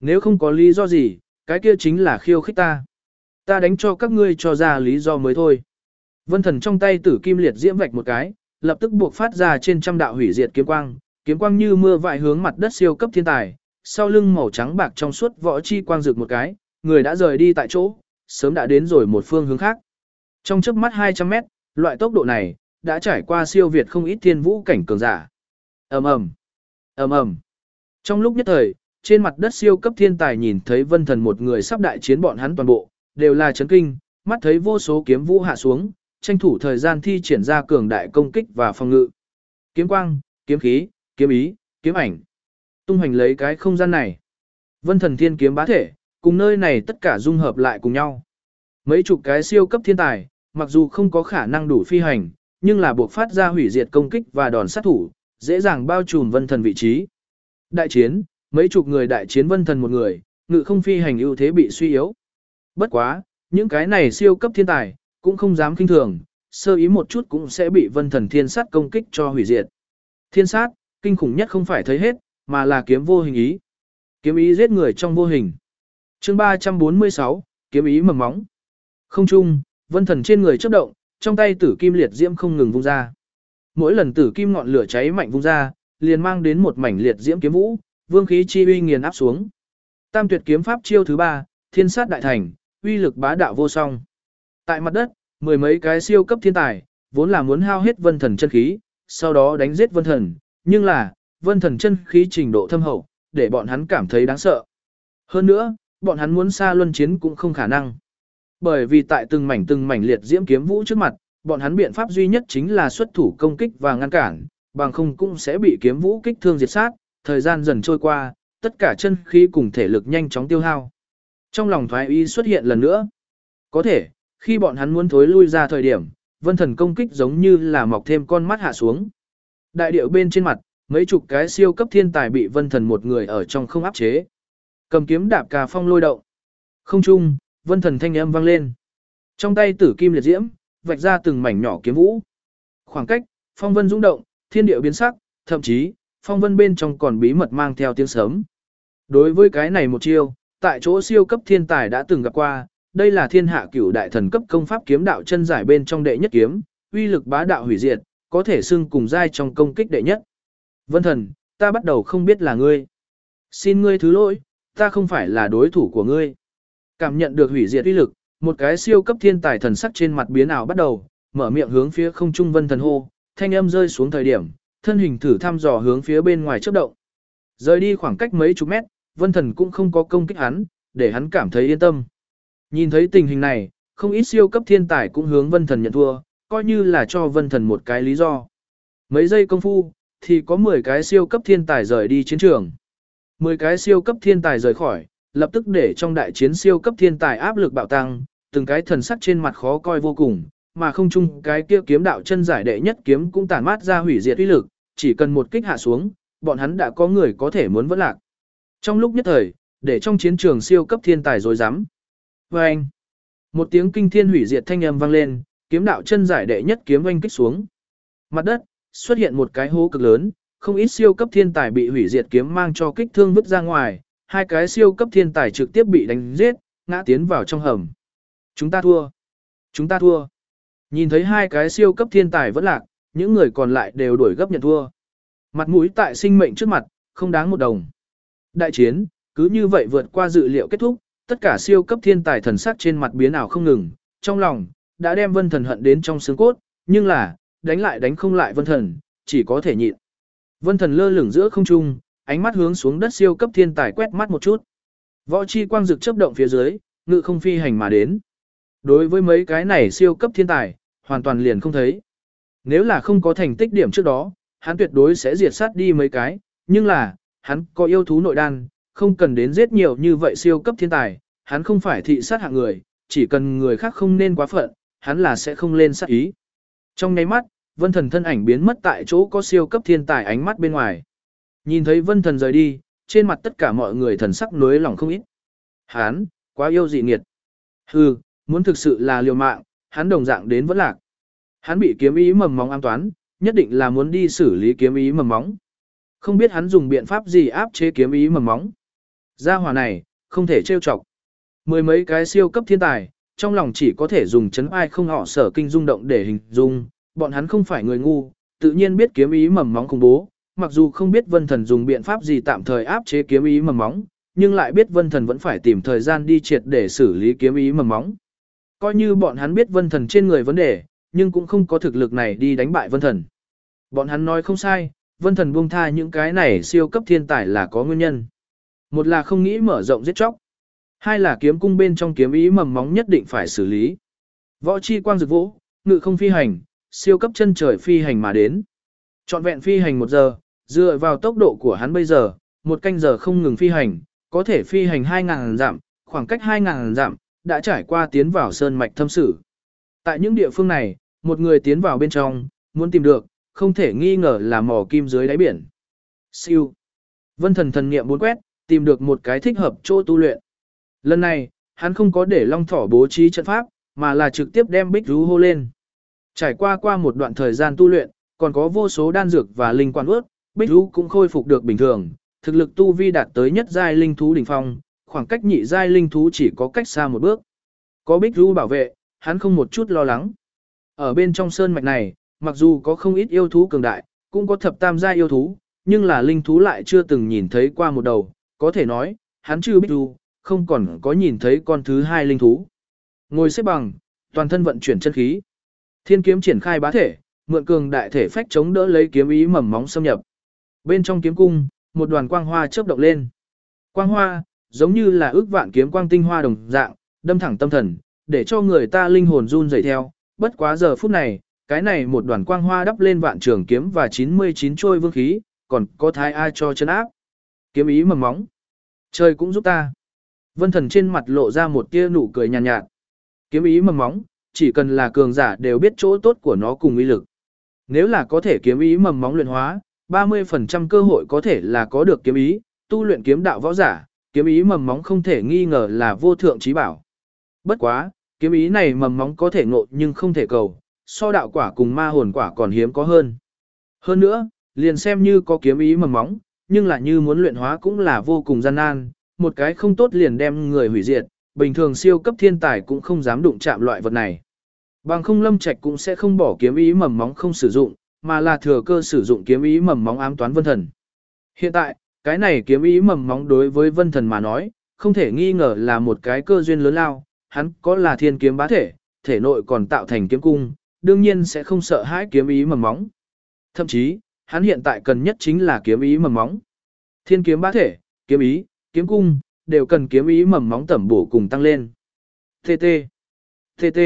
nếu không có lý do gì, cái kia chính là khiêu khích ta. Ta đánh cho các ngươi cho ra lý do mới thôi. Vân thần trong tay tử kim liệt diễm vạch một cái, lập tức buộc phát ra trên trăm đạo hủy diệt kiếm quang, kiếm quang như mưa vại hướng mặt đất siêu cấp thiên tài, sau lưng màu trắng bạc trong suốt võ chi quang rực một cái, người đã rời đi tại chỗ, sớm đã đến rồi một phương hướng khác. Trong chớp mắt 200 mét, loại tốc độ này đã trải qua siêu việt không ít thiên vũ cảnh cường giả. Ầm ầm, ầm ầm. Trong lúc nhất thời, trên mặt đất siêu cấp thiên tài nhìn thấy Vân Thần một người sắp đại chiến bọn hắn toàn bộ, đều là chấn kinh, mắt thấy vô số kiếm vũ hạ xuống, tranh thủ thời gian thi triển ra cường đại công kích và phòng ngự. Kiếm quang, kiếm khí, kiếm ý, kiếm ảnh. Tung hành lấy cái không gian này. Vân thần thiên kiếm bá thể, cùng nơi này tất cả dung hợp lại cùng nhau. Mấy chục cái siêu cấp thiên tài, mặc dù không có khả năng đủ phi hành, nhưng là buộc phát ra hủy diệt công kích và đòn sát thủ, dễ dàng bao trùm vân thần vị trí. Đại chiến, mấy chục người đại chiến vân thần một người, ngự không phi hành ưu thế bị suy yếu. Bất quá, những cái này siêu cấp thiên tài, cũng không dám kinh thường, sơ ý một chút cũng sẽ bị vân thần thiên sát công kích cho hủy diệt. Thiên sát, kinh khủng nhất không phải thấy hết, mà là kiếm vô hình ý. Kiếm ý giết người trong vô hình. chương 346, kiếm ý mầm móng. Không chung, vân thần trên người chớp động, trong tay tử kim liệt diễm không ngừng vung ra. Mỗi lần tử kim ngọn lửa cháy mạnh vung ra, liền mang đến một mảnh liệt diễm kiếm vũ, vương khí chi uy nghiền áp xuống. Tam tuyệt kiếm pháp chiêu thứ ba, thiên sát đại thành, uy lực bá đạo vô song. Tại mặt đất, mười mấy cái siêu cấp thiên tài, vốn là muốn hao hết vân thần chân khí, sau đó đánh giết vân thần, nhưng là, vân thần chân khí trình độ thâm hậu, để bọn hắn cảm thấy đáng sợ. Hơn nữa, bọn hắn muốn xa luân chiến cũng không khả năng. Bởi vì tại từng mảnh từng mảnh liệt diễm kiếm vũ trước mặt, bọn hắn biện pháp duy nhất chính là xuất thủ công kích và ngăn cản, bằng không cũng sẽ bị kiếm vũ kích thương diệt sát, thời gian dần trôi qua, tất cả chân khí cùng thể lực nhanh chóng tiêu hao. Trong lòng thoái y xuất hiện lần nữa. Có thể, khi bọn hắn muốn thối lui ra thời điểm, vân thần công kích giống như là mọc thêm con mắt hạ xuống. Đại điệu bên trên mặt, mấy chục cái siêu cấp thiên tài bị vân thần một người ở trong không áp chế. Cầm kiếm đạp cà phong lôi động. Không chung, vân thần thanh âm vang lên. Trong tay tử kim liệt diễm, vạch ra từng mảnh nhỏ kiếm vũ. Khoảng cách, phong vân dũng động, thiên điệu biến sắc, thậm chí, phong vân bên trong còn bí mật mang theo tiếng sớm. Đối với cái này một chiêu, tại chỗ siêu cấp thiên tài đã từng gặp qua, đây là thiên hạ cửu đại thần cấp công pháp kiếm đạo chân giải bên trong đệ nhất kiếm, uy lực bá đạo hủy diệt, có thể xưng cùng giai trong công kích đệ nhất. Vân thần, ta bắt đầu không biết là ngươi. Xin ngươi thứ lỗi, ta không phải là đối thủ của ngươi. Cảm nhận được hủy diệt uy lực, một cái siêu cấp thiên tài thần sắc trên mặt biến ảo bắt đầu, mở miệng hướng phía không trung vân thần hô, thanh âm rơi xuống thời điểm, thân hình thử thăm dò hướng phía bên ngoài chớp động. Rời đi khoảng cách mấy chục mét, vân thần cũng không có công kích hắn, để hắn cảm thấy yên tâm. Nhìn thấy tình hình này, không ít siêu cấp thiên tài cũng hướng vân thần nhận thua, coi như là cho vân thần một cái lý do. Mấy giây công phu, thì có 10 cái siêu cấp thiên tài rời đi chiến trường. 10 cái siêu cấp thiên tài rời khỏi, lập tức để trong đại chiến siêu cấp thiên tài áp lực bạo tăng, từng cái thần sắc trên mặt khó coi vô cùng, mà không chung cái kia kiếm đạo chân giải đệ nhất kiếm cũng tản mát ra hủy diệt uy lực, chỉ cần một kích hạ xuống, bọn hắn đã có người có thể muốn vẫn lạc. Trong lúc nhất thời, để trong chiến trường siêu cấp thiên tài rối rắm. Oeng! anh, một tiếng kinh thiên hủy diệt thanh âm vang lên, kiếm đạo chân giải đệ nhất kiếm oanh kích xuống. Mặt đất xuất hiện một cái hố cực lớn, không ít siêu cấp thiên tài bị hủy diệt kiếm mang cho kích thương vứt ra ngoài, hai cái siêu cấp thiên tài trực tiếp bị đánh giết, ngã tiến vào trong hầm. Chúng ta thua. Chúng ta thua. Nhìn thấy hai cái siêu cấp thiên tài vẫn lạc, những người còn lại đều đuổi gấp nhận thua. Mặt mũi tại sinh mệnh trước mặt, không đáng một đồng. Đại chiến, cứ như vậy vượt qua dự liệu kết thúc, tất cả siêu cấp thiên tài thần sắc trên mặt biến ảo không ngừng, trong lòng, đã đem vân thần hận đến trong xương cốt, nhưng là, đánh lại đánh không lại vân thần, chỉ có thể nhịn. Vân thần lơ lửng giữa không trung, ánh mắt hướng xuống đất siêu cấp thiên tài quét mắt một chút. Võ chi quang dực chớp động phía dưới, ngự không phi hành mà đến. Đối với mấy cái này siêu cấp thiên tài, hoàn toàn liền không thấy. Nếu là không có thành tích điểm trước đó, hắn tuyệt đối sẽ diệt sát đi mấy cái, nhưng là, hắn có yêu thú nội đan, không cần đến giết nhiều như vậy siêu cấp thiên tài, hắn không phải thị sát hạng người, chỉ cần người khác không nên quá phận, hắn là sẽ không lên sát ý. Trong nháy mắt, vân thần thân ảnh biến mất tại chỗ có siêu cấp thiên tài ánh mắt bên ngoài. Nhìn thấy vân thần rời đi, trên mặt tất cả mọi người thần sắc nối lòng không ít. Hắn, quá yêu dị nghiệt. Hừ, muốn thực sự là liều mạng, hắn đồng dạng đến vẫn lạc. Hắn bị kiếm ý mầm móng an toán, nhất định là muốn đi xử lý kiếm ý mầm móng. Không biết hắn dùng biện pháp gì áp chế kiếm ý mầm móng. Gia hỏa này, không thể trêu chọc. Mười mấy cái siêu cấp thiên tài, trong lòng chỉ có thể dùng chấn ai không họ sở kinh dung động để hình dung, bọn hắn không phải người ngu, tự nhiên biết kiếm ý mầm móng khủng bố, mặc dù không biết vân thần dùng biện pháp gì tạm thời áp chế kiếm ý mầm móng, nhưng lại biết vân thần vẫn phải tìm thời gian đi triệt để xử lý kiếm ý mầm móng. Coi như bọn hắn biết vân thần trên người vấn đề, nhưng cũng không có thực lực này đi đánh bại vân thần. Bọn hắn nói không sai, vân thần buông tha những cái này siêu cấp thiên tài là có nguyên nhân. Một là không nghĩ mở rộng giết chóc. Hai là kiếm cung bên trong kiếm ý mầm móng nhất định phải xử lý. Võ chi quang dược vũ, ngự không phi hành, siêu cấp chân trời phi hành mà đến. Chọn vẹn phi hành một giờ, dựa vào tốc độ của hắn bây giờ, một canh giờ không ngừng phi hành, có thể phi hành 2.000 dặm, khoảng cách 2.000 dặm, đã trải qua tiến vào sơn mạch thâm sử. Tại những địa phương này, một người tiến vào bên trong, muốn tìm được, không thể nghi ngờ là mỏ kim dưới đáy biển. Siêu. Vân thần thần niệm bốn quét, tìm được một cái thích hợp chỗ tu luyện. Lần này, hắn không có để long thỏ bố trí trận pháp, mà là trực tiếp đem bích rú hô lên. Trải qua qua một đoạn thời gian tu luyện, còn có vô số đan dược và linh quan ướt, bích rú cũng khôi phục được bình thường, thực lực tu vi đạt tới nhất giai linh thú đỉnh phong, khoảng cách nhị giai linh thú chỉ có cách xa một bước. Có bích du bảo vệ, hắn không một chút lo lắng. Ở bên trong sơn mạch này, mặc dù có không ít yêu thú cường đại, cũng có thập tam giai yêu thú, nhưng là linh thú lại chưa từng nhìn thấy qua một đầu, có thể nói, hắn chưa bích du, không còn có nhìn thấy con thứ hai linh thú. Ngồi xếp bằng, toàn thân vận chuyển chân khí. Thiên kiếm triển khai bá thể, mượn cường đại thể phách chống đỡ lấy kiếm ý mầm móng xâm nhập. Bên trong kiếm cung, một đoàn quang hoa chớp động lên. Quang hoa, giống như là ước vạn kiếm quang tinh hoa đồng dạng, đâm thẳng tâm thần, để cho người ta linh hồn run rẩy theo. Bất quá giờ phút này, cái này một đoàn quang hoa đắp lên vạn trường kiếm và 99 trôi vương khí, còn có thái ai cho chân áp. Kiếm ý mầm móng. Trời cũng giúp ta. Vân thần trên mặt lộ ra một tia nụ cười nhàn nhạt, nhạt. Kiếm ý mầm móng, chỉ cần là cường giả đều biết chỗ tốt của nó cùng ý lực. Nếu là có thể kiếm ý mầm móng luyện hóa, 30% cơ hội có thể là có được kiếm ý, tu luyện kiếm đạo võ giả, kiếm ý mầm móng không thể nghi ngờ là vô thượng trí bảo. Bất quá, kiếm ý này mầm móng có thể ngộ nhưng không thể cầu, so đạo quả cùng ma hồn quả còn hiếm có hơn. Hơn nữa, liền xem như có kiếm ý mầm móng, nhưng là như muốn luyện hóa cũng là vô cùng gian nan, một cái không tốt liền đem người hủy diệt, bình thường siêu cấp thiên tài cũng không dám đụng chạm loại vật này. Bằng không lâm trạch cũng sẽ không bỏ kiếm ý mầm móng không sử dụng, mà là thừa cơ sử dụng kiếm ý mầm móng ám toán vân thần. Hiện tại, cái này kiếm ý mầm móng đối với vân thần mà nói, không thể nghi ngờ là một cái cơ duyên lớn lao, hắn có là thiên kiếm bá thể, thể nội còn tạo thành kiếm cung, đương nhiên sẽ không sợ hãi kiếm ý mầm móng. Thậm chí, hắn hiện tại cần nhất chính là kiếm ý mầm móng. Thiên kiếm bá thể, kiếm ý, kiếm cung, đều cần kiếm ý mầm móng tẩm bổ cùng tăng lên. TT. TT.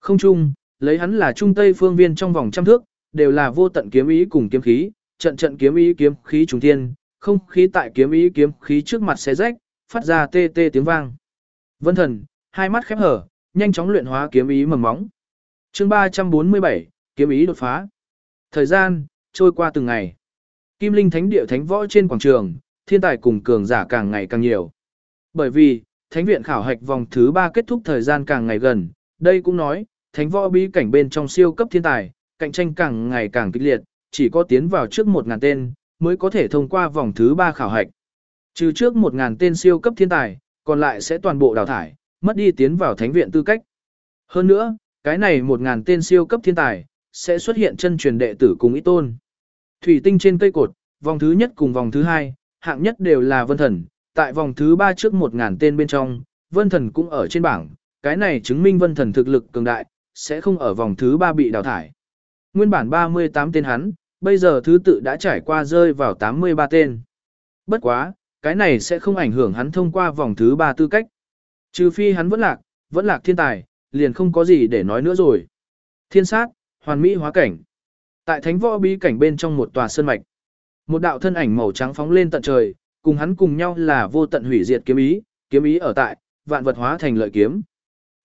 Không chung, lấy hắn là trung tây phương viên trong vòng trăm thước, đều là vô tận kiếm ý cùng kiếm khí, trận trận kiếm ý kiếm khí trùng thiên, không khí tại kiếm ý kiếm khí trước mặt xé rách, phát ra tê tê tiếng vang. Vân Thần, hai mắt khép hở, nhanh chóng luyện hóa kiếm ý mầm móng. Chương 347, kiếm ý đột phá. Thời gian trôi qua từng ngày. Kim Linh Thánh Địa Thánh Võ trên quảng trường, thiên tài cùng cường giả càng ngày càng nhiều. Bởi vì, Thánh viện khảo hạch vòng thứ 3 kết thúc thời gian càng ngày gần, đây cũng nói, Thánh Võ bí cảnh bên trong siêu cấp thiên tài, cạnh tranh càng ngày càng kịch liệt, chỉ có tiến vào trước 1000 tên mới có thể thông qua vòng thứ 3 khảo hạch. Trừ trước 1000 tên siêu cấp thiên tài, còn lại sẽ toàn bộ đào thải, mất đi tiến vào thánh viện tư cách. Hơn nữa, cái này 1000 tên siêu cấp thiên tài sẽ xuất hiện chân truyền đệ tử cùng ý tôn. Thủy tinh trên cây cột, vòng thứ nhất cùng vòng thứ hai, hạng nhất đều là vân thần, tại vòng thứ 3 trước 1000 tên bên trong, vân thần cũng ở trên bảng, cái này chứng minh vân thần thực lực cường đại, sẽ không ở vòng thứ 3 bị đào thải. Nguyên bản 38 tên hắn, bây giờ thứ tự đã trải qua rơi vào 83 tên. Bất quá, cái này sẽ không ảnh hưởng hắn thông qua vòng thứ 3 tư cách. Trừ phi hắn vẫn lạc, vẫn lạc thiên tài, liền không có gì để nói nữa rồi. Thiên sát, hoàn mỹ hóa cảnh. Tại thánh võ bí cảnh bên trong một tòa sơn mạch, một đạo thân ảnh màu trắng phóng lên tận trời, cùng hắn cùng nhau là vô tận hủy diệt kiếm ý, kiếm ý ở tại, vạn vật hóa thành lợi kiếm.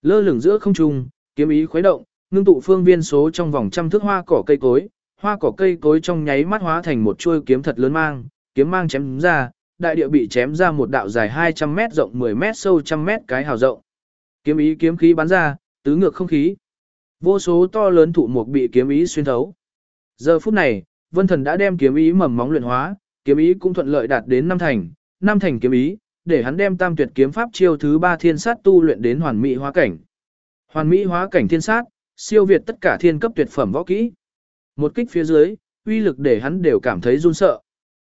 Lơ lửng giữa không trung, kiếm ý khuấy động, ngưng tụ phương viên số trong vòng trăm thước hoa cỏ cây cối, hoa cỏ cây cối trong nháy mắt hóa thành một chuôi kiếm thật lớn mang, kiếm mang chém ra, đại địa bị chém ra một đạo dài 200 mét rộng 10 mét sâu trăm mét cái hào rộng. Kiếm ý kiếm khí bắn ra, tứ ngược không khí. Vô số to lớn thụ mục bị kiếm ý xuyên thấu. Giờ phút này, Vân Thần đã đem kiếm ý mầm móng luyện hóa, kiếm ý cũng thuận lợi đạt đến năm thành, năm thành kiếm ý, để hắn đem tam tuyệt kiếm pháp chiêu thứ ba thiên sát tu luyện đến hoàn mỹ hóa cảnh. Hoàn mỹ hóa cảnh thiên sát, siêu việt tất cả thiên cấp tuyệt phẩm võ kỹ. Một kích phía dưới, uy lực để hắn đều cảm thấy run sợ.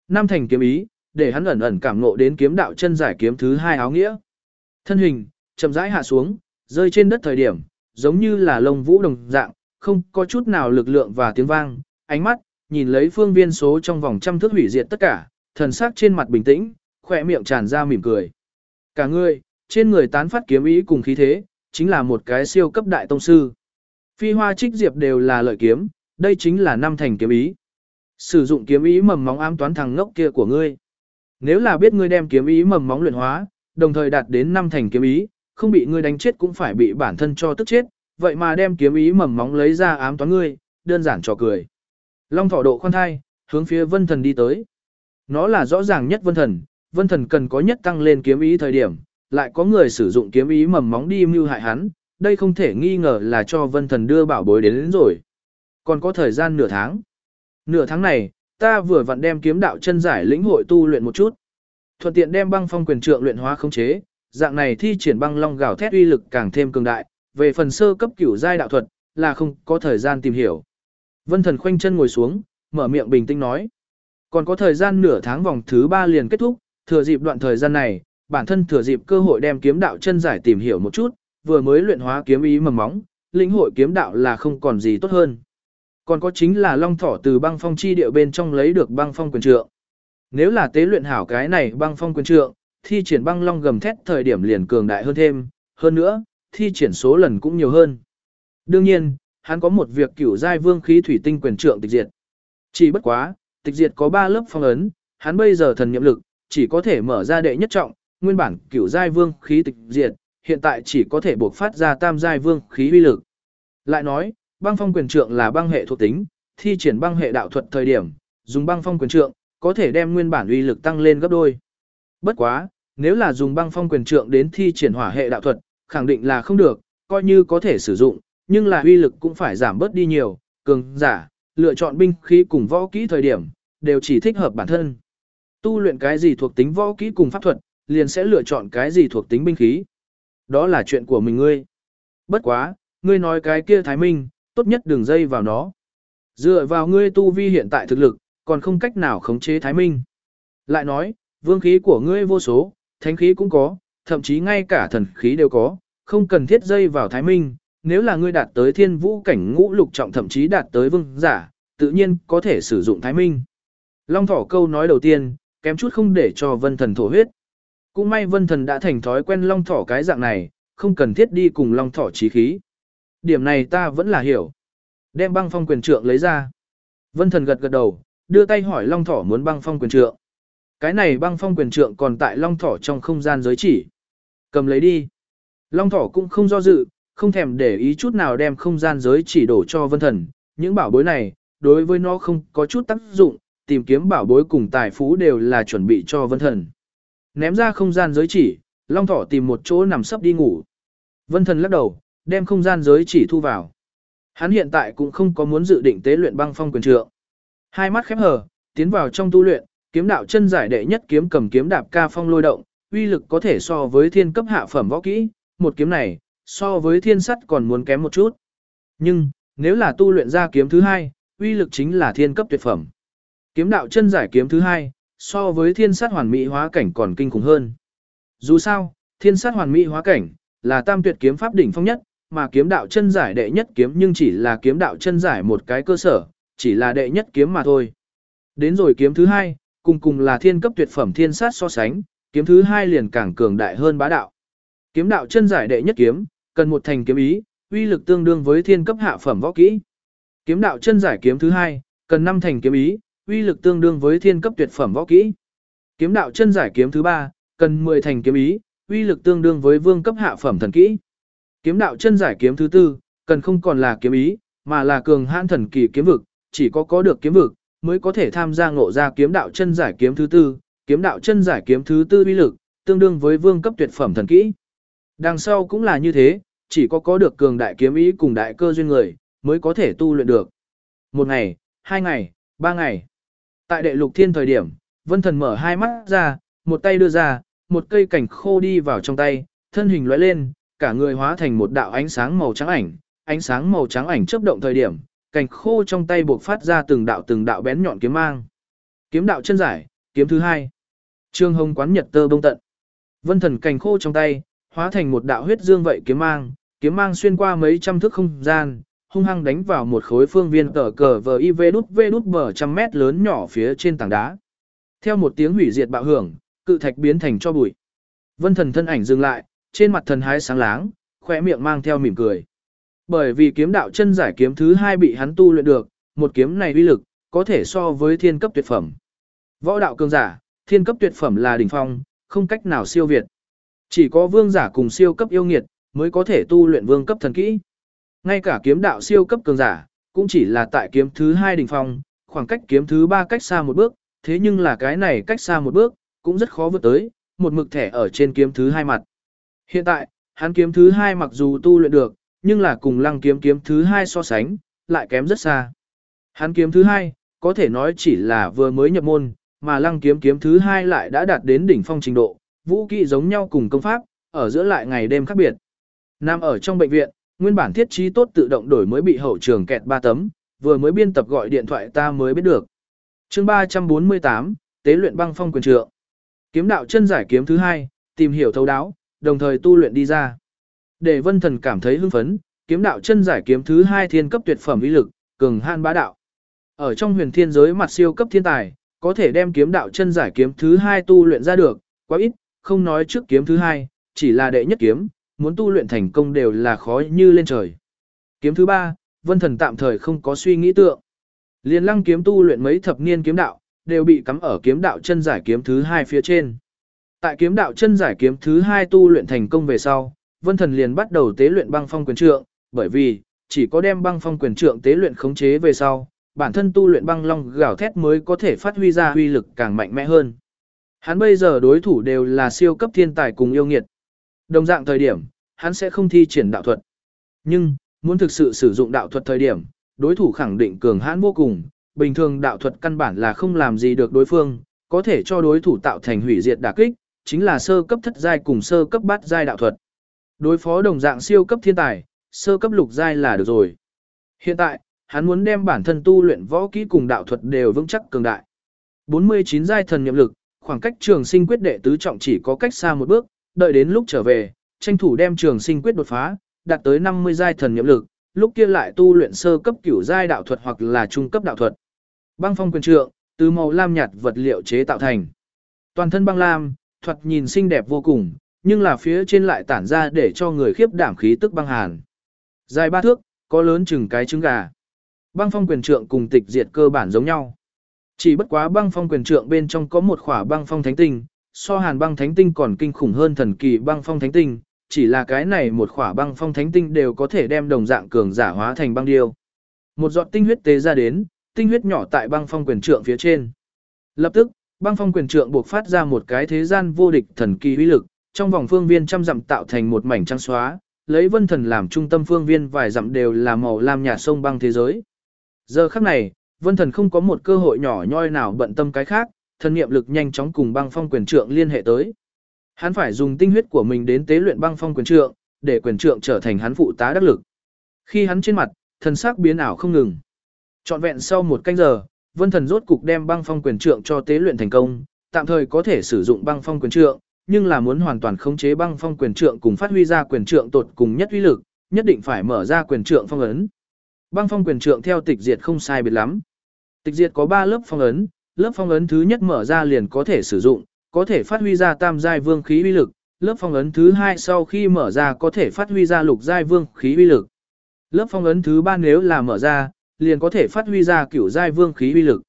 Nam thành kiếm ý, để hắn ẩn ẩn cảm ngộ đến kiếm đạo chân giải kiếm thứ hai áo nghĩa. Thân hình, chậm rãi hạ xuống, rơi trên đất thời điểm, giống như là lông vũ đồng dạng, không có chút nào lực lượng và tiếng vang, ánh mắt, nhìn lấy phương viên số trong vòng trăm thước hủy diệt tất cả, thần sắc trên mặt bình tĩnh, khỏe miệng tràn ra mỉm cười. Cả người, trên người tán phát kiếm ý cùng khí thế, chính là một cái siêu cấp đại tông sư. Phi hoa trích diệp đều là lợi kiếm, đây chính là năm thành kiếm ý. Sử dụng kiếm ý mầm móng ám toán thằng ngốc kia của ngươi. Nếu là biết ngươi đem kiếm ý mầm móng luyện hóa, đồng thời đạt đến năm thành kiếm ý, không bị ngươi đánh chết cũng phải bị bản thân cho tức chết, vậy mà đem kiếm ý mầm móng lấy ra ám toán ngươi, đơn giản trò cười. Long thọ độ khoan thai, hướng phía vân thần đi tới. Nó là rõ ràng nhất vân thần, vân thần cần có nhất tăng lên kiếm ý thời điểm, lại có người sử dụng kiếm ý mầm móng đi mưu hại hắn, đây không thể nghi ngờ là cho vân thần đưa bảo bối đến, đến rồi. Còn có thời gian nửa tháng. Nửa tháng này, ta vừa vặn đem kiếm đạo chân giải lĩnh hội tu luyện một chút. Thuận tiện đem băng phong quyền trượng luyện hóa khống chế, dạng này thi triển băng long gào thét uy lực càng thêm cường đại, về phần sơ cấp cửu giai đạo thuật, là không có thời gian tìm hiểu. Vân thần khoanh chân ngồi xuống, mở miệng bình tĩnh nói. Còn có thời gian nửa tháng vòng thứ ba liền kết thúc, thừa dịp đoạn thời gian này, bản thân thừa dịp cơ hội đem kiếm đạo chân giải tìm hiểu một chút, vừa mới luyện hóa kiếm ý mầm móng, lĩnh hội kiếm đạo là không còn gì tốt hơn. Còn có chính là long thỏ từ băng phong chi địa bên trong lấy được băng phong quyền trượng. Nếu là tế luyện hảo cái này băng phong quyền trượng, thi triển băng long gầm thét thời điểm liền cường đại hơn thêm, hơn nữa, thi triển số lần cũng nhiều hơn. Đương nhiên, hắn có một việc cửu giai vương khí thủy tinh quyền trượng tịch diệt. Chỉ bất quá, tịch diệt có 3 lớp phong ấn, hắn bây giờ thần niệm lực, chỉ có thể mở ra đệ nhất trọng, nguyên bản cửu giai vương khí tịch diệt, hiện tại chỉ có thể buộc phát ra tam giai vương khí uy lực. Lại nói, băng phong quyền trượng là băng hệ thuộc tính, thi triển băng hệ đạo thuật thời điểm, dùng băng phong quyền trượng, có thể đem nguyên bản uy lực tăng lên gấp đôi. Bất quá, nếu là dùng băng phong quyền trượng đến thi triển hỏa hệ đạo thuật, khẳng định là không được, coi như có thể sử dụng, nhưng là uy lực cũng phải giảm bớt đi nhiều, cường giả, lựa chọn binh khí cùng võ kỹ thời điểm, đều chỉ thích hợp bản thân. Tu luyện cái gì thuộc tính võ kỹ cùng pháp thuật, liền sẽ lựa chọn cái gì thuộc tính binh khí. Đó là chuyện của mình ngươi. Bất quá, ngươi nói cái kia Thái Minh, tốt nhất đừng dây vào nó. Dựa vào ngươi tu vi hiện tại thực lực, còn không cách nào khống chế Thái Minh. Lại nói, vương khí của ngươi vô số, thánh khí cũng có, thậm chí ngay cả thần khí đều có, không cần thiết dây vào Thái Minh. Nếu là ngươi đạt tới thiên vũ cảnh ngũ lục trọng thậm chí đạt tới vương giả, tự nhiên có thể sử dụng Thái Minh. Long thỏ câu nói đầu tiên, kém chút không để cho vân thần thổ huyết. Cũng may vân thần đã thành thói quen long thỏ cái dạng này, không cần thiết đi cùng long thỏ trí khí. Điểm này ta vẫn là hiểu. Đem băng phong quyền trượng lấy ra. Vân thần gật gật đầu, đưa tay hỏi long thỏ muốn băng phong quyền trượng. Cái này băng phong quyền trượng còn tại long thỏ trong không gian giới chỉ. Cầm lấy đi. Long thỏ cũng không do dự, không thèm để ý chút nào đem không gian giới chỉ đổ cho vân thần. Những bảo bối này, đối với nó không có chút tác dụng, tìm kiếm bảo bối cùng tài phú đều là chuẩn bị cho vân thần. Ném ra không gian giới chỉ, long thỏ tìm một chỗ nằm sấp đi ngủ. Vân thần lắc đầu, đem không gian giới chỉ thu vào. Hắn hiện tại cũng không có muốn dự định tế luyện băng phong quyền trượng. Hai mắt khép hờ, tiến vào trong tu luyện, kiếm đạo chân giải đệ nhất kiếm cầm kiếm đạp ca phong lôi động, uy lực có thể so với thiên cấp hạ phẩm võ kỹ, một kiếm này, so với thiên sắt còn muốn kém một chút. Nhưng, nếu là tu luyện ra kiếm thứ hai, uy lực chính là thiên cấp tuyệt phẩm. Kiếm đạo chân giải kiếm thứ hai, so với thiên sát hoàn mỹ hóa cảnh còn kinh khủng hơn. Dù sao, thiên sát hoàn mỹ hóa cảnh, là tam tuyệt kiếm pháp đỉnh phong nhất, mà kiếm đạo chân giải đệ nhất kiếm nhưng chỉ là kiếm đạo chân giải một cái cơ sở, chỉ là đệ nhất kiếm mà thôi. Đến rồi kiếm thứ hai, cùng cùng là thiên cấp tuyệt phẩm thiên sát so sánh, kiếm thứ hai liền càng cường đại hơn bá đạo. Kiếm đạo chân giải đệ nhất kiếm, cần một thành kiếm ý, uy lực tương đương với thiên cấp hạ phẩm võ kỹ. Kiếm đạo chân giải kiếm thứ hai, cần năm thành kiếm ý, uy lực tương đương với thiên cấp tuyệt phẩm võ kỹ. Kiếm đạo chân giải kiếm thứ ba, cần 10 thành kiếm ý, uy lực tương đương với vương cấp hạ phẩm thần kỹ. Kiếm đạo chân giải kiếm thứ tư, cần không còn là kiếm ý, mà là cường hãn thần kỳ kiếm vực, chỉ có có được kiếm vực mới có thể tham gia ngộ ra kiếm đạo chân giải kiếm thứ tư, kiếm đạo chân giải kiếm thứ tư uy lực, tương đương với vương cấp tuyệt phẩm thần kỹ. Đằng sau cũng là như thế, chỉ có có được cường đại kiếm ý cùng đại cơ duyên người, mới có thể tu luyện được. Một ngày, hai ngày, ba ngày. Tại đệ lục thiên thời điểm, vân thần mở hai mắt ra, một tay đưa ra, một cây cảnh khô đi vào trong tay, thân hình lóe lên, cả người hóa thành một đạo ánh sáng màu trắng ảnh, ánh sáng màu trắng ảnh chớp động thời điểm, cành khô trong tay buộc phát ra từng đạo từng đạo bén nhọn kiếm mang. Kiếm đạo chân giải, kiếm thứ hai. Trương Hồng quán nhật tơ bông tận. Vân thần cành khô trong tay, hóa thành một đạo huyết dương vậy kiếm mang, kiếm mang xuyên qua mấy trăm thước không gian, hung hăng đánh vào một khối phương viên tờ cờ vờ IV đút V đút bờ trăm mét lớn nhỏ phía trên tảng đá. Theo một tiếng hủy diệt bạo hưởng, cự thạch biến thành cho bụi. Vân thần thân ảnh dừng lại, trên mặt thần hái sáng láng, khỏe miệng mang theo mỉm cười. Bởi vì kiếm đạo chân giải kiếm thứ hai bị hắn tu luyện được, một kiếm này uy lực, có thể so với thiên cấp tuyệt phẩm. Võ đạo cường giả, thiên cấp tuyệt phẩm là đỉnh phong, không cách nào siêu việt. Chỉ có vương giả cùng siêu cấp yêu nghiệt, mới có thể tu luyện vương cấp thần kỹ. Ngay cả kiếm đạo siêu cấp cường giả, cũng chỉ là tại kiếm thứ hai đỉnh phong, khoảng cách kiếm thứ ba cách xa một bước, thế nhưng là cái này cách xa một bước, cũng rất khó vượt tới, một mực thẻ ở trên kiếm thứ hai mặt. Hiện tại, hắn kiếm thứ hai mặc dù tu luyện được, nhưng là cùng lăng kiếm kiếm thứ hai so sánh, lại kém rất xa. Hắn kiếm thứ hai, có thể nói chỉ là vừa mới nhập môn, mà lăng kiếm kiếm thứ hai lại đã đạt đến đỉnh phong trình độ, vũ kỹ giống nhau cùng công pháp, ở giữa lại ngày đêm khác biệt. Nam ở trong bệnh viện, nguyên bản thiết trí tốt tự động đổi mới bị hậu trường kẹt ba tấm, vừa mới biên tập gọi điện thoại ta mới biết được. chương 348, tế luyện băng phong quyền trượng. Kiếm đạo chân giải kiếm thứ hai, tìm hiểu thấu đáo, đồng thời tu luyện đi ra. Để vân thần cảm thấy hưng phấn, kiếm đạo chân giải kiếm thứ hai thiên cấp tuyệt phẩm uy lực, cường han bá đạo. Ở trong huyền thiên giới mặt siêu cấp thiên tài, có thể đem kiếm đạo chân giải kiếm thứ hai tu luyện ra được, quá ít, không nói trước kiếm thứ hai, chỉ là đệ nhất kiếm, muốn tu luyện thành công đều là khó như lên trời. Kiếm thứ ba, vân thần tạm thời không có suy nghĩ tượng. Liên lăng kiếm tu luyện mấy thập niên kiếm đạo, đều bị cắm ở kiếm đạo chân giải kiếm thứ hai phía trên. Tại kiếm đạo chân giải kiếm thứ hai tu luyện thành công về sau, vân thần liền bắt đầu tế luyện băng phong quyền trượng, bởi vì, chỉ có đem băng phong quyền trượng tế luyện khống chế về sau, bản thân tu luyện băng long gào thét mới có thể phát huy ra huy lực càng mạnh mẽ hơn. Hắn bây giờ đối thủ đều là siêu cấp thiên tài cùng yêu nghiệt. Đồng dạng thời điểm, hắn sẽ không thi triển đạo thuật. Nhưng, muốn thực sự sử dụng đạo thuật thời điểm, đối thủ khẳng định cường hãn vô cùng, bình thường đạo thuật căn bản là không làm gì được đối phương, có thể cho đối thủ tạo thành hủy diệt đả kích, chính là sơ cấp thất giai cùng sơ cấp bát giai đạo thuật. Đối phó đồng dạng siêu cấp thiên tài, sơ cấp lục giai là được rồi. Hiện tại, hắn muốn đem bản thân tu luyện võ kỹ cùng đạo thuật đều vững chắc cường đại. 49 giai thần nhiệm lực, khoảng cách trường sinh quyết đệ tứ trọng chỉ có cách xa một bước, đợi đến lúc trở về, tranh thủ đem trường sinh quyết đột phá, đạt tới 50 giai thần nhiệm lực, lúc kia lại tu luyện sơ cấp cửu giai đạo thuật hoặc là trung cấp đạo thuật. Băng phong quyền trượng, từ màu lam nhạt vật liệu chế tạo thành. Toàn thân băng lam, thuật nhìn xinh đẹp vô cùng, nhưng là phía trên lại tản ra để cho người khiếp đảm khí tức băng hàn. Dài ba thước, có lớn chừng cái trứng gà. Băng phong quyền trượng cùng tịch diệt cơ bản giống nhau. Chỉ bất quá băng phong quyền trượng bên trong có một khỏa băng phong thánh tinh, so hàn băng thánh tinh còn kinh khủng hơn thần kỳ băng phong thánh tinh, chỉ là cái này một khỏa băng phong thánh tinh đều có thể đem đồng dạng cường giả hóa thành băng điêu. Một giọt tinh huyết tế ra đến, tinh huyết nhỏ tại băng phong quyền trượng phía trên. Lập tức, băng phong quyền trượng buộc phát ra một cái thế gian vô địch thần kỳ uy lực, trong vòng phương viên trăm dặm tạo thành một mảnh trắng xóa, lấy vân thần làm trung tâm phương viên vài dặm đều là màu lam nhà sông băng thế giới. Giờ khắc này, vân thần không có một cơ hội nhỏ nhoi nào bận tâm cái khác, thần niệm lực nhanh chóng cùng băng phong quyền trượng liên hệ tới. Hắn phải dùng tinh huyết của mình đến tế luyện băng phong quyền trượng, để quyền trượng trở thành hắn phụ tá đắc lực. Khi hắn trên mặt, thần sắc biến ảo không ngừng. Trọn vẹn sau một canh giờ, Vân Thần rốt cục đem băng phong quyền trượng cho tế luyện thành công, tạm thời có thể sử dụng băng phong quyền trượng, nhưng là muốn hoàn toàn khống chế băng phong quyền trượng cùng phát huy ra quyền trượng tột cùng nhất uy lực, nhất định phải mở ra quyền trượng phong ấn. Băng phong quyền trượng theo tịch diệt không sai biệt lắm. Tịch diệt có 3 lớp phong ấn, lớp phong ấn thứ nhất mở ra liền có thể sử dụng, có thể phát huy ra tam giai vương khí uy lực, lớp phong ấn thứ hai sau khi mở ra có thể phát huy ra lục giai vương khí uy lực. Lớp phong ấn thứ ba nếu là mở ra, liền có thể phát huy ra cửu giai vương khí uy lực.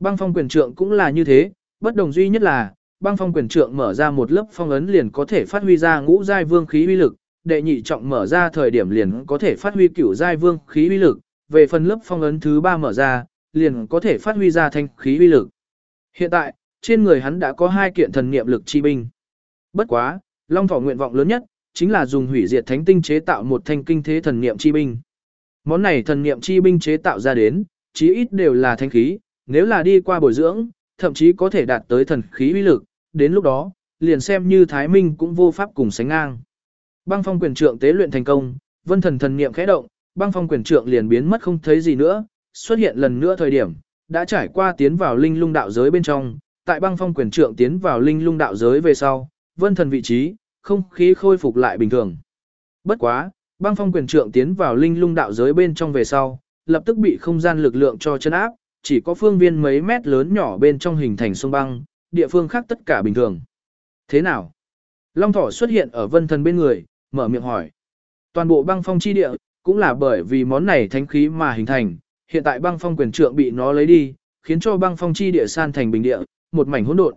Băng phong quyền trượng cũng là như thế, bất đồng duy nhất là băng phong quyền trượng mở ra một lớp phong ấn liền có thể phát huy ra ngũ giai vương khí uy lực, đệ nhị trọng mở ra thời điểm liền có thể phát huy cửu giai vương khí uy lực, về phần lớp phong ấn thứ ba mở ra, liền có thể phát huy ra thanh khí uy lực. Hiện tại, trên người hắn đã có hai kiện thần niệm lực chi binh. Bất quá, Long Thỏ nguyện vọng lớn nhất chính là dùng hủy diệt thánh tinh chế tạo một thanh kinh thế thần niệm chi binh. Món này thần niệm chi binh chế tạo ra đến, chí ít đều là thanh khí, nếu là đi qua bồi dưỡng, thậm chí có thể đạt tới thần khí uy lực, đến lúc đó, liền xem như Thái Minh cũng vô pháp cùng sánh ngang. Băng phong quyền trượng tế luyện thành công, vân thần thần niệm khẽ động, băng phong quyền trượng liền biến mất không thấy gì nữa, xuất hiện lần nữa thời điểm, đã trải qua tiến vào linh lung đạo giới bên trong, tại băng phong quyền trượng tiến vào linh lung đạo giới về sau, vân thần vị trí, không khí khôi phục lại bình thường. Bất quá, băng phong quyền trượng tiến vào linh lung đạo giới bên trong về sau, lập tức bị không gian lực lượng cho chân áp, chỉ có phương viên mấy mét lớn nhỏ bên trong hình thành sông băng, địa phương khác tất cả bình thường. Thế nào? Long thỏ xuất hiện ở vân thần bên người, mở miệng hỏi. Toàn bộ băng phong chi địa, cũng là bởi vì món này thánh khí mà hình thành, hiện tại băng phong quyền trượng bị nó lấy đi, khiến cho băng phong chi địa san thành bình địa, một mảnh hỗn độn.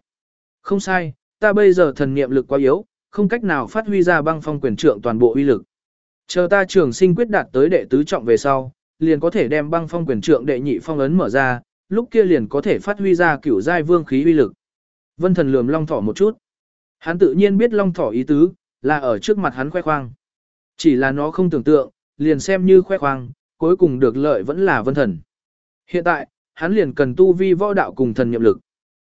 Không sai, ta bây giờ thần niệm lực quá yếu, không cách nào phát huy ra băng phong quyền trượng toàn bộ uy lực. Chờ ta trường sinh quyết đạt tới đệ tứ trọng về sau, liền có thể đem băng phong quyền trượng đệ nhị phong ấn mở ra, lúc kia liền có thể phát huy ra cửu giai vương khí uy lực. Vân Thần lườm Long Thỏ một chút. Hắn tự nhiên biết Long Thỏ ý tứ, là ở trước mặt hắn khoe khoang. Chỉ là nó không tưởng tượng, liền xem như khoe khoang, cuối cùng được lợi vẫn là Vân Thần. Hiện tại, hắn liền cần tu vi võ đạo cùng thần nhiệm lực.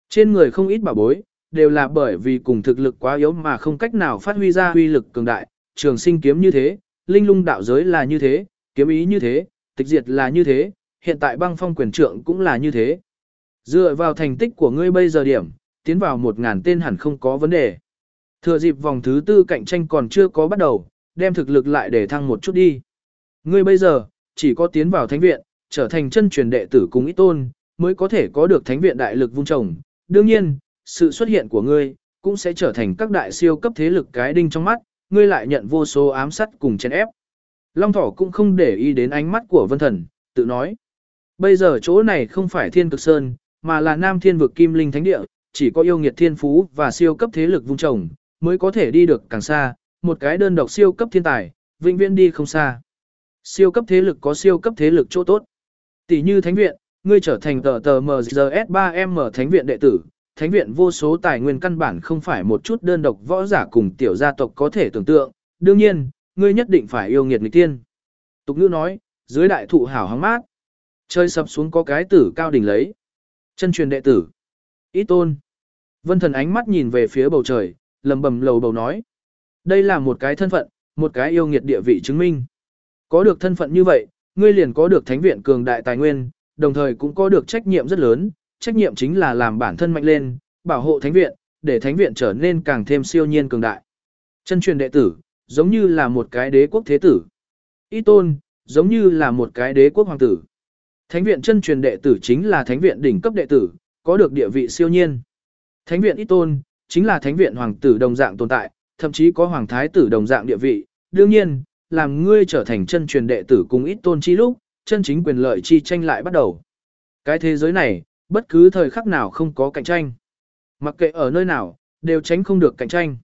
Trên người không ít bảo bối, đều là bởi vì cùng thực lực quá yếu mà không cách nào phát huy ra uy lực cường đại, trường sinh kiếm như thế, linh lung đạo giới là như thế, kiếm ý như thế, tịch diệt là như thế, hiện tại băng phong quyền trượng cũng là như thế. Dựa vào thành tích của ngươi bây giờ điểm, tiến vào một ngàn tên hẳn không có vấn đề. Thừa dịp vòng thứ tư cạnh tranh còn chưa có bắt đầu, đem thực lực lại để thăng một chút đi. Ngươi bây giờ, chỉ có tiến vào thánh viện, trở thành chân truyền đệ tử cùng ít tôn, mới có thể có được thánh viện đại lực vung trồng. Đương nhiên, sự xuất hiện của ngươi, cũng sẽ trở thành các đại siêu cấp thế lực cái đinh trong mắt, ngươi lại nhận vô số ám sát cùng chèn ép. Long thỏ cũng không để ý đến ánh mắt của vân thần, tự nói. Bây giờ chỗ này không phải thiên cực sơn, mà là nam thiên vực kim linh thánh địa, chỉ có yêu nghiệt thiên phú và siêu cấp thế lực vung trồng, mới có thể đi được càng xa, một cái đơn độc siêu cấp thiên tài, vĩnh viễn đi không xa. Siêu cấp thế lực có siêu cấp thế lực chỗ tốt. Tỷ như thánh viện, ngươi trở thành tờ tờ MGS3M thánh viện đệ tử, thánh viện vô số tài nguyên căn bản không phải một chút đơn độc võ giả cùng tiểu gia tộc có thể tưởng tượng, đương nhiên, ngươi nhất định phải yêu nghiệt nghịch tiên. Tục ngữ nói, dưới đại thụ hảo hắng mát, chơi sập xuống có cái tử cao đỉnh lấy. Chân truyền đệ tử. Ít tôn. Vân thần ánh mắt nhìn về phía bầu trời, lầm bầm lầu bầu nói. Đây là một cái thân phận, một cái yêu nghiệt địa vị chứng minh. Có được thân phận như vậy, ngươi liền có được thánh viện cường đại tài nguyên, đồng thời cũng có được trách nhiệm rất lớn, trách nhiệm chính là làm bản thân mạnh lên, bảo hộ thánh viện, để thánh viện trở nên càng thêm siêu nhiên cường đại. Chân truyền đệ tử, giống như là một cái đế quốc thế tử. Y tôn, giống như là một cái đế quốc hoàng tử. Thánh viện chân truyền đệ tử chính là thánh viện đỉnh cấp đệ tử, có được địa vị siêu nhiên. Thánh viện Y tôn, chính là thánh viện hoàng tử đồng dạng tồn tại, thậm chí có hoàng thái tử đồng dạng địa vị. Đương nhiên, làm ngươi trở thành chân truyền đệ tử cùng ít tôn chi lúc, chân chính quyền lợi chi tranh lại bắt đầu. Cái thế giới này, bất cứ thời khắc nào không có cạnh tranh. Mặc kệ ở nơi nào, đều tránh không được cạnh tranh.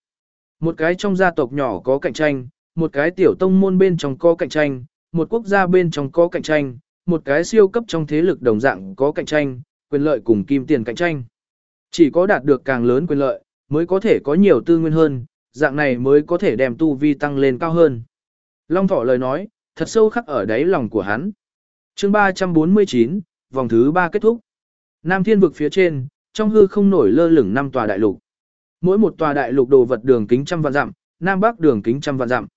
Một cái trong gia tộc nhỏ có cạnh tranh, một cái tiểu tông môn bên trong có cạnh tranh, một quốc gia bên trong có cạnh tranh, một cái siêu cấp trong thế lực đồng dạng có cạnh tranh, quyền lợi cùng kim tiền cạnh tranh. Chỉ có đạt được càng lớn quyền lợi, mới có thể có nhiều tư nguyên hơn, dạng này mới có thể đem tu vi tăng lên cao hơn. Long thỏ lời nói, thật sâu khắc ở đáy lòng của hắn. chương 349, vòng thứ 3 kết thúc. Nam thiên vực phía trên, trong hư không nổi lơ lửng năm tòa đại lục. Mỗi một tòa đại lục đồ vật đường kính trăm vạn dặm, nam bắc đường kính trăm vạn dặm.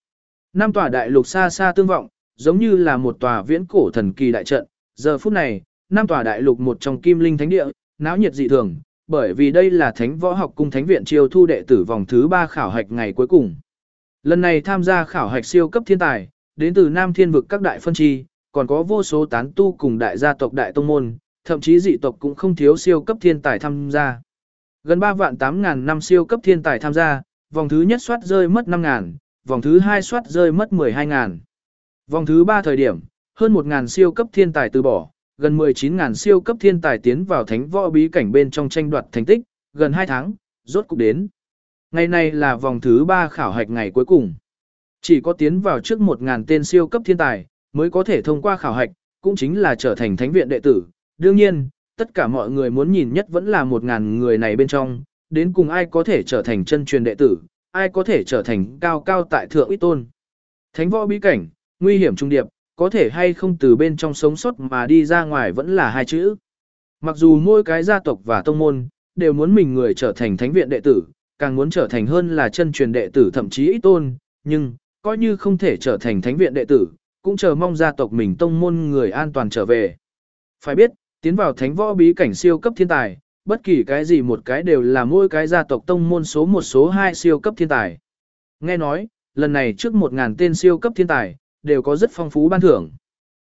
Năm tòa đại lục xa xa tương vọng, giống như là một tòa viễn cổ thần kỳ đại trận. Giờ phút này, năm tòa đại lục một trong kim linh thánh địa, náo nhiệt dị thường, bởi vì đây là thánh võ học cung thánh viện chiêu thu đệ tử vòng thứ 3 khảo hạch ngày cuối cùng. Lần này tham gia khảo hạch siêu cấp thiên tài, đến từ Nam Thiên vực các đại phân chi, còn có vô số tán tu cùng đại gia tộc đại tông môn, thậm chí dị tộc cũng không thiếu siêu cấp thiên tài tham gia. Gần 3 vạn 8 ngàn năm siêu cấp thiên tài tham gia, vòng thứ nhất soát rơi mất 5 ngàn, vòng thứ hai soát rơi mất 12 ngàn. Vòng thứ 3 thời điểm, hơn 1 ngàn siêu cấp thiên tài từ bỏ, gần 19 ngàn siêu cấp thiên tài tiến vào thánh võ bí cảnh bên trong tranh đoạt thành tích, gần 2 tháng, rốt cục đến. Ngày này là vòng thứ 3 khảo hạch ngày cuối cùng. Chỉ có tiến vào trước 1.000 tên siêu cấp thiên tài, mới có thể thông qua khảo hạch, cũng chính là trở thành thánh viện đệ tử. Đương nhiên, tất cả mọi người muốn nhìn nhất vẫn là một ngàn người này bên trong, đến cùng ai có thể trở thành chân truyền đệ tử, ai có thể trở thành cao cao tại thượng ít tôn. Thánh võ bí cảnh, nguy hiểm trung điệp, có thể hay không từ bên trong sống sót mà đi ra ngoài vẫn là hai chữ. Mặc dù mỗi cái gia tộc và tông môn, đều muốn mình người trở thành thánh viện đệ tử, càng muốn trở thành hơn là chân truyền đệ tử thậm chí ít tôn, nhưng, coi như không thể trở thành thánh viện đệ tử, cũng chờ mong gia tộc mình tông môn người an toàn trở về. Phải biết, tiến vào thánh võ bí cảnh siêu cấp thiên tài, bất kỳ cái gì một cái đều là mỗi cái gia tộc tông môn số một số hai siêu cấp thiên tài. Nghe nói, lần này trước một ngàn tên siêu cấp thiên tài, đều có rất phong phú ban thưởng.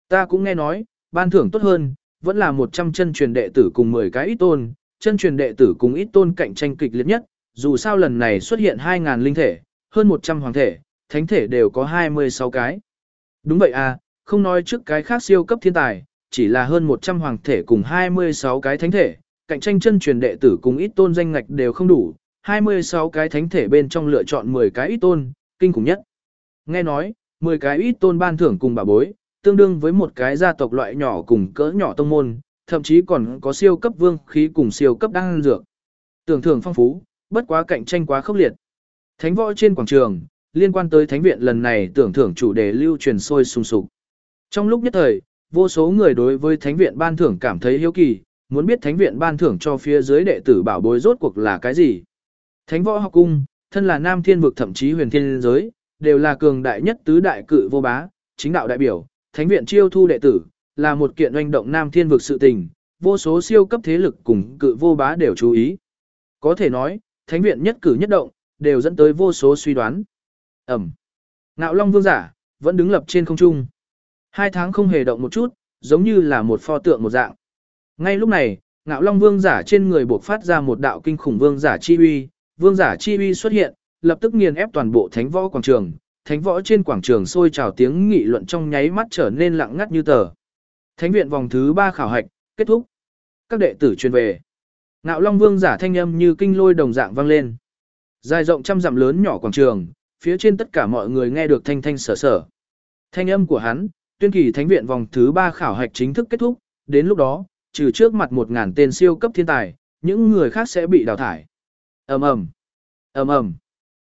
Ta cũng nghe nói, ban thưởng tốt hơn, vẫn là 100 chân truyền đệ tử cùng 10 cái ít tôn, chân truyền đệ tử cùng ít tôn cạnh tranh kịch liệt nhất, dù sao lần này xuất hiện 2.000 linh thể, hơn 100 hoàng thể, thánh thể đều có 26 cái. Đúng vậy à, không nói trước cái khác siêu cấp thiên tài, chỉ là hơn 100 hoàng thể cùng 26 cái thánh thể, cạnh tranh chân truyền đệ tử cùng ít tôn danh ngạch đều không đủ, 26 cái thánh thể bên trong lựa chọn 10 cái ít tôn, kinh khủng nhất. Nghe nói, 10 cái ít tôn ban thưởng cùng bà bối, tương đương với một cái gia tộc loại nhỏ cùng cỡ nhỏ tông môn, thậm chí còn có siêu cấp vương khí cùng siêu cấp đăng dược. Tưởng thưởng phong phú, bất quá cạnh tranh quá khốc liệt. Thánh võ trên quảng trường, liên quan tới thánh viện lần này tưởng thưởng chủ đề lưu truyền sôi sùng sục. Trong lúc nhất thời, vô số người đối với thánh viện ban thưởng cảm thấy hiếu kỳ, muốn biết thánh viện ban thưởng cho phía dưới đệ tử bảo bối rốt cuộc là cái gì. Thánh võ học cung, thân là nam thiên vực thậm chí huyền thiên giới, đều là cường đại nhất tứ đại cự vô bá, chính đạo đại biểu, thánh viện chiêu thu đệ tử, là một kiện oanh động nam thiên vực sự tình, vô số siêu cấp thế lực cùng cự vô bá đều chú ý. Có thể nói, thánh viện nhất cử nhất động, đều dẫn tới vô số suy đoán. Ẩm. Ngạo Long Vương giả, vẫn đứng lập trên không trung. Hai tháng không hề động một chút, giống như là một pho tượng một dạng. Ngay lúc này, Ngạo Long Vương giả trên người buộc phát ra một đạo kinh khủng vương giả chi uy, vương giả chi uy xuất hiện, lập tức nghiền ép toàn bộ thánh võ quảng trường, thánh võ trên quảng trường sôi trào tiếng nghị luận trong nháy mắt trở nên lặng ngắt như tờ. Thánh viện vòng thứ 3 khảo hạch, kết thúc. Các đệ tử truyền về. Ngạo Long Vương giả thanh âm như kinh lôi đồng dạng vang lên. Dài rộng trăm dặm lớn nhỏ quảng trường, phía trên tất cả mọi người nghe được thanh thanh sở sở. Thanh âm của hắn, tuyên kỳ thánh viện vòng thứ 3 khảo hạch chính thức kết thúc, đến lúc đó, trừ trước mặt 1000 tên siêu cấp thiên tài, những người khác sẽ bị đào thải. Ầm ầm. Ầm ầm.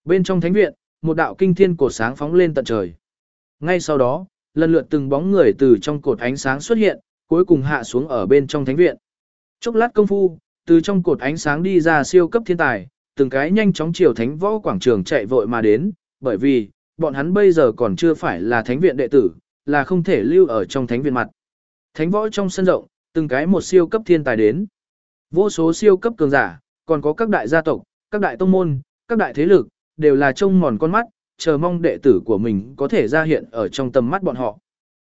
Bên trong thánh viện, một đạo kinh thiên cột sáng phóng lên tận trời. Ngay sau đó, lần lượt từng bóng người từ trong cột ánh sáng xuất hiện, cuối cùng hạ xuống ở bên trong thánh viện. Chốc lát công phu, từ trong cột ánh sáng đi ra siêu cấp thiên tài, từng cái nhanh chóng chiều thánh võ quảng trường chạy vội mà đến, bởi vì, bọn hắn bây giờ còn chưa phải là thánh viện đệ tử, là không thể lưu ở trong thánh viện mặt. Thánh võ trong sân rộng, từng cái một siêu cấp thiên tài đến. Vô số siêu cấp cường giả, còn có các đại gia tộc, các đại tông môn, các đại thế lực, đều là trông mòn con mắt, chờ mong đệ tử của mình có thể ra hiện ở trong tầm mắt bọn họ.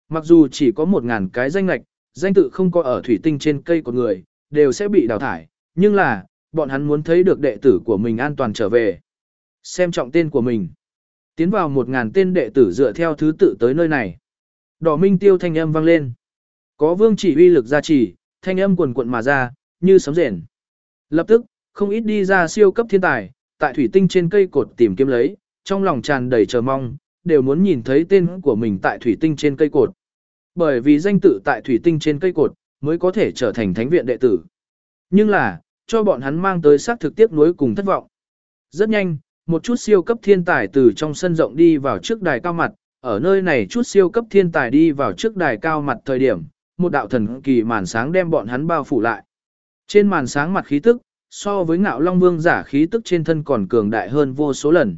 Mặc dù chỉ có một ngàn cái danh lạch, danh tự không có ở thủy tinh trên cây của người, đều sẽ bị đào thải, nhưng là, bọn hắn muốn thấy được đệ tử của mình an toàn trở về. Xem trọng tên của mình. Tiến vào một ngàn tên đệ tử dựa theo thứ tự tới nơi này. Đỏ minh tiêu thanh âm vang lên. Có vương chỉ uy lực gia trì, thanh âm quần quận mà ra, như sấm rền. Lập tức, không ít đi ra siêu cấp thiên tài, tại thủy tinh trên cây cột tìm kiếm lấy, trong lòng tràn đầy chờ mong, đều muốn nhìn thấy tên của mình tại thủy tinh trên cây cột. Bởi vì danh tự tại thủy tinh trên cây cột, mới có thể trở thành thánh viện đệ tử. Nhưng là, cho bọn hắn mang tới xác thực tiếp nối cùng thất vọng. Rất nhanh, một chút siêu cấp thiên tài từ trong sân rộng đi vào trước đài cao mặt, ở nơi này chút siêu cấp thiên tài đi vào trước đài cao mặt thời điểm, một đạo thần kỳ màn sáng đem bọn hắn bao phủ lại. Trên màn sáng mặt khí tức, so với ngạo long vương giả khí tức trên thân còn cường đại hơn vô số lần.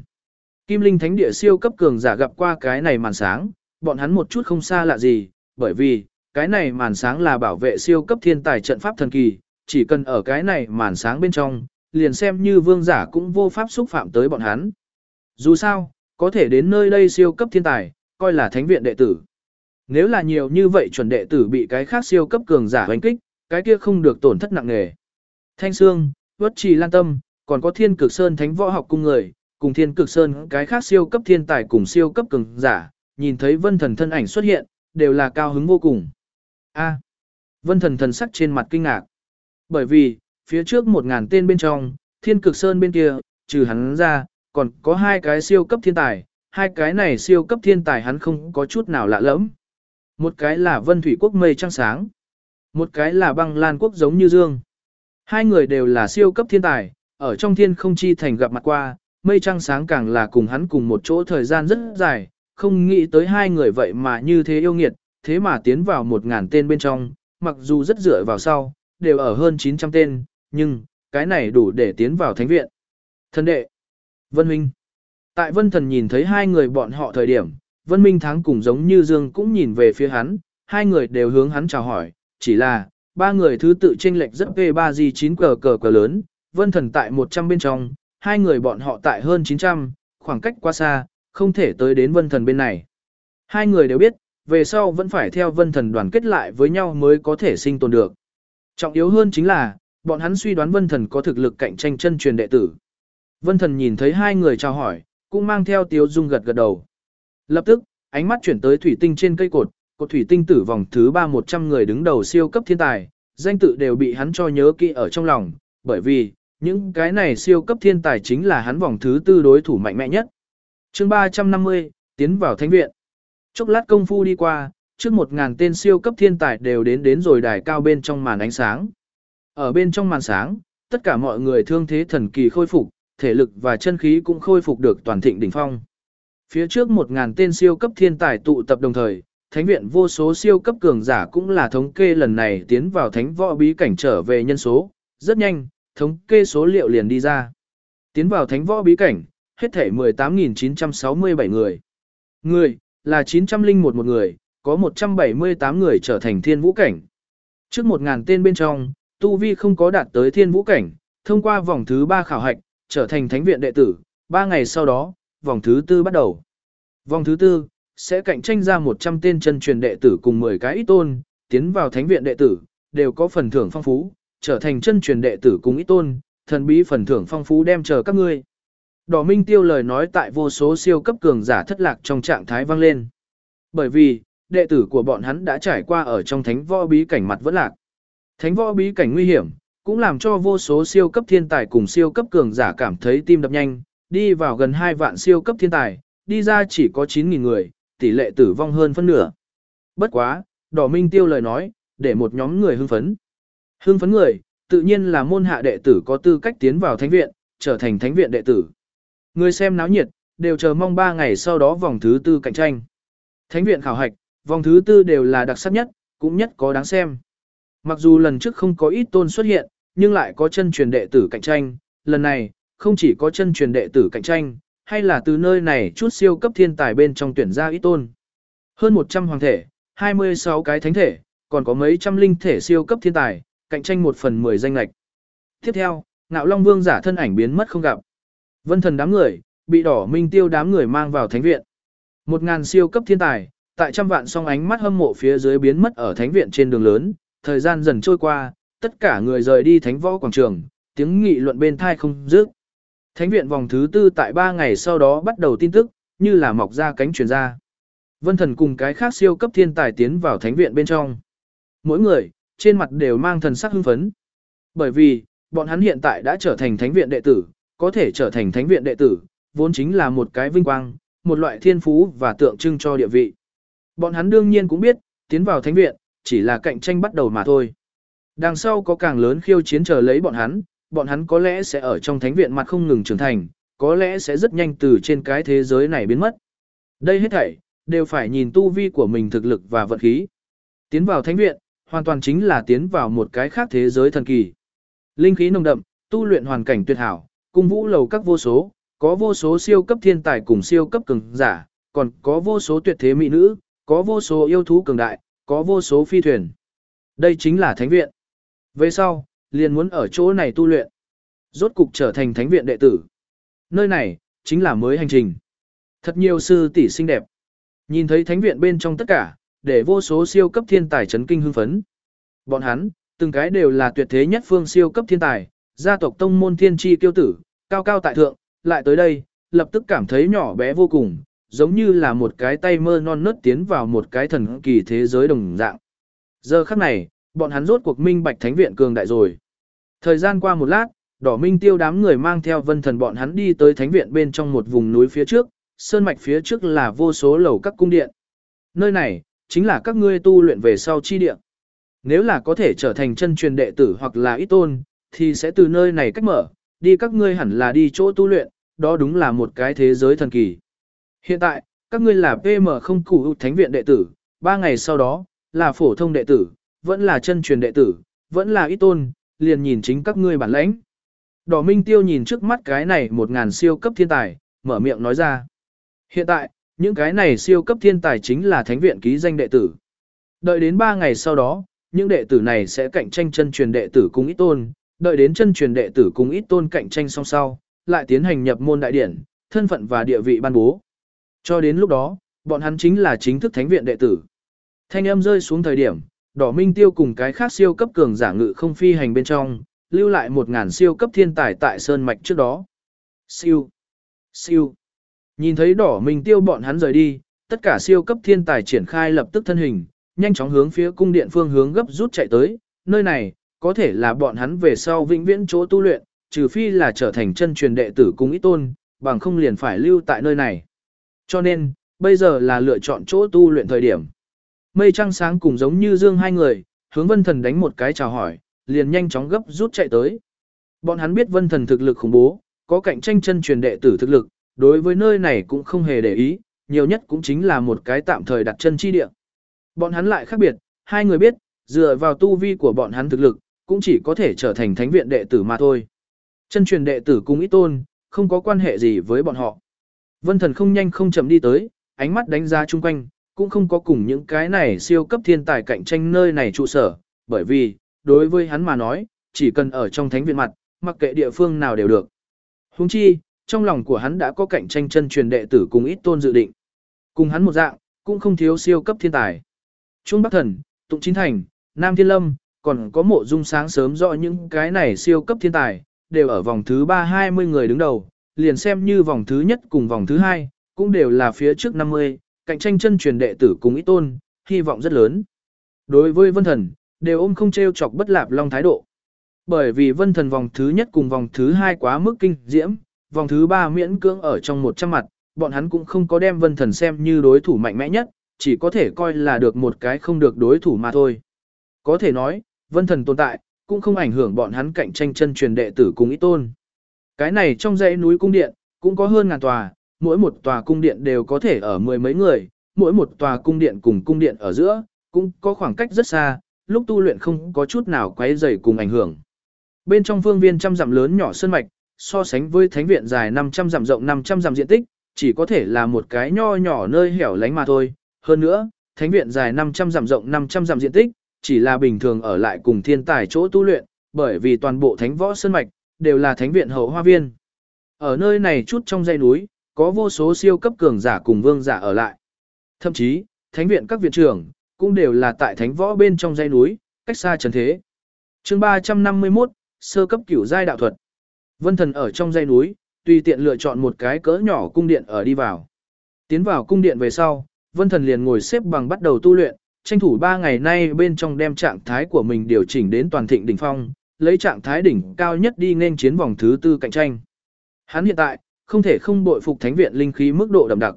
Kim linh thánh địa siêu cấp cường giả gặp qua cái này màn sáng, bọn hắn một chút không xa lạ gì, bởi vì, cái này màn sáng là bảo vệ siêu cấp thiên tài trận pháp thần kỳ, chỉ cần ở cái này màn sáng bên trong, liền xem như vương giả cũng vô pháp xúc phạm tới bọn hắn. Dù sao, có thể đến nơi đây siêu cấp thiên tài, coi là thánh viện đệ tử. Nếu là nhiều như vậy chuẩn đệ tử bị cái khác siêu cấp cường giả hoành kích, cái kia không được tổn thất nặng nề. Thanh Sương, Vất Trì Lan Tâm, còn có Thiên Cực Sơn Thánh Võ học cung người, cùng Thiên Cực Sơn cái khác siêu cấp thiên tài cùng siêu cấp cường giả, nhìn thấy Vân Thần thân ảnh xuất hiện, đều là cao hứng vô cùng. A. Vân Thần thần sắc trên mặt kinh ngạc. Bởi vì, phía trước một ngàn tên bên trong, Thiên Cực Sơn bên kia, trừ hắn ra, còn có hai cái siêu cấp thiên tài, hai cái này siêu cấp thiên tài hắn không có chút nào lạ lẫm. Một cái là Vân Thủy Quốc mây trăng sáng, một cái là băng lan quốc giống như dương. Hai người đều là siêu cấp thiên tài, ở trong thiên không chi thành gặp mặt qua, mây trăng sáng càng là cùng hắn cùng một chỗ thời gian rất dài, không nghĩ tới hai người vậy mà như thế yêu nghiệt, thế mà tiến vào một ngàn tên bên trong, mặc dù rất dựa vào sau, đều ở hơn 900 tên, nhưng, cái này đủ để tiến vào thánh viện. Thần đệ. Vân huynh. Tại Vân Thần nhìn thấy hai người bọn họ thời điểm, Vân Minh Thắng cùng giống như Dương cũng nhìn về phía hắn, hai người đều hướng hắn chào hỏi, chỉ là, ba người thứ tự chênh lệch rất về 3 g 9 cờ cờ cờ lớn, Vân Thần tại 100 bên trong, hai người bọn họ tại hơn 900, khoảng cách quá xa, không thể tới đến Vân Thần bên này. Hai người đều biết, về sau vẫn phải theo Vân Thần đoàn kết lại với nhau mới có thể sinh tồn được. Trọng yếu hơn chính là, bọn hắn suy đoán Vân Thần có thực lực cạnh tranh chân truyền đệ tử. Vân Thần nhìn thấy hai người chào hỏi, cũng mang theo tiếu dung gật gật đầu. Lập tức, ánh mắt chuyển tới thủy tinh trên cây cột, cột thủy tinh tử vòng thứ ba một trăm người đứng đầu siêu cấp thiên tài, danh tự đều bị hắn cho nhớ kỹ ở trong lòng, bởi vì, những cái này siêu cấp thiên tài chính là hắn vòng thứ tư đối thủ mạnh mẽ nhất. chương ba trăm năm mươi tiến vào thánh viện. Chốc lát công phu đi qua, trước một ngàn tên siêu cấp thiên tài đều đến đến rồi đài cao bên trong màn ánh sáng. Ở bên trong màn sáng, tất cả mọi người thương thế thần kỳ khôi phục, thể lực và chân khí cũng khôi phục được toàn thịnh đỉnh phong. Phía trước một ngàn tên siêu cấp thiên tài tụ tập đồng thời, thánh viện vô số siêu cấp cường giả cũng là thống kê lần này tiến vào thánh võ bí cảnh trở về nhân số, rất nhanh, thống kê số liệu liền đi ra. Tiến vào thánh võ bí cảnh, hết thể 18.967 người. Người, là 901 một người, có 178 người trở thành thiên vũ cảnh. Trước 1.000 tên bên trong, Tu Vi không có đạt tới thiên vũ cảnh, thông qua vòng thứ 3 khảo hạch, trở thành thánh viện đệ tử, 3 ngày sau đó, vòng thứ 4 bắt đầu. Vòng thứ 4, sẽ cạnh tranh ra 100 tên chân truyền đệ tử cùng 10 cái ít tôn, tiến vào thánh viện đệ tử, đều có phần thưởng phong phú, trở thành chân truyền đệ tử cùng ít tôn, thần bí phần thưởng phong phú đem chờ các ngươi. Đỏ Minh Tiêu lời nói tại vô số siêu cấp cường giả thất lạc trong trạng thái vang lên. Bởi vì, đệ tử của bọn hắn đã trải qua ở trong thánh võ bí cảnh mặt vẫn lạc. Thánh võ bí cảnh nguy hiểm, cũng làm cho vô số siêu cấp thiên tài cùng siêu cấp cường giả cảm thấy tim đập nhanh, đi vào gần 2 vạn siêu cấp thiên tài, đi ra chỉ có 9.000 người, tỷ lệ tử vong hơn phân nửa. Bất quá, đỏ minh tiêu lời nói, để một nhóm người hưng phấn. Hưng phấn người, tự nhiên là môn hạ đệ tử có tư cách tiến vào thánh viện, trở thành thánh viện đệ tử. Người xem náo nhiệt, đều chờ mong 3 ngày sau đó vòng thứ tư cạnh tranh. Thánh viện khảo hạch, vòng thứ tư đều là đặc sắc nhất, cũng nhất có đáng xem. Mặc dù lần trước không có ít tôn xuất hiện, nhưng lại có chân truyền đệ tử cạnh tranh, lần này, không chỉ có chân truyền đệ tử cạnh tranh, hay là từ nơi này chút siêu cấp thiên tài bên trong tuyển ra ít tôn. Hơn 100 hoàng thể, 26 cái thánh thể, còn có mấy trăm linh thể siêu cấp thiên tài, cạnh tranh một phần 10 danh lạch. Tiếp theo, ngạo long vương giả thân ảnh biến mất không gặp. Vân thần đám người, bị đỏ minh tiêu đám người mang vào thánh viện. Một ngàn siêu cấp thiên tài, tại trăm vạn song ánh mắt hâm mộ phía dưới biến mất ở thánh viện trên đường lớn, thời gian dần trôi qua, tất cả người rời đi thánh võ quảng trường, tiếng nghị luận bên thai không dứt. Thánh viện vòng thứ tư tại 3 ngày sau đó bắt đầu tin tức, như là mọc ra cánh truyền ra. Vân thần cùng cái khác siêu cấp thiên tài tiến vào thánh viện bên trong. Mỗi người, trên mặt đều mang thần sắc hưng phấn. Bởi vì, bọn hắn hiện tại đã trở thành thánh viện đệ tử, có thể trở thành thánh viện đệ tử, vốn chính là một cái vinh quang, một loại thiên phú và tượng trưng cho địa vị. Bọn hắn đương nhiên cũng biết, tiến vào thánh viện, chỉ là cạnh tranh bắt đầu mà thôi. Đằng sau có càng lớn khiêu chiến chờ lấy bọn hắn, bọn hắn có lẽ sẽ ở trong thánh viện mặt không ngừng trưởng thành, có lẽ sẽ rất nhanh từ trên cái thế giới này biến mất. Đây hết thảy, đều phải nhìn tu vi của mình thực lực và vận khí. Tiến vào thánh viện, hoàn toàn chính là tiến vào một cái khác thế giới thần kỳ. Linh khí nồng đậm, tu luyện hoàn cảnh tuyệt hảo, cung vũ lầu các vô số, có vô số siêu cấp thiên tài cùng siêu cấp cường giả, còn có vô số tuyệt thế mỹ nữ, có vô số yêu thú cường đại, có vô số phi thuyền. Đây chính là thánh viện. Về sau, liền muốn ở chỗ này tu luyện. Rốt cục trở thành thánh viện đệ tử. Nơi này, chính là mới hành trình. Thật nhiều sư tỷ xinh đẹp. Nhìn thấy thánh viện bên trong tất cả, để vô số siêu cấp thiên tài chấn kinh hưng phấn. Bọn hắn, từng cái đều là tuyệt thế nhất phương siêu cấp thiên tài, gia tộc tông môn thiên tri kiêu tử, cao cao tại thượng, lại tới đây, lập tức cảm thấy nhỏ bé vô cùng, giống như là một cái tay mơ non nớt tiến vào một cái thần kỳ thế giới đồng dạng. Giờ khắc này, bọn hắn rốt cuộc minh bạch thánh viện cường đại rồi. Thời gian qua một lát, đỏ minh tiêu đám người mang theo vân thần bọn hắn đi tới thánh viện bên trong một vùng núi phía trước, sơn mạch phía trước là vô số lầu các cung điện. Nơi này, chính là các ngươi tu luyện về sau chi địa. Nếu là có thể trở thành chân truyền đệ tử hoặc là ít tôn, thì sẽ từ nơi này cách mở, đi các ngươi hẳn là đi chỗ tu luyện, đó đúng là một cái thế giới thần kỳ. Hiện tại, các ngươi là PM không cụ thánh viện đệ tử, ba ngày sau đó, là phổ thông đệ tử, vẫn là chân truyền đệ tử, vẫn là ít tôn, liền nhìn chính các ngươi bản lãnh. Đỏ Minh Tiêu nhìn trước mắt cái này một ngàn siêu cấp thiên tài, mở miệng nói ra. Hiện tại, những cái này siêu cấp thiên tài chính là thánh viện ký danh đệ tử. Đợi đến 3 ngày sau đó, những đệ tử này sẽ cạnh tranh chân truyền đệ tử cùng ít tôn, đợi đến chân truyền đệ tử cùng ít tôn cạnh tranh song sau, lại tiến hành nhập môn đại điển, thân phận và địa vị ban bố. Cho đến lúc đó, bọn hắn chính là chính thức thánh viện đệ tử. Thanh âm rơi xuống thời điểm, đỏ minh tiêu cùng cái khác siêu cấp cường giả ngự không phi hành bên trong, lưu lại một ngàn siêu cấp thiên tài tại Sơn Mạch trước đó. Siêu, siêu. Nhìn thấy đỏ minh tiêu bọn hắn rời đi, tất cả siêu cấp thiên tài triển khai lập tức thân hình, nhanh chóng hướng phía cung điện phương hướng gấp rút chạy tới, nơi này, có thể là bọn hắn về sau vĩnh viễn chỗ tu luyện, trừ phi là trở thành chân truyền đệ tử cung ít tôn, bằng không liền phải lưu tại nơi này. Cho nên, bây giờ là lựa chọn chỗ tu luyện thời điểm. Mây trăng sáng cùng giống như dương hai người, hướng vân thần đánh một cái chào hỏi, liền nhanh chóng gấp rút chạy tới. Bọn hắn biết vân thần thực lực khủng bố, có cạnh tranh chân truyền đệ tử thực lực, đối với nơi này cũng không hề để ý, nhiều nhất cũng chính là một cái tạm thời đặt chân chi địa. Bọn hắn lại khác biệt, hai người biết, dựa vào tu vi của bọn hắn thực lực, cũng chỉ có thể trở thành thánh viện đệ tử mà thôi. Chân truyền đệ tử cùng ít tôn, không có quan hệ gì với bọn họ. Vân thần không nhanh không chậm đi tới, ánh mắt đánh giá chung quanh, cũng không có cùng những cái này siêu cấp thiên tài cạnh tranh nơi này trụ sở, bởi vì, đối với hắn mà nói, chỉ cần ở trong thánh viện mặt, mặc kệ địa phương nào đều được. Huống chi, trong lòng của hắn đã có cạnh tranh chân truyền đệ tử cùng ít tôn dự định. Cùng hắn một dạng, cũng không thiếu siêu cấp thiên tài. Trung Bắc Thần, Tụng Chính Thành, Nam Thiên Lâm, còn có mộ dung sáng sớm rõ những cái này siêu cấp thiên tài, đều ở vòng thứ 3-20 người đứng đầu, liền xem như vòng thứ nhất cùng vòng thứ hai, cũng đều là phía trước 50, cạnh tranh chân truyền đệ tử cùng ít tôn, hy vọng rất lớn. Đối với Vân Thần, đều ôm không treo chọc bất lạp long thái độ. Bởi vì Vân Thần vòng thứ nhất cùng vòng thứ hai quá mức kinh diễm, vòng thứ ba miễn cưỡng ở trong 100 mặt, bọn hắn cũng không có đem Vân Thần xem như đối thủ mạnh mẽ nhất, chỉ có thể coi là được một cái không được đối thủ mà thôi. Có thể nói, Vân Thần tồn tại, cũng không ảnh hưởng bọn hắn cạnh tranh chân truyền đệ tử cùng ít tôn. Cái này trong dãy núi cung điện, cũng có hơn ngàn tòa, mỗi một tòa cung điện đều có thể ở mười mấy người, mỗi một tòa cung điện cùng cung điện ở giữa, cũng có khoảng cách rất xa, lúc tu luyện không có chút nào quấy rầy cùng ảnh hưởng. Bên trong phương viên trăm dặm lớn nhỏ sơn mạch, so sánh với thánh viện dài 500 dặm rộng 500 dặm diện tích, chỉ có thể là một cái nho nhỏ nơi hẻo lánh mà thôi. Hơn nữa, thánh viện dài 500 dặm rộng 500 dặm diện tích, chỉ là bình thường ở lại cùng thiên tài chỗ tu luyện, bởi vì toàn bộ thánh võ sơn mạch đều là thánh viện hậu hoa viên. Ở nơi này chút trong dãy núi, có vô số siêu cấp cường giả cùng vương giả ở lại. Thậm chí, thánh viện các viện trưởng cũng đều là tại thánh võ bên trong dãy núi, cách xa trần thế. Chương 351, sơ cấp cửu giai đạo thuật. Vân Thần ở trong dãy núi, tùy tiện lựa chọn một cái cỡ nhỏ cung điện ở đi vào. Tiến vào cung điện về sau, Vân Thần liền ngồi xếp bằng bắt đầu tu luyện, tranh thủ 3 ngày nay bên trong đem trạng thái của mình điều chỉnh đến toàn thịnh đỉnh phong, lấy trạng thái đỉnh cao nhất đi nên chiến vòng thứ tư cạnh tranh. Hắn hiện tại, không thể không bội phục thánh viện linh khí mức độ đậm đặc.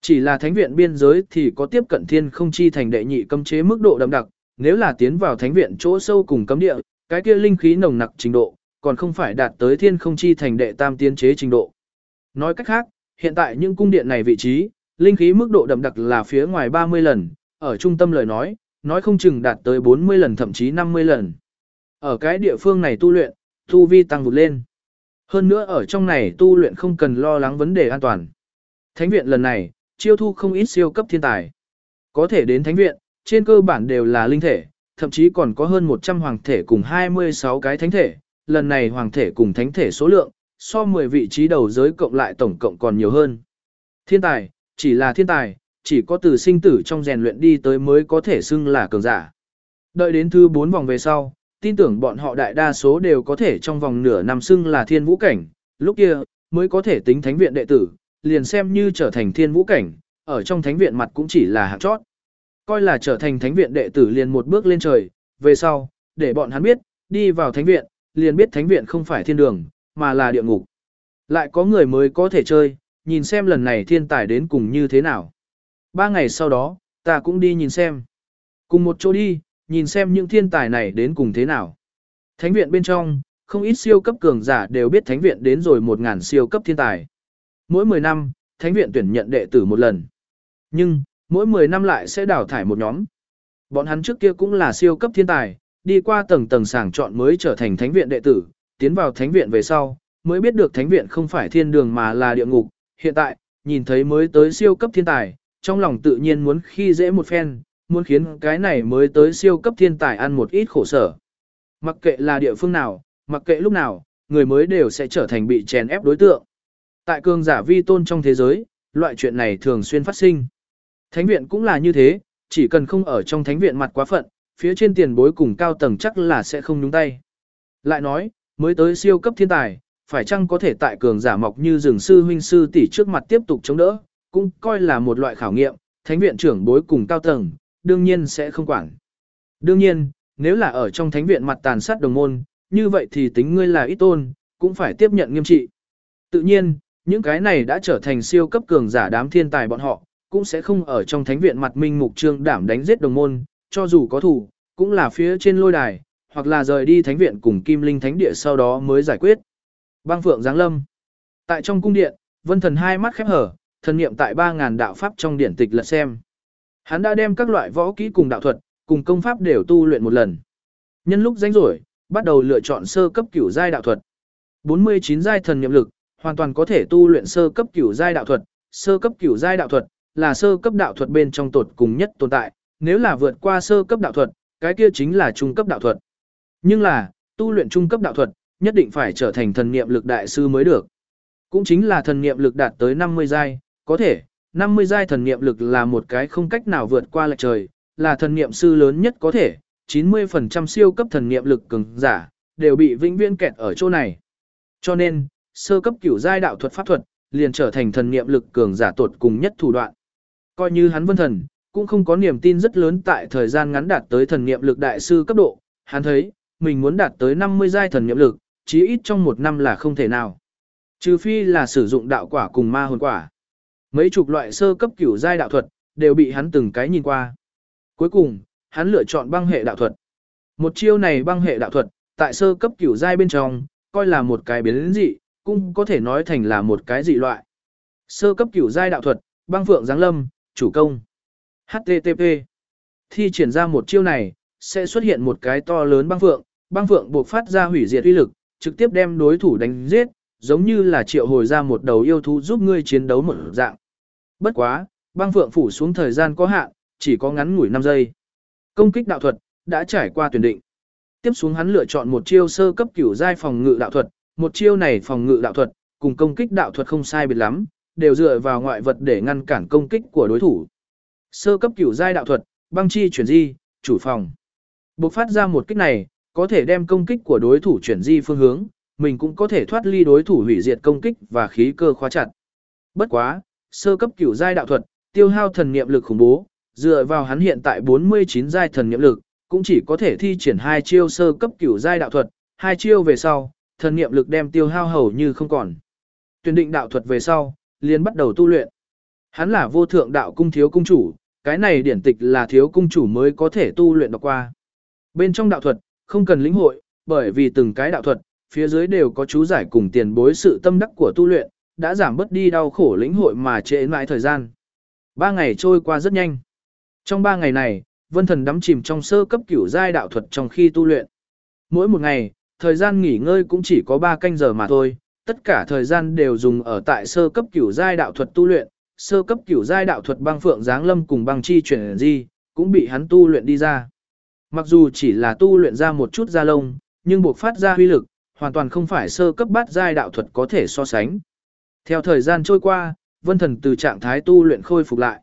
Chỉ là thánh viện biên giới thì có tiếp cận thiên không chi thành đệ nhị cấm chế mức độ đậm đặc, nếu là tiến vào thánh viện chỗ sâu cùng cấm địa, cái kia linh khí nồng nặc trình độ, còn không phải đạt tới thiên không chi thành đệ tam tiến chế trình độ. Nói cách khác, hiện tại những cung điện này vị trí, linh khí mức độ đậm đặc là phía ngoài 30 lần, ở trung tâm lời nói, nói không chừng đạt tới 40 lần thậm chí 50 lần. Ở cái địa phương này tu luyện, tu vi tăng vụt lên. Hơn nữa ở trong này tu luyện không cần lo lắng vấn đề an toàn. Thánh viện lần này, chiêu thu không ít siêu cấp thiên tài. Có thể đến thánh viện, trên cơ bản đều là linh thể, thậm chí còn có hơn 100 hoàng thể cùng 26 cái thánh thể. Lần này hoàng thể cùng thánh thể số lượng, so 10 vị trí đầu giới cộng lại tổng cộng còn nhiều hơn. Thiên tài, chỉ là thiên tài, chỉ có từ sinh tử trong rèn luyện đi tới mới có thể xưng là cường giả. Đợi đến thứ 4 vòng về sau, tin tưởng bọn họ đại đa số đều có thể trong vòng nửa năm xưng là thiên vũ cảnh, lúc kia mới có thể tính thánh viện đệ tử, liền xem như trở thành thiên vũ cảnh, ở trong thánh viện mặt cũng chỉ là hạng chót. Coi là trở thành thánh viện đệ tử liền một bước lên trời, về sau, để bọn hắn biết, đi vào thánh viện, liền biết thánh viện không phải thiên đường, mà là địa ngục. Lại có người mới có thể chơi, nhìn xem lần này thiên tài đến cùng như thế nào. Ba ngày sau đó, ta cũng đi nhìn xem. Cùng một chỗ đi, nhìn xem những thiên tài này đến cùng thế nào. Thánh viện bên trong, không ít siêu cấp cường giả đều biết thánh viện đến rồi 1000 siêu cấp thiên tài. Mỗi 10 năm, thánh viện tuyển nhận đệ tử một lần. Nhưng, mỗi 10 năm lại sẽ đào thải một nhóm. Bọn hắn trước kia cũng là siêu cấp thiên tài, đi qua tầng tầng sàng chọn mới trở thành thánh viện đệ tử, tiến vào thánh viện về sau, mới biết được thánh viện không phải thiên đường mà là địa ngục. Hiện tại, nhìn thấy mới tới siêu cấp thiên tài, trong lòng tự nhiên muốn khi dễ một phen, muốn khiến cái này mới tới siêu cấp thiên tài ăn một ít khổ sở. Mặc kệ là địa phương nào, mặc kệ lúc nào, người mới đều sẽ trở thành bị chèn ép đối tượng. Tại cường giả vi tôn trong thế giới, loại chuyện này thường xuyên phát sinh. Thánh viện cũng là như thế, chỉ cần không ở trong thánh viện mặt quá phận, phía trên tiền bối cùng cao tầng chắc là sẽ không nhúng tay. Lại nói, mới tới siêu cấp thiên tài, phải chăng có thể tại cường giả mọc như rừng sư huynh sư tỷ trước mặt tiếp tục chống đỡ, cũng coi là một loại khảo nghiệm, thánh viện trưởng bối cùng cao tầng, đương nhiên sẽ không quản. Đương nhiên, nếu là ở trong thánh viện mặt tàn sát đồng môn, như vậy thì tính ngươi là ít tôn, cũng phải tiếp nhận nghiêm trị. Tự nhiên, những cái này đã trở thành siêu cấp cường giả đám thiên tài bọn họ, cũng sẽ không ở trong thánh viện mặt minh mục trương đảm đánh giết đồng môn, cho dù có thủ, cũng là phía trên lôi đài, hoặc là rời đi thánh viện cùng kim linh thánh địa sau đó mới giải quyết. Bang phượng giáng lâm. Tại trong cung điện, vân thần hai mắt khép hở, thần niệm tại 3.000 đạo pháp trong điển tịch lật xem. Hắn đã đem các loại võ kỹ cùng đạo thuật, cùng công pháp đều tu luyện một lần. Nhân lúc rảnh rỗi, bắt đầu lựa chọn sơ cấp cửu giai đạo thuật. 49 giai thần niệm lực, hoàn toàn có thể tu luyện sơ cấp cửu giai đạo thuật, sơ cấp cửu giai đạo thuật là sơ cấp đạo thuật bên trong tột cùng nhất tồn tại, nếu là vượt qua sơ cấp đạo thuật, cái kia chính là trung cấp đạo thuật. Nhưng là, tu luyện trung cấp đạo thuật, nhất định phải trở thành thần niệm lực đại sư mới được. Cũng chính là thần niệm lực đạt tới 50 giai, có thể, 50 giai thần niệm lực là một cái không cách nào vượt qua lệch trời, là thần niệm sư lớn nhất có thể, 90% siêu cấp thần niệm lực cường giả đều bị vĩnh viễn kẹt ở chỗ này. Cho nên, sơ cấp cửu giai đạo thuật pháp thuật liền trở thành thần niệm lực cường giả tột cùng nhất thủ đoạn. Coi như hắn vân thần, cũng không có niềm tin rất lớn tại thời gian ngắn đạt tới thần niệm lực đại sư cấp độ, hắn thấy, mình muốn đạt tới 50 giai thần niệm lực, chí ít trong một năm là không thể nào. Trừ phi là sử dụng đạo quả cùng ma hồn quả. Mấy chục loại sơ cấp cửu giai đạo thuật, đều bị hắn từng cái nhìn qua. Cuối cùng, hắn lựa chọn băng hệ đạo thuật. Một chiêu này băng hệ đạo thuật, tại sơ cấp cửu giai bên trong, coi là một cái biến dị, cũng có thể nói thành là một cái dị loại. Sơ cấp cửu giai đạo thuật, băng phượng giáng lâm, chủ công. HTTP. Thi triển ra một chiêu này, sẽ xuất hiện một cái to lớn băng phượng, băng phượng buộc phát ra hủy diệt uy lực, trực tiếp đem đối thủ đánh giết, giống như là triệu hồi ra một đầu yêu thú giúp ngươi chiến đấu một dạng. Bất quá, băng phượng phủ xuống thời gian có hạn, chỉ có ngắn ngủi 5 giây. Công kích đạo thuật đã trải qua tuyển định. Tiếp xuống hắn lựa chọn một chiêu sơ cấp cửu giai phòng ngự đạo thuật, một chiêu này phòng ngự đạo thuật cùng công kích đạo thuật không sai biệt lắm, đều dựa vào ngoại vật để ngăn cản công kích của đối thủ. Sơ cấp cửu giai đạo thuật, băng chi chuyển di, chủ phòng. Bộc phát ra một kích này, có thể đem công kích của đối thủ chuyển di phương hướng, mình cũng có thể thoát ly đối thủ hủy diệt công kích và khí cơ khóa chặt. Bất quá, sơ cấp cửu giai đạo thuật, tiêu hao thần niệm lực khủng bố, dựa vào hắn hiện tại 49 giai thần niệm lực, cũng chỉ có thể thi triển hai chiêu sơ cấp cửu giai đạo thuật, hai chiêu về sau, thần niệm lực đem tiêu hao hầu như không còn. Tuyển định đạo thuật về sau, liền bắt đầu tu luyện. Hắn là vô thượng đạo cung thiếu cung chủ, cái này điển tịch là thiếu cung chủ mới có thể tu luyện đọc qua. Bên trong đạo thuật, không cần lĩnh hội, bởi vì từng cái đạo thuật, phía dưới đều có chú giải cùng tiền bối sự tâm đắc của tu luyện, đã giảm bớt đi đau khổ lĩnh hội mà trễ mãi thời gian. Ba ngày trôi qua rất nhanh. Trong ba ngày này, vân thần đắm chìm trong sơ cấp cửu giai đạo thuật trong khi tu luyện. Mỗi một ngày, thời gian nghỉ ngơi cũng chỉ có ba canh giờ mà thôi, tất cả thời gian đều dùng ở tại sơ cấp cửu giai đạo thuật tu luyện, sơ cấp cửu giai đạo thuật băng phượng giáng lâm cùng băng chi chuyển di, cũng bị hắn tu luyện đi ra. Mặc dù chỉ là tu luyện ra một chút da lông, nhưng buộc phát ra huy lực, hoàn toàn không phải sơ cấp bát giai đạo thuật có thể so sánh. Theo thời gian trôi qua, vân thần từ trạng thái tu luyện khôi phục lại.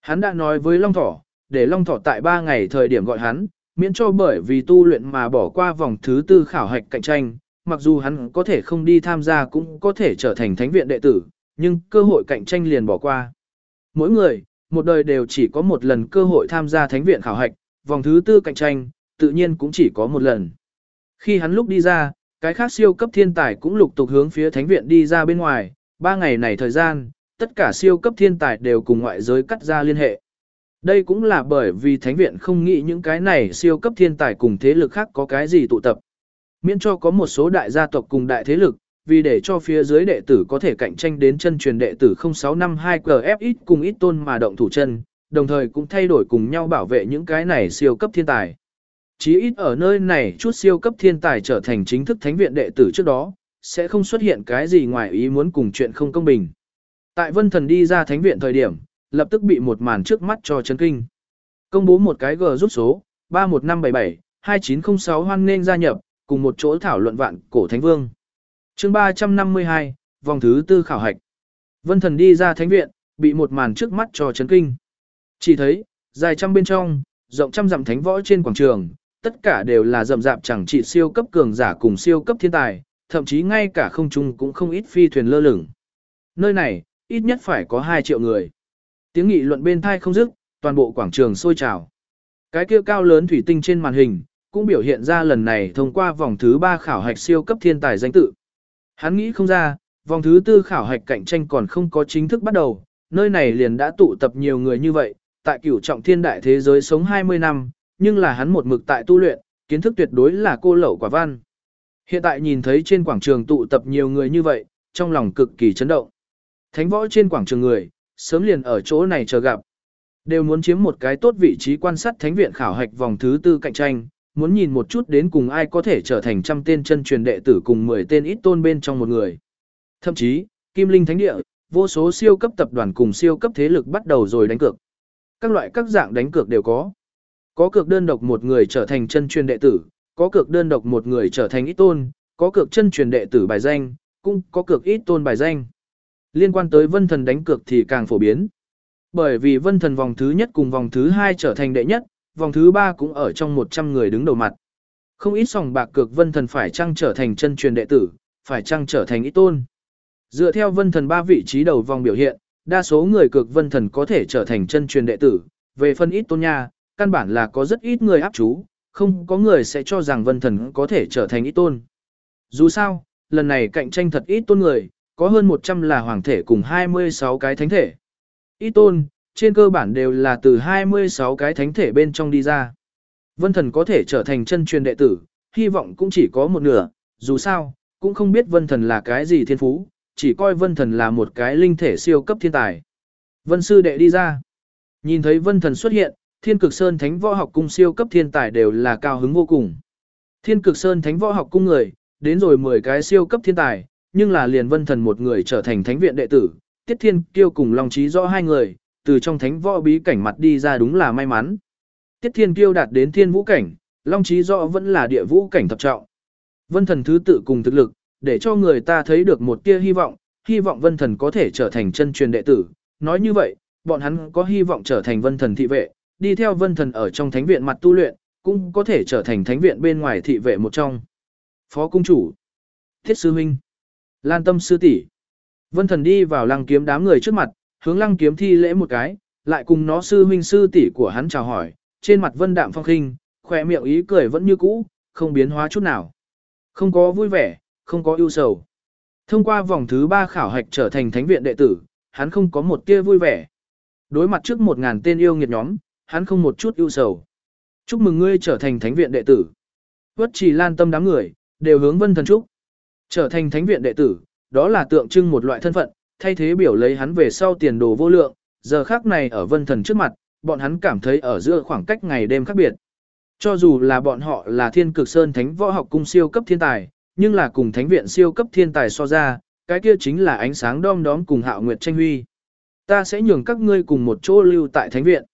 Hắn đã nói với Long Thỏ, để Long Thỏ tại 3 ngày thời điểm gọi hắn, miễn cho bởi vì tu luyện mà bỏ qua vòng thứ tư khảo hạch cạnh tranh, mặc dù hắn có thể không đi tham gia cũng có thể trở thành thánh viện đệ tử, nhưng cơ hội cạnh tranh liền bỏ qua. Mỗi người, một đời đều chỉ có một lần cơ hội tham gia thánh viện khảo hạch, vòng thứ tư cạnh tranh, tự nhiên cũng chỉ có một lần. Khi hắn lúc đi ra, cái khác siêu cấp thiên tài cũng lục tục hướng phía thánh viện đi ra bên ngoài, ba ngày này thời gian, tất cả siêu cấp thiên tài đều cùng ngoại giới cắt ra liên hệ. Đây cũng là bởi vì thánh viện không nghĩ những cái này siêu cấp thiên tài cùng thế lực khác có cái gì tụ tập. Miễn cho có một số đại gia tộc cùng đại thế lực, vì để cho phía dưới đệ tử có thể cạnh tranh đến chân truyền đệ tử 0652 QFX cùng ít tôn mà động thủ chân, đồng thời cũng thay đổi cùng nhau bảo vệ những cái này siêu cấp thiên tài. Chí ít ở nơi này chút siêu cấp thiên tài trở thành chính thức thánh viện đệ tử trước đó, sẽ không xuất hiện cái gì ngoài ý muốn cùng chuyện không công bình. Tại vân thần đi ra thánh viện thời điểm, lập tức bị một màn trước mắt cho chấn kinh. Công bố một cái G rút số, 31577, 2906 hoan nên gia nhập, cùng một chỗ thảo luận vạn cổ thánh vương. chương 352, vòng thứ tư khảo hạch. Vân thần đi ra thánh viện, bị một màn trước mắt cho chấn kinh. Chỉ thấy, dài trăm bên trong, rộng trăm dặm thánh võ trên quảng trường, tất cả đều là rậm rạp chẳng trị siêu cấp cường giả cùng siêu cấp thiên tài, thậm chí ngay cả không trung cũng không ít phi thuyền lơ lửng. Nơi này, ít nhất phải có 2 triệu người. Tiếng nghị luận bên thai không dứt, toàn bộ quảng trường sôi trào. Cái kia cao lớn thủy tinh trên màn hình, cũng biểu hiện ra lần này thông qua vòng thứ 3 khảo hạch siêu cấp thiên tài danh tự. Hắn nghĩ không ra, vòng thứ 4 khảo hạch cạnh tranh còn không có chính thức bắt đầu, nơi này liền đã tụ tập nhiều người như vậy, tại cửu trọng thiên đại thế giới sống 20 năm, nhưng là hắn một mực tại tu luyện, kiến thức tuyệt đối là cô lậu quả văn. Hiện tại nhìn thấy trên quảng trường tụ tập nhiều người như vậy, trong lòng cực kỳ chấn động. Thánh võ trên quảng trường người, sớm liền ở chỗ này chờ gặp. Đều muốn chiếm một cái tốt vị trí quan sát thánh viện khảo hạch vòng thứ tư cạnh tranh, muốn nhìn một chút đến cùng ai có thể trở thành trăm tên chân truyền đệ tử cùng 10 tên ít tôn bên trong một người. Thậm chí, Kim Linh Thánh Địa, vô số siêu cấp tập đoàn cùng siêu cấp thế lực bắt đầu rồi đánh cược. Các loại các dạng đánh cược đều có. Có cược đơn độc một người trở thành chân truyền đệ tử, có cược đơn độc một người trở thành ít tôn, có cược chân truyền đệ tử bài danh, cũng có cược ít tôn bài danh. Liên quan tới vân thần đánh cược thì càng phổ biến. Bởi vì vân thần vòng thứ nhất cùng vòng thứ hai trở thành đệ nhất, vòng thứ ba cũng ở trong 100 người đứng đầu mặt. Không ít sòng bạc cược vân thần phải chăng trở thành chân truyền đệ tử, phải chăng trở thành ít tôn. Dựa theo vân thần ba vị trí đầu vòng biểu hiện, đa số người cược vân thần có thể trở thành chân truyền đệ tử, về phân ít tôn nha, căn bản là có rất ít người áp chú, không có người sẽ cho rằng vân thần có thể trở thành ít tôn. Dù sao, lần này cạnh tranh thật ít tôn người, có hơn 100 là hoàng thể cùng 26 cái thánh thể. Ít tôn, trên cơ bản đều là từ 26 cái thánh thể bên trong đi ra. Vân thần có thể trở thành chân truyền đệ tử, hy vọng cũng chỉ có một nửa, dù sao, cũng không biết vân thần là cái gì thiên phú, chỉ coi vân thần là một cái linh thể siêu cấp thiên tài. Vân sư đệ đi ra. Nhìn thấy vân thần xuất hiện, thiên cực sơn thánh võ học cung siêu cấp thiên tài đều là cao hứng vô cùng. Thiên cực sơn thánh võ học cung người, đến rồi 10 cái siêu cấp thiên tài, nhưng là liền vân thần một người trở thành thánh viện đệ tử, tiết thiên kiêu cùng long Chí rõ hai người, từ trong thánh võ bí cảnh mặt đi ra đúng là may mắn. Tiết thiên kiêu đạt đến thiên vũ cảnh, long Chí rõ vẫn là địa vũ cảnh thập trọng. Vân thần thứ tự cùng thực lực, để cho người ta thấy được một tia hy vọng, hy vọng vân thần có thể trở thành chân truyền đệ tử. Nói như vậy, bọn hắn có hy vọng trở thành vân thần thị vệ, đi theo vân thần ở trong thánh viện mặt tu luyện, cũng có thể trở thành thánh viện bên ngoài thị vệ một trong. Phó cung chủ, thiết sư huynh, lan tâm sư tỷ, vân thần đi vào lăng kiếm đám người trước mặt, hướng lăng kiếm thi lễ một cái, lại cùng nó sư huynh sư tỷ của hắn chào hỏi, trên mặt vân đạm phong khinh, khỏe miệng ý cười vẫn như cũ, không biến hóa chút nào. Không có vui vẻ, không có ưu sầu. Thông qua vòng thứ ba khảo hạch trở thành thánh viện đệ tử, hắn không có một tia vui vẻ. Đối mặt trước một ngàn tên yêu nghiệt nhóm, hắn không một chút ưu sầu. Chúc mừng ngươi trở thành thánh viện đệ tử. Vất trì lan tâm đám người, đều hướng vân thần chúc. Trở thành thánh viện đệ tử, đó là tượng trưng một loại thân phận, thay thế biểu lấy hắn về sau tiền đồ vô lượng, giờ khác này ở vân thần trước mặt, bọn hắn cảm thấy ở giữa khoảng cách ngày đêm khác biệt. Cho dù là bọn họ là thiên cực sơn thánh võ học cung siêu cấp thiên tài, nhưng là cùng thánh viện siêu cấp thiên tài so ra, cái kia chính là ánh sáng đom đóm cùng hạo nguyệt tranh huy. Ta sẽ nhường các ngươi cùng một chỗ lưu tại thánh viện.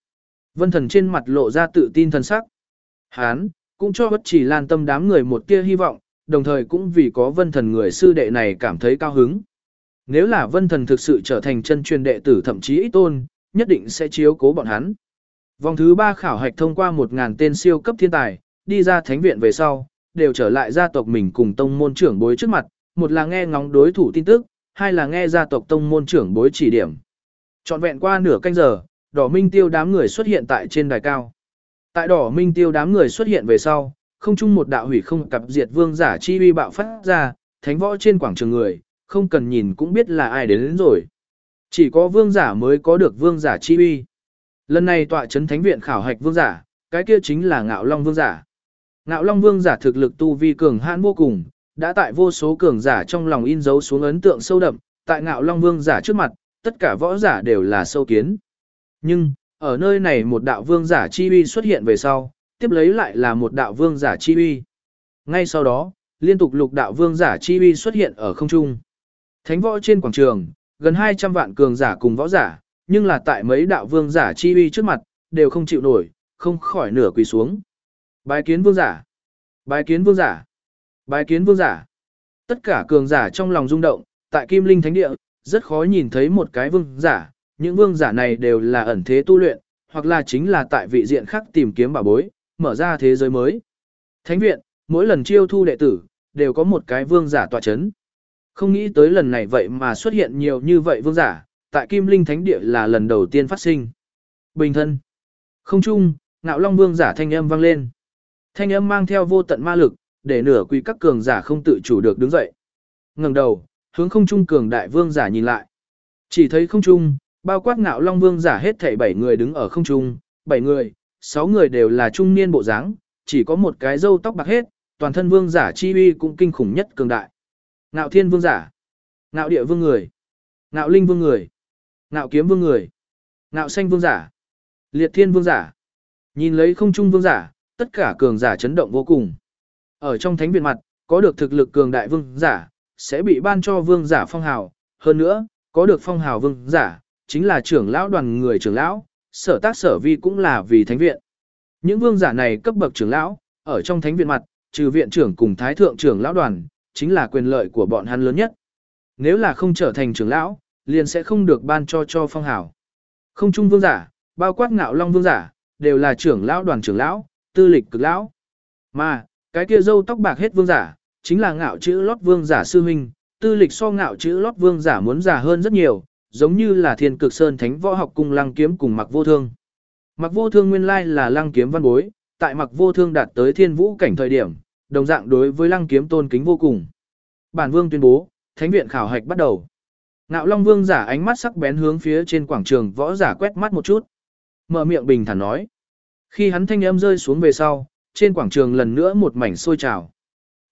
Vân thần trên mặt lộ ra tự tin thần sắc. Hán, cũng cho bất chỉ lan tâm đám người một tia hy vọng, đồng thời cũng vì có vân thần người sư đệ này cảm thấy cao hứng. Nếu là vân thần thực sự trở thành chân truyền đệ tử thậm chí ít tôn, nhất định sẽ chiếu cố bọn hắn. Vòng thứ 3 khảo hạch thông qua 1.000 tên siêu cấp thiên tài, đi ra thánh viện về sau, đều trở lại gia tộc mình cùng tông môn trưởng bối trước mặt, một là nghe ngóng đối thủ tin tức, hai là nghe gia tộc tông môn trưởng bối chỉ điểm. Trọn vẹn qua nửa canh giờ, đỏ minh tiêu đám người xuất hiện tại trên đài cao. Tại đỏ minh tiêu đám người xuất hiện về sau, không chung một đạo hủy không cặp diệt vương giả chi uy bạo phát ra, thánh võ trên quảng trường người, không cần nhìn cũng biết là ai đến, đến rồi. Chỉ có vương giả mới có được vương giả chi uy. Lần này tọa chấn thánh viện khảo hạch vương giả, cái kia chính là ngạo long vương giả. Ngạo long vương giả thực lực tu vi cường hãn vô cùng, đã tại vô số cường giả trong lòng in dấu xuống ấn tượng sâu đậm, tại ngạo long vương giả trước mặt, tất cả võ giả đều là sâu kiến. Nhưng, ở nơi này một đạo vương giả chi uy xuất hiện về sau, tiếp lấy lại là một đạo vương giả chi uy. Ngay sau đó, liên tục lục đạo vương giả chi uy xuất hiện ở không trung. Thánh võ trên quảng trường, gần 200 vạn cường giả cùng võ giả, nhưng là tại mấy đạo vương giả chi uy trước mặt, đều không chịu nổi, không khỏi nửa quỳ xuống. Bái kiến vương giả, bái kiến vương giả, bái kiến vương giả. Tất cả cường giả trong lòng rung động, tại Kim Linh Thánh Địa, rất khó nhìn thấy một cái vương giả, những vương giả này đều là ẩn thế tu luyện, hoặc là chính là tại vị diện khác tìm kiếm bảo bối, mở ra thế giới mới. Thánh viện, mỗi lần chiêu thu đệ tử, đều có một cái vương giả tọa chấn. Không nghĩ tới lần này vậy mà xuất hiện nhiều như vậy vương giả, tại Kim Linh Thánh Địa là lần đầu tiên phát sinh. Bình thân. Không chung, ngạo long vương giả thanh âm vang lên. Thanh âm mang theo vô tận ma lực, để nửa quỳ các cường giả không tự chủ được đứng dậy. ngẩng đầu, hướng không trung cường đại vương giả nhìn lại. Chỉ thấy không trung, bao quát ngạo long vương giả hết thảy bảy người đứng ở không trung, bảy người, sáu người đều là trung niên bộ dáng, chỉ có một cái râu tóc bạc hết, toàn thân vương giả chi uy cũng kinh khủng nhất cường đại. Ngạo thiên vương giả, ngạo địa vương người, ngạo linh vương người, ngạo kiếm vương người, ngạo xanh vương giả, liệt thiên vương giả. Nhìn lấy không trung vương giả, tất cả cường giả chấn động vô cùng. Ở trong thánh viện mặt, có được thực lực cường đại vương giả, sẽ bị ban cho vương giả phong hào, hơn nữa, có được phong hào vương giả, chính là trưởng lão đoàn người trưởng lão, sở tác sở vi cũng là vì thánh viện. Những vương giả này cấp bậc trưởng lão, ở trong thánh viện mặt, trừ viện trưởng cùng thái thượng trưởng lão đoàn, chính là quyền lợi của bọn hắn lớn nhất. Nếu là không trở thành trưởng lão, liền sẽ không được ban cho cho phong hào. Không trung vương giả, bao quát ngạo long vương giả, đều là trưởng lão đoàn trưởng lão, tư lịch cực lão. Mà, cái kia dâu tóc bạc hết vương giả, chính là ngạo chữ lót vương giả sư huynh, tư lịch so ngạo chữ lót vương giả muốn giả hơn rất nhiều, giống như là thiên cực sơn thánh võ học cùng lăng kiếm cùng mặc vô thương. Mặc vô thương nguyên lai là lăng kiếm văn bối, tại mặc vô thương đạt tới thiên vũ cảnh thời điểm, đồng dạng đối với lăng kiếm tôn kính vô cùng. Bản vương tuyên bố, thánh viện khảo hạch bắt đầu. Ngạo Long Vương giả ánh mắt sắc bén hướng phía trên quảng trường võ giả quét mắt một chút. Mở miệng bình thản nói. Khi hắn thanh âm rơi xuống về sau, trên quảng trường lần nữa một mảnh sôi trào.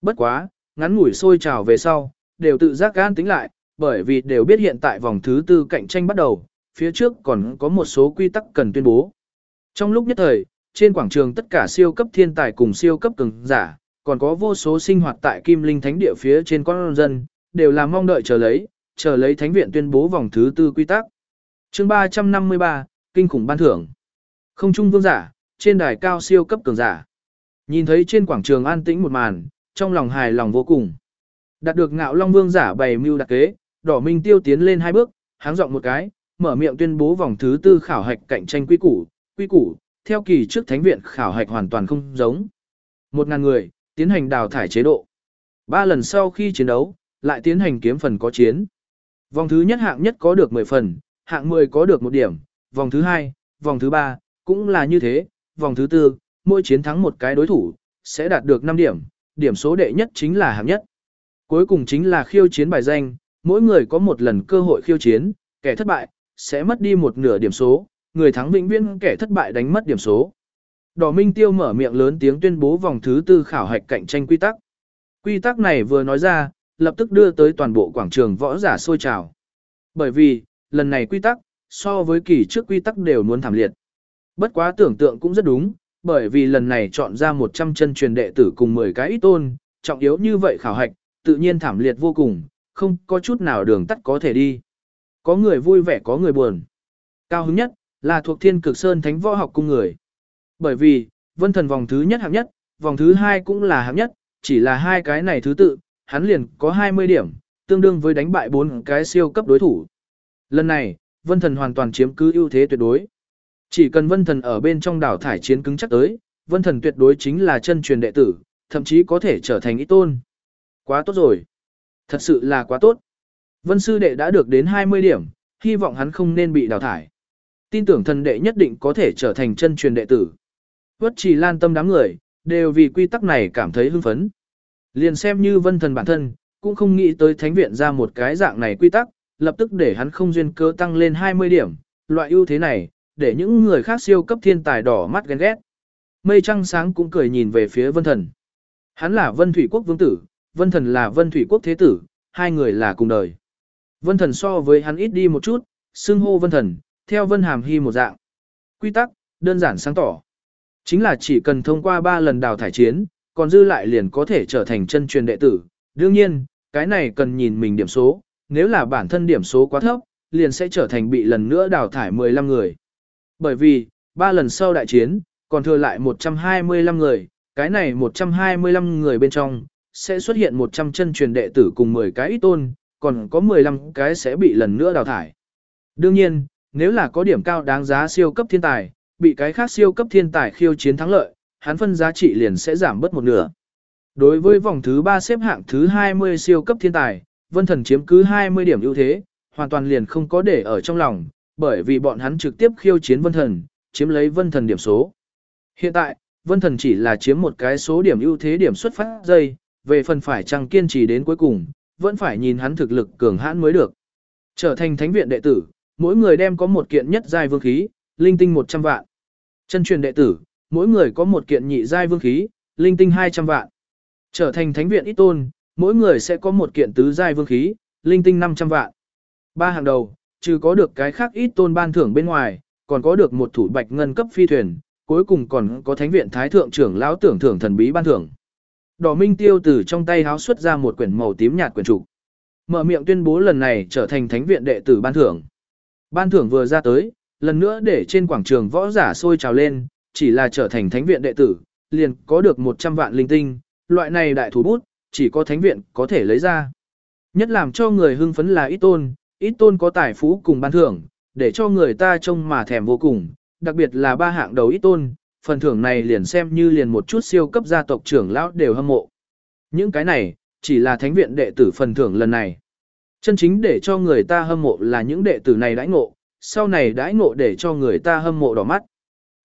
Bất quá, ngắn ngủi sôi trào về sau, đều tự giác gan tính lại, bởi vì đều biết hiện tại vòng thứ tư cạnh tranh bắt đầu, phía trước còn có một số quy tắc cần tuyên bố. Trong lúc nhất thời, trên quảng trường tất cả siêu cấp thiên tài cùng siêu cấp cường giả, còn có vô số sinh hoạt tại Kim Linh Thánh địa phía trên con dân, đều là mong đợi chờ lấy, chờ lấy thánh viện tuyên bố vòng thứ tư quy tắc. Chương 353, kinh khủng ban thưởng. Không trung vương giả, trên đài cao siêu cấp cường giả. Nhìn thấy trên quảng trường an tĩnh một màn, trong lòng hài lòng vô cùng. Đạt được ngạo long vương giả bày mưu đặc kế, đỏ minh tiêu tiến lên hai bước, háng giọng một cái, mở miệng tuyên bố vòng thứ tư khảo hạch cạnh tranh quy củ, quy củ, theo kỳ trước thánh viện khảo hạch hoàn toàn không giống. Một ngàn người, tiến hành đào thải chế độ. Ba lần sau khi chiến đấu, lại tiến hành kiếm phần có chiến. Vòng thứ nhất hạng nhất có được 10 phần, hạng 10 có được một điểm, vòng thứ hai, vòng thứ ba, cũng là như thế, vòng thứ tư, mỗi chiến thắng một cái đối thủ, sẽ đạt được 5 điểm, điểm số đệ nhất chính là hạng nhất. Cuối cùng chính là khiêu chiến bài danh, mỗi người có một lần cơ hội khiêu chiến, kẻ thất bại, sẽ mất đi một nửa điểm số, người thắng vĩnh viễn kẻ thất bại đánh mất điểm số. Đỏ Minh Tiêu mở miệng lớn tiếng tuyên bố vòng thứ tư khảo hạch cạnh tranh quy tắc. Quy tắc này vừa nói ra, lập tức đưa tới toàn bộ quảng trường võ giả sôi trào. Bởi vì, lần này quy tắc, so với kỳ trước quy tắc đều muốn thảm liệt. Bất quá tưởng tượng cũng rất đúng, bởi vì lần này chọn ra 100 chân truyền đệ tử cùng 10 cái ít tôn, trọng yếu như vậy khảo hạch, tự nhiên thảm liệt vô cùng, không có chút nào đường tắt có thể đi. Có người vui vẻ có người buồn. Cao hứng nhất, là thuộc thiên cực sơn thánh võ học cung người. Bởi vì, vân thần vòng thứ nhất hạng nhất, vòng thứ hai cũng là hạng nhất, chỉ là hai cái này thứ tự, hắn liền có 20 điểm, tương đương với đánh bại bốn cái siêu cấp đối thủ. Lần này, vân thần hoàn toàn chiếm cứ ưu thế tuyệt đối. Chỉ cần vân thần ở bên trong đảo thải chiến cứng chắc tới, vân thần tuyệt đối chính là chân truyền đệ tử, thậm chí có thể trở thành ý tôn. Quá tốt rồi. Thật sự là quá tốt. Vân sư đệ đã được đến 20 điểm, hy vọng hắn không nên bị đào thải. Tin tưởng thần đệ nhất định có thể trở thành chân truyền đệ tử. Vất trì lan tâm đám người, đều vì quy tắc này cảm thấy hưng phấn. Liền xem như vân thần bản thân, cũng không nghĩ tới thánh viện ra một cái dạng này quy tắc, lập tức để hắn không duyên cơ tăng lên 20 điểm, loại ưu thế này, để những người khác siêu cấp thiên tài đỏ mắt ghen ghét. Mây trăng sáng cũng cười nhìn về phía vân thần. Hắn là vân thủy quốc vương tử, vân thần là vân thủy quốc thế tử, hai người là cùng đời. Vân thần so với hắn ít đi một chút, xưng hô vân thần, theo vân hàm hy một dạng. Quy tắc, đơn giản sáng tỏ. Chính là chỉ cần thông qua 3 lần đào thải chiến, còn dư lại liền có thể trở thành chân truyền đệ tử. Đương nhiên, cái này cần nhìn mình điểm số, nếu là bản thân điểm số quá thấp, liền sẽ trở thành bị lần nữa đào thải 15 người. Bởi vì, 3 lần sau đại chiến, còn thừa lại 125 người, cái này 125 người bên trong, sẽ xuất hiện 100 chân truyền đệ tử cùng 10 cái ít tôn, còn có 15 cái sẽ bị lần nữa đào thải. Đương nhiên, nếu là có điểm cao đáng giá siêu cấp thiên tài, bị cái khác siêu cấp thiên tài khiêu chiến thắng lợi, hắn phân giá trị liền sẽ giảm bớt một nửa. Đối với vòng thứ 3 xếp hạng thứ 20 siêu cấp thiên tài, Vân Thần chiếm cứ 20 điểm ưu thế, hoàn toàn liền không có để ở trong lòng, bởi vì bọn hắn trực tiếp khiêu chiến Vân Thần, chiếm lấy Vân Thần điểm số. Hiện tại, Vân Thần chỉ là chiếm một cái số điểm ưu thế điểm xuất phát dây, về phần phải chăng kiên trì đến cuối cùng, vẫn phải nhìn hắn thực lực cường hãn mới được. Trở thành thánh viện đệ tử, mỗi người đem có một kiện nhất giai vương khí, linh tinh 100 vạn. Chân truyền đệ tử, mỗi người có một kiện nhị giai vương khí, linh tinh 200 vạn. Trở thành thánh viện ít tôn, mỗi người sẽ có một kiện tứ giai vương khí, linh tinh 500 vạn. Ba hàng đầu, trừ có được cái khác ít tôn ban thưởng bên ngoài, còn có được một thủ bạch ngân cấp phi thuyền, cuối cùng còn có thánh viện thái thượng trưởng lão tưởng thưởng thần bí ban thưởng. Đỏ Minh Tiêu từ trong tay háo xuất ra một quyển màu tím nhạt quyển trục. Mở miệng tuyên bố lần này trở thành thánh viện đệ tử ban thưởng. Ban thưởng vừa ra tới, lần nữa để trên quảng trường võ giả sôi trào lên, chỉ là trở thành thánh viện đệ tử, liền có được 100 vạn linh tinh, loại này đại thủ bút, chỉ có thánh viện có thể lấy ra. Nhất làm cho người hưng phấn là ít tôn, ít tôn có tài phú cùng ban thưởng, để cho người ta trông mà thèm vô cùng, đặc biệt là ba hạng đầu ít tôn, phần thưởng này liền xem như liền một chút siêu cấp gia tộc trưởng lão đều hâm mộ. Những cái này, chỉ là thánh viện đệ tử phần thưởng lần này. Chân chính để cho người ta hâm mộ là những đệ tử này đãi ngộ, sau này đãi ngộ để cho người ta hâm mộ đỏ mắt.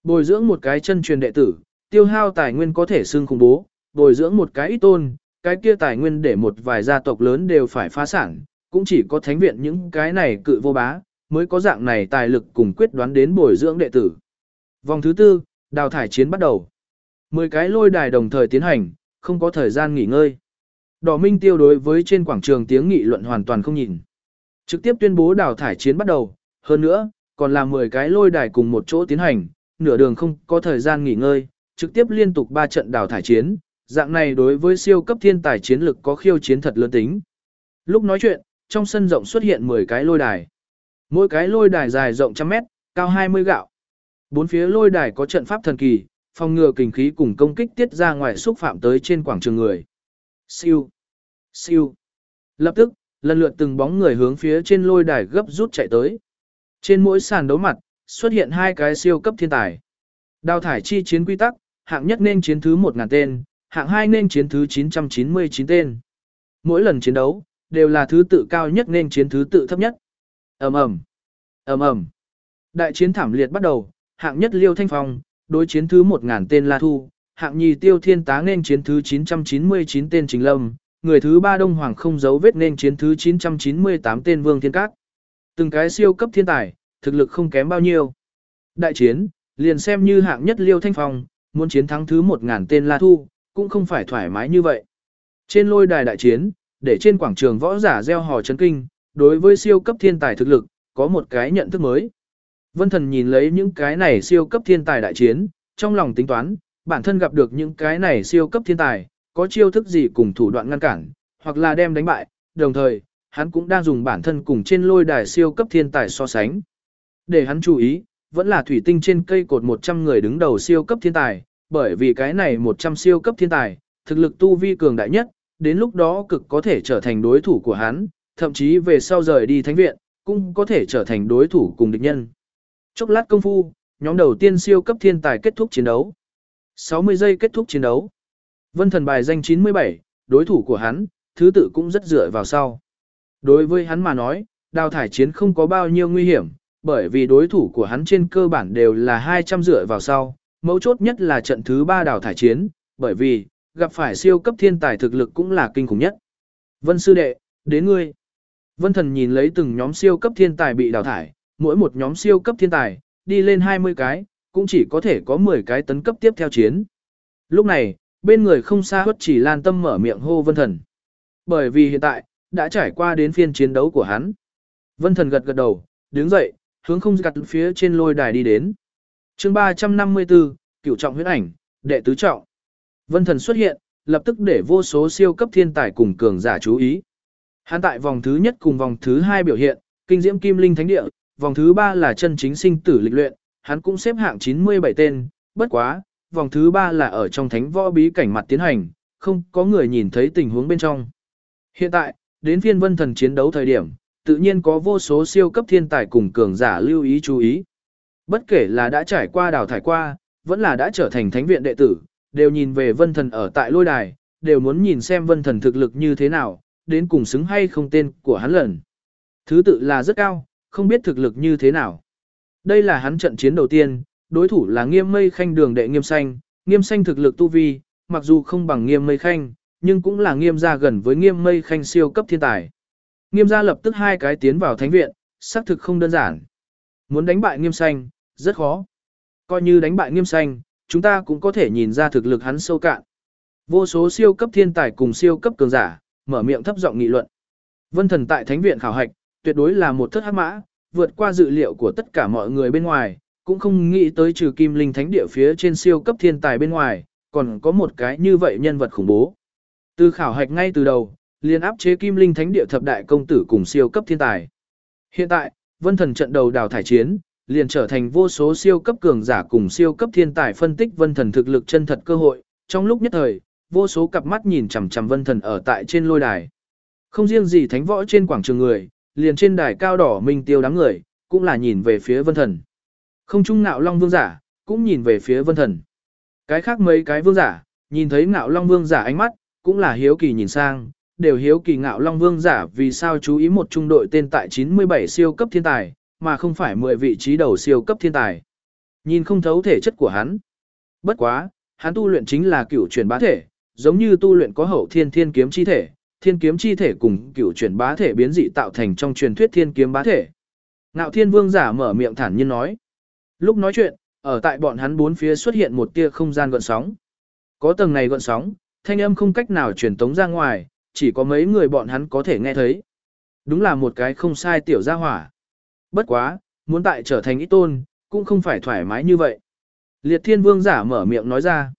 Bồi dưỡng một cái chân truyền đệ tử, tiêu hao tài nguyên có thể xưng khủng bố, bồi dưỡng một cái ít tôn, cái kia tài nguyên để một vài gia tộc lớn đều phải phá sản, cũng chỉ có thánh viện những cái này cự vô bá, mới có dạng này tài lực cùng quyết đoán đến bồi dưỡng đệ tử. Vòng thứ tư, đào thải chiến bắt đầu. Mười cái lôi đài đồng thời tiến hành, không có thời gian nghỉ ngơi. Đỏ Minh tiêu đối với trên quảng trường tiếng nghị luận hoàn toàn không nhìn. Trực tiếp tuyên bố đào thải chiến bắt đầu, hơn nữa, còn là 10 cái lôi đài cùng một chỗ tiến hành, nửa đường không có thời gian nghỉ ngơi, trực tiếp liên tục 3 trận đào thải chiến, dạng này đối với siêu cấp thiên tài chiến lực có khiêu chiến thật lớn tính. Lúc nói chuyện, trong sân rộng xuất hiện 10 cái lôi đài. Mỗi cái lôi đài dài rộng trăm mét, cao 20 gạo. Bốn phía lôi đài có trận pháp thần kỳ, phòng ngừa kình khí cùng công kích tiết ra ngoài xúc phạm tới trên quảng trường người. Siêu, siêu. Lập tức, lần lượt từng bóng người hướng phía trên lôi đài gấp rút chạy tới. Trên mỗi sàn đấu mặt, xuất hiện hai cái siêu cấp thiên tài. Đào thải chi chiến quy tắc, hạng nhất nên chiến thứ 1000 tên, hạng hai nên chiến thứ 999 tên. Mỗi lần chiến đấu, đều là thứ tự cao nhất nên chiến thứ tự thấp nhất. Ầm ầm. Ầm ầm. Đại chiến thảm liệt bắt đầu, hạng nhất Liêu Thanh Phong, đối chiến thứ 1000 tên La Thu, hạng nhì Tiêu Thiên Tá nên chiến thứ 999 tên Trình Lâm, người thứ ba Đông Hoàng không giấu vết nên chiến thứ 998 tên Vương Thiên Cát. Từng cái siêu cấp thiên tài, thực lực không kém bao nhiêu. Đại chiến, liền xem như hạng nhất Liêu Thanh Phong, muốn chiến thắng thứ 1000 tên La Thu, cũng không phải thoải mái như vậy. Trên lôi đài đại chiến, để trên quảng trường võ giả gieo hò chấn kinh, đối với siêu cấp thiên tài thực lực, có một cái nhận thức mới. Vân thần nhìn lấy những cái này siêu cấp thiên tài đại chiến, trong lòng tính toán, bản thân gặp được những cái này siêu cấp thiên tài, có chiêu thức gì cùng thủ đoạn ngăn cản, hoặc là đem đánh bại, đồng thời, hắn cũng đang dùng bản thân cùng trên lôi đài siêu cấp thiên tài so sánh. Để hắn chú ý, vẫn là thủy tinh trên cây cột 100 người đứng đầu siêu cấp thiên tài, bởi vì cái này 100 siêu cấp thiên tài, thực lực tu vi cường đại nhất, đến lúc đó cực có thể trở thành đối thủ của hắn, thậm chí về sau rời đi thánh viện, cũng có thể trở thành đối thủ cùng địch nhân. Chốc lát công phu, nhóm đầu tiên siêu cấp thiên tài kết thúc chiến đấu. 60 giây kết thúc chiến đấu. Vân thần bài danh 97, đối thủ của hắn, thứ tự cũng rất dựa vào sau. Đối với hắn mà nói, đào thải chiến không có bao nhiêu nguy hiểm, bởi vì đối thủ của hắn trên cơ bản đều là 200 dựa vào sau, mấu chốt nhất là trận thứ 3 đào thải chiến, bởi vì, gặp phải siêu cấp thiên tài thực lực cũng là kinh khủng nhất. Vân sư đệ, đến ngươi. Vân thần nhìn lấy từng nhóm siêu cấp thiên tài bị đào thải, mỗi một nhóm siêu cấp thiên tài, đi lên 20 cái, cũng chỉ có thể có 10 cái tấn cấp tiếp theo chiến. Lúc này, bên người không xa hất chỉ lan tâm mở miệng hô vân thần. Bởi vì hiện tại, đã trải qua đến phiên chiến đấu của hắn. Vân thần gật gật đầu, đứng dậy, hướng không gặt phía trên lôi đài đi đến. chương 354, cửu trọng huyết ảnh, đệ tứ trọng. Vân thần xuất hiện, lập tức để vô số siêu cấp thiên tài cùng cường giả chú ý. Hắn tại vòng thứ nhất cùng vòng thứ hai biểu hiện, kinh diễm kim linh thánh địa, vòng thứ ba là chân chính sinh tử lịch luyện, hắn cũng xếp hạng 97 tên, bất quá, vòng thứ ba là ở trong thánh võ bí cảnh mặt tiến hành, không có người nhìn thấy tình huống bên trong. Hiện tại, đến phiên vân thần chiến đấu thời điểm, tự nhiên có vô số siêu cấp thiên tài cùng cường giả lưu ý chú ý. Bất kể là đã trải qua đào thải qua, vẫn là đã trở thành thánh viện đệ tử, đều nhìn về vân thần ở tại lôi đài, đều muốn nhìn xem vân thần thực lực như thế nào, đến cùng xứng hay không tên của hắn lần. Thứ tự là rất cao, không biết thực lực như thế nào. Đây là hắn trận chiến đầu tiên, đối thủ là nghiêm mây khanh đường đệ nghiêm xanh, nghiêm xanh thực lực tu vi, mặc dù không bằng nghiêm mây khanh, nhưng cũng là nghiêm gia gần với nghiêm mây khanh siêu cấp thiên tài. Nghiêm gia lập tức hai cái tiến vào thánh viện, xác thực không đơn giản. Muốn đánh bại nghiêm xanh, rất khó. Coi như đánh bại nghiêm xanh, chúng ta cũng có thể nhìn ra thực lực hắn sâu cạn. Vô số siêu cấp thiên tài cùng siêu cấp cường giả, mở miệng thấp giọng nghị luận. Vân thần tại thánh viện khảo hạch, tuyệt đối là một thất hắc mã, vượt qua dự liệu của tất cả mọi người bên ngoài, cũng không nghĩ tới trừ kim linh thánh địa phía trên siêu cấp thiên tài bên ngoài, còn có một cái như vậy nhân vật khủng bố. Từ khảo hạch ngay từ đầu, liền áp chế kim linh thánh địa thập đại công tử cùng siêu cấp thiên tài. Hiện tại, vân thần trận đầu đào thải chiến, liền trở thành vô số siêu cấp cường giả cùng siêu cấp thiên tài phân tích vân thần thực lực chân thật cơ hội, trong lúc nhất thời, vô số cặp mắt nhìn chằm chằm vân thần ở tại trên lôi đài. Không riêng gì thánh võ trên quảng trường người, liền trên đài cao đỏ minh tiêu đám người, cũng là nhìn về phía vân thần. Không trung ngạo long vương giả, cũng nhìn về phía vân thần. Cái khác mấy cái vương giả, nhìn thấy ngạo long vương giả ánh mắt, cũng là hiếu kỳ nhìn sang, đều hiếu kỳ ngạo long vương giả vì sao chú ý một trung đội tên tại 97 siêu cấp thiên tài, mà không phải 10 vị trí đầu siêu cấp thiên tài. Nhìn không thấu thể chất của hắn. Bất quá, hắn tu luyện chính là cửu chuyển bá thể, giống như tu luyện có hậu thiên thiên kiếm chi thể, thiên kiếm chi thể cùng Cựu chuyển bá thể biến dị tạo thành trong truyền thuyết thiên kiếm bá thể. Ngạo thiên vương giả mở miệng thản nhiên nói. Lúc nói chuyện, ở tại bọn hắn bốn phía xuất hiện một tia không gian gợn sóng. Có tầng này gợn sóng, thanh âm không cách nào truyền tống ra ngoài, chỉ có mấy người bọn hắn có thể nghe thấy. Đúng là một cái không sai tiểu gia hỏa. Bất quá, muốn tại trở thành ít tôn, cũng không phải thoải mái như vậy. Liệt thiên vương giả mở miệng nói ra.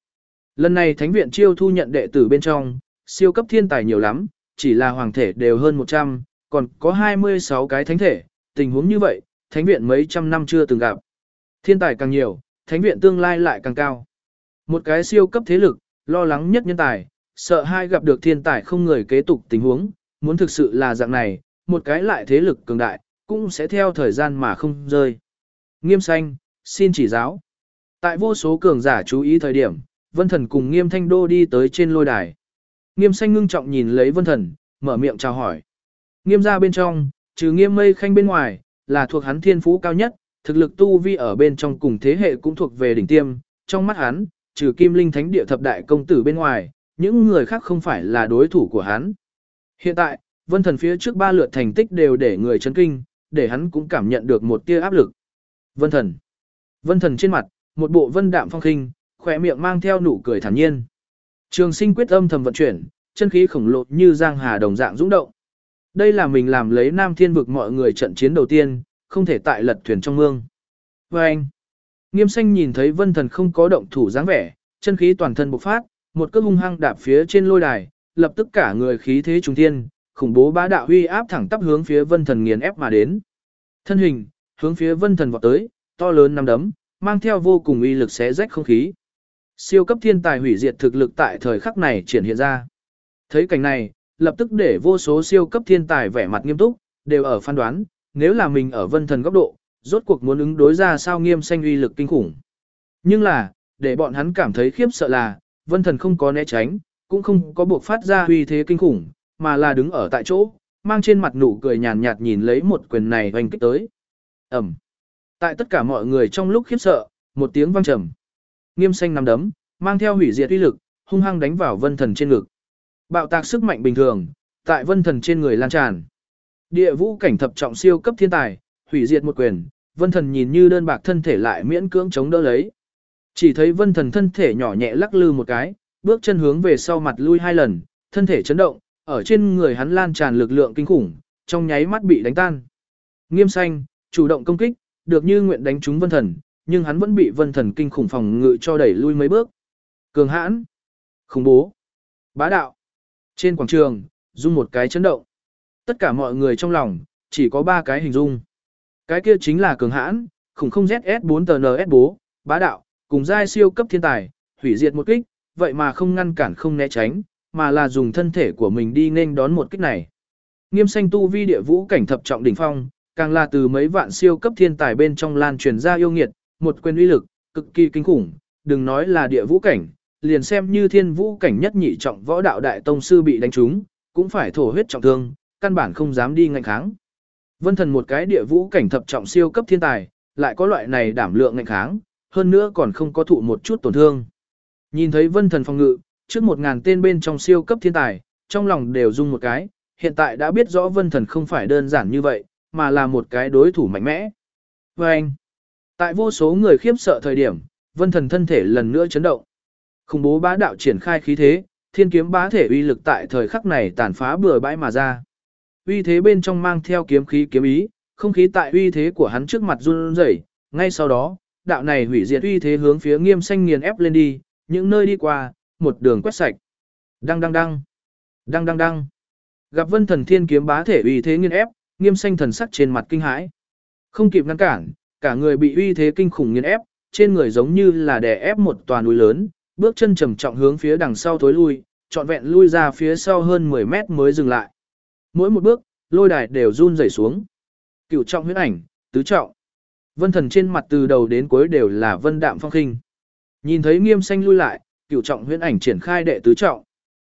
Lần này thánh viện chiêu thu nhận đệ tử bên trong, siêu cấp thiên tài nhiều lắm, chỉ là hoàng thể đều hơn 100, còn có 26 cái thánh thể, tình huống như vậy, thánh viện mấy trăm năm chưa từng gặp. Thiên tài càng nhiều, thánh viện tương lai lại càng cao. Một cái siêu cấp thế lực, lo lắng nhất nhân tài, sợ hai gặp được thiên tài không người kế tục tình huống, muốn thực sự là dạng này, một cái lại thế lực cường đại, cũng sẽ theo thời gian mà không rơi. Nghiêm xanh, xin chỉ giáo. Tại vô số cường giả chú ý thời điểm, Vân Thần cùng Nghiêm Thanh Đô đi tới trên lôi đài. Nghiêm xanh ngưng trọng nhìn lấy Vân Thần, mở miệng chào hỏi. Nghiêm ra bên trong, trừ Nghiêm Mây Khanh bên ngoài, là thuộc hắn thiên phú cao nhất, thực lực tu vi ở bên trong cùng thế hệ cũng thuộc về đỉnh tiêm, trong mắt hắn, trừ Kim Linh Thánh Địa thập đại công tử bên ngoài, những người khác không phải là đối thủ của hắn. Hiện tại, Vân Thần phía trước ba lượt thành tích đều để người chấn kinh, để hắn cũng cảm nhận được một tia áp lực. Vân Thần. Vân Thần trên mặt, một bộ vân đạm phong khinh, khỏe miệng mang theo nụ cười thản nhiên. Trường sinh quyết âm thầm vận chuyển, chân khí khổng lồ như giang hà đồng dạng dũng động. Đây là mình làm lấy Nam Thiên vực mọi người trận chiến đầu tiên, không thể tại lật thuyền trong mương. Và anh, nghiêm xanh nhìn thấy vân thần không có động thủ dáng vẻ, chân khí toàn thân bộc phát, một cước hung hăng đạp phía trên lôi đài, lập tức cả người khí thế trung thiên, khủng bố bá đạo huy áp thẳng tắp hướng phía vân thần nghiền ép mà đến. Thân hình, hướng phía vân thần vọt tới, to lớn năm đấm, mang theo vô cùng uy lực xé rách không khí. Siêu cấp thiên tài hủy diệt thực lực tại thời khắc này triển hiện ra. Thấy cảnh này, lập tức để vô số siêu cấp thiên tài vẻ mặt nghiêm túc, đều ở phán đoán, nếu là mình ở vân thần góc độ, rốt cuộc muốn ứng đối ra sao nghiêm xanh uy lực kinh khủng. Nhưng là, để bọn hắn cảm thấy khiếp sợ là, vân thần không có né tránh, cũng không có buộc phát ra uy thế kinh khủng, mà là đứng ở tại chỗ, mang trên mặt nụ cười nhàn nhạt nhìn lấy một quyền này hoành kích tới. Ẩm. Tại tất cả mọi người trong lúc khiếp sợ, một tiếng vang trầm. Nghiêm xanh nằm đấm, mang theo hủy diệt uy lực, hung hăng đánh vào vân thần trên ngực. Bạo tạc sức mạnh bình thường, tại vân thần trên người lan tràn. Địa vũ cảnh thập trọng siêu cấp thiên tài, hủy diệt một quyền, vân thần nhìn như đơn bạc thân thể lại miễn cưỡng chống đỡ lấy. Chỉ thấy vân thần thân thể nhỏ nhẹ lắc lư một cái, bước chân hướng về sau mặt lui hai lần, thân thể chấn động, ở trên người hắn lan tràn lực lượng kinh khủng, trong nháy mắt bị đánh tan. Nghiêm xanh, chủ động công kích, được như nguyện đánh trúng vân thần, nhưng hắn vẫn bị vân thần kinh khủng phòng ngự cho đẩy lui mấy bước. Cường hãn, khủng bố, bá đạo. Trên quảng trường, dung một cái chấn động. Tất cả mọi người trong lòng, chỉ có ba cái hình dung. Cái kia chính là cường hãn, khủng không ZS4 TNS bố, bá đạo, cùng giai siêu cấp thiên tài, hủy diệt một kích, vậy mà không ngăn cản không né tránh, mà là dùng thân thể của mình đi nên đón một kích này. Nghiêm xanh tu vi địa vũ cảnh thập trọng đỉnh phong, càng là từ mấy vạn siêu cấp thiên tài bên trong lan truyền ra yêu nghiệt, một quyền uy lực, cực kỳ kinh khủng, đừng nói là địa vũ cảnh, liền xem như thiên vũ cảnh nhất nhị trọng võ đạo đại tông sư bị đánh trúng, cũng phải thổ huyết trọng thương, căn bản không dám đi ngạnh kháng. Vân thần một cái địa vũ cảnh thập trọng siêu cấp thiên tài, lại có loại này đảm lượng ngạnh kháng, hơn nữa còn không có thụ một chút tổn thương. Nhìn thấy vân thần phòng ngự, trước một ngàn tên bên trong siêu cấp thiên tài, trong lòng đều rung một cái, hiện tại đã biết rõ vân thần không phải đơn giản như vậy, mà là một cái đối thủ mạnh mẽ. Và anh, tại vô số người khiếp sợ thời điểm, vân thần thân thể lần nữa chấn động. Khủng bố bá đạo triển khai khí thế, thiên kiếm bá thể uy lực tại thời khắc này tàn phá bừa bãi mà ra. Uy thế bên trong mang theo kiếm khí kiếm ý, không khí tại uy thế của hắn trước mặt run rẩy, ngay sau đó, đạo này hủy diệt uy thế hướng phía Nghiêm Xanh nghiền ép lên đi, những nơi đi qua, một đường quét sạch. Đăng đăng đăng. Đăng đăng đăng. Gặp Vân Thần Thiên kiếm bá thể uy thế nghiền ép, Nghiêm Xanh thần sắc trên mặt kinh hãi. Không kịp ngăn cản, cả người bị uy thế kinh khủng nghiền ép, trên người giống như là đè ép một tòa núi lớn, bước chân trầm trọng hướng phía đằng sau thối lui, trọn vẹn lui ra phía sau hơn 10 mét mới dừng lại. Mỗi một bước, lôi đài đều run rẩy xuống. Cựu trọng huyết ảnh, tứ trọng. Vân thần trên mặt từ đầu đến cuối đều là vân đạm phong khinh. Nhìn thấy nghiêm xanh lui lại, cựu trọng huyết ảnh triển khai đệ tứ trọng.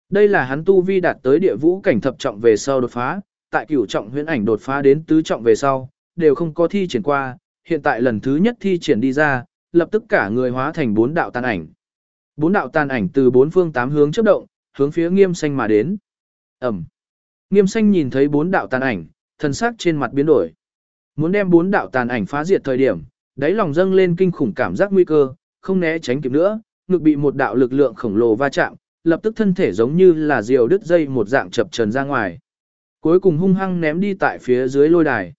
Đây là hắn tu vi đạt tới địa vũ cảnh thập trọng về sau đột phá, tại cửu trọng huyễn ảnh đột phá đến tứ trọng về sau, đều không có thi triển qua, hiện tại lần thứ nhất thi triển đi ra, lập tức cả người hóa thành bốn đạo tàn ảnh. Bốn đạo tàn ảnh từ bốn phương tám hướng chớp động, hướng phía Nghiêm Xanh mà đến. Ầm. Nghiêm Xanh nhìn thấy bốn đạo tàn ảnh, thần sắc trên mặt biến đổi. Muốn đem bốn đạo tàn ảnh phá diệt thời điểm, đáy lòng dâng lên kinh khủng cảm giác nguy cơ, không né tránh kịp nữa, ngực bị một đạo lực lượng khổng lồ va chạm, lập tức thân thể giống như là diều đứt dây một dạng chập trần ra ngoài. Cuối cùng hung hăng ném đi tại phía dưới lôi đài.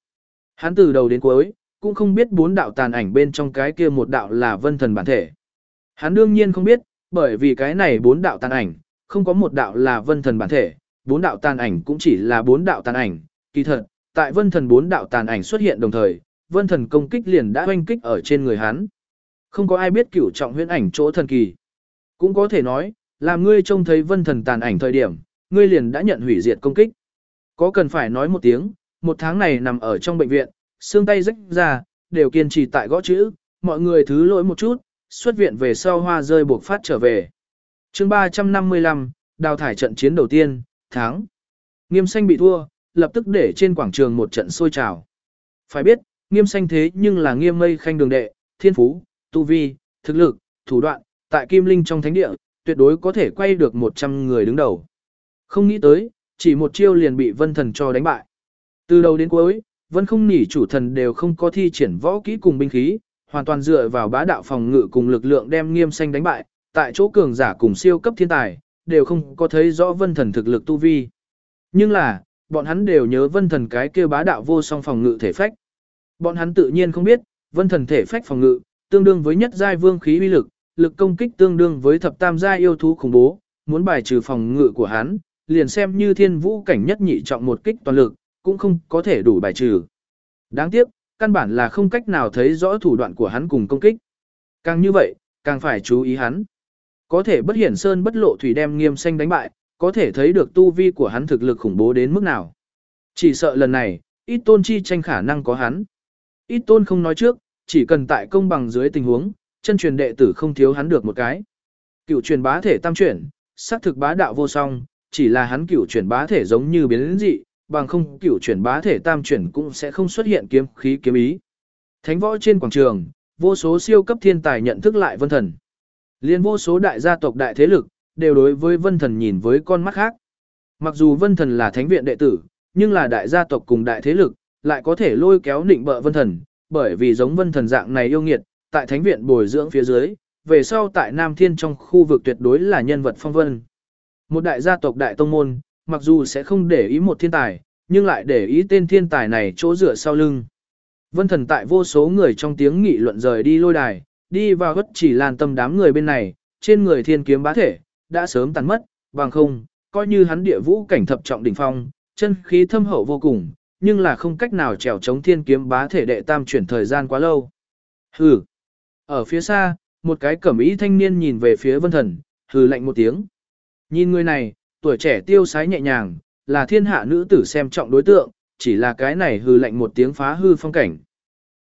Hắn từ đầu đến cuối, cũng không biết bốn đạo tàn ảnh bên trong cái kia một đạo là vân thần bản thể. Hắn đương nhiên không biết, bởi vì cái này bốn đạo tàn ảnh, không có một đạo là vân thần bản thể, bốn đạo tàn ảnh cũng chỉ là bốn đạo tàn ảnh. Kỳ thật, tại vân thần bốn đạo tàn ảnh xuất hiện đồng thời, vân thần công kích liền đã hoanh kích ở trên người hắn. Không có ai biết cửu trọng huyễn ảnh chỗ thần kỳ. Cũng có thể nói, làm ngươi trông thấy vân thần tàn ảnh thời điểm, ngươi liền đã nhận hủy diệt công kích. Có cần phải nói một tiếng, một tháng này nằm ở trong bệnh viện, xương tay rách ra, đều kiên trì tại gõ chữ, mọi người thứ lỗi một chút, xuất viện về sau hoa rơi buộc phát trở về. chương 355, đào thải trận chiến đầu tiên, tháng. Nghiêm xanh bị thua, lập tức để trên quảng trường một trận sôi trào. Phải biết, nghiêm xanh thế nhưng là nghiêm mây khanh đường đệ, thiên phú, tu vi, thực lực, thủ đoạn, tại kim linh trong thánh địa, tuyệt đối có thể quay được 100 người đứng đầu. Không nghĩ tới, chỉ một chiêu liền bị vân thần cho đánh bại. Từ đầu đến cuối, vân không nỉ chủ thần đều không có thi triển võ kỹ cùng binh khí, hoàn toàn dựa vào bá đạo phòng ngự cùng lực lượng đem nghiêm xanh đánh bại, tại chỗ cường giả cùng siêu cấp thiên tài, đều không có thấy rõ vân thần thực lực tu vi. Nhưng là, bọn hắn đều nhớ vân thần cái kia bá đạo vô song phòng ngự thể phách. Bọn hắn tự nhiên không biết, vân thần thể phách phòng ngự, tương đương với nhất giai vương khí uy lực, lực công kích tương đương với thập tam giai yêu thú khủng bố, muốn bài trừ phòng ngự của hắn, liền xem như thiên vũ cảnh nhất nhị trọng một kích toàn lực, cũng không có thể đủ bài trừ. Đáng tiếc, căn bản là không cách nào thấy rõ thủ đoạn của hắn cùng công kích. Càng như vậy, càng phải chú ý hắn. Có thể bất hiển sơn bất lộ thủy đem nghiêm xanh đánh bại, có thể thấy được tu vi của hắn thực lực khủng bố đến mức nào. Chỉ sợ lần này, ít tôn chi tranh khả năng có hắn. Ít tôn không nói trước, chỉ cần tại công bằng dưới tình huống, chân truyền đệ tử không thiếu hắn được một cái. Cựu truyền bá thể tam chuyển, xác thực bá đạo vô song, chỉ là hắn cựu truyền bá thể giống như biến dị, bằng không cửu chuyển bá thể tam chuyển cũng sẽ không xuất hiện kiếm khí kiếm ý. Thánh võ trên quảng trường, vô số siêu cấp thiên tài nhận thức lại vân thần. Liên vô số đại gia tộc đại thế lực, đều đối với vân thần nhìn với con mắt khác. Mặc dù vân thần là thánh viện đệ tử, nhưng là đại gia tộc cùng đại thế lực, lại có thể lôi kéo nịnh bợ vân thần, bởi vì giống vân thần dạng này yêu nghiệt, tại thánh viện bồi dưỡng phía dưới, về sau tại Nam Thiên trong khu vực tuyệt đối là nhân vật phong vân. Một đại gia tộc đại tông môn, mặc dù sẽ không để ý một thiên tài, nhưng lại để ý tên thiên tài này chỗ dựa sau lưng. Vân thần tại vô số người trong tiếng nghị luận rời đi lôi đài, đi vào hất chỉ lan tâm đám người bên này, trên người thiên kiếm bá thể, đã sớm tàn mất, bằng không, coi như hắn địa vũ cảnh thập trọng đỉnh phong, chân khí thâm hậu vô cùng, nhưng là không cách nào trèo chống thiên kiếm bá thể đệ tam chuyển thời gian quá lâu. Hừ. Ở phía xa, một cái cẩm ý thanh niên nhìn về phía vân thần, hừ lạnh một tiếng. Nhìn người này, tuổi trẻ tiêu sái nhẹ nhàng, là thiên hạ nữ tử xem trọng đối tượng, chỉ là cái này hư lạnh một tiếng phá hư phong cảnh.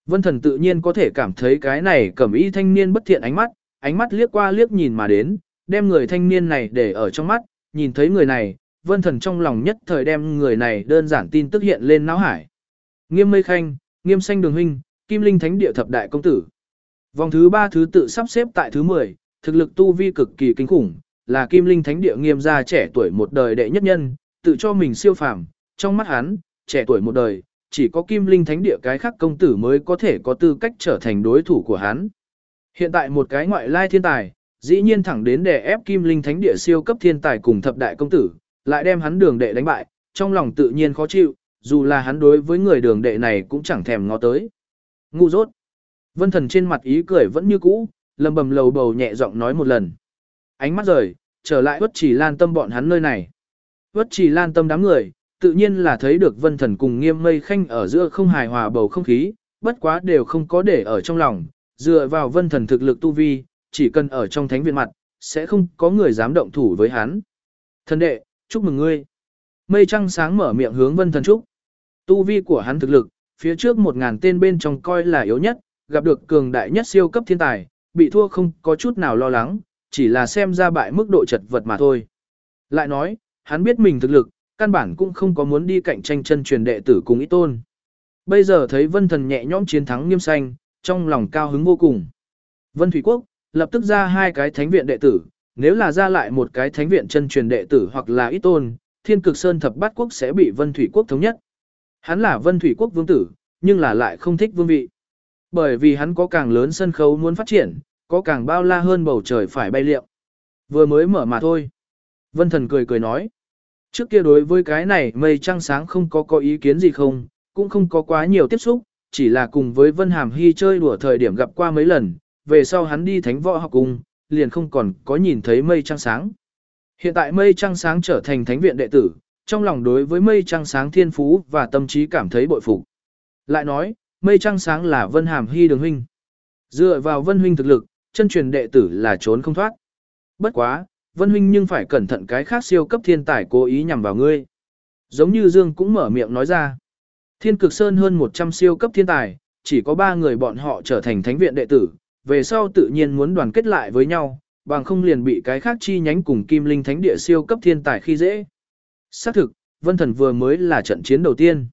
Vân thần tự nhiên có thể cảm thấy cái này cẩm y thanh niên bất thiện ánh mắt, ánh mắt liếc qua liếc nhìn mà đến, đem người thanh niên này để ở trong mắt, nhìn thấy người này, vân thần trong lòng nhất thời đem người này đơn giản tin tức hiện lên não hải. Nghiêm mây khanh, nghiêm xanh đường huynh, kim linh thánh địa thập đại công tử. Vòng thứ ba thứ tự sắp xếp tại thứ 10, thực lực tu vi cực kỳ kinh khủng, là kim linh thánh địa nghiêm gia trẻ tuổi một đời đệ nhất nhân, tự cho mình siêu phàm, trong mắt hắn, trẻ tuổi một đời, chỉ có kim linh thánh địa cái khác công tử mới có thể có tư cách trở thành đối thủ của hắn. Hiện tại một cái ngoại lai thiên tài, dĩ nhiên thẳng đến để ép kim linh thánh địa siêu cấp thiên tài cùng thập đại công tử, lại đem hắn đường đệ đánh bại, trong lòng tự nhiên khó chịu, dù là hắn đối với người đường đệ này cũng chẳng thèm ngó tới. Ngu dốt. Vân thần trên mặt ý cười vẫn như cũ, lầm bầm lầu bầu nhẹ giọng nói một lần. Ánh mắt rời, trở lại bất chỉ lan tâm bọn hắn nơi này. Bất chỉ lan tâm đám người, tự nhiên là thấy được vân thần cùng nghiêm mây khanh ở giữa không hài hòa bầu không khí, bất quá đều không có để ở trong lòng, dựa vào vân thần thực lực tu vi, chỉ cần ở trong thánh viện mặt, sẽ không có người dám động thủ với hắn. Thần đệ, chúc mừng ngươi. Mây trăng sáng mở miệng hướng vân thần chúc. Tu vi của hắn thực lực, phía trước một ngàn tên bên trong coi là yếu nhất, gặp được cường đại nhất siêu cấp thiên tài, bị thua không có chút nào lo lắng, chỉ là xem ra bại mức độ chật vật mà thôi. Lại nói, hắn biết mình thực lực, căn bản cũng không có muốn đi cạnh tranh chân truyền đệ tử cùng ít tôn. Bây giờ thấy vân thần nhẹ nhõm chiến thắng nghiêm xanh, trong lòng cao hứng vô cùng. Vân Thủy Quốc, lập tức ra hai cái thánh viện đệ tử, nếu là ra lại một cái thánh viện chân truyền đệ tử hoặc là ít tôn, thiên cực sơn thập bát quốc sẽ bị Vân Thủy Quốc thống nhất. Hắn là Vân Thủy Quốc vương tử, nhưng là lại không thích vương vị. Bởi vì hắn có càng lớn sân khấu muốn phát triển, có càng bao la hơn bầu trời phải bay liệu. Vừa mới mở mà thôi. Vân Thần cười cười nói. Trước kia đối với cái này mây trăng sáng không có có ý kiến gì không, cũng không có quá nhiều tiếp xúc, chỉ là cùng với Vân Hàm Hy chơi đùa thời điểm gặp qua mấy lần, về sau hắn đi thánh võ học cùng liền không còn có nhìn thấy mây trăng sáng. Hiện tại mây trăng sáng trở thành thánh viện đệ tử, trong lòng đối với mây trăng sáng thiên phú và tâm trí cảm thấy bội phục. Lại nói, mây trăng sáng là Vân Hàm Hy đường huynh. Dựa vào Vân huynh thực lực, chân truyền đệ tử là trốn không thoát. Bất quá, Vân huynh nhưng phải cẩn thận cái khác siêu cấp thiên tài cố ý nhằm vào ngươi. Giống như Dương cũng mở miệng nói ra. Thiên cực sơn hơn 100 siêu cấp thiên tài, chỉ có 3 người bọn họ trở thành thánh viện đệ tử, về sau tự nhiên muốn đoàn kết lại với nhau, bằng không liền bị cái khác chi nhánh cùng kim linh thánh địa siêu cấp thiên tài khi dễ. Xác thực, Vân Thần vừa mới là trận chiến đầu tiên.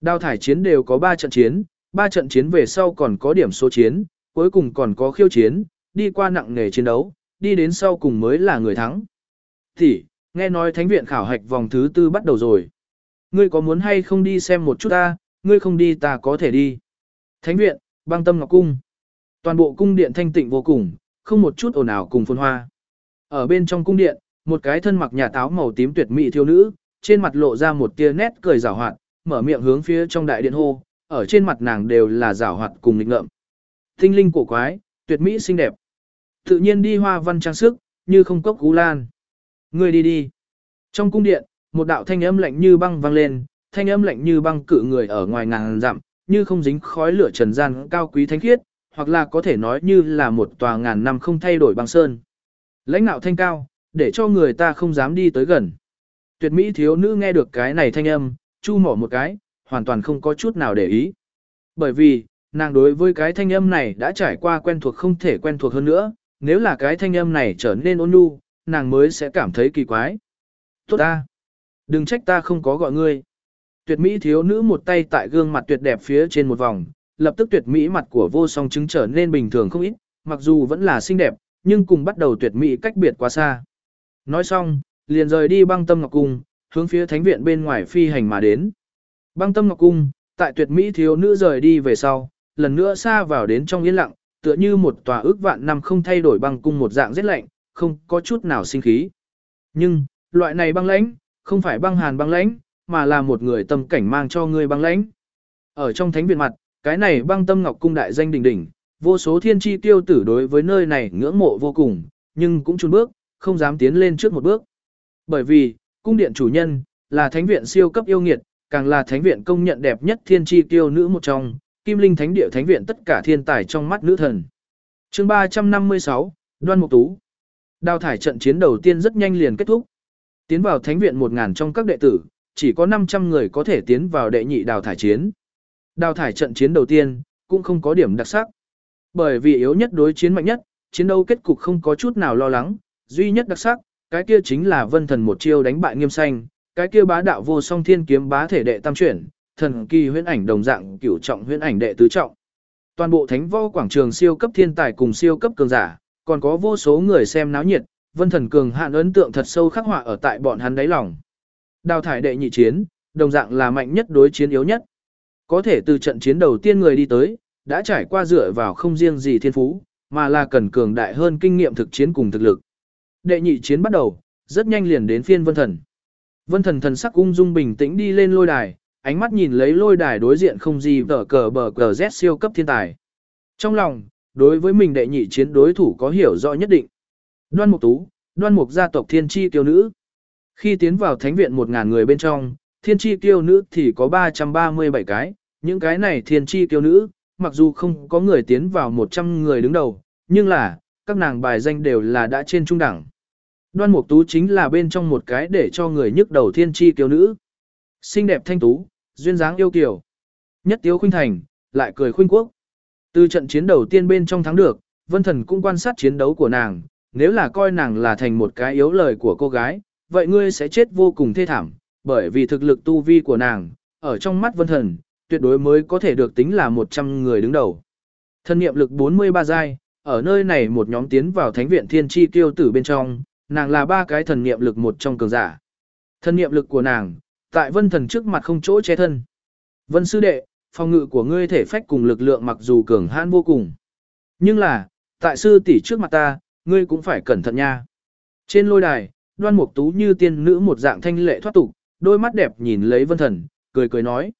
Đào thải chiến đều có 3 trận chiến, 3 trận chiến về sau còn có điểm số chiến, cuối cùng còn có khiêu chiến, đi qua nặng nghề chiến đấu, đi đến sau cùng mới là người thắng. Thì, nghe nói thánh viện khảo hạch vòng thứ tư bắt đầu rồi. Ngươi có muốn hay không đi xem một chút ta, ngươi không đi ta có thể đi. Thánh viện, băng tâm ngọc cung. Toàn bộ cung điện thanh tịnh vô cùng, không một chút ồn ào cùng phồn hoa. Ở bên trong cung điện, một cái thân mặc nhà táo màu tím tuyệt mỹ thiếu nữ, trên mặt lộ ra một tia nét cười giảo hoạt, mở miệng hướng phía trong đại điện hô, ở trên mặt nàng đều là giảo hoạt cùng lịch ngợm. Tinh linh cổ quái, tuyệt mỹ xinh đẹp. Tự nhiên đi hoa văn trang sức, như không cốc cú lan. Người đi đi. Trong cung điện, một đạo thanh âm lạnh như băng vang lên, thanh âm lạnh như băng cự người ở ngoài ngàn dặm, như không dính khói lửa trần gian cao quý thánh khiết, hoặc là có thể nói như là một tòa ngàn năm không thay đổi băng sơn. Lãnh nạo thanh cao, để cho người ta không dám đi tới gần. Tuyệt mỹ thiếu nữ nghe được cái này thanh âm, chu mỏ một cái, hoàn toàn không có chút nào để ý. Bởi vì, nàng đối với cái thanh âm này đã trải qua quen thuộc không thể quen thuộc hơn nữa, nếu là cái thanh âm này trở nên ôn nhu, nàng mới sẽ cảm thấy kỳ quái. Tốt ta! Đừng trách ta không có gọi ngươi. Tuyệt mỹ thiếu nữ một tay tại gương mặt tuyệt đẹp phía trên một vòng, lập tức tuyệt mỹ mặt của vô song chứng trở nên bình thường không ít, mặc dù vẫn là xinh đẹp, nhưng cùng bắt đầu tuyệt mỹ cách biệt quá xa. Nói xong, liền rời đi băng tâm ngọc cung, hướng phía thánh viện bên ngoài phi hành mà đến. Băng tâm ngọc cung, tại tuyệt mỹ thiếu nữ rời đi về sau, lần nữa xa vào đến trong yên lặng, tựa như một tòa ước vạn năm không thay đổi băng cung một dạng rất lạnh, không có chút nào sinh khí. Nhưng, loại này băng lãnh, không phải băng hàn băng lãnh, mà là một người tâm cảnh mang cho người băng lãnh. Ở trong thánh viện mặt, cái này băng tâm ngọc cung đại danh đỉnh đỉnh, vô số thiên chi tiêu tử đối với nơi này ngưỡng mộ vô cùng, nhưng cũng chun bước, không dám tiến lên trước một bước. Bởi vì, cung điện chủ nhân, là thánh viện siêu cấp yêu nghiệt, càng là thánh viện công nhận đẹp nhất thiên chi tiêu nữ một trong, kim linh thánh địa thánh viện tất cả thiên tài trong mắt nữ thần. chương 356, Đoan Mục Tú Đào thải trận chiến đầu tiên rất nhanh liền kết thúc. Tiến vào thánh viện 1.000 trong các đệ tử, chỉ có 500 người có thể tiến vào đệ nhị đào thải chiến. Đào thải trận chiến đầu tiên, cũng không có điểm đặc sắc. Bởi vì yếu nhất đối chiến mạnh nhất, chiến đấu kết cục không có chút nào lo lắng, duy nhất đặc sắc, cái kia chính là vân thần một chiêu đánh bại nghiêm xanh, cái kia bá đạo vô song thiên kiếm bá thể đệ tam chuyển, thần kỳ huyễn ảnh đồng dạng cửu trọng huyễn ảnh đệ tứ trọng. Toàn bộ thánh võ quảng trường siêu cấp thiên tài cùng siêu cấp cường giả, còn có vô số người xem náo nhiệt, vân thần cường hạn ấn tượng thật sâu khắc họa ở tại bọn hắn đáy lòng. Đào thải đệ nhị chiến, đồng dạng là mạnh nhất đối chiến yếu nhất. Có thể từ trận chiến đầu tiên người đi tới, đã trải qua dựa vào không riêng gì thiên phú, mà là cần cường đại hơn kinh nghiệm thực chiến cùng thực lực. Đệ nhị chiến bắt đầu, rất nhanh liền đến phiên vân thần. Vân thần thần sắc ung dung bình tĩnh đi lên lôi đài, ánh mắt nhìn lấy lôi đài đối diện không gì tờ cờ bờ cờ Z siêu cấp thiên tài. Trong lòng, đối với mình đệ nhị chiến đối thủ có hiểu rõ nhất định. Đoan Mục Tú, Đoan Mục gia tộc thiên chi tiêu nữ. Khi tiến vào thánh viện 1000 người bên trong, thiên chi tiêu nữ thì có 337 cái, những cái này thiên chi tiêu nữ, mặc dù không có người tiến vào 100 người đứng đầu, nhưng là, các nàng bài danh đều là đã trên trung đẳng. Đoan Mục Tú chính là bên trong một cái để cho người nhức đầu thiên chi tiêu nữ. Xinh đẹp thanh tú, duyên dáng yêu kiều. Nhất tiếu khuynh thành, lại cười khuynh quốc. Từ trận chiến đầu tiên bên trong thắng được, Vân Thần cũng quan sát chiến đấu của nàng, nếu là coi nàng là thành một cái yếu lời của cô gái, vậy ngươi sẽ chết vô cùng thê thảm, bởi vì thực lực tu vi của nàng, ở trong mắt Vân Thần, tuyệt đối mới có thể được tính là 100 người đứng đầu. Thân niệm lực 43 giai, ở nơi này một nhóm tiến vào thánh viện thiên chi tiêu tử bên trong, nàng là ba cái thần niệm lực một trong cường giả. Thần niệm lực của nàng, tại vân thần trước mặt không chỗ che thân. Vân sư đệ, phòng ngự của ngươi thể phách cùng lực lượng mặc dù cường hãn vô cùng. Nhưng là, tại sư tỷ trước mặt ta, ngươi cũng phải cẩn thận nha. Trên lôi đài, đoan mục tú như tiên nữ một dạng thanh lệ thoát tục, đôi mắt đẹp nhìn lấy vân thần, cười cười nói.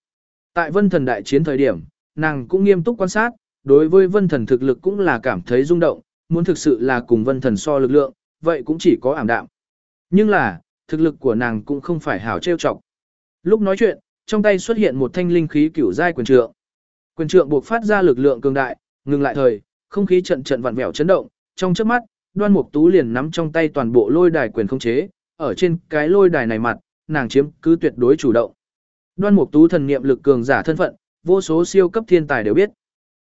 Tại vân thần đại chiến thời điểm, nàng cũng nghiêm túc quan sát, đối với vân thần thực lực cũng là cảm thấy rung động, muốn thực sự là cùng vân thần so lực lượng, vậy cũng chỉ có ảm đạm. Nhưng là, thực lực của nàng cũng không phải hảo trêu chọc. Lúc nói chuyện, trong tay xuất hiện một thanh linh khí cửu giai quyền trượng. Quyền trượng buộc phát ra lực lượng cường đại, ngừng lại thời, không khí trận trận vặn vẹo chấn động, trong chớp mắt, Đoan Mục Tú liền nắm trong tay toàn bộ lôi đài quyền không chế, ở trên cái lôi đài này mặt, nàng chiếm cứ tuyệt đối chủ động. Đoan Mục Tú thần niệm lực cường giả thân phận, vô số siêu cấp thiên tài đều biết.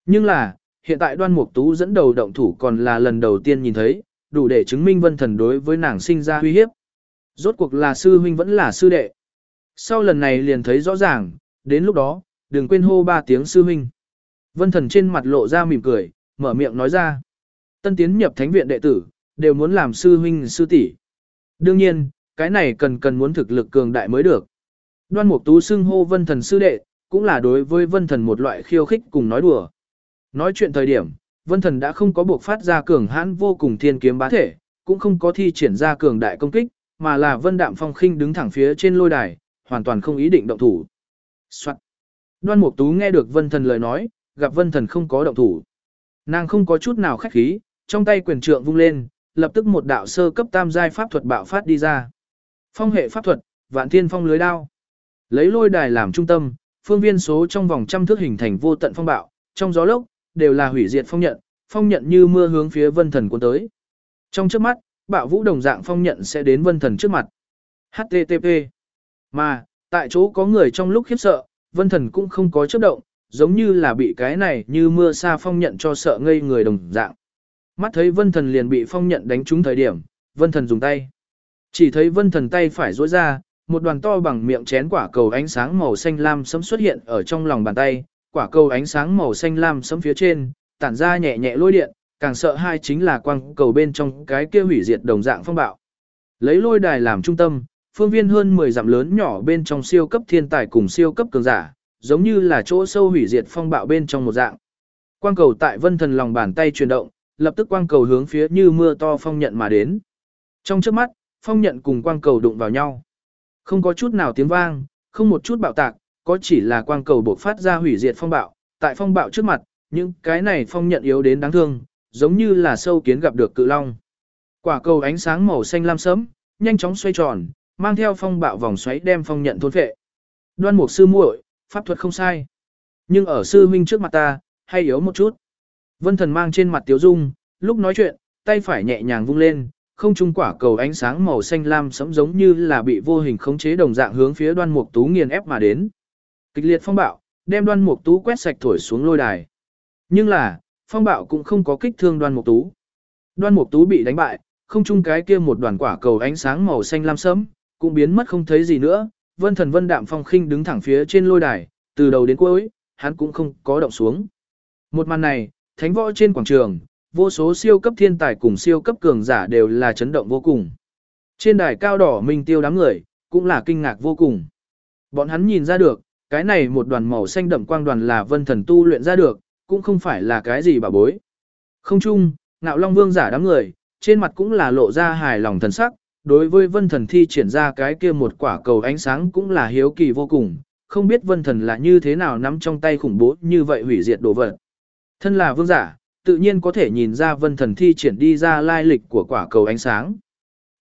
Nhưng là, hiện tại Đoan Mục Tú dẫn đầu động thủ còn là lần đầu tiên nhìn thấy, đủ để chứng minh Vân Thần đối với nàng sinh ra uy hiếp. Rốt cuộc là sư huynh vẫn là sư đệ. Sau lần này liền thấy rõ ràng, đến lúc đó, đừng quên hô ba tiếng sư huynh. Vân Thần trên mặt lộ ra mỉm cười, mở miệng nói ra. Tân tiến nhập thánh viện đệ tử, đều muốn làm sư huynh sư tỷ. Đương nhiên, cái này cần cần muốn thực lực cường đại mới được. Đoan Mục Tú xưng hô Vân Thần sư đệ, cũng là đối với Vân Thần một loại khiêu khích cùng nói đùa. Nói chuyện thời điểm, Vân Thần đã không có buộc phát ra cường hãn vô cùng thiên kiếm bá thể, cũng không có thi triển ra cường đại công kích, mà là Vân Đạm Phong khinh đứng thẳng phía trên lôi đài, hoàn toàn không ý định động thủ. Soạn. Đoan Mục Tú nghe được Vân Thần lời nói, gặp Vân Thần không có động thủ. Nàng không có chút nào khách khí, trong tay quyền trượng vung lên, lập tức một đạo sơ cấp tam giai pháp thuật bạo phát đi ra. Phong hệ pháp thuật, Vạn Thiên Phong lưới đao. Lấy lôi đài làm trung tâm, phương viên số trong vòng trăm thước hình thành vô tận phong bạo, trong gió lốc đều là hủy diệt phong nhận, phong nhận như mưa hướng phía Vân Thần cuốn tới. Trong chớp mắt, bạo vũ đồng dạng phong nhận sẽ đến Vân Thần trước mặt. HTTP. Mà, tại chỗ có người trong lúc khiếp sợ, Vân Thần cũng không có chớp động, giống như là bị cái này như mưa sa phong nhận cho sợ ngây người đồng dạng. Mắt thấy Vân Thần liền bị phong nhận đánh trúng thời điểm, Vân Thần dùng tay. Chỉ thấy Vân Thần tay phải duỗi ra, một đoàn to bằng miệng chén quả cầu ánh sáng màu xanh lam sẫm xuất hiện ở trong lòng bàn tay, quả cầu ánh sáng màu xanh lam sẫm phía trên, tản ra nhẹ nhẹ lôi điện, càng sợ hai chính là quang cầu bên trong cái kia hủy diệt đồng dạng phong bạo. Lấy lôi đài làm trung tâm, phương viên hơn 10 dặm lớn nhỏ bên trong siêu cấp thiên tài cùng siêu cấp cường giả, giống như là chỗ sâu hủy diệt phong bạo bên trong một dạng. Quang cầu tại vân thần lòng bàn tay chuyển động, lập tức quang cầu hướng phía như mưa to phong nhận mà đến. Trong trước mắt, phong nhận cùng quang cầu đụng vào nhau. Không có chút nào tiếng vang, không một chút bạo tạc, có chỉ là quang cầu bộc phát ra hủy diệt phong bạo, tại phong bạo trước mặt, những cái này phong nhận yếu đến đáng thương, giống như là sâu kiến gặp được cự long. Quả cầu ánh sáng màu xanh lam sẫm, nhanh chóng xoay tròn, mang theo phong bạo vòng xoáy đem phong nhận thôn phệ. Đoan Mục sư muội, pháp thuật không sai. Nhưng ở sư huynh trước mặt ta, hay yếu một chút. Vân Thần mang trên mặt Tiếu Dung, lúc nói chuyện, tay phải nhẹ nhàng vung lên, không trung quả cầu ánh sáng màu xanh lam sẫm giống như là bị vô hình khống chế đồng dạng hướng phía Đoan Mục Tú nghiền ép mà đến. Kịch liệt phong bạo, đem Đoan Mục Tú quét sạch thổi xuống lôi đài. Nhưng là, phong bạo cũng không có kích thương Đoan Mục Tú. Đoan Mục Tú bị đánh bại, không trung cái kia một đoàn quả cầu ánh sáng màu xanh lam sẫm, cũng biến mất không thấy gì nữa. Vân Thần Vân Đạm Phong khinh đứng thẳng phía trên lôi đài, từ đầu đến cuối, hắn cũng không có động xuống. Một màn này, thánh võ trên quảng trường, vô số siêu cấp thiên tài cùng siêu cấp cường giả đều là chấn động vô cùng. Trên đài cao đỏ minh tiêu đám người, cũng là kinh ngạc vô cùng. Bọn hắn nhìn ra được, cái này một đoàn màu xanh đậm quang đoàn là vân thần tu luyện ra được, cũng không phải là cái gì bà bối. Không chung, ngạo long vương giả đám người, trên mặt cũng là lộ ra hài lòng thần sắc, đối với vân thần thi triển ra cái kia một quả cầu ánh sáng cũng là hiếu kỳ vô cùng, không biết vân thần là như thế nào nắm trong tay khủng bố như vậy hủy diệt đồ vật. Thân là vương giả, tự nhiên có thể nhìn ra vân thần thi triển đi ra lai lịch của quả cầu ánh sáng.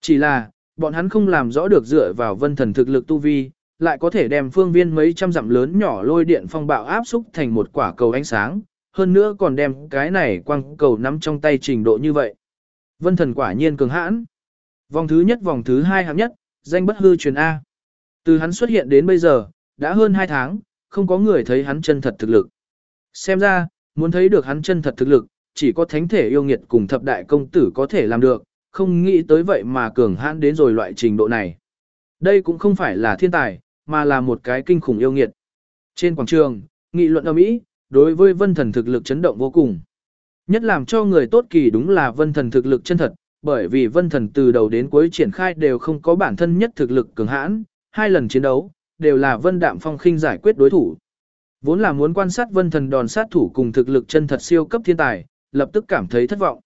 Chỉ là, bọn hắn không làm rõ được dựa vào vân thần thực lực tu vi, lại có thể đem phương viên mấy trăm dặm lớn nhỏ lôi điện phong bạo áp xúc thành một quả cầu ánh sáng, hơn nữa còn đem cái này quang cầu nắm trong tay trình độ như vậy. Vân thần quả nhiên cường hãn. Vòng thứ nhất vòng thứ hai hạng nhất, danh bất hư truyền A. Từ hắn xuất hiện đến bây giờ, đã hơn 2 tháng, không có người thấy hắn chân thật thực lực. Xem ra, muốn thấy được hắn chân thật thực lực, chỉ có thánh thể yêu nghiệt cùng thập đại công tử có thể làm được, không nghĩ tới vậy mà cường hãn đến rồi loại trình độ này. Đây cũng không phải là thiên tài, mà là một cái kinh khủng yêu nghiệt. Trên quảng trường, nghị luận ở Mỹ, đối với vân thần thực lực chấn động vô cùng. Nhất làm cho người tốt kỳ đúng là vân thần thực lực chân thật, bởi vì vân thần từ đầu đến cuối triển khai đều không có bản thân nhất thực lực cường hãn, hai lần chiến đấu, đều là vân đạm phong khinh giải quyết đối thủ. Vốn là muốn quan sát vân thần đòn sát thủ cùng thực lực chân thật siêu cấp thiên tài, lập tức cảm thấy thất vọng.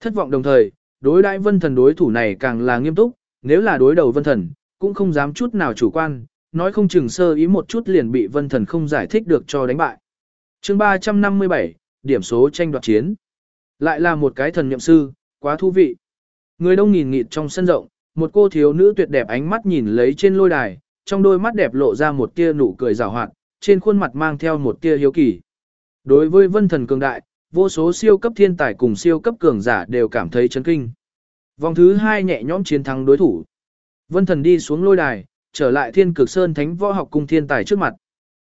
Thất vọng đồng thời, đối đại vân thần đối thủ này càng là nghiêm túc, nếu là đối đầu vân thần, cũng không dám chút nào chủ quan, nói không chừng sơ ý một chút liền bị vân thần không giải thích được cho đánh bại. chương 357, điểm số tranh đoạt chiến. Lại là một cái thần nhậm sư, quá thú vị. Người đông nghìn nghịt trong sân rộng, một cô thiếu nữ tuyệt đẹp ánh mắt nhìn lấy trên lôi đài, trong đôi mắt đẹp lộ ra một tia nụ cười rào hoạt, trên khuôn mặt mang theo một tia hiếu kỳ. Đối với vân thần cường đại, vô số siêu cấp thiên tài cùng siêu cấp cường giả đều cảm thấy chấn kinh. Vòng thứ hai nhẹ nhõm chiến thắng đối thủ. Vân thần đi xuống lôi đài, trở lại thiên cực sơn thánh võ học cung thiên tài trước mặt.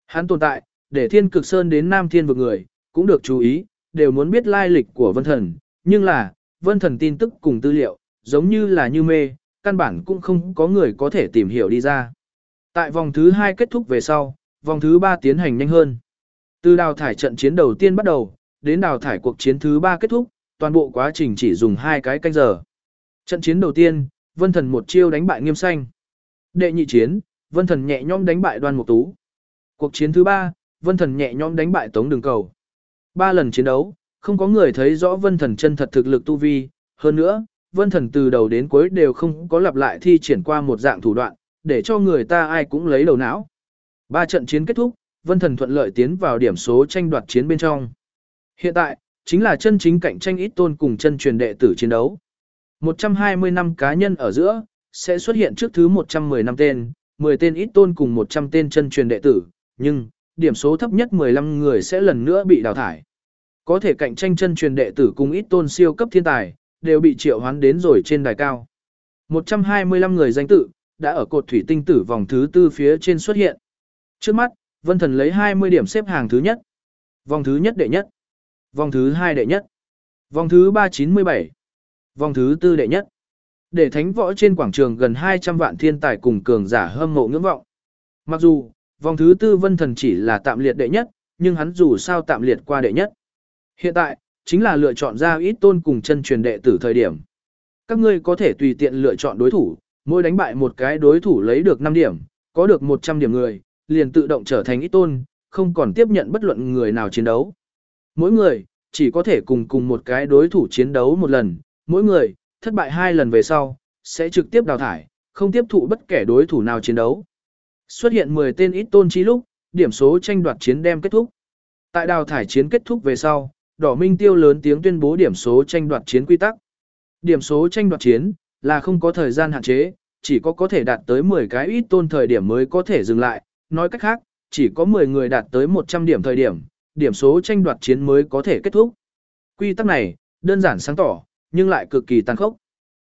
Hắn tồn tại, để thiên cực sơn đến nam thiên vực người, cũng được chú ý, đều muốn biết lai lịch của vân thần, nhưng là, vân thần tin tức cùng tư liệu, giống như là như mê, căn bản cũng không có người có thể tìm hiểu đi ra. Tại vòng thứ hai kết thúc về sau, vòng thứ ba tiến hành nhanh hơn. Từ đào thải trận chiến đầu tiên bắt đầu, đến đào thải cuộc chiến thứ ba kết thúc, toàn bộ quá trình chỉ dùng hai cái canh giờ. Trận chiến đầu tiên, Vân Thần một chiêu đánh bại Nghiêm Xanh. Đệ nhị chiến, Vân Thần nhẹ nhõm đánh bại Đoan Mục Tú. Cuộc chiến thứ ba, Vân Thần nhẹ nhõm đánh bại Tống Đường Cầu. Ba lần chiến đấu, không có người thấy rõ Vân Thần chân thật thực lực tu vi, hơn nữa, Vân Thần từ đầu đến cuối đều không có lặp lại thi triển qua một dạng thủ đoạn, để cho người ta ai cũng lấy đầu não. Ba trận chiến kết thúc, Vân Thần thuận lợi tiến vào điểm số tranh đoạt chiến bên trong. Hiện tại, chính là chân chính cạnh tranh ít tôn cùng chân truyền đệ tử chiến đấu. 120 năm cá nhân ở giữa, sẽ xuất hiện trước thứ 110 năm tên, 10 tên ít tôn cùng 100 tên chân truyền đệ tử, nhưng, điểm số thấp nhất 15 người sẽ lần nữa bị đào thải. Có thể cạnh tranh chân truyền đệ tử cùng ít tôn siêu cấp thiên tài, đều bị triệu hoán đến rồi trên đài cao. 125 người danh tự, đã ở cột thủy tinh tử vòng thứ tư phía trên xuất hiện. Trước mắt, Vân Thần lấy 20 điểm xếp hàng thứ nhất. Vòng thứ nhất đệ nhất. Vòng thứ hai đệ nhất. Vòng thứ ba chín mươi bảy Vòng thứ tư đệ nhất. Để thánh võ trên quảng trường gần 200 vạn thiên tài cùng cường giả hâm mộ ngưỡng vọng. Mặc dù, vòng thứ tư vân thần chỉ là tạm liệt đệ nhất, nhưng hắn dù sao tạm liệt qua đệ nhất. Hiện tại, chính là lựa chọn ra ít tôn cùng chân truyền đệ tử thời điểm. Các ngươi có thể tùy tiện lựa chọn đối thủ, mỗi đánh bại một cái đối thủ lấy được 5 điểm, có được 100 điểm người, liền tự động trở thành ít tôn, không còn tiếp nhận bất luận người nào chiến đấu. Mỗi người, chỉ có thể cùng cùng một cái đối thủ chiến đấu một lần, mỗi người, thất bại hai lần về sau, sẽ trực tiếp đào thải, không tiếp thụ bất kể đối thủ nào chiến đấu. Xuất hiện 10 tên ít tôn chi lúc, điểm số tranh đoạt chiến đem kết thúc. Tại đào thải chiến kết thúc về sau, Đỏ Minh Tiêu lớn tiếng tuyên bố điểm số tranh đoạt chiến quy tắc. Điểm số tranh đoạt chiến là không có thời gian hạn chế, chỉ có có thể đạt tới 10 cái ít tôn thời điểm mới có thể dừng lại, nói cách khác, chỉ có 10 người đạt tới 100 điểm thời điểm, điểm số tranh đoạt chiến mới có thể kết thúc. Quy tắc này, đơn giản sáng tỏ, nhưng lại cực kỳ tàn khốc.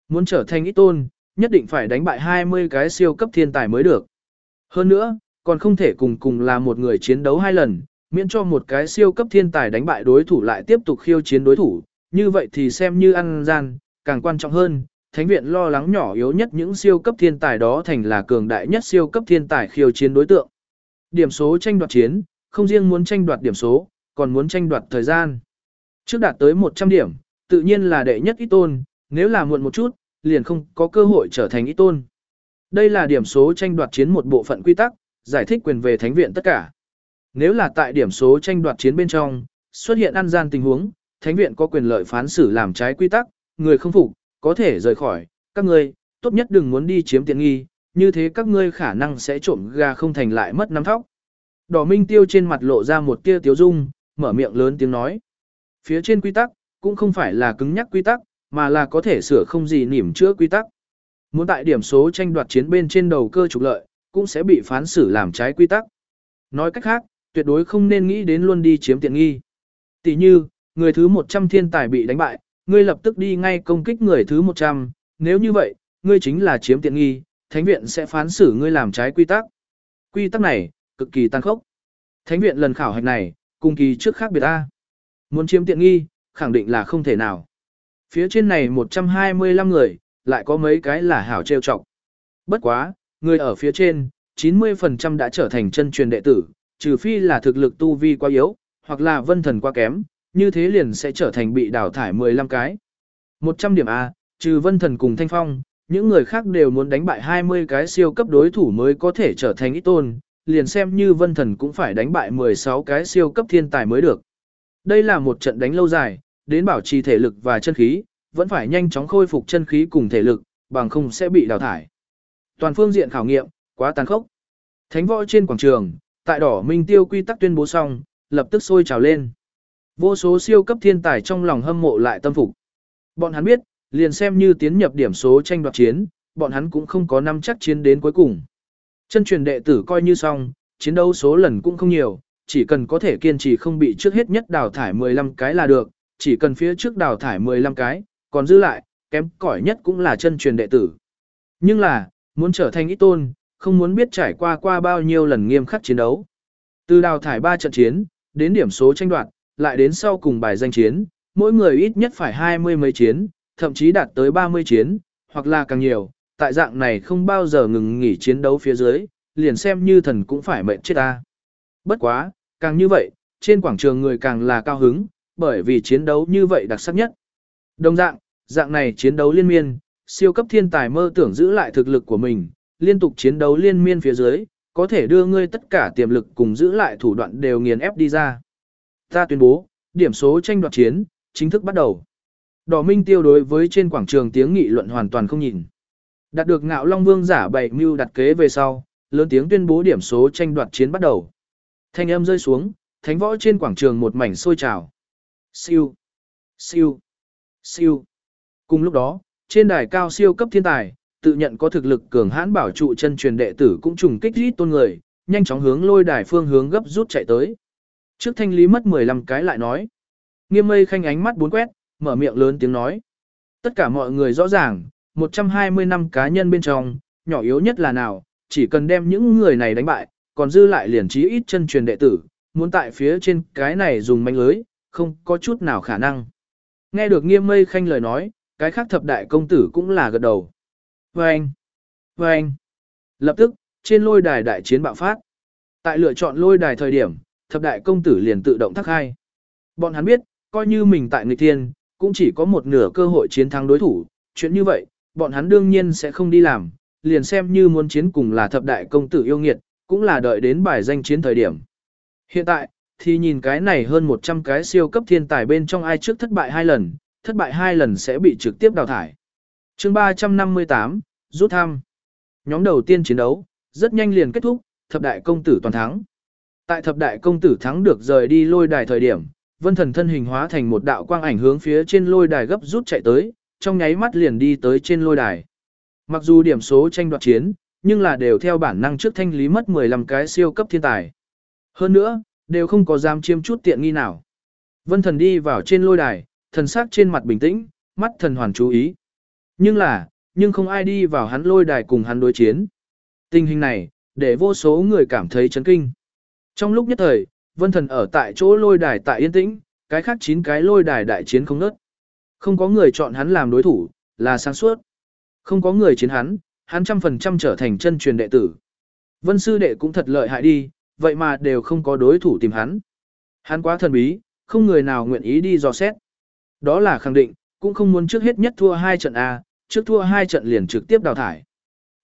Muốn trở thành ít tôn, nhất định phải đánh bại 20 cái siêu cấp thiên tài mới được. Hơn nữa, còn không thể cùng cùng là một người chiến đấu hai lần, miễn cho một cái siêu cấp thiên tài đánh bại đối thủ lại tiếp tục khiêu chiến đối thủ, như vậy thì xem như ăn gian, càng quan trọng hơn, thánh viện lo lắng nhỏ yếu nhất những siêu cấp thiên tài đó thành là cường đại nhất siêu cấp thiên tài khiêu chiến đối tượng. Điểm số tranh đoạt chiến, không riêng muốn tranh đoạt điểm số, còn muốn tranh đoạt thời gian. Trước đạt tới 100 điểm, tự nhiên là đệ nhất ít tôn, nếu là muộn một chút, liền không có cơ hội trở thành ít tôn. Đây là điểm số tranh đoạt chiến một bộ phận quy tắc, giải thích quyền về thánh viện tất cả. Nếu là tại điểm số tranh đoạt chiến bên trong, xuất hiện ăn gian tình huống, thánh viện có quyền lợi phán xử làm trái quy tắc, người không phục, có thể rời khỏi, các ngươi, tốt nhất đừng muốn đi chiếm tiện nghi, như thế các ngươi khả năng sẽ trộm gà không thành lại mất nắm thóc. Đỏ Minh Tiêu trên mặt lộ ra một tia tiếu dung, mở miệng lớn tiếng nói. Phía trên quy tắc, cũng không phải là cứng nhắc quy tắc, mà là có thể sửa không gì nỉm chữa quy tắc. Muốn tại điểm số tranh đoạt chiến bên trên đầu cơ trục lợi, cũng sẽ bị phán xử làm trái quy tắc. Nói cách khác, tuyệt đối không nên nghĩ đến luôn đi chiếm tiện nghi. Tỷ như, người thứ 100 thiên tài bị đánh bại, ngươi lập tức đi ngay công kích người thứ 100, nếu như vậy, ngươi chính là chiếm tiện nghi, thánh viện sẽ phán xử ngươi làm trái quy tắc. Quy tắc này, cực kỳ tăng khốc. Thánh viện lần khảo hạch này, cùng kỳ trước khác biệt A. Muốn chiếm tiện nghi, khẳng định là không thể nào. Phía trên này 125 người, lại có mấy cái là hảo trêu chọc. Bất quá, người ở phía trên, 90% đã trở thành chân truyền đệ tử, trừ phi là thực lực tu vi quá yếu, hoặc là vân thần quá kém, như thế liền sẽ trở thành bị đào thải 15 cái. 100 điểm A, trừ vân thần cùng thanh phong, những người khác đều muốn đánh bại 20 cái siêu cấp đối thủ mới có thể trở thành ít tôn, liền xem như vân thần cũng phải đánh bại 16 cái siêu cấp thiên tài mới được. Đây là một trận đánh lâu dài, đến bảo trì thể lực và chân khí, vẫn phải nhanh chóng khôi phục chân khí cùng thể lực, bằng không sẽ bị đào thải. Toàn phương diện khảo nghiệm, quá tàn khốc. Thánh võ trên quảng trường, tại đỏ minh tiêu quy tắc tuyên bố xong, lập tức sôi trào lên. Vô số siêu cấp thiên tài trong lòng hâm mộ lại tâm phục. Bọn hắn biết, liền xem như tiến nhập điểm số tranh đoạt chiến, bọn hắn cũng không có năm chắc chiến đến cuối cùng. Chân truyền đệ tử coi như xong, chiến đấu số lần cũng không nhiều, chỉ cần có thể kiên trì không bị trước hết nhất đào thải 15 cái là được, chỉ cần phía trước đào thải 15 cái, còn giữ lại, kém cỏi nhất cũng là chân truyền đệ tử. Nhưng là, muốn trở thành ít tôn, không muốn biết trải qua qua bao nhiêu lần nghiêm khắc chiến đấu. Từ đào thải 3 trận chiến, đến điểm số tranh đoạt, lại đến sau cùng bài danh chiến, mỗi người ít nhất phải 20 mấy chiến, thậm chí đạt tới 30 chiến, hoặc là càng nhiều, tại dạng này không bao giờ ngừng nghỉ chiến đấu phía dưới, liền xem như thần cũng phải mệnh chết ta. Bất quá, càng như vậy, trên quảng trường người càng là cao hứng, bởi vì chiến đấu như vậy đặc sắc nhất. Đồng dạng, dạng này chiến đấu liên miên, siêu cấp thiên tài mơ tưởng giữ lại thực lực của mình, liên tục chiến đấu liên miên phía dưới, có thể đưa ngươi tất cả tiềm lực cùng giữ lại thủ đoạn đều nghiền ép đi ra. Ta tuyên bố, điểm số tranh đoạt chiến, chính thức bắt đầu. Đỏ Minh tiêu đối với trên quảng trường tiếng nghị luận hoàn toàn không nhìn. Đạt được ngạo Long Vương giả bảy mưu đặt kế về sau, lớn tiếng tuyên bố điểm số tranh đoạt chiến bắt đầu. Thanh âm rơi xuống, thánh võ trên quảng trường một mảnh sôi trào. Siêu, siêu, siêu. Cùng lúc đó, trên đài cao siêu cấp thiên tài, tự nhận có thực lực cường hãn bảo trụ chân truyền đệ tử cũng trùng kích rít tôn người, nhanh chóng hướng lôi đài phương hướng gấp rút chạy tới. Trước thanh lý mất 15 cái lại nói. Nghiêm mây khanh ánh mắt bốn quét, mở miệng lớn tiếng nói. Tất cả mọi người rõ ràng, 120 năm cá nhân bên trong, nhỏ yếu nhất là nào, chỉ cần đem những người này đánh bại, còn dư lại liền trí ít chân truyền đệ tử, muốn tại phía trên cái này dùng manh lưới, không có chút nào khả năng. Nghe được nghiêm mây khanh lời nói, cái khác thập đại công tử cũng là gật đầu. Vâng! Vâng! Lập tức, trên lôi đài đại chiến bạo phát. Tại lựa chọn lôi đài thời điểm, thập đại công tử liền tự động thắc hai. Bọn hắn biết, coi như mình tại nghịch thiên, cũng chỉ có một nửa cơ hội chiến thắng đối thủ, chuyện như vậy, bọn hắn đương nhiên sẽ không đi làm, liền xem như muốn chiến cùng là thập đại công tử yêu nghiệt, cũng là đợi đến bài danh chiến thời điểm. Hiện tại, thì nhìn cái này hơn 100 cái siêu cấp thiên tài bên trong ai trước thất bại hai lần, thất bại hai lần sẽ bị trực tiếp đào thải chương 358, rút thăm. Nhóm đầu tiên chiến đấu, rất nhanh liền kết thúc, thập đại công tử toàn thắng. Tại thập đại công tử thắng được rời đi lôi đài thời điểm, vân thần thân hình hóa thành một đạo quang ảnh hướng phía trên lôi đài gấp rút chạy tới, trong nháy mắt liền đi tới trên lôi đài. Mặc dù điểm số tranh đoạt chiến, nhưng là đều theo bản năng trước thanh lý mất 15 cái siêu cấp thiên tài. Hơn nữa, đều không có dám chiếm chút tiện nghi nào. Vân thần đi vào trên lôi đài, thần sắc trên mặt bình tĩnh, mắt thần hoàn chú ý. Nhưng là, nhưng không ai đi vào hắn lôi đài cùng hắn đối chiến. Tình hình này, để vô số người cảm thấy chấn kinh. Trong lúc nhất thời, vân thần ở tại chỗ lôi đài tại yên tĩnh, cái khác chín cái lôi đài đại chiến không nớt. Không có người chọn hắn làm đối thủ, là sáng suốt. Không có người chiến hắn, hắn trăm phần trăm trở thành chân truyền đệ tử. Vân sư đệ cũng thật lợi hại đi, vậy mà đều không có đối thủ tìm hắn. Hắn quá thần bí, không người nào nguyện ý đi dò xét. Đó là khẳng định, cũng không muốn trước hết nhất thua hai trận A, trước thua hai trận liền trực tiếp đào thải.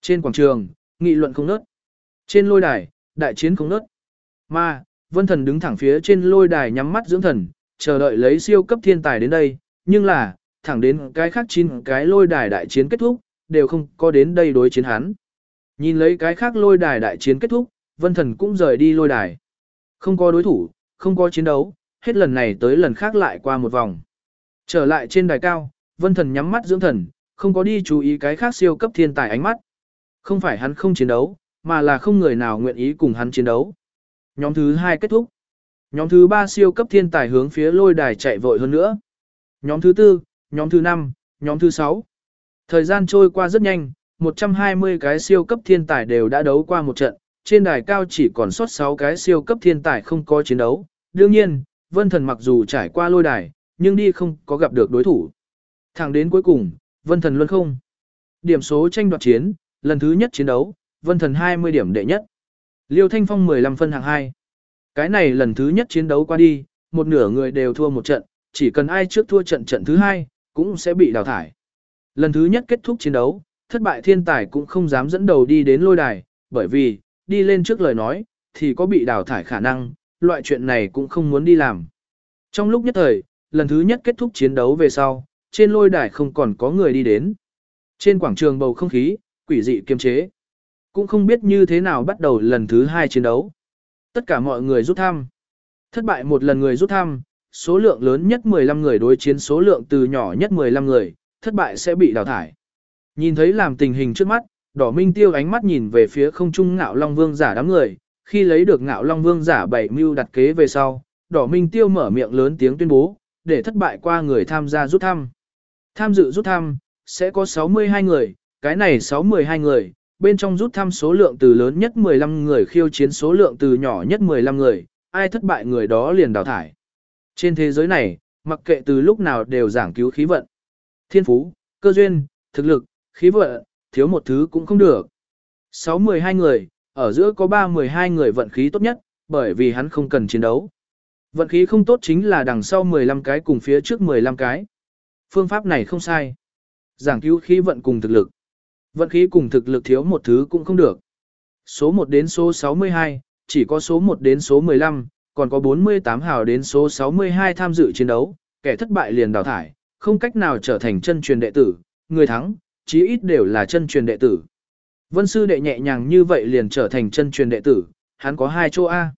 Trên quảng trường, nghị luận không nớt. Trên lôi đài, đại chiến không nớt. Mà, vân thần đứng thẳng phía trên lôi đài nhắm mắt dưỡng thần, chờ đợi lấy siêu cấp thiên tài đến đây, nhưng là, thẳng đến cái khác chín cái lôi đài đại chiến kết thúc, đều không có đến đây đối chiến hắn. Nhìn lấy cái khác lôi đài đại chiến kết thúc, vân thần cũng rời đi lôi đài. Không có đối thủ, không có chiến đấu, hết lần này tới lần khác lại qua một vòng. Trở lại trên đài cao, vân thần nhắm mắt dưỡng thần, không có đi chú ý cái khác siêu cấp thiên tài ánh mắt. Không phải hắn không chiến đấu, mà là không người nào nguyện ý cùng hắn chiến đấu. Nhóm thứ hai kết thúc. Nhóm thứ ba siêu cấp thiên tài hướng phía lôi đài chạy vội hơn nữa. Nhóm thứ tư, nhóm thứ năm, nhóm thứ sáu. Thời gian trôi qua rất nhanh, 120 cái siêu cấp thiên tài đều đã đấu qua một trận, trên đài cao chỉ còn sót 6 cái siêu cấp thiên tài không có chiến đấu. Đương nhiên, Vân Thần mặc dù trải qua lôi đài, nhưng đi không có gặp được đối thủ. Thẳng đến cuối cùng, Vân Thần luôn không. Điểm số tranh đoạt chiến, lần thứ nhất chiến đấu, Vân Thần 20 điểm đệ nhất. Liêu Thanh Phong 15 phân hạng 2. Cái này lần thứ nhất chiến đấu qua đi, một nửa người đều thua một trận, chỉ cần ai trước thua trận trận thứ hai, cũng sẽ bị đào thải. Lần thứ nhất kết thúc chiến đấu, thất bại thiên tài cũng không dám dẫn đầu đi đến lôi đài, bởi vì, đi lên trước lời nói, thì có bị đào thải khả năng, loại chuyện này cũng không muốn đi làm. Trong lúc nhất thời, lần thứ nhất kết thúc chiến đấu về sau, trên lôi đài không còn có người đi đến. Trên quảng trường bầu không khí, quỷ dị kiềm chế. Cũng không biết như thế nào bắt đầu lần thứ hai chiến đấu. Tất cả mọi người rút thăm. Thất bại một lần người rút thăm, số lượng lớn nhất 15 người đối chiến số lượng từ nhỏ nhất 15 người, thất bại sẽ bị đào thải. Nhìn thấy làm tình hình trước mắt, đỏ minh tiêu ánh mắt nhìn về phía không trung ngạo long vương giả đám người, khi lấy được ngạo long vương giả bảy mưu đặt kế về sau, đỏ minh tiêu mở miệng lớn tiếng tuyên bố, để thất bại qua người tham gia rút thăm. Tham dự rút thăm, sẽ có 62 người, cái này 62 người, bên trong rút thăm số lượng từ lớn nhất 15 người khiêu chiến số lượng từ nhỏ nhất 15 người, ai thất bại người đó liền đào thải. Trên thế giới này, mặc kệ từ lúc nào đều giảng cứu khí vận. Thiên phú, cơ duyên, thực lực, khí vận, thiếu một thứ cũng không được. 6-12 người, ở giữa có 3-12 người vận khí tốt nhất, bởi vì hắn không cần chiến đấu. Vận khí không tốt chính là đằng sau 15 cái cùng phía trước 15 cái. Phương pháp này không sai. Giảng cứu khí vận cùng thực lực. Vận khí cùng thực lực thiếu một thứ cũng không được. Số 1 đến số 62, chỉ có số 1 đến số 15, còn có 48 hào đến số 62 tham dự chiến đấu, kẻ thất bại liền đào thải, không cách nào trở thành chân truyền đệ tử, người thắng, chí ít đều là chân truyền đệ tử. Vân sư đệ nhẹ nhàng như vậy liền trở thành chân truyền đệ tử, hắn có hai chỗ A.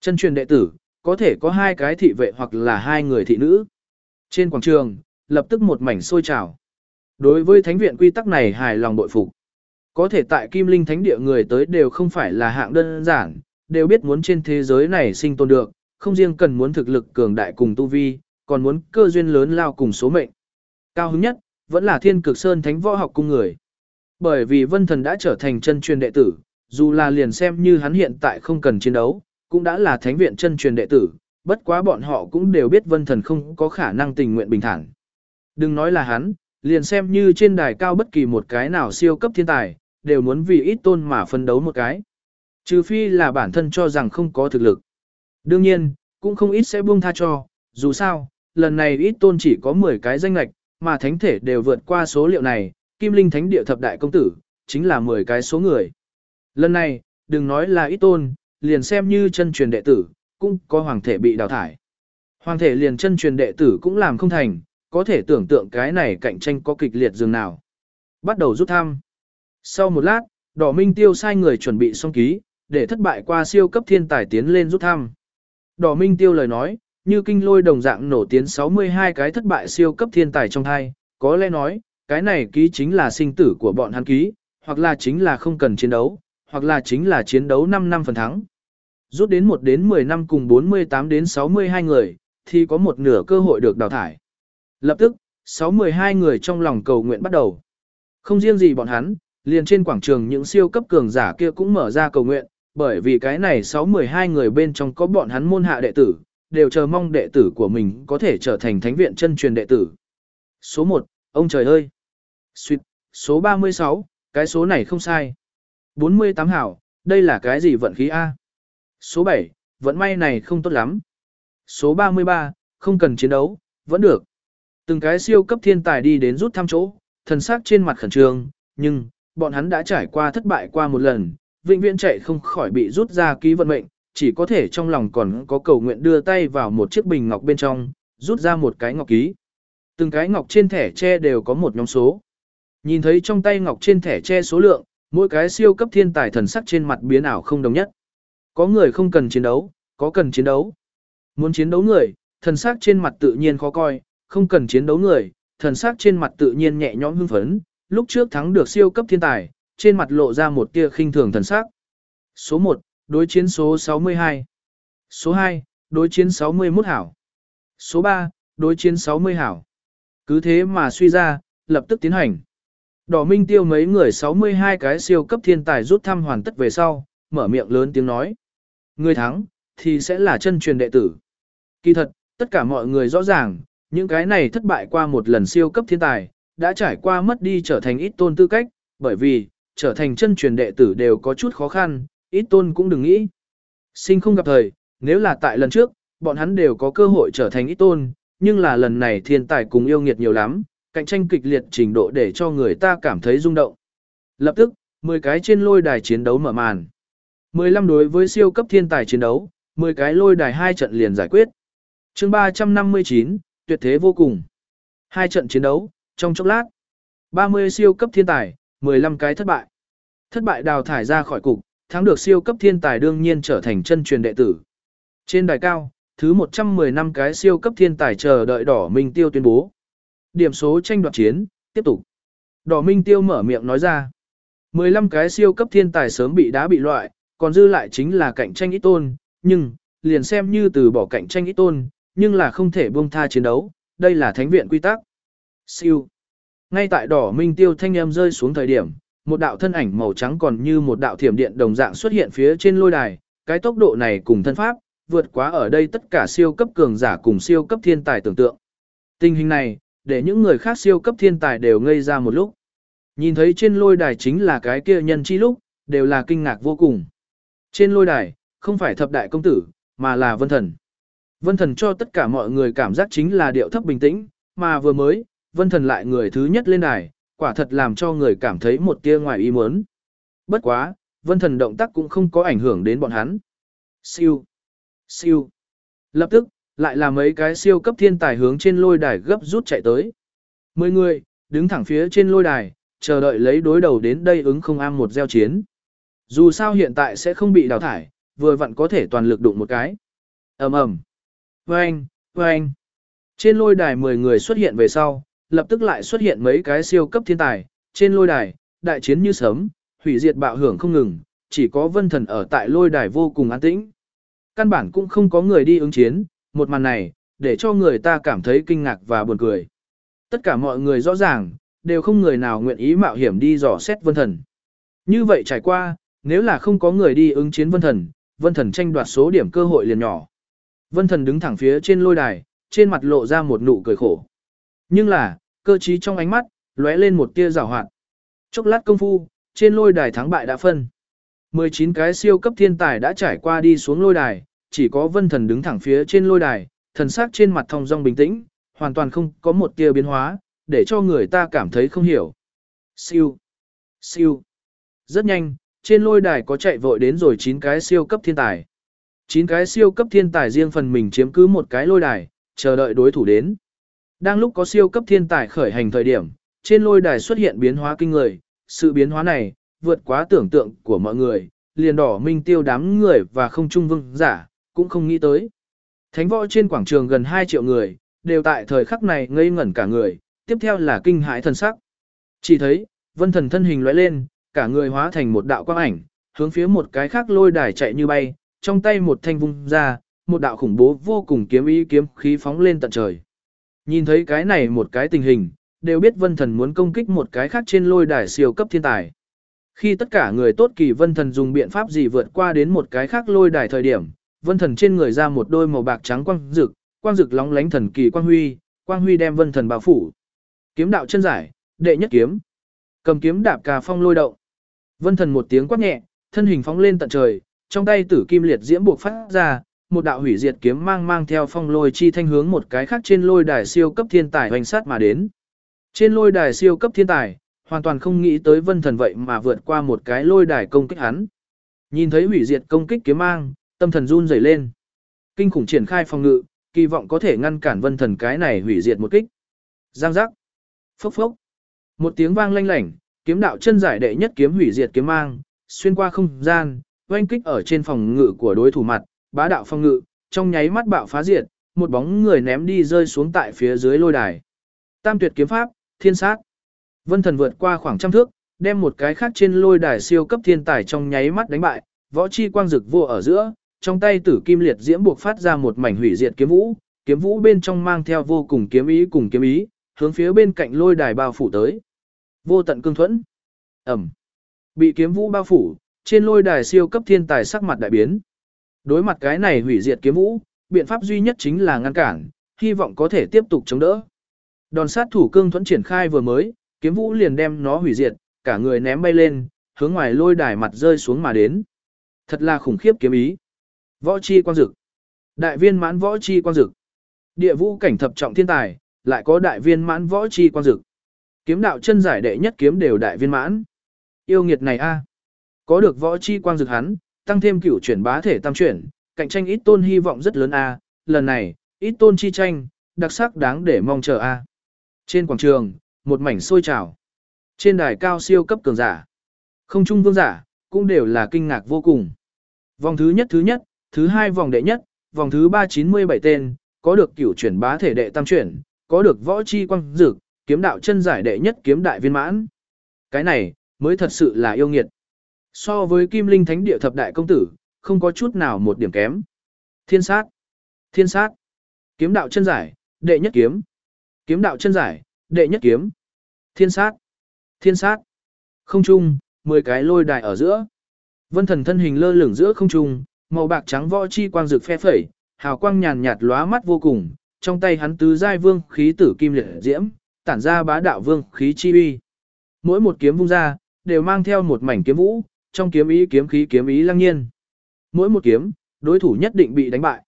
Chân truyền đệ tử, có thể có hai cái thị vệ hoặc là hai người thị nữ. Trên quảng trường, lập tức một mảnh sôi trào. Đối với thánh viện quy tắc này hài lòng bội phục. Có thể tại Kim Linh Thánh địa người tới đều không phải là hạng đơn giản, đều biết muốn trên thế giới này sinh tồn được, không riêng cần muốn thực lực cường đại cùng tu vi, còn muốn cơ duyên lớn lao cùng số mệnh. Cao hứng nhất, vẫn là thiên cực sơn thánh võ học cung người. Bởi vì vân thần đã trở thành chân truyền đệ tử, dù là liền xem như hắn hiện tại không cần chiến đấu, cũng đã là thánh viện chân truyền đệ tử, bất quá bọn họ cũng đều biết vân thần không có khả năng tình nguyện bình thản. Đừng nói là hắn, liền xem như trên đài cao bất kỳ một cái nào siêu cấp thiên tài, đều muốn vì ít tôn mà phân đấu một cái. Trừ phi là bản thân cho rằng không có thực lực. Đương nhiên, cũng không ít sẽ buông tha cho, dù sao, lần này ít tôn chỉ có 10 cái danh lạch, mà thánh thể đều vượt qua số liệu này, kim linh thánh địa thập đại công tử, chính là 10 cái số người. Lần này, đừng nói là ít tôn, liền xem như chân truyền đệ tử, cũng có hoàng thể bị đào thải. Hoàng thể liền chân truyền đệ tử cũng làm không thành, có thể tưởng tượng cái này cạnh tranh có kịch liệt dường nào. Bắt đầu rút thăm. Sau một lát, đỏ minh tiêu sai người chuẩn bị xong ký, để thất bại qua siêu cấp thiên tài tiến lên rút thăm. Đỏ Minh Tiêu lời nói, như kinh lôi đồng dạng nổ tiến 62 cái thất bại siêu cấp thiên tài trong hai, có lẽ nói, cái này ký chính là sinh tử của bọn hắn ký, hoặc là chính là không cần chiến đấu, hoặc là chính là chiến đấu 5 năm phần thắng. Rút đến 1 đến 10 năm cùng 48 đến 62 người, thì có một nửa cơ hội được đào thải. Lập tức, 612 người trong lòng cầu nguyện bắt đầu. Không riêng gì bọn hắn, liền trên quảng trường những siêu cấp cường giả kia cũng mở ra cầu nguyện, bởi vì cái này 612 người bên trong có bọn hắn môn hạ đệ tử, đều chờ mong đệ tử của mình có thể trở thành thánh viện chân truyền đệ tử. Số 1, ông trời ơi! Xuyệt, số 36, cái số này không sai. 48 hảo, đây là cái gì vận khí A? Số 7, vận may này không tốt lắm. Số 33, không cần chiến đấu, vẫn được. Từng cái siêu cấp thiên tài đi đến rút thăm chỗ, thần sắc trên mặt khẩn trương, nhưng, bọn hắn đã trải qua thất bại qua một lần, vĩnh viễn chạy không khỏi bị rút ra ký vận mệnh, chỉ có thể trong lòng còn có cầu nguyện đưa tay vào một chiếc bình ngọc bên trong, rút ra một cái ngọc ký. Từng cái ngọc trên thẻ tre đều có một nhóm số. Nhìn thấy trong tay ngọc trên thẻ tre số lượng, mỗi cái siêu cấp thiên tài thần sắc trên mặt biến ảo không đồng nhất. Có người không cần chiến đấu, có cần chiến đấu. Muốn chiến đấu người, thần sắc trên mặt tự nhiên khó coi, không cần chiến đấu người, thần sắc trên mặt tự nhiên nhẹ nhõm hưng phấn, lúc trước thắng được siêu cấp thiên tài, trên mặt lộ ra một tia khinh thường thần sắc. Số 1, đối chiến số 62. Số 2, đối chiến 61 hảo. Số 3, đối chiến 60 hảo. Cứ thế mà suy ra, lập tức tiến hành. Đỏ Minh Tiêu mấy người 62 cái siêu cấp thiên tài rút thăm hoàn tất về sau, mở miệng lớn tiếng nói. Người thắng, thì sẽ là chân truyền đệ tử. Kỳ thật, tất cả mọi người rõ ràng, những cái này thất bại qua một lần siêu cấp thiên tài, đã trải qua mất đi trở thành ít tôn tư cách, bởi vì, trở thành chân truyền đệ tử đều có chút khó khăn, ít tôn cũng đừng nghĩ. Sinh không gặp thời, nếu là tại lần trước, bọn hắn đều có cơ hội trở thành ít tôn, nhưng là lần này thiên tài cùng yêu nghiệt nhiều lắm, cạnh tranh kịch liệt trình độ để cho người ta cảm thấy rung động. Lập tức, 10 cái trên lôi đài chiến đấu mở màn. 15 đối với siêu cấp thiên tài chiến đấu, 10 cái lôi đài hai trận liền giải quyết. chương 359, tuyệt thế vô cùng. Hai trận chiến đấu, trong chốc lát. 30 siêu cấp thiên tài, 15 cái thất bại. Thất bại đào thải ra khỏi cục, thắng được siêu cấp thiên tài đương nhiên trở thành chân truyền đệ tử. Trên đài cao, thứ 110 năm cái siêu cấp thiên tài chờ đợi đỏ minh tiêu tuyên bố. Điểm số tranh đoạt chiến, tiếp tục. Đỏ minh tiêu mở miệng nói ra. 15 cái siêu cấp thiên tài sớm bị đá bị loại, còn dư lại chính là cạnh tranh ít tôn, nhưng, liền xem như từ bỏ cạnh tranh ít tôn, nhưng là không thể buông tha chiến đấu, đây là thánh viện quy tắc. Siêu. Ngay tại đỏ minh tiêu thanh em rơi xuống thời điểm, một đạo thân ảnh màu trắng còn như một đạo thiểm điện đồng dạng xuất hiện phía trên lôi đài, cái tốc độ này cùng thân pháp, vượt quá ở đây tất cả siêu cấp cường giả cùng siêu cấp thiên tài tưởng tượng. Tình hình này, để những người khác siêu cấp thiên tài đều ngây ra một lúc. Nhìn thấy trên lôi đài chính là cái kia nhân chi lúc, đều là kinh ngạc vô cùng. Trên lôi đài, không phải thập đại công tử, mà là vân thần. Vân thần cho tất cả mọi người cảm giác chính là điệu thấp bình tĩnh, mà vừa mới, vân thần lại người thứ nhất lên đài, quả thật làm cho người cảm thấy một tia ngoài ý muốn. Bất quá, vân thần động tác cũng không có ảnh hưởng đến bọn hắn. Siêu, siêu. Lập tức, lại là mấy cái siêu cấp thiên tài hướng trên lôi đài gấp rút chạy tới. Mười người, đứng thẳng phía trên lôi đài, chờ đợi lấy đối đầu đến đây ứng không am một gieo chiến. Dù sao hiện tại sẽ không bị đào thải, vừa vặn có thể toàn lực đụng một cái. ầm ầm, Vâng, vâng. Trên lôi đài 10 người xuất hiện về sau, lập tức lại xuất hiện mấy cái siêu cấp thiên tài, trên lôi đài, đại chiến như sớm, hủy diệt bạo hưởng không ngừng, chỉ có vân thần ở tại lôi đài vô cùng an tĩnh. Căn bản cũng không có người đi ứng chiến, một màn này, để cho người ta cảm thấy kinh ngạc và buồn cười. Tất cả mọi người rõ ràng, đều không người nào nguyện ý mạo hiểm đi dò xét vân thần. Như vậy trải qua, nếu là không có người đi ứng chiến vân thần, vân thần tranh đoạt số điểm cơ hội liền nhỏ. Vân thần đứng thẳng phía trên lôi đài, trên mặt lộ ra một nụ cười khổ. Nhưng là, cơ trí trong ánh mắt, lóe lên một tia rào hoạt. Chốc lát công phu, trên lôi đài thắng bại đã phân. 19 cái siêu cấp thiên tài đã trải qua đi xuống lôi đài, chỉ có vân thần đứng thẳng phía trên lôi đài, thần sắc trên mặt thông dong bình tĩnh, hoàn toàn không có một tia biến hóa, để cho người ta cảm thấy không hiểu. Siêu, siêu. Rất nhanh, trên lôi đài có chạy vội đến rồi 9 cái siêu cấp thiên tài chín cái siêu cấp thiên tài riêng phần mình chiếm cứ một cái lôi đài, chờ đợi đối thủ đến. Đang lúc có siêu cấp thiên tài khởi hành thời điểm, trên lôi đài xuất hiện biến hóa kinh người, sự biến hóa này, vượt quá tưởng tượng của mọi người, liền đỏ minh tiêu đám người và không trung vương giả, cũng không nghĩ tới. Thánh võ trên quảng trường gần 2 triệu người, đều tại thời khắc này ngây ngẩn cả người, tiếp theo là kinh hãi thần sắc. Chỉ thấy, vân thần thân hình lóe lên, cả người hóa thành một đạo quang ảnh, hướng phía một cái khác lôi đài chạy như bay, trong tay một thanh vung ra, một đạo khủng bố vô cùng kiếm ý kiếm khí phóng lên tận trời. Nhìn thấy cái này một cái tình hình, đều biết vân thần muốn công kích một cái khác trên lôi đài siêu cấp thiên tài. Khi tất cả người tốt kỳ vân thần dùng biện pháp gì vượt qua đến một cái khác lôi đài thời điểm, vân thần trên người ra một đôi màu bạc trắng quang rực, quang rực lóng lánh thần kỳ quang huy, quang huy đem vân thần bao phủ. Kiếm đạo chân giải, đệ nhất kiếm. Cầm kiếm đạp cà phong lôi động. Vân thần một tiếng quát nhẹ, thân hình phóng lên tận trời, trong tay tử kim liệt diễm buộc phát ra, một đạo hủy diệt kiếm mang mang theo phong lôi chi thanh hướng một cái khác trên lôi đài siêu cấp thiên tài hoành sát mà đến. Trên lôi đài siêu cấp thiên tài, hoàn toàn không nghĩ tới vân thần vậy mà vượt qua một cái lôi đài công kích hắn. Nhìn thấy hủy diệt công kích kiếm mang, tâm thần run rẩy lên. Kinh khủng triển khai phòng ngự, kỳ vọng có thể ngăn cản vân thần cái này hủy diệt một kích. Giang giác. Phốc phốc. Một tiếng vang lanh lảnh, kiếm đạo chân giải đệ nhất kiếm hủy diệt kiếm mang, xuyên qua không gian, oanh kích ở trên phòng ngự của đối thủ mặt, bá đạo phòng ngự, trong nháy mắt bạo phá diệt, một bóng người ném đi rơi xuống tại phía dưới lôi đài. Tam tuyệt kiếm pháp, thiên sát. Vân thần vượt qua khoảng trăm thước, đem một cái khác trên lôi đài siêu cấp thiên tài trong nháy mắt đánh bại, võ chi quang dực vua ở giữa, trong tay tử kim liệt diễm buộc phát ra một mảnh hủy diệt kiếm vũ, kiếm vũ bên trong mang theo vô cùng kiếm ý cùng kiếm ý, hướng phía bên cạnh lôi đài bao phủ tới. Vô tận cương thuẫn. Ẩm. Bị kiếm vũ bao phủ, trên lôi đài siêu cấp thiên tài sắc mặt đại biến. Đối mặt cái này hủy diệt kiếm vũ, biện pháp duy nhất chính là ngăn cản, hy vọng có thể tiếp tục chống đỡ. Đòn sát thủ cương thuẫn triển khai vừa mới, kiếm vũ liền đem nó hủy diệt, cả người ném bay lên, hướng ngoài lôi đài mặt rơi xuống mà đến. Thật là khủng khiếp kiếm ý. Võ chi quang dực. Đại viên mãn võ chi quang dực. Địa vũ cảnh thập trọng thiên tài, lại có đại viên mãn võ chi quang dực. Kiếm đạo chân giải đệ nhất kiếm đều đại viên mãn. Yêu nghiệt này a, có được võ chi quang dược hắn, tăng thêm cửu chuyển bá thể tam chuyển, cạnh tranh ít tôn hy vọng rất lớn a, lần này, ít tôn chi tranh, đặc sắc đáng để mong chờ a. Trên quảng trường, một mảnh sôi trào. Trên đài cao siêu cấp cường giả, không trung vương giả, cũng đều là kinh ngạc vô cùng. Vòng thứ nhất thứ nhất, thứ hai vòng đệ nhất, vòng thứ ba chín mươi bảy tên, có được cửu chuyển bá thể đệ tam chuyển, có được võ chi quang dược kiếm đạo chân giải đệ nhất kiếm đại viên mãn. Cái này, mới thật sự là yêu nghiệt. So với kim linh thánh địa thập đại công tử, không có chút nào một điểm kém. Thiên sát, thiên sát, kiếm đạo chân giải, đệ nhất kiếm, kiếm đạo chân giải, đệ nhất kiếm, thiên sát, thiên sát, không trung, 10 cái lôi đài ở giữa. Vân thần thân hình lơ lửng giữa không trung, màu bạc trắng võ chi quang rực phe phẩy, hào quang nhàn nhạt lóa mắt vô cùng, trong tay hắn tứ giai vương khí tử kim liệt diễm, tản ra bá đạo vương khí chi uy. Mỗi một kiếm vung ra, đều mang theo một mảnh kiếm vũ, trong kiếm ý kiếm khí kiếm ý lăng nhiên. Mỗi một kiếm, đối thủ nhất định bị đánh bại.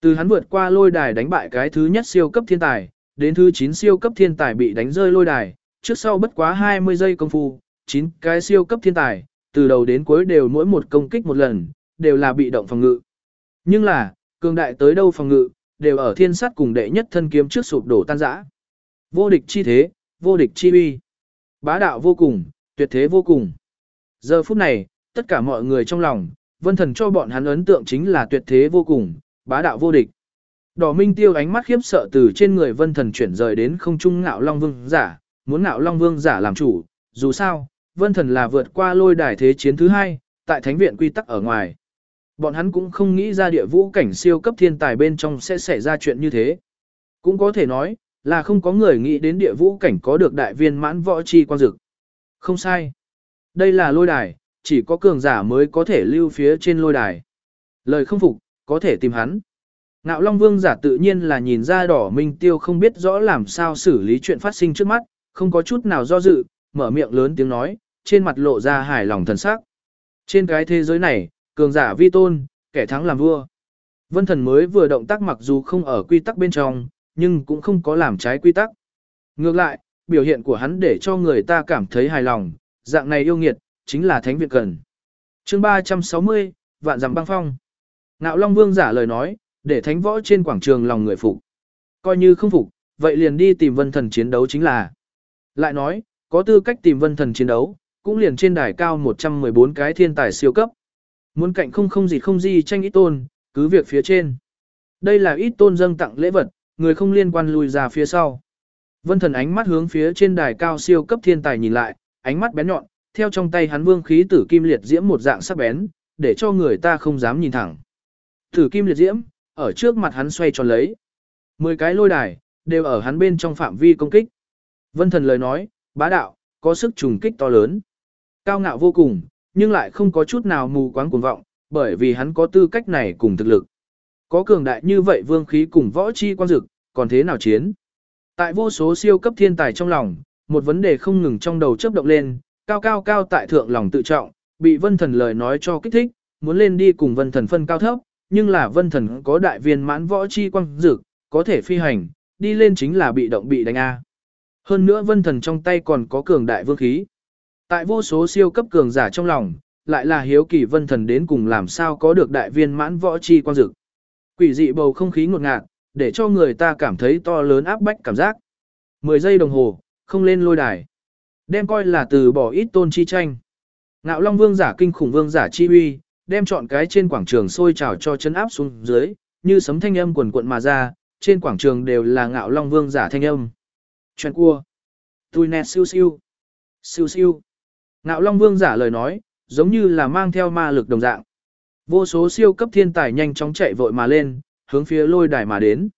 Từ hắn vượt qua lôi đài đánh bại cái thứ nhất siêu cấp thiên tài, đến thứ 9 siêu cấp thiên tài bị đánh rơi lôi đài, trước sau bất quá 20 giây công phu, 9 cái siêu cấp thiên tài, từ đầu đến cuối đều mỗi một công kích một lần, đều là bị động phòng ngự. Nhưng là, cường đại tới đâu phòng ngự, đều ở thiên sát cùng đệ nhất thân kiếm trước sụp đổ tan rã. Vô địch chi thế, vô địch chi uy. Bá đạo vô cùng, tuyệt thế vô cùng. Giờ phút này, tất cả mọi người trong lòng, vân thần cho bọn hắn ấn tượng chính là tuyệt thế vô cùng, bá đạo vô địch. Đỏ Minh Tiêu ánh mắt khiếp sợ từ trên người Vân Thần chuyển rời đến không trung ngạo Long Vương giả, muốn ngạo Long Vương giả làm chủ, dù sao, Vân Thần là vượt qua lôi đài thế chiến thứ hai, tại thánh viện quy tắc ở ngoài. Bọn hắn cũng không nghĩ ra địa vũ cảnh siêu cấp thiên tài bên trong sẽ xảy ra chuyện như thế. Cũng có thể nói, là không có người nghĩ đến địa vũ cảnh có được đại viên mãn võ chi quan dực. Không sai. Đây là lôi đài, chỉ có cường giả mới có thể lưu phía trên lôi đài. Lời không phục, có thể tìm hắn. Ngạo Long Vương giả tự nhiên là nhìn ra đỏ minh tiêu không biết rõ làm sao xử lý chuyện phát sinh trước mắt, không có chút nào do dự, mở miệng lớn tiếng nói, trên mặt lộ ra hài lòng thần sắc. Trên cái thế giới này, cường giả vi tôn, kẻ thắng làm vua. Vân thần mới vừa động tác mặc dù không ở quy tắc bên trong, nhưng cũng không có làm trái quy tắc. Ngược lại, biểu hiện của hắn để cho người ta cảm thấy hài lòng, dạng này yêu nghiệt, chính là thánh viện cần. chương 360, vạn dặm băng phong. Ngạo Long Vương giả lời nói, để thánh võ trên quảng trường lòng người phục. Coi như không phục, vậy liền đi tìm vân thần chiến đấu chính là. Lại nói, có tư cách tìm vân thần chiến đấu, cũng liền trên đài cao 114 cái thiên tài siêu cấp. Muốn cạnh không không gì không gì tranh ít tôn, cứ việc phía trên. Đây là ít tôn dâng tặng lễ vật, người không liên quan lùi ra phía sau. Vân thần ánh mắt hướng phía trên đài cao siêu cấp thiên tài nhìn lại, ánh mắt bén nhọn, theo trong tay hắn vương khí tử kim liệt diễm một dạng sắc bén, để cho người ta không dám nhìn thẳng. Tử kim liệt diễm, ở trước mặt hắn xoay tròn lấy. Mười cái lôi đài, đều ở hắn bên trong phạm vi công kích. Vân thần lời nói, bá đạo, có sức trùng kích to lớn. Cao ngạo vô cùng, nhưng lại không có chút nào mù quáng cuồng vọng, bởi vì hắn có tư cách này cùng thực lực. Có cường đại như vậy vương khí cùng võ chi quan dực, còn thế nào chiến? Tại vô số siêu cấp thiên tài trong lòng, một vấn đề không ngừng trong đầu chớp động lên, cao cao cao tại thượng lòng tự trọng, bị vân thần lời nói cho kích thích, muốn lên đi cùng vân thần phân cao thấp, nhưng là vân thần có đại viên mãn võ chi quang dực, có thể phi hành, đi lên chính là bị động bị đánh A. Hơn nữa vân thần trong tay còn có cường đại vương khí. Tại vô số siêu cấp cường giả trong lòng, lại là hiếu kỳ vân thần đến cùng làm sao có được đại viên mãn võ chi quang dực. Quỷ dị bầu không khí ngột ngạt, để cho người ta cảm thấy to lớn áp bách cảm giác. 10 giây đồng hồ, không lên lôi đài. Đem coi là từ bỏ ít tôn chi tranh. Ngạo Long Vương giả kinh khủng vương giả chi uy, đem chọn cái trên quảng trường sôi trào cho chân áp xuống dưới, như sấm thanh âm quần quận mà ra, trên quảng trường đều là Ngạo Long Vương giả thanh âm. Chuyện cua. Tui nè siêu siêu. Siêu siêu. Ngạo Long Vương giả lời nói, giống như là mang theo ma lực đồng dạng. Vô số siêu cấp thiên tài nhanh chóng chạy vội mà lên, hướng phía lôi đài mà đến.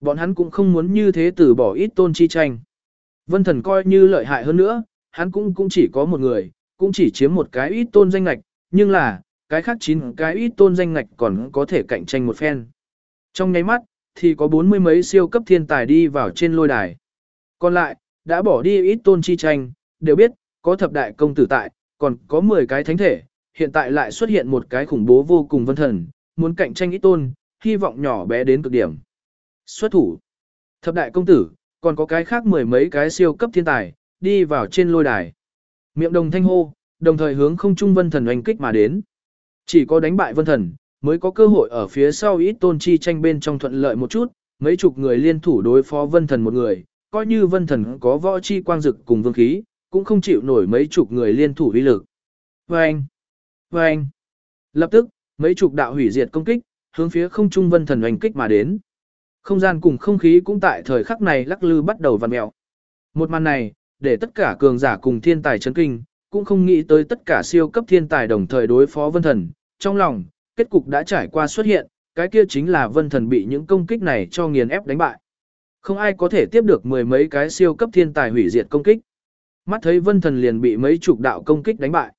Bọn hắn cũng không muốn như thế từ bỏ ít tôn chi tranh. Vân thần coi như lợi hại hơn nữa, hắn cũng cũng chỉ có một người, cũng chỉ chiếm một cái ít tôn danh ngạch, nhưng là, cái khác chín cái ít tôn danh ngạch còn có thể cạnh tranh một phen. Trong nháy mắt, thì có bốn mươi mấy siêu cấp thiên tài đi vào trên lôi đài. Còn lại, đã bỏ đi ít tôn chi tranh, đều biết, có thập đại công tử tại, còn có 10 cái thánh thể, hiện tại lại xuất hiện một cái khủng bố vô cùng vân thần, muốn cạnh tranh ít tôn, hy vọng nhỏ bé đến cực điểm. Xuất thủ. Thập đại công tử, còn có cái khác mười mấy cái siêu cấp thiên tài, đi vào trên lôi đài. Miệng đồng thanh hô, đồng thời hướng không trung vân thần oanh kích mà đến. Chỉ có đánh bại vân thần, mới có cơ hội ở phía sau ít tôn chi tranh bên trong thuận lợi một chút, mấy chục người liên thủ đối phó vân thần một người, coi như vân thần có võ chi quang dực cùng vương khí, cũng không chịu nổi mấy chục người liên thủ uy lực. Vâng! Vâng! Lập tức, mấy chục đạo hủy diệt công kích, hướng phía không trung vân thần oanh kích mà đến. Không gian cùng không khí cũng tại thời khắc này lắc lư bắt đầu vặn mèo. Một màn này, để tất cả cường giả cùng thiên tài chấn kinh, cũng không nghĩ tới tất cả siêu cấp thiên tài đồng thời đối phó vân thần. Trong lòng, kết cục đã trải qua xuất hiện, cái kia chính là vân thần bị những công kích này cho nghiền ép đánh bại. Không ai có thể tiếp được mười mấy cái siêu cấp thiên tài hủy diệt công kích. Mắt thấy vân thần liền bị mấy chục đạo công kích đánh bại.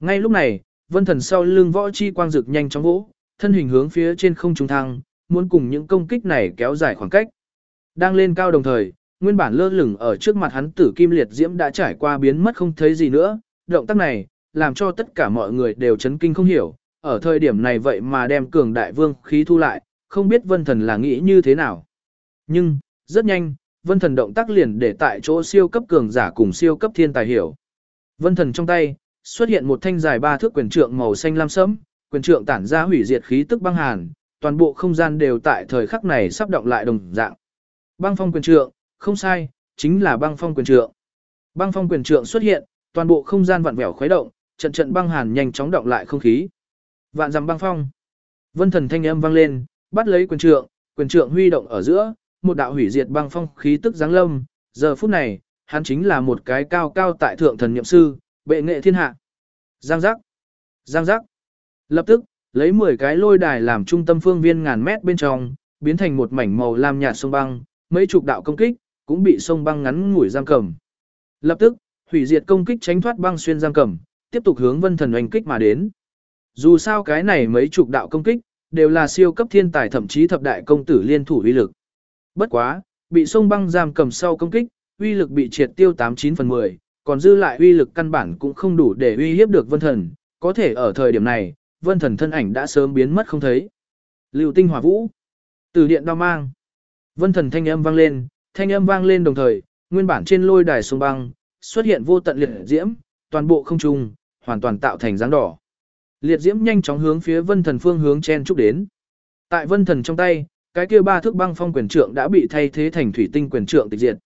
Ngay lúc này, vân thần sau lưng võ chi quang rực nhanh chóng vỗ, thân hình hướng phía trên không trung thăng, muốn cùng những công kích này kéo dài khoảng cách. Đang lên cao đồng thời, nguyên bản lơ lửng ở trước mặt hắn tử kim liệt diễm đã trải qua biến mất không thấy gì nữa, động tác này, làm cho tất cả mọi người đều chấn kinh không hiểu, ở thời điểm này vậy mà đem cường đại vương khí thu lại, không biết vân thần là nghĩ như thế nào. Nhưng, rất nhanh, vân thần động tác liền để tại chỗ siêu cấp cường giả cùng siêu cấp thiên tài hiểu. Vân thần trong tay, xuất hiện một thanh dài ba thước quyền trượng màu xanh lam sẫm, quyền trượng tản ra hủy diệt khí tức băng hàn, toàn bộ không gian đều tại thời khắc này sắp động lại đồng dạng. Băng phong quyền trượng, không sai, chính là băng phong quyền trượng. Băng phong quyền trượng xuất hiện, toàn bộ không gian vặn vẹo khuấy động, trận trận băng hàn nhanh chóng động lại không khí. Vạn dặm băng phong. Vân thần thanh âm vang lên, bắt lấy quyền trượng, quyền trượng huy động ở giữa, một đạo hủy diệt băng phong khí tức giáng lâm, giờ phút này, hắn chính là một cái cao cao tại thượng thần nhậm sư, bệ nghệ thiên hạ. Giang giác. Giang giác. Lập tức, lấy 10 cái lôi đài làm trung tâm phương viên ngàn mét bên trong, biến thành một mảnh màu lam nhạt sông băng, mấy chục đạo công kích, cũng bị sông băng ngắn ngủi giam cầm. Lập tức, hủy diệt công kích tránh thoát băng xuyên giam cầm, tiếp tục hướng vân thần oanh kích mà đến. Dù sao cái này mấy chục đạo công kích, đều là siêu cấp thiên tài thậm chí thập đại công tử liên thủ uy lực. Bất quá, bị sông băng giam cầm sau công kích, uy lực bị triệt tiêu 89 phần 10, còn dư lại uy lực căn bản cũng không đủ để uy hiếp được vân thần, có thể ở thời điểm này, vân thần thân ảnh đã sớm biến mất không thấy. Lưu tinh hỏa vũ, từ điện đao mang, vân thần thanh âm vang lên, thanh âm vang lên đồng thời, nguyên bản trên lôi đài sông băng, xuất hiện vô tận liệt diễm, toàn bộ không trung, hoàn toàn tạo thành dáng đỏ. Liệt diễm nhanh chóng hướng phía vân thần phương hướng chen trúc đến. Tại vân thần trong tay, cái kia ba thước băng phong quyền trượng đã bị thay thế thành thủy tinh quyền trượng tịch diệt.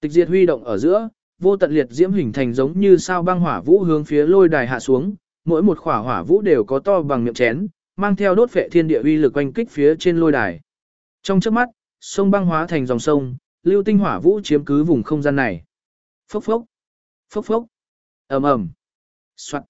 Tịch diệt huy động ở giữa, vô tận liệt diễm hình thành giống như sao băng hỏa vũ hướng phía lôi đài hạ xuống, mỗi một khỏa hỏa vũ đều có to bằng miệng chén, mang theo đốt phệ thiên địa uy lực quanh kích phía trên lôi đài. Trong chớp mắt, sông băng hóa thành dòng sông, lưu tinh hỏa vũ chiếm cứ vùng không gian này. Phốc phốc, phốc phốc, ầm ầm, soạt.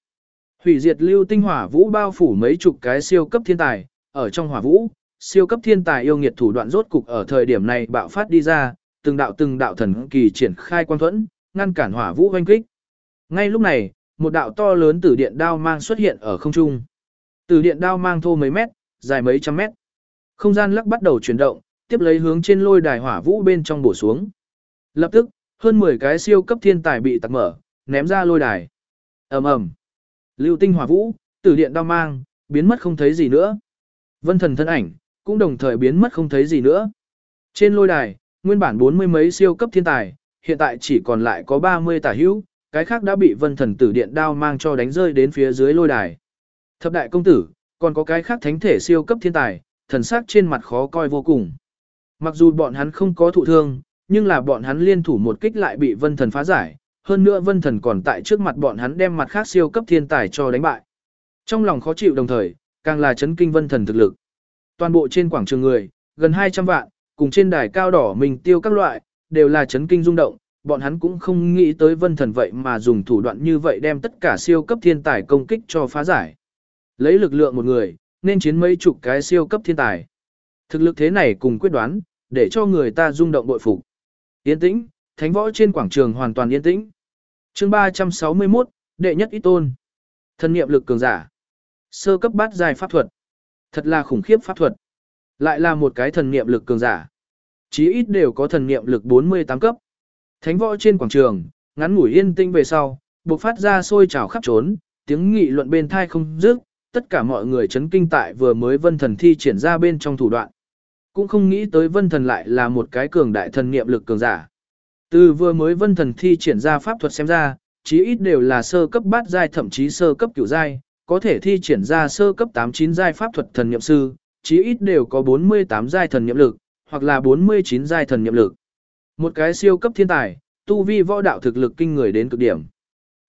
Hủy diệt lưu tinh hỏa vũ bao phủ mấy chục cái siêu cấp thiên tài, ở trong hỏa vũ, siêu cấp thiên tài yêu nghiệt thủ đoạn rốt cục ở thời điểm này bạo phát đi ra, từng đạo từng đạo thần kỳ triển khai quan thuẫn, ngăn cản hỏa vũ hoanh kích. Ngay lúc này, một đạo to lớn tử điện đao mang xuất hiện ở không trung. Tử điện đao mang thô mấy mét, dài mấy trăm mét. Không gian lắc bắt đầu chuyển động, tiếp lấy hướng trên lôi đài hỏa vũ bên trong bổ xuống. Lập tức, hơn 10 cái siêu cấp thiên tài bị tạc mở, ném ra lôi đài. Ầm ầm. Lưu tinh hỏa vũ, tử điện đao mang, biến mất không thấy gì nữa. Vân thần thân ảnh, cũng đồng thời biến mất không thấy gì nữa. Trên lôi đài, nguyên bản bốn mươi mấy siêu cấp thiên tài, hiện tại chỉ còn lại có 30 tả hữu, cái khác đã bị vân thần tử điện đao mang cho đánh rơi đến phía dưới lôi đài. Thập đại công tử, còn có cái khác thánh thể siêu cấp thiên tài, thần sắc trên mặt khó coi vô cùng. Mặc dù bọn hắn không có thụ thương, nhưng là bọn hắn liên thủ một kích lại bị vân thần phá giải, hơn nữa vân thần còn tại trước mặt bọn hắn đem mặt khác siêu cấp thiên tài cho đánh bại. Trong lòng khó chịu đồng thời, càng là chấn kinh vân thần thực lực. Toàn bộ trên quảng trường người, gần 200 vạn, cùng trên đài cao đỏ mình tiêu các loại, đều là chấn kinh rung động, bọn hắn cũng không nghĩ tới vân thần vậy mà dùng thủ đoạn như vậy đem tất cả siêu cấp thiên tài công kích cho phá giải. Lấy lực lượng một người, nên chiến mấy chục cái siêu cấp thiên tài. Thực lực thế này cùng quyết đoán, để cho người ta rung động bội phục. Yên tĩnh, thánh võ trên quảng trường hoàn toàn yên tĩnh. Chương 361, đệ nhất ít tôn. Thân niệm lực cường giả. Sơ cấp bát giai pháp thuật. Thật là khủng khiếp pháp thuật. Lại là một cái thần niệm lực cường giả. Chí ít đều có thần niệm lực 48 cấp. Thánh võ trên quảng trường, ngắn ngủi yên tĩnh về sau, bộc phát ra sôi trào khắp trốn, tiếng nghị luận bên thai không dứt, tất cả mọi người chấn kinh tại vừa mới vân thần thi triển ra bên trong thủ đoạn. Cũng không nghĩ tới vân thần lại là một cái cường đại thần niệm lực cường giả. Từ vừa mới vân thần thi triển ra pháp thuật xem ra, chí ít đều là sơ cấp bát giai thậm chí sơ cấp cửu giai, có thể thi triển ra sơ cấp 89 giai pháp thuật thần niệm sư, chí ít đều có 48 giai thần niệm lực, hoặc là 49 giai thần niệm lực. Một cái siêu cấp thiên tài, tu vi võ đạo thực lực kinh người đến cực điểm.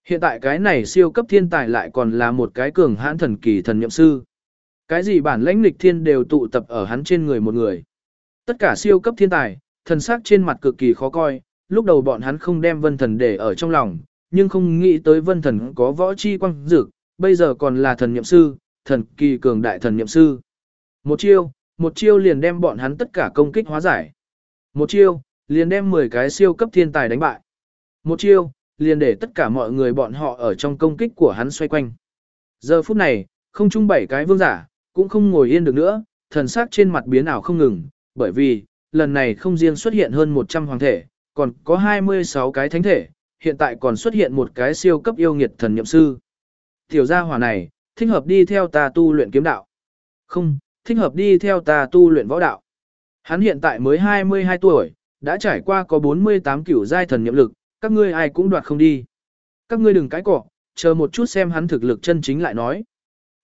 Hiện tại cái này siêu cấp thiên tài lại còn là một cái cường hãn thần kỳ thần nhậm sư. Cái gì bản lãnh lịch thiên đều tụ tập ở hắn trên người một người. Tất cả siêu cấp thiên tài, thần sắc trên mặt cực kỳ khó coi, lúc đầu bọn hắn không đem vân thần để ở trong lòng, nhưng không nghĩ tới vân thần có võ chi quang dực, bây giờ còn là thần nhậm sư, thần kỳ cường đại thần nhậm sư. Một chiêu, một chiêu liền đem bọn hắn tất cả công kích hóa giải. Một chiêu, liền đem 10 cái siêu cấp thiên tài đánh bại. Một chiêu, liền để tất cả mọi người bọn họ ở trong công kích của hắn xoay quanh. Giờ phút này, không chung bảy cái vương giả, cũng không ngồi yên được nữa, thần sắc trên mặt biến ảo không ngừng, bởi vì, lần này không riêng xuất hiện hơn 100 hoàng thể, còn có 26 cái thánh thể, hiện tại còn xuất hiện một cái siêu cấp yêu nghiệt thần nhậm sư. Tiểu gia hỏa này, thích hợp đi theo ta tu luyện kiếm đạo. Không, thích hợp đi theo ta tu luyện võ đạo. Hắn hiện tại mới 22 tuổi, đã trải qua có 48 kiểu giai thần nhiệm lực, các ngươi ai cũng đoạt không đi. Các ngươi đừng cái cọ, chờ một chút xem hắn thực lực chân chính lại nói.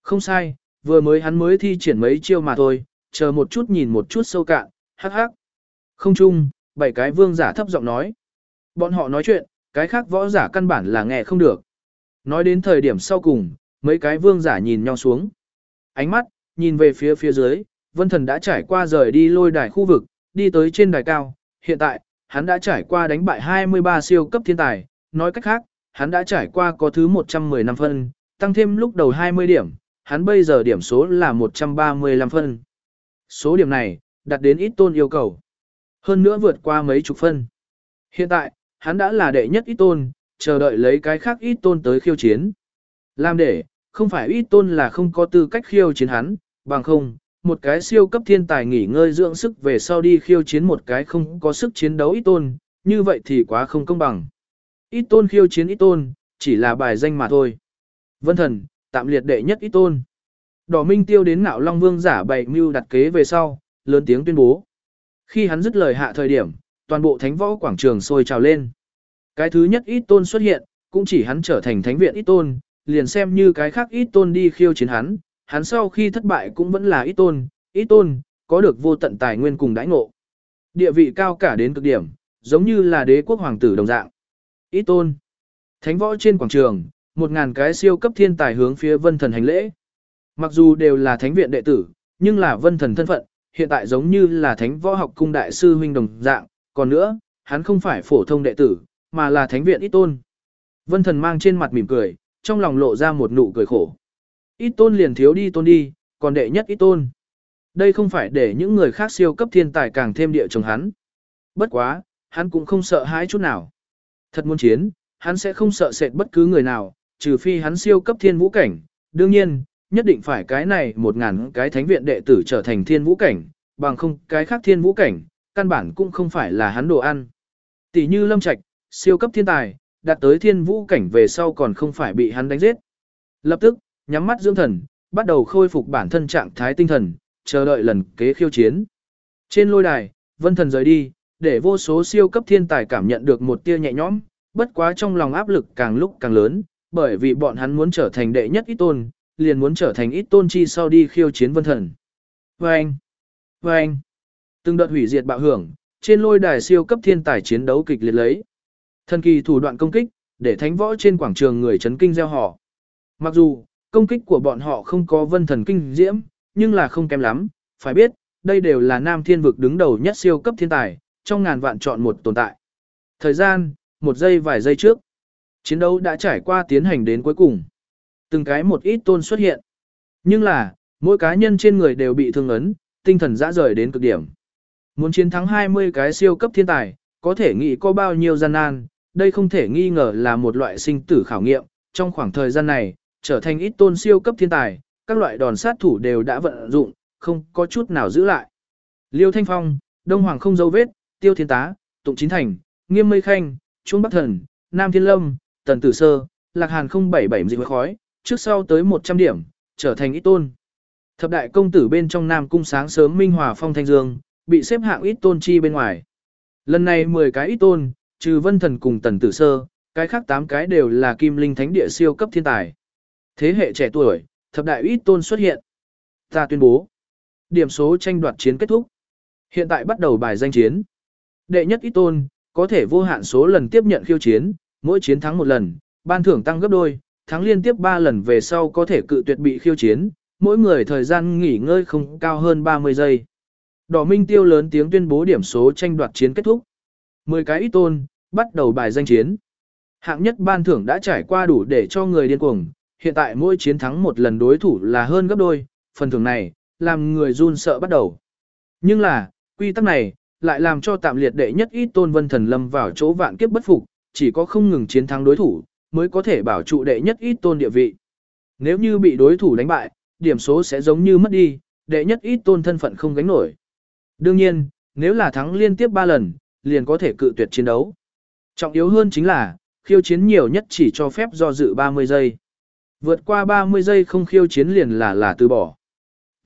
Không sai, vừa mới hắn mới thi triển mấy chiêu mà thôi, chờ một chút nhìn một chút sâu cạn, hắc hắc. Không chung, bảy cái vương giả thấp giọng nói. Bọn họ nói chuyện, cái khác võ giả căn bản là nghe không được. Nói đến thời điểm sau cùng, mấy cái vương giả nhìn nhau xuống. Ánh mắt, nhìn về phía phía dưới, vân thần đã trải qua rời đi lôi đài khu vực, đi tới trên đài cao. Hiện tại, hắn đã trải qua đánh bại 23 siêu cấp thiên tài, nói cách khác, hắn đã trải qua có thứ 110 năm phân, tăng thêm lúc đầu 20 điểm, hắn bây giờ điểm số là 135 phân. Số điểm này, đặt đến ít tôn yêu cầu. Hơn nữa vượt qua mấy chục phân. Hiện tại, hắn đã là đệ nhất ít tôn, chờ đợi lấy cái khác ít tôn tới khiêu chiến. Làm để, không phải ít tôn là không có tư cách khiêu chiến hắn, bằng không, một cái siêu cấp thiên tài nghỉ ngơi dưỡng sức về sau đi khiêu chiến một cái không có sức chiến đấu ít tôn, như vậy thì quá không công bằng. Ít tôn khiêu chiến ít tôn, chỉ là bài danh mà thôi. Vân thần, tạm liệt đệ nhất ít tôn. Đỏ Minh Tiêu đến nạo Long Vương giả bày mưu đặt kế về sau, lớn tiếng tuyên bố. Khi hắn dứt lời hạ thời điểm, toàn bộ thánh võ quảng trường sôi trào lên. Cái thứ nhất ít tôn xuất hiện, cũng chỉ hắn trở thành thánh viện ít tôn, liền xem như cái khác ít tôn đi khiêu chiến hắn, hắn sau khi thất bại cũng vẫn là ít tôn, ít tôn, có được vô tận tài nguyên cùng đãi ngộ. Địa vị cao cả đến cực điểm, giống như là đế quốc hoàng tử đồng dạng. Ít tôn. Thánh võ trên quảng trường, một ngàn cái siêu cấp thiên tài hướng phía vân thần hành lễ. Mặc dù đều là thánh viện đệ tử, nhưng là vân thần thân phận, hiện tại giống như là thánh võ học cung đại sư huynh đồng dạng, còn nữa, hắn không phải phổ thông đệ tử, mà là thánh viện ít tôn. Vân thần mang trên mặt mỉm cười, trong lòng lộ ra một nụ cười khổ. Ít tôn liền thiếu đi tôn đi, còn đệ nhất ít tôn. Đây không phải để những người khác siêu cấp thiên tài càng thêm địa chồng hắn. Bất quá, hắn cũng không sợ hãi chút nào. Thật muốn chiến, hắn sẽ không sợ sệt bất cứ người nào, trừ phi hắn siêu cấp thiên vũ cảnh. Đương nhiên, nhất định phải cái này một ngàn cái thánh viện đệ tử trở thành thiên vũ cảnh, bằng không cái khác thiên vũ cảnh, căn bản cũng không phải là hắn đồ ăn. Tỷ như lâm trạch, siêu cấp thiên tài, đạt tới thiên vũ cảnh về sau còn không phải bị hắn đánh giết. Lập tức, nhắm mắt dưỡng thần, bắt đầu khôi phục bản thân trạng thái tinh thần, chờ đợi lần kế khiêu chiến. Trên lôi đài, vân thần rời đi, để vô số siêu cấp thiên tài cảm nhận được một tia nhẹ nhõm, bất quá trong lòng áp lực càng lúc càng lớn, bởi vì bọn hắn muốn trở thành đệ nhất ít tôn, liền muốn trở thành ít tôn chi sau đi khiêu chiến vân thần. Vâng! Vâng! Từng đợt hủy diệt bạo hưởng, trên lôi đài siêu cấp thiên tài chiến đấu kịch liệt lấy. Thần kỳ thủ đoạn công kích, để thánh võ trên quảng trường người chấn kinh gieo họ. Mặc dù, công kích của bọn họ không có vân thần kinh diễm, nhưng là không kém lắm, phải biết, đây đều là nam thiên vực đứng đầu nhất siêu cấp thiên tài, trong ngàn vạn chọn một tồn tại. Thời gian, một giây vài giây trước. Chiến đấu đã trải qua tiến hành đến cuối cùng. Từng cái một ít tôn xuất hiện. Nhưng là, mỗi cá nhân trên người đều bị thương ấn, tinh thần dã rời đến cực điểm. Muốn chiến thắng 20 cái siêu cấp thiên tài, có thể nghĩ có bao nhiêu gian nan, đây không thể nghi ngờ là một loại sinh tử khảo nghiệm. Trong khoảng thời gian này, trở thành ít tôn siêu cấp thiên tài, các loại đòn sát thủ đều đã vận dụng, không có chút nào giữ lại. Liêu Thanh Phong, Đông Hoàng không dấu vết, Tiêu Thiên Tá, Tụng Chín Thành, Nghiêm Mây Khanh, Trung Bắc Thần, Nam Thiên Lâm, Tần Tử Sơ, Lạc Hàn 077 dịch khói, trước sau tới 100 điểm, trở thành ít tôn. Thập đại công tử bên trong Nam Cung sáng sớm Minh Hòa Phong Thanh Dương, bị xếp hạng ít tôn chi bên ngoài. Lần này 10 cái ít tôn, trừ Vân Thần cùng Tần Tử Sơ, cái khác 8 cái đều là Kim Linh Thánh Địa siêu cấp thiên tài. Thế hệ trẻ tuổi, thập đại ít tôn xuất hiện. Ta tuyên bố, điểm số tranh đoạt chiến kết thúc. Hiện tại bắt đầu bài danh chiến. Đệ nhất ít tôn, có thể vô hạn số lần tiếp nhận khiêu chiến, mỗi chiến thắng một lần, ban thưởng tăng gấp đôi, thắng liên tiếp 3 lần về sau có thể cự tuyệt bị khiêu chiến, mỗi người thời gian nghỉ ngơi không cao hơn 30 giây. Đỏ Minh Tiêu lớn tiếng tuyên bố điểm số tranh đoạt chiến kết thúc. 10 cái ít tôn, bắt đầu bài danh chiến. Hạng nhất ban thưởng đã trải qua đủ để cho người điên cuồng, hiện tại mỗi chiến thắng một lần đối thủ là hơn gấp đôi, phần thưởng này, làm người run sợ bắt đầu. Nhưng là, quy tắc này, lại làm cho tạm liệt đệ nhất ít tôn vân thần lâm vào chỗ vạn kiếp bất phục, chỉ có không ngừng chiến thắng đối thủ, mới có thể bảo trụ đệ nhất ít tôn địa vị. Nếu như bị đối thủ đánh bại, điểm số sẽ giống như mất đi, đệ nhất ít tôn thân phận không gánh nổi. Đương nhiên, nếu là thắng liên tiếp 3 lần, liền có thể cự tuyệt chiến đấu. Trọng yếu hơn chính là, khiêu chiến nhiều nhất chỉ cho phép do dự 30 giây. Vượt qua 30 giây không khiêu chiến liền là là từ bỏ.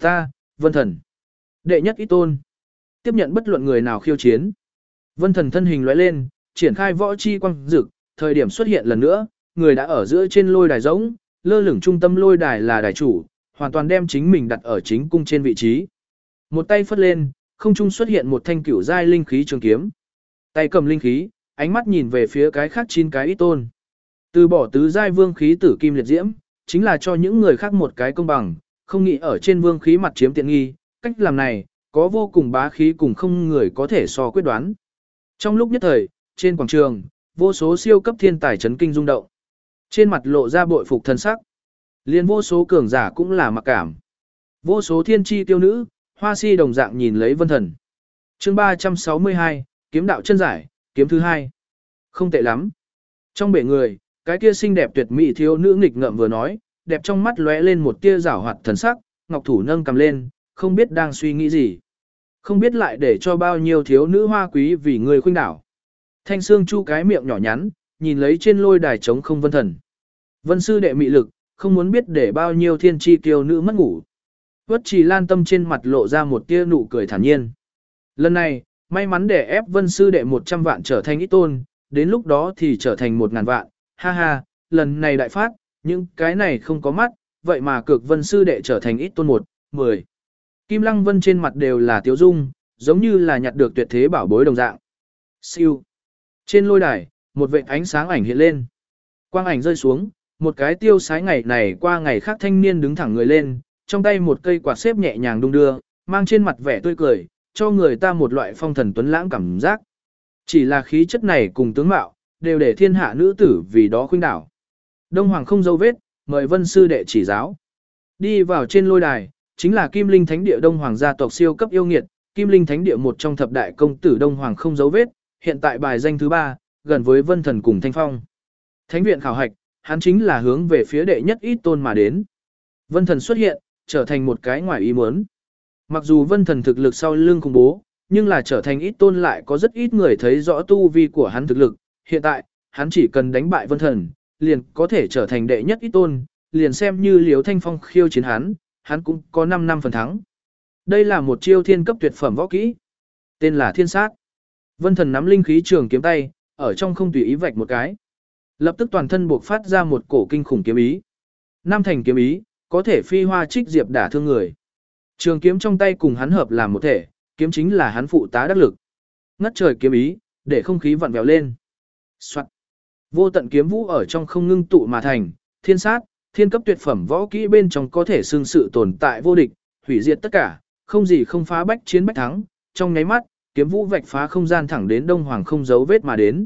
Ta, Vân Thần. Đệ nhất ít tôn. Tiếp nhận bất luận người nào khiêu chiến. Vân Thần thân hình lóe lên, triển khai võ chi quang dực, thời điểm xuất hiện lần nữa, người đã ở giữa trên lôi đài rỗng, lơ lửng trung tâm lôi đài là đài chủ, hoàn toàn đem chính mình đặt ở chính cung trên vị trí. Một tay phất lên, không trung xuất hiện một thanh cửu giai linh khí trường kiếm. Tay cầm linh khí, ánh mắt nhìn về phía cái khác chín cái ít tôn. Từ bỏ tứ giai vương khí tử kim liệt diễm, chính là cho những người khác một cái công bằng, không nghĩ ở trên vương khí mặt chiếm tiện nghi, cách làm này, có vô cùng bá khí cùng không người có thể so quyết đoán. Trong lúc nhất thời, trên quảng trường, vô số siêu cấp thiên tài chấn kinh rung động. Trên mặt lộ ra bội phục thân sắc. Liên vô số cường giả cũng là mặc cảm. Vô số thiên chi tiêu nữ, hoa si đồng dạng nhìn lấy vân thần. chương 362, kiếm đạo chân giải, kiếm thứ hai. Không tệ lắm. Trong bể người, cái kia xinh đẹp tuyệt mỹ thiếu nữ nghịch ngợm vừa nói, đẹp trong mắt lóe lên một tia rảo hoạt thần sắc, ngọc thủ nâng cầm lên, không biết đang suy nghĩ gì. Không biết lại để cho bao nhiêu thiếu nữ hoa quý vì người khuynh đảo. Thanh xương chu cái miệng nhỏ nhắn, nhìn lấy trên lôi đài trống không vân thần. Vân sư đệ mị lực, không muốn biết để bao nhiêu thiên chi kiều nữ mất ngủ. Vất trì lan tâm trên mặt lộ ra một tia nụ cười thản nhiên. Lần này, may mắn để ép vân sư đệ 100 vạn trở thành ít tôn, đến lúc đó thì trở thành 1.000 vạn, ha ha, lần này đại phát, những cái này không có mắt, vậy mà cực vân sư đệ trở thành ít tôn một, mười. Kim Lăng Vân trên mặt đều là tiếu dung, giống như là nhặt được tuyệt thế bảo bối đồng dạng. Siêu. Trên lôi đài, một vệt ánh sáng ảnh hiện lên. Quang ảnh rơi xuống, một cái tiêu sái ngày này qua ngày khác thanh niên đứng thẳng người lên, trong tay một cây quạt xếp nhẹ nhàng đung đưa, mang trên mặt vẻ tươi cười, cho người ta một loại phong thần tuấn lãng cảm giác. Chỉ là khí chất này cùng tướng mạo, đều để thiên hạ nữ tử vì đó khuynh đảo. Đông Hoàng không dấu vết, mời vân sư đệ chỉ giáo. Đi vào trên lôi đài, chính là Kim Linh Thánh Địa Đông Hoàng gia tộc siêu cấp yêu nghiệt, Kim Linh Thánh Địa một trong thập đại công tử Đông Hoàng không dấu vết, hiện tại bài danh thứ ba, gần với Vân Thần cùng Thanh Phong. Thánh viện khảo hạch, hắn chính là hướng về phía đệ nhất ít tôn mà đến. Vân Thần xuất hiện, trở thành một cái ngoài ý muốn. Mặc dù Vân Thần thực lực sau lưng khủng bố, nhưng là trở thành ít tôn lại có rất ít người thấy rõ tu vi của hắn thực lực. Hiện tại, hắn chỉ cần đánh bại Vân Thần, liền có thể trở thành đệ nhất ít tôn, liền xem như Liễu Thanh Phong khiêu chiến hắn, hắn cũng có 5 năm phần thắng. Đây là một chiêu thiên cấp tuyệt phẩm võ kỹ, tên là Thiên Sát. Vân Thần nắm linh khí trường kiếm tay, ở trong không tùy ý vạch một cái. Lập tức toàn thân buộc phát ra một cổ kinh khủng kiếm ý. Nam thành kiếm ý, có thể phi hoa trích diệp đả thương người. Trường kiếm trong tay cùng hắn hợp làm một thể, kiếm chính là hắn phụ tá đắc lực. Ngất trời kiếm ý, để không khí vặn vẹo lên. Soạn. Vô tận kiếm vũ ở trong không ngưng tụ mà thành, thiên sát, thiên cấp tuyệt phẩm võ kỹ bên trong có thể xương sự tồn tại vô địch, hủy diệt tất cả, không gì không phá bách chiến bách thắng, trong nháy mắt, kiếm vũ vạch phá không gian thẳng đến Đông Hoàng không giấu vết mà đến.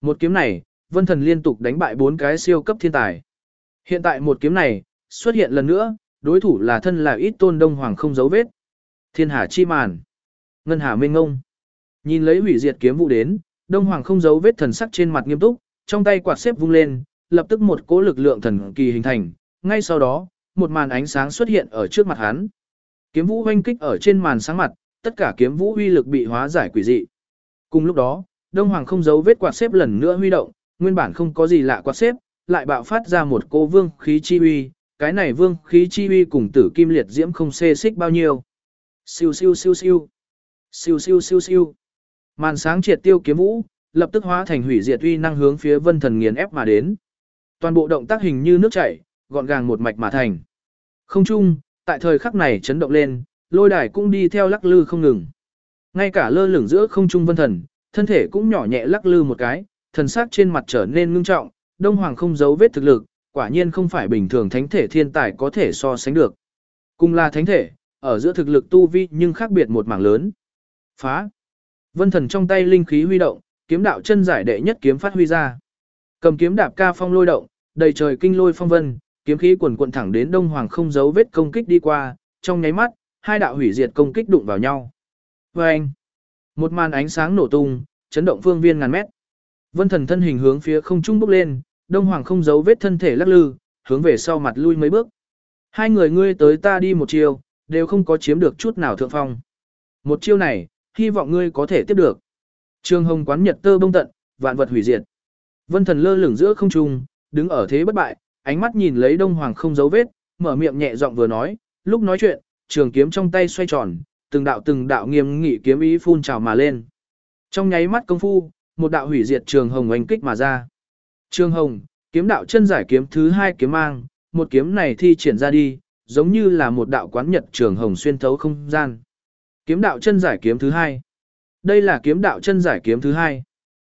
Một kiếm này, Vân Thần liên tục đánh bại bốn cái siêu cấp thiên tài. Hiện tại một kiếm này, xuất hiện lần nữa, đối thủ là thân là ít tôn Đông Hoàng không giấu vết. Thiên Hà chi màn. Ngân Hà mênh ngông. Nhìn lấy hủy diệt kiếm vũ đến, Đông Hoàng không giấu vết thần sắc trên mặt nghiêm túc, trong tay quạt xếp vung lên, lập tức một cỗ lực lượng thần kỳ hình thành, ngay sau đó, một màn ánh sáng xuất hiện ở trước mặt hắn. Kiếm vũ hoanh kích ở trên màn sáng mặt, tất cả kiếm vũ uy lực bị hóa giải quỷ dị. Cùng lúc đó, Đông Hoàng không giấu vết quạt xếp lần nữa huy động, nguyên bản không có gì lạ quạt xếp, lại bạo phát ra một cô vương khí chi uy, cái này vương khí chi uy cùng tử kim liệt diễm không xê xích bao nhiêu. Siêu siêu siêu siêu. Siêu siêu siêu siêu. Màn sáng triệt tiêu kiếm vũ, lập tức hóa thành hủy diệt uy năng hướng phía Vân Thần nghiền ép mà đến. Toàn bộ động tác hình như nước chảy, gọn gàng một mạch mà thành. Không chung, tại thời khắc này chấn động lên, lôi đài cũng đi theo lắc lư không ngừng. Ngay cả lơ lửng giữa không trung vân thần, thân thể cũng nhỏ nhẹ lắc lư một cái, thần sắc trên mặt trở nên ngưng trọng, đông hoàng không giấu vết thực lực, quả nhiên không phải bình thường thánh thể thiên tài có thể so sánh được. Cùng là thánh thể, ở giữa thực lực tu vi nhưng khác biệt một mảng lớn. Phá. Vân thần trong tay linh khí huy động, kiếm đạo chân giải đệ nhất kiếm phát huy ra. Cầm kiếm đạp ca phong lôi động, đầy trời kinh lôi phong vân, kiếm khí cuồn cuộn thẳng đến Đông Hoàng không giấu vết công kích đi qua, trong nháy mắt, hai đạo hủy diệt công kích đụng vào nhau. Vâng! Một màn ánh sáng nổ tung, chấn động phương viên ngàn mét. Vân thần thân hình hướng phía không trung bốc lên, Đông Hoàng không giấu vết thân thể lắc lư, hướng về sau mặt lui mấy bước. Hai người ngươi tới ta đi một chiều, đều không có chiếm được chút nào thượng phong. Một chiêu này, hy vọng ngươi có thể tiếp được. Trường hồng quán nhật tơ bông tận, vạn vật hủy diệt. Vân thần lơ lửng giữa không trung, đứng ở thế bất bại, ánh mắt nhìn lấy Đông Hoàng không giấu vết, mở miệng nhẹ giọng vừa nói, lúc nói chuyện, trường kiếm trong tay xoay tròn, từng đạo từng đạo nghiêm nghị kiếm ý phun trào mà lên. Trong nháy mắt công phu, một đạo hủy diệt trường hồng oanh kích mà ra. Trường hồng, kiếm đạo chân giải kiếm thứ hai kiếm mang, một kiếm này thi triển ra đi, giống như là một đạo quán nhật trường hồng xuyên thấu không gian. Kiếm đạo chân giải kiếm thứ hai. Đây là kiếm đạo chân giải kiếm thứ hai.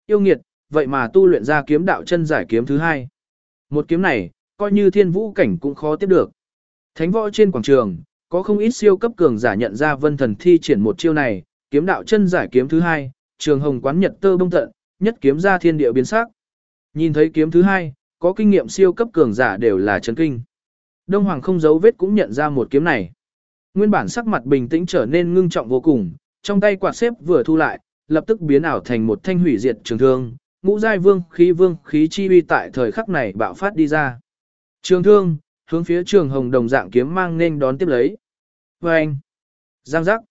Yêu nghiệt, vậy mà tu luyện ra kiếm đạo chân giải kiếm thứ hai. Một kiếm này, coi như thiên vũ cảnh cũng khó tiếp được. Thánh võ trên quảng trường, có không ít siêu cấp cường giả nhận ra vân thần thi triển một chiêu này, kiếm đạo chân giải kiếm thứ hai, trường hồng quán nhật tơ bông tận, nhất kiếm ra thiên địa biến sắc. Nhìn thấy kiếm thứ hai, có kinh nghiệm siêu cấp cường giả đều là chấn kinh. Đông Hoàng không giấu vết cũng nhận ra một kiếm này. Nguyên bản sắc mặt bình tĩnh trở nên ngưng trọng vô cùng, trong tay quạt xếp vừa thu lại, lập tức biến ảo thành một thanh hủy diệt trường thương, ngũ giai vương khí vương khí chi uy tại thời khắc này bạo phát đi ra. Trường thương, hướng phía trường hồng đồng dạng kiếm mang nên đón tiếp lấy. Và anh, giang giác,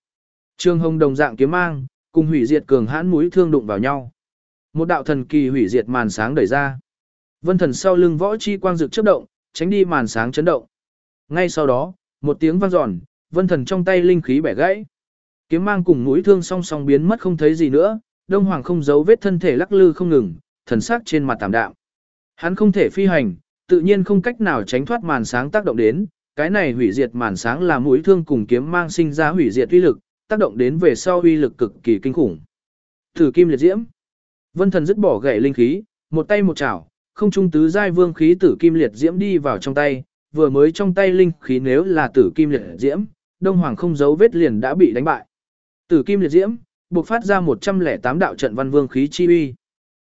trường hồng đồng dạng kiếm mang, cùng hủy diệt cường hãn mũi thương đụng vào nhau. Một đạo thần kỳ hủy diệt màn sáng đẩy ra. Vân thần sau lưng võ chi quang dược chớp động, tránh đi màn sáng chấn động. Ngay sau đó, một tiếng vang giòn vân thần trong tay linh khí bẻ gãy. Kiếm mang cùng mũi thương song song biến mất không thấy gì nữa, Đông Hoàng không giấu vết thân thể lắc lư không ngừng, thần sắc trên mặt tạm đạm. Hắn không thể phi hành, tự nhiên không cách nào tránh thoát màn sáng tác động đến, cái này hủy diệt màn sáng là mũi thương cùng kiếm mang sinh ra hủy diệt uy lực, tác động đến về sau uy lực cực kỳ kinh khủng. Thử kim liệt diễm. Vân Thần dứt bỏ gậy linh khí, một tay một chảo, không trung tứ giai vương khí tử kim liệt diễm đi vào trong tay, vừa mới trong tay linh khí nếu là tử kim liệt diễm, Đông Hoàng không giấu vết liền đã bị đánh bại. Tử kim liệt diễm, buộc phát ra 108 đạo trận văn vương khí chi uy.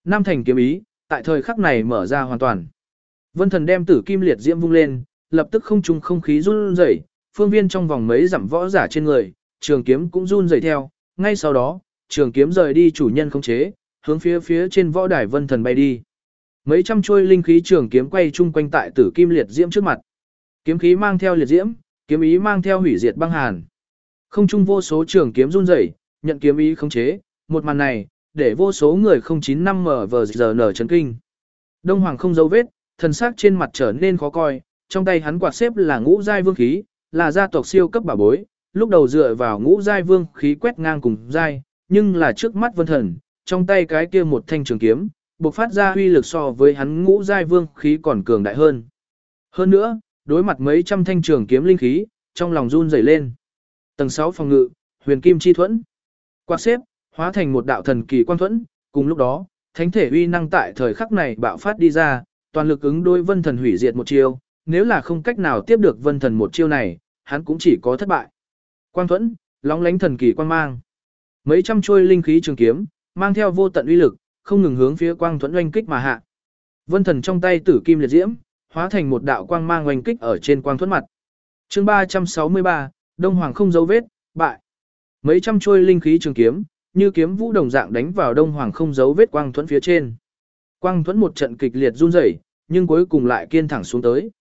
Nam thành kiếm ý, tại thời khắc này mở ra hoàn toàn. Vân thần đem tử kim liệt diễm vung lên, lập tức không trung không khí run rẩy, phương viên trong vòng mấy dặm võ giả trên người, trường kiếm cũng run rẩy theo, ngay sau đó, trường kiếm rời đi chủ nhân không chế, hướng phía phía trên võ đài vân thần bay đi. Mấy trăm trôi linh khí trường kiếm quay chung quanh tại tử kim liệt diễm trước mặt. Kiếm khí mang theo liệt diễm, kiếm ý mang theo hủy diệt băng hàn. Không trung vô số trường kiếm run rẩy, nhận kiếm ý khống chế, một màn này, để vô số người không chín năm mở vờ giờ nở chấn kinh. Đông Hoàng không dấu vết, thần sắc trên mặt trở nên khó coi, trong tay hắn quạt xếp là ngũ giai vương khí, là gia tộc siêu cấp bảo bối, lúc đầu dựa vào ngũ giai vương khí quét ngang cùng giai, nhưng là trước mắt vân thần, trong tay cái kia một thanh trường kiếm, bộc phát ra huy lực so với hắn ngũ giai vương khí còn cường đại hơn. Hơn nữa, đối mặt mấy trăm thanh trường kiếm linh khí, trong lòng run rẩy lên. Tầng 6 phòng ngự, huyền kim chi thuẫn. Quạt xếp, hóa thành một đạo thần kỳ quang thuẫn, cùng lúc đó, thánh thể uy năng tại thời khắc này bạo phát đi ra, toàn lực ứng đối vân thần hủy diệt một chiêu, nếu là không cách nào tiếp được vân thần một chiêu này, hắn cũng chỉ có thất bại. Quang thuẫn, lóng lánh thần kỳ quang mang. Mấy trăm chuôi linh khí trường kiếm, mang theo vô tận uy lực, không ngừng hướng phía quang thuẫn oanh kích mà hạ. Vân thần trong tay tử kim liệt diễm, hóa thành một đạo quang mang oanh kích ở trên quang thuẫn mặt. Chương 363, Đông Hoàng không dấu vết, bại. Mấy trăm trôi linh khí trường kiếm, như kiếm vũ đồng dạng đánh vào Đông Hoàng không dấu vết quang thuẫn phía trên. Quang thuẫn một trận kịch liệt run rẩy, nhưng cuối cùng lại kiên thẳng xuống tới.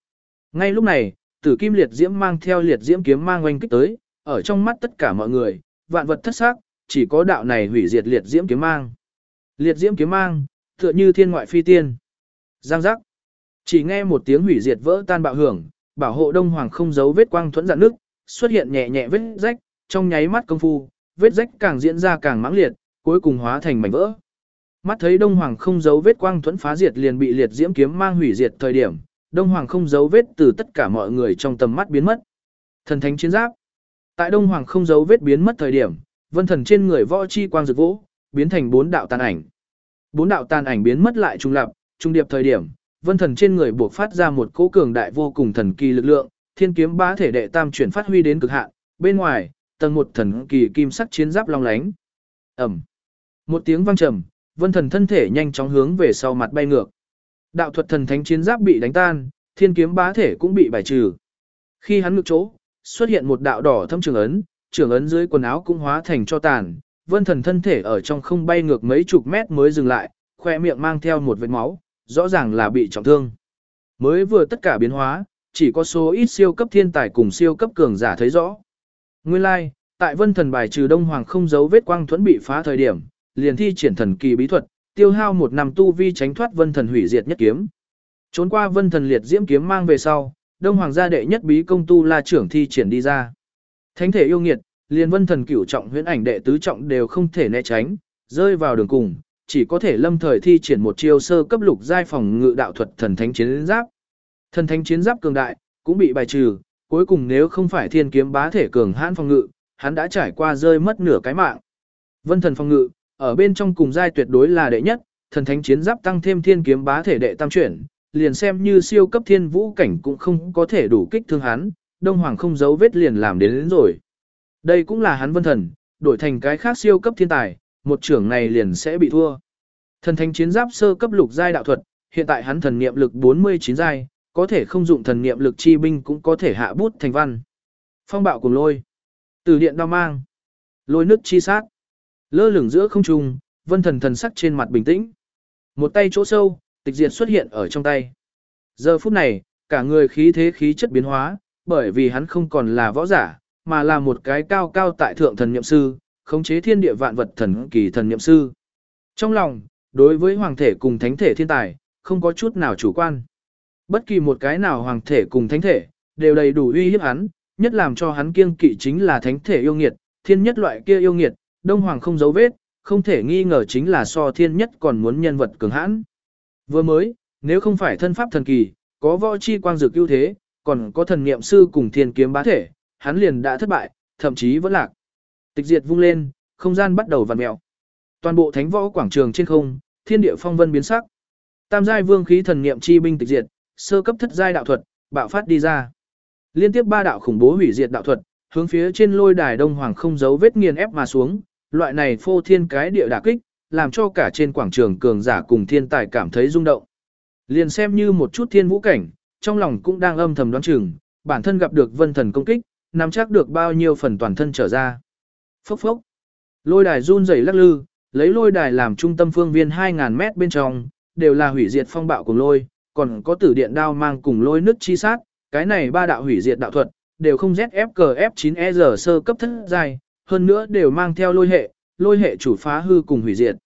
Ngay lúc này, Tử Kim liệt diễm mang theo liệt diễm kiếm mang oanh kích tới, ở trong mắt tất cả mọi người, vạn vật thất xác, chỉ có đạo này hủy diệt liệt diễm kiếm mang. Liệt diễm kiếm mang, tựa như thiên ngoại phi tiên. Giang giác. Chỉ nghe một tiếng hủy diệt vỡ tan bạo hưởng, bảo hộ Đông Hoàng không giấu vết quang thuẫn dạn nước, xuất hiện nhẹ nhẹ vết rách, trong nháy mắt công phu, vết rách càng diễn ra càng mãng liệt, cuối cùng hóa thành mảnh vỡ. Mắt thấy Đông Hoàng không giấu vết quang thuẫn phá diệt liền bị liệt diễm kiếm mang hủy diệt thời điểm, Đông Hoàng không giấu vết từ tất cả mọi người trong tầm mắt biến mất. Thần thánh chiến giáp. Tại Đông Hoàng không giấu vết biến mất thời điểm, vân thần trên người võ chi quang rực vỗ, biến thành bốn đạo tàn ảnh. Bốn đạo tàn ảnh biến mất lại trùng lập, trung điệp thời điểm, vân thần trên người buộc phát ra một cỗ cường đại vô cùng thần kỳ lực lượng, thiên kiếm bá thể đệ tam chuyển phát huy đến cực hạn, bên ngoài, tầng một thần kỳ kim sắc chiến giáp long lánh. Ầm. Một tiếng vang trầm, vân thần thân thể nhanh chóng hướng về sau mặt bay ngược. Đạo thuật thần thánh chiến giáp bị đánh tan, thiên kiếm bá thể cũng bị bài trừ. Khi hắn ngược chỗ, xuất hiện một đạo đỏ thâm trường ấn, trường ấn dưới quần áo cũng hóa thành cho tàn, vân thần thân thể ở trong không bay ngược mấy chục mét mới dừng lại, khoe miệng mang theo một vết máu, rõ ràng là bị trọng thương. Mới vừa tất cả biến hóa, chỉ có số ít siêu cấp thiên tài cùng siêu cấp cường giả thấy rõ. Nguyên lai, like, tại vân thần bài trừ đông hoàng không giấu vết quang thuẫn bị phá thời điểm, liền thi triển thần kỳ bí thuật, tiêu hao một năm tu vi tránh thoát vân thần hủy diệt nhất kiếm. Trốn qua vân thần liệt diễm kiếm mang về sau, đông hoàng gia đệ nhất bí công tu la trưởng thi triển đi ra. Thánh thể yêu nghiệt, liền vân thần cửu trọng huyễn ảnh đệ tứ trọng đều không thể né tránh, rơi vào đường cùng, chỉ có thể lâm thời thi triển một chiêu sơ cấp lục giai phòng ngự đạo thuật thần thánh chiến giáp. Thần thánh chiến giáp cường đại, cũng bị bài trừ, cuối cùng nếu không phải thiên kiếm bá thể cường hãn phòng ngự, hắn đã trải qua rơi mất nửa cái mạng. Vân thần phòng ngự, ở bên trong cùng giai tuyệt đối là đệ nhất, thần thánh chiến giáp tăng thêm thiên kiếm bá thể đệ tam chuyển, liền xem như siêu cấp thiên vũ cảnh cũng không có thể đủ kích thương hắn, Đông Hoàng không giấu vết liền làm đến, đến rồi. Đây cũng là hắn vân thần, đổi thành cái khác siêu cấp thiên tài, một trưởng này liền sẽ bị thua. Thần thánh chiến giáp sơ cấp lục giai đạo thuật, hiện tại hắn thần niệm lực 49 giai, có thể không dụng thần niệm lực chi binh cũng có thể hạ bút thành văn. Phong bạo cùng lôi, từ điện đao mang, lôi nước chi sát, lơ lửng giữa không trung, vân thần thần sắc trên mặt bình tĩnh. Một tay chỗ sâu, tịch diệt xuất hiện ở trong tay. Giờ phút này, cả người khí thế khí chất biến hóa, bởi vì hắn không còn là võ giả, mà là một cái cao cao tại thượng thần niệm sư, khống chế thiên địa vạn vật thần kỳ thần niệm sư. Trong lòng, đối với hoàng thể cùng thánh thể thiên tài, không có chút nào chủ quan. Bất kỳ một cái nào hoàng thể cùng thánh thể, đều đầy đủ uy hiếp hắn, nhất làm cho hắn kiêng kỵ chính là thánh thể yêu nghiệt, thiên nhất loại kia yêu nghiệt, đông hoàng không giấu vết, không thể nghi ngờ chính là so thiên nhất còn muốn nhân vật cường hãn. Vừa mới, nếu không phải thân pháp thần kỳ, có võ chi quang dược ưu thế, còn có thần niệm sư cùng thiên kiếm bá thể, hắn liền đã thất bại, thậm chí vẫn lạc. Tịch diệt vung lên, không gian bắt đầu vặn mèo. Toàn bộ thánh võ quảng trường trên không, thiên địa phong vân biến sắc. Tam giai vương khí thần niệm chi binh tịch diệt, sơ cấp thất giai đạo thuật, bạo phát đi ra. Liên tiếp ba đạo khủng bố hủy diệt đạo thuật, hướng phía trên lôi đài đông hoàng không giấu vết nghiền ép mà xuống, loại này phô thiên cái địa đả kích, làm cho cả trên quảng trường cường giả cùng thiên tài cảm thấy rung động. Liền xem như một chút thiên vũ cảnh, trong lòng cũng đang âm thầm đoán chừng, bản thân gặp được vân thần công kích, nắm chắc được bao nhiêu phần toàn thân trở ra. Phốc phốc. Lôi đài run rẩy lắc lư, lấy lôi đài làm trung tâm phương viên 2.000 mét bên trong, đều là hủy diệt phong bạo cùng lôi, còn có tử điện đao mang cùng lôi nứt chi sát, cái này ba đạo hủy diệt đạo thuật, đều không ZFKF9E sơ cấp thất dài, hơn nữa đều mang theo lôi hệ, lôi hệ chủ phá hư cùng hủy diệt.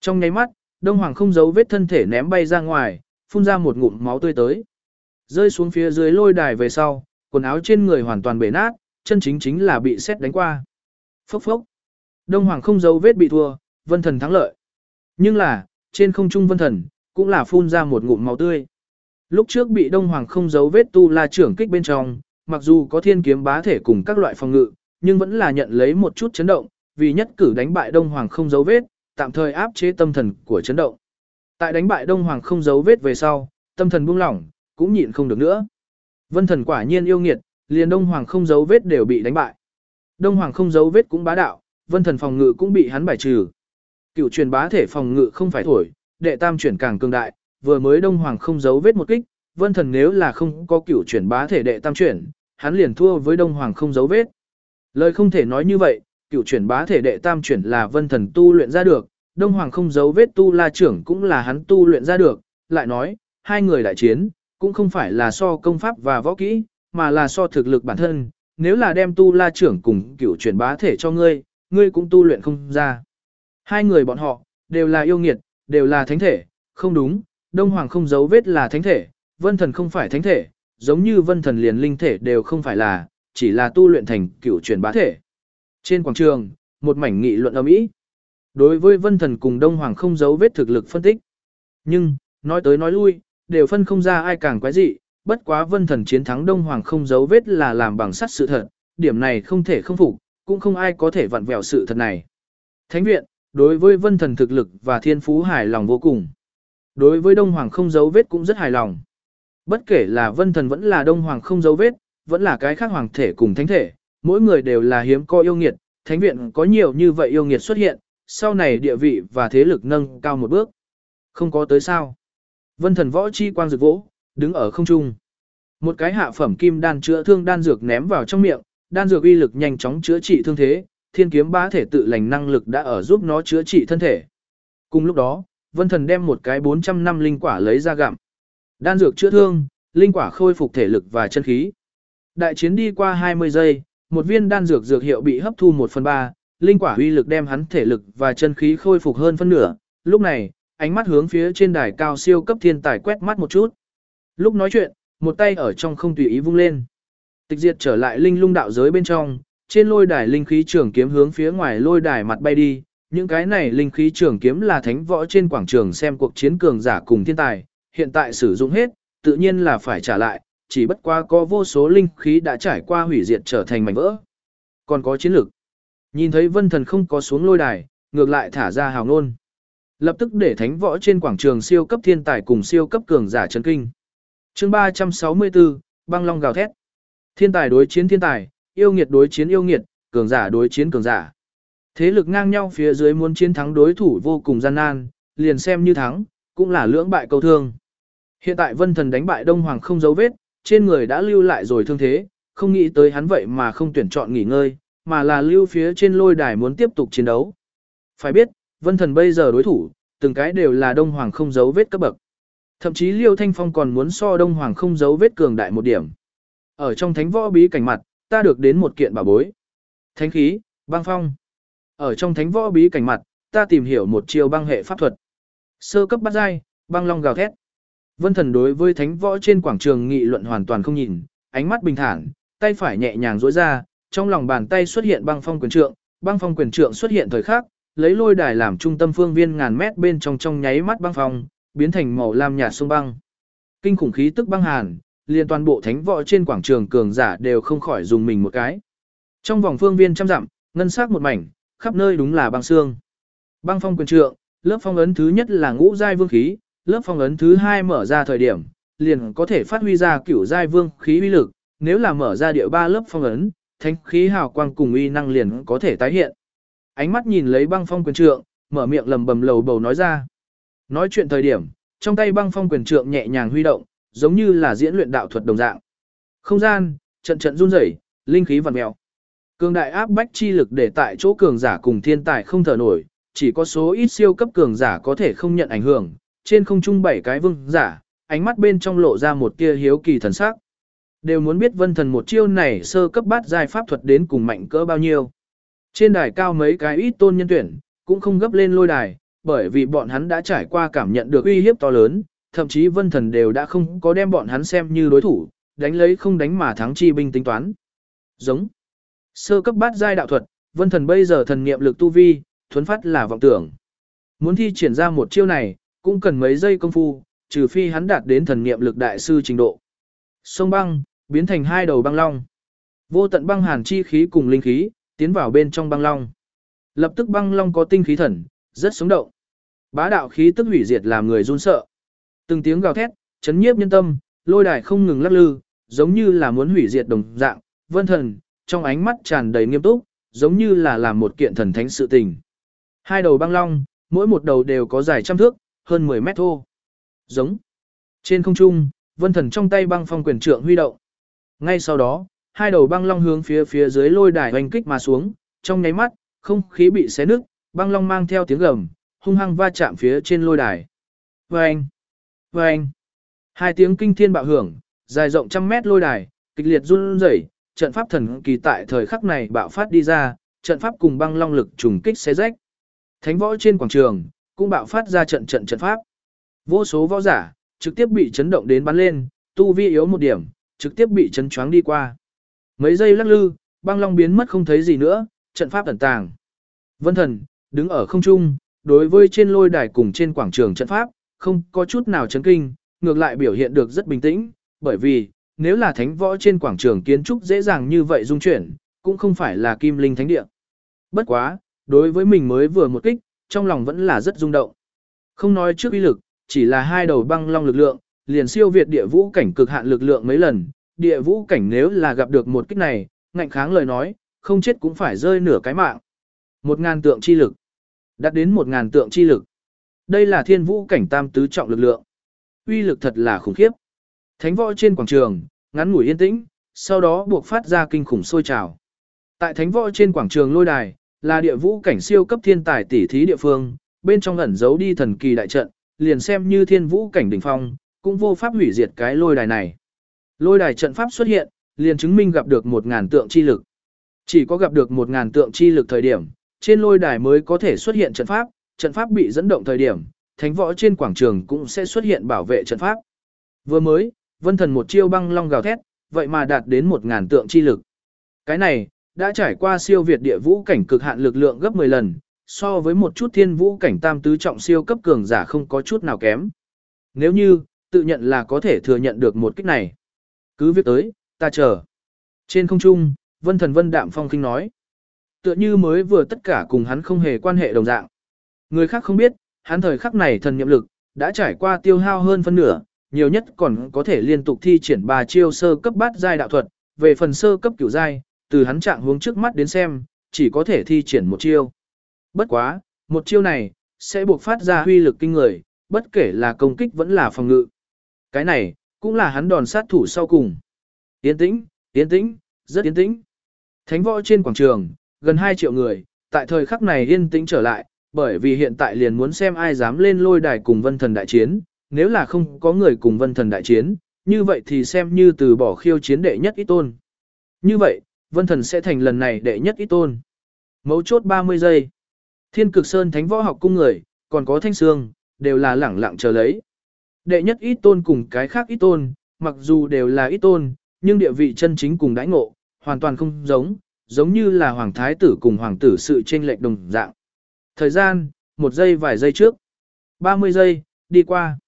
Trong nháy mắt, Đông Hoàng không giấu vết thân thể ném bay ra ngoài, phun ra một ngụm máu tươi tới. Rơi xuống phía dưới lôi đài về sau, quần áo trên người hoàn toàn bể nát, chân chính chính là bị sét đánh qua. Phốc phốc. Đông Hoàng không giấu vết bị thua, Vân Thần thắng lợi. Nhưng là, trên không trung Vân Thần, cũng là phun ra một ngụm máu tươi. Lúc trước bị Đông Hoàng không giấu vết tu la trưởng kích bên trong, mặc dù có thiên kiếm bá thể cùng các loại phòng ngự, nhưng vẫn là nhận lấy một chút chấn động, vì nhất cử đánh bại Đông Hoàng không giấu vết, tạm thời áp chế tâm thần của chấn động. Tại đánh bại Đông Hoàng không giấu vết về sau, tâm thần buông lỏng, cũng nhịn không được nữa. Vân thần quả nhiên yêu nghiệt, liền Đông Hoàng không giấu vết đều bị đánh bại. Đông Hoàng không giấu vết cũng bá đạo, Vân thần phòng ngự cũng bị hắn bài trừ. Cựu truyền bá thể phòng ngự không phải thổi, đệ tam chuyển càng cường đại, vừa mới Đông Hoàng không giấu vết một kích, Vân thần nếu là không có cựu chuyển bá thể đệ tam chuyển, hắn liền thua với Đông Hoàng không giấu vết. Lời không thể nói như vậy, cựu chuyển bá thể đệ tam chuyển là Vân thần tu luyện ra được, Đông Hoàng không giấu vết tu la trưởng cũng là hắn tu luyện ra được, lại nói, hai người đại chiến, cũng không phải là so công pháp và võ kỹ, mà là so thực lực bản thân, nếu là đem tu la trưởng cùng cựu chuyển bá thể cho ngươi, ngươi cũng tu luyện không ra. Hai người bọn họ, đều là yêu nghiệt, đều là thánh thể, không đúng, Đông Hoàng không giấu vết là thánh thể, Vân Thần không phải thánh thể, giống như Vân Thần liền linh thể đều không phải là, chỉ là tu luyện thành cựu chuyển bá thể. Trên quảng trường, một mảnh nghị luận ầm ĩ. Đối với Vân Thần cùng Đông Hoàng không giấu vết thực lực phân tích. Nhưng, nói tới nói lui, đều phân không ra ai càng quái dị, bất quá Vân Thần chiến thắng Đông Hoàng không giấu vết là làm bằng sắt sự thật, điểm này không thể không phục, cũng không ai có thể vặn vẹo sự thật này. Thánh viện, đối với Vân Thần thực lực và thiên phú hài lòng vô cùng. Đối với Đông Hoàng không giấu vết cũng rất hài lòng. Bất kể là Vân Thần vẫn là Đông Hoàng không giấu vết, vẫn là cái khác hoàng thể cùng thánh thể, mỗi người đều là hiếm có yêu nghiệt, thánh viện có nhiều như vậy yêu nghiệt xuất hiện, sau này địa vị và thế lực nâng cao một bước. Không có tới sao. Vân thần võ chi quang rực vỗ, đứng ở không trung. Một cái hạ phẩm kim đan chữa thương đan dược ném vào trong miệng, đan dược uy lực nhanh chóng chữa trị thương thế, thiên kiếm bá thể tự lành năng lực đã ở giúp nó chữa trị thân thể. Cùng lúc đó, Vân thần đem một cái 400 năm linh quả lấy ra gặm. Đan dược chữa thương, linh quả khôi phục thể lực và chân khí. Đại chiến đi qua 20 giây, một viên đan dược dược hiệu bị hấp thu 1 phần 3, linh quả uy lực đem hắn thể lực và chân khí khôi phục hơn phân nửa. Lúc này, ánh mắt hướng phía trên đài cao siêu cấp thiên tài quét mắt một chút. Lúc nói chuyện, một tay ở trong không tùy ý vung lên. Tịch diệt trở lại linh lung đạo giới bên trong, trên lôi đài linh khí trường kiếm hướng phía ngoài lôi đài mặt bay đi. Những cái này linh khí trường kiếm là thánh võ trên quảng trường xem cuộc chiến cường giả cùng thiên tài, hiện tại sử dụng hết, tự nhiên là phải trả lại, chỉ bất quá có vô số linh khí đã trải qua hủy diệt trở thành mảnh vỡ. Còn có chiến lược. Nhìn thấy vân thần không có xuống lôi đài, ngược lại thả ra hào ngôn. Lập tức để thánh võ trên quảng trường siêu cấp thiên tài cùng siêu cấp cường giả chấn kinh chương 364, băng long gào thét. Thiên tài đối chiến thiên tài, yêu nghiệt đối chiến yêu nghiệt, cường giả đối chiến cường giả. Thế lực ngang nhau phía dưới muốn chiến thắng đối thủ vô cùng gian nan, liền xem như thắng, cũng là lưỡng bại câu thương. Hiện tại vân thần đánh bại Đông Hoàng không dấu vết, trên người đã lưu lại rồi thương thế, không nghĩ tới hắn vậy mà không tuyển chọn nghỉ ngơi, mà là lưu phía trên lôi đài muốn tiếp tục chiến đấu. Phải biết, vân thần bây giờ đối thủ, từng cái đều là đông hoàng không dấu vết cấp bậc. Thậm chí Liêu Thanh Phong còn muốn so đông hoàng không giấu vết cường đại một điểm. Ở trong thánh võ bí cảnh mặt, ta được đến một kiện bảo bối. Thánh khí, băng phong. Ở trong thánh võ bí cảnh mặt, ta tìm hiểu một chiêu băng hệ pháp thuật. Sơ cấp bắt giai, băng long gào thét. Vân thần đối với thánh võ trên quảng trường nghị luận hoàn toàn không nhìn, ánh mắt bình thản, tay phải nhẹ nhàng duỗi ra, trong lòng bàn tay xuất hiện băng phong quyền trượng, băng phong quyền trượng xuất hiện thời khắc, lấy lôi đài làm trung tâm phương viên ngàn mét bên trong trong nháy mắt băng phong, biến thành màu lam nhạt sông băng. Kinh khủng khí tức băng hàn, liền toàn bộ thánh võ trên quảng trường cường giả đều không khỏi dùng mình một cái. Trong vòng phương viên trăm dặm, ngân sắc một mảnh, khắp nơi đúng là băng xương. Băng phong quyền trượng, lớp phong ấn thứ nhất là ngũ giai vương khí, lớp phong ấn thứ hai mở ra thời điểm, liền có thể phát huy ra cửu giai vương khí uy lực, nếu là mở ra địa ba lớp phong ấn, thánh khí hào quang cùng uy năng liền có thể tái hiện. Ánh mắt nhìn lấy băng phong quyền trượng, mở miệng lầm bầm lầu bầu nói ra. Nói chuyện thời điểm, trong tay băng phong quyền trượng nhẹ nhàng huy động, giống như là diễn luyện đạo thuật đồng dạng. Không gian, trận trận run rẩy, linh khí vằn mèo. Cường đại áp bách chi lực để tại chỗ cường giả cùng thiên tài không thở nổi, chỉ có số ít siêu cấp cường giả có thể không nhận ảnh hưởng. Trên không trung bảy cái vương giả, ánh mắt bên trong lộ ra một tia hiếu kỳ thần sắc. Đều muốn biết vân thần một chiêu này sơ cấp bát giai pháp thuật đến cùng mạnh cỡ bao nhiêu. Trên đài cao mấy cái ít tôn nhân tuyển, cũng không gấp lên lôi đài, bởi vì bọn hắn đã trải qua cảm nhận được uy hiếp to lớn, thậm chí vân thần đều đã không có đem bọn hắn xem như đối thủ, đánh lấy không đánh mà thắng chi binh tính toán. Giống. Sơ cấp bát giai đạo thuật, vân thần bây giờ thần niệm lực tu vi, thuấn phát là vọng tưởng. Muốn thi triển ra một chiêu này, cũng cần mấy giây công phu, trừ phi hắn đạt đến thần niệm lực đại sư trình độ. Sông băng, biến thành hai đầu băng long. Vô tận băng hàn chi khí cùng linh khí, tiến vào bên trong băng long. Lập tức băng long có tinh khí thần, rất sống động. Bá đạo khí tức hủy diệt làm người run sợ. Từng tiếng gào thét, chấn nhiếp nhân tâm, lôi đài không ngừng lắc lư, giống như là muốn hủy diệt đồng dạng, vân thần, trong ánh mắt tràn đầy nghiêm túc, giống như là làm một kiện thần thánh sự tình. Hai đầu băng long, mỗi một đầu đều có dài trăm thước, hơn 10 mét thô. Giống. Trên không trung, vân thần trong tay băng phong quyền trượng huy động. Ngay sau đó, hai đầu băng long hướng phía phía dưới lôi đài hoành kích mà xuống, trong nháy mắt, không khí bị xé nứt, băng long mang theo tiếng gầm, hung hăng va chạm phía trên lôi đài. Vâng! Vâng! Hai tiếng kinh thiên bạo hưởng, dài rộng trăm mét lôi đài, kịch liệt run rẩy, trận pháp thần kỳ tại thời khắc này bạo phát đi ra, trận pháp cùng băng long lực trùng kích xé rách. Thánh võ trên quảng trường cũng bạo phát ra trận trận trận pháp. Vô số võ giả trực tiếp bị chấn động đến bắn lên, tu vi yếu một điểm, trực tiếp bị chấn choáng đi qua. Mấy giây lắc lư, băng long biến mất không thấy gì nữa, trận pháp ẩn tàng. Vân thần, đứng ở không trung, đối với trên lôi đài cùng trên quảng trường trận pháp, không có chút nào chấn kinh, ngược lại biểu hiện được rất bình tĩnh, bởi vì, nếu là thánh võ trên quảng trường kiến trúc dễ dàng như vậy dung chuyển, cũng không phải là kim linh thánh địa. Bất quá, đối với mình mới vừa một kích, trong lòng vẫn là rất rung động. Không nói trước uy lực, chỉ là hai đầu băng long lực lượng, liền siêu việt địa vũ cảnh cực hạn lực lượng mấy lần, địa vũ cảnh nếu là gặp được một kích này, ngạnh kháng lời nói, không chết cũng phải rơi nửa cái mạng. Một ngàn tượng chi lực. Đạt đến một ngàn tượng chi lực. Đây là thiên vũ cảnh tam tứ trọng lực lượng. Uy lực thật là khủng khiếp. Thánh võ trên quảng trường, ngắn ngủi yên tĩnh, sau đó buộc phát ra kinh khủng sôi trào. Tại thánh võ trên quảng trường lôi đài, là địa vũ cảnh siêu cấp thiên tài tỷ thí địa phương, bên trong ẩn giấu đi thần kỳ đại trận, liền xem như thiên vũ cảnh đỉnh phong, cũng vô pháp hủy diệt cái lôi đài này. Lôi đài trận pháp xuất hiện, liền chứng minh gặp được một ngàn tượng chi lực. Chỉ có gặp được một ngàn tượng chi lực thời điểm, trên lôi đài mới có thể xuất hiện trận pháp, trận pháp bị dẫn động thời điểm, thánh võ trên quảng trường cũng sẽ xuất hiện bảo vệ trận pháp. Vừa mới, vân thần một chiêu băng long gào thét, vậy mà đạt đến một ngàn tượng chi lực. Cái này, đã trải qua siêu việt địa vũ cảnh cực hạn lực lượng gấp 10 lần, so với một chút thiên vũ cảnh tam tứ trọng siêu cấp cường giả không có chút nào kém. Nếu như, tự nhận là có thể thừa nhận được một kích này. Cứ việc tới, ta chờ. Trên không trung, vân thần vân đạm phong kinh nói. Tựa như mới vừa tất cả cùng hắn không hề quan hệ đồng dạng. Người khác không biết, hắn thời khắc này thần nhiệm lực, đã trải qua tiêu hao hơn phân nửa, nhiều nhất còn có thể liên tục thi triển ba chiêu sơ cấp bát giai đạo thuật, về phần sơ cấp cửu giai, từ hắn trạng hướng trước mắt đến xem, chỉ có thể thi triển một chiêu. Bất quá, một chiêu này, sẽ buộc phát ra huy lực kinh người, bất kể là công kích vẫn là phòng ngự. Cái này, cũng là hắn đòn sát thủ sau cùng. Yên tĩnh, yên tĩnh, rất yên tĩnh. Thánh võ trên quảng trường, gần 2 triệu người, tại thời khắc này yên tĩnh trở lại, bởi vì hiện tại liền muốn xem ai dám lên lôi đài cùng vân thần đại chiến, nếu là không có người cùng vân thần đại chiến, như vậy thì xem như từ bỏ khiêu chiến đệ nhất ít tôn. Như vậy, vân thần sẽ thành lần này đệ nhất ít tôn. Mấu chốt 30 giây. Thiên cực sơn thánh võ học cung người, còn có thanh sương, đều là lẳng lặng chờ lấy. Đệ nhất ít tôn cùng cái khác ít tôn, mặc dù đều là ít tôn, nhưng địa vị chân chính cùng đãi ngộ, hoàn toàn không giống, giống như là hoàng thái tử cùng hoàng tử sự chênh lệch đồng dạng. Thời gian, một giây vài giây trước. 30 giây, đi qua.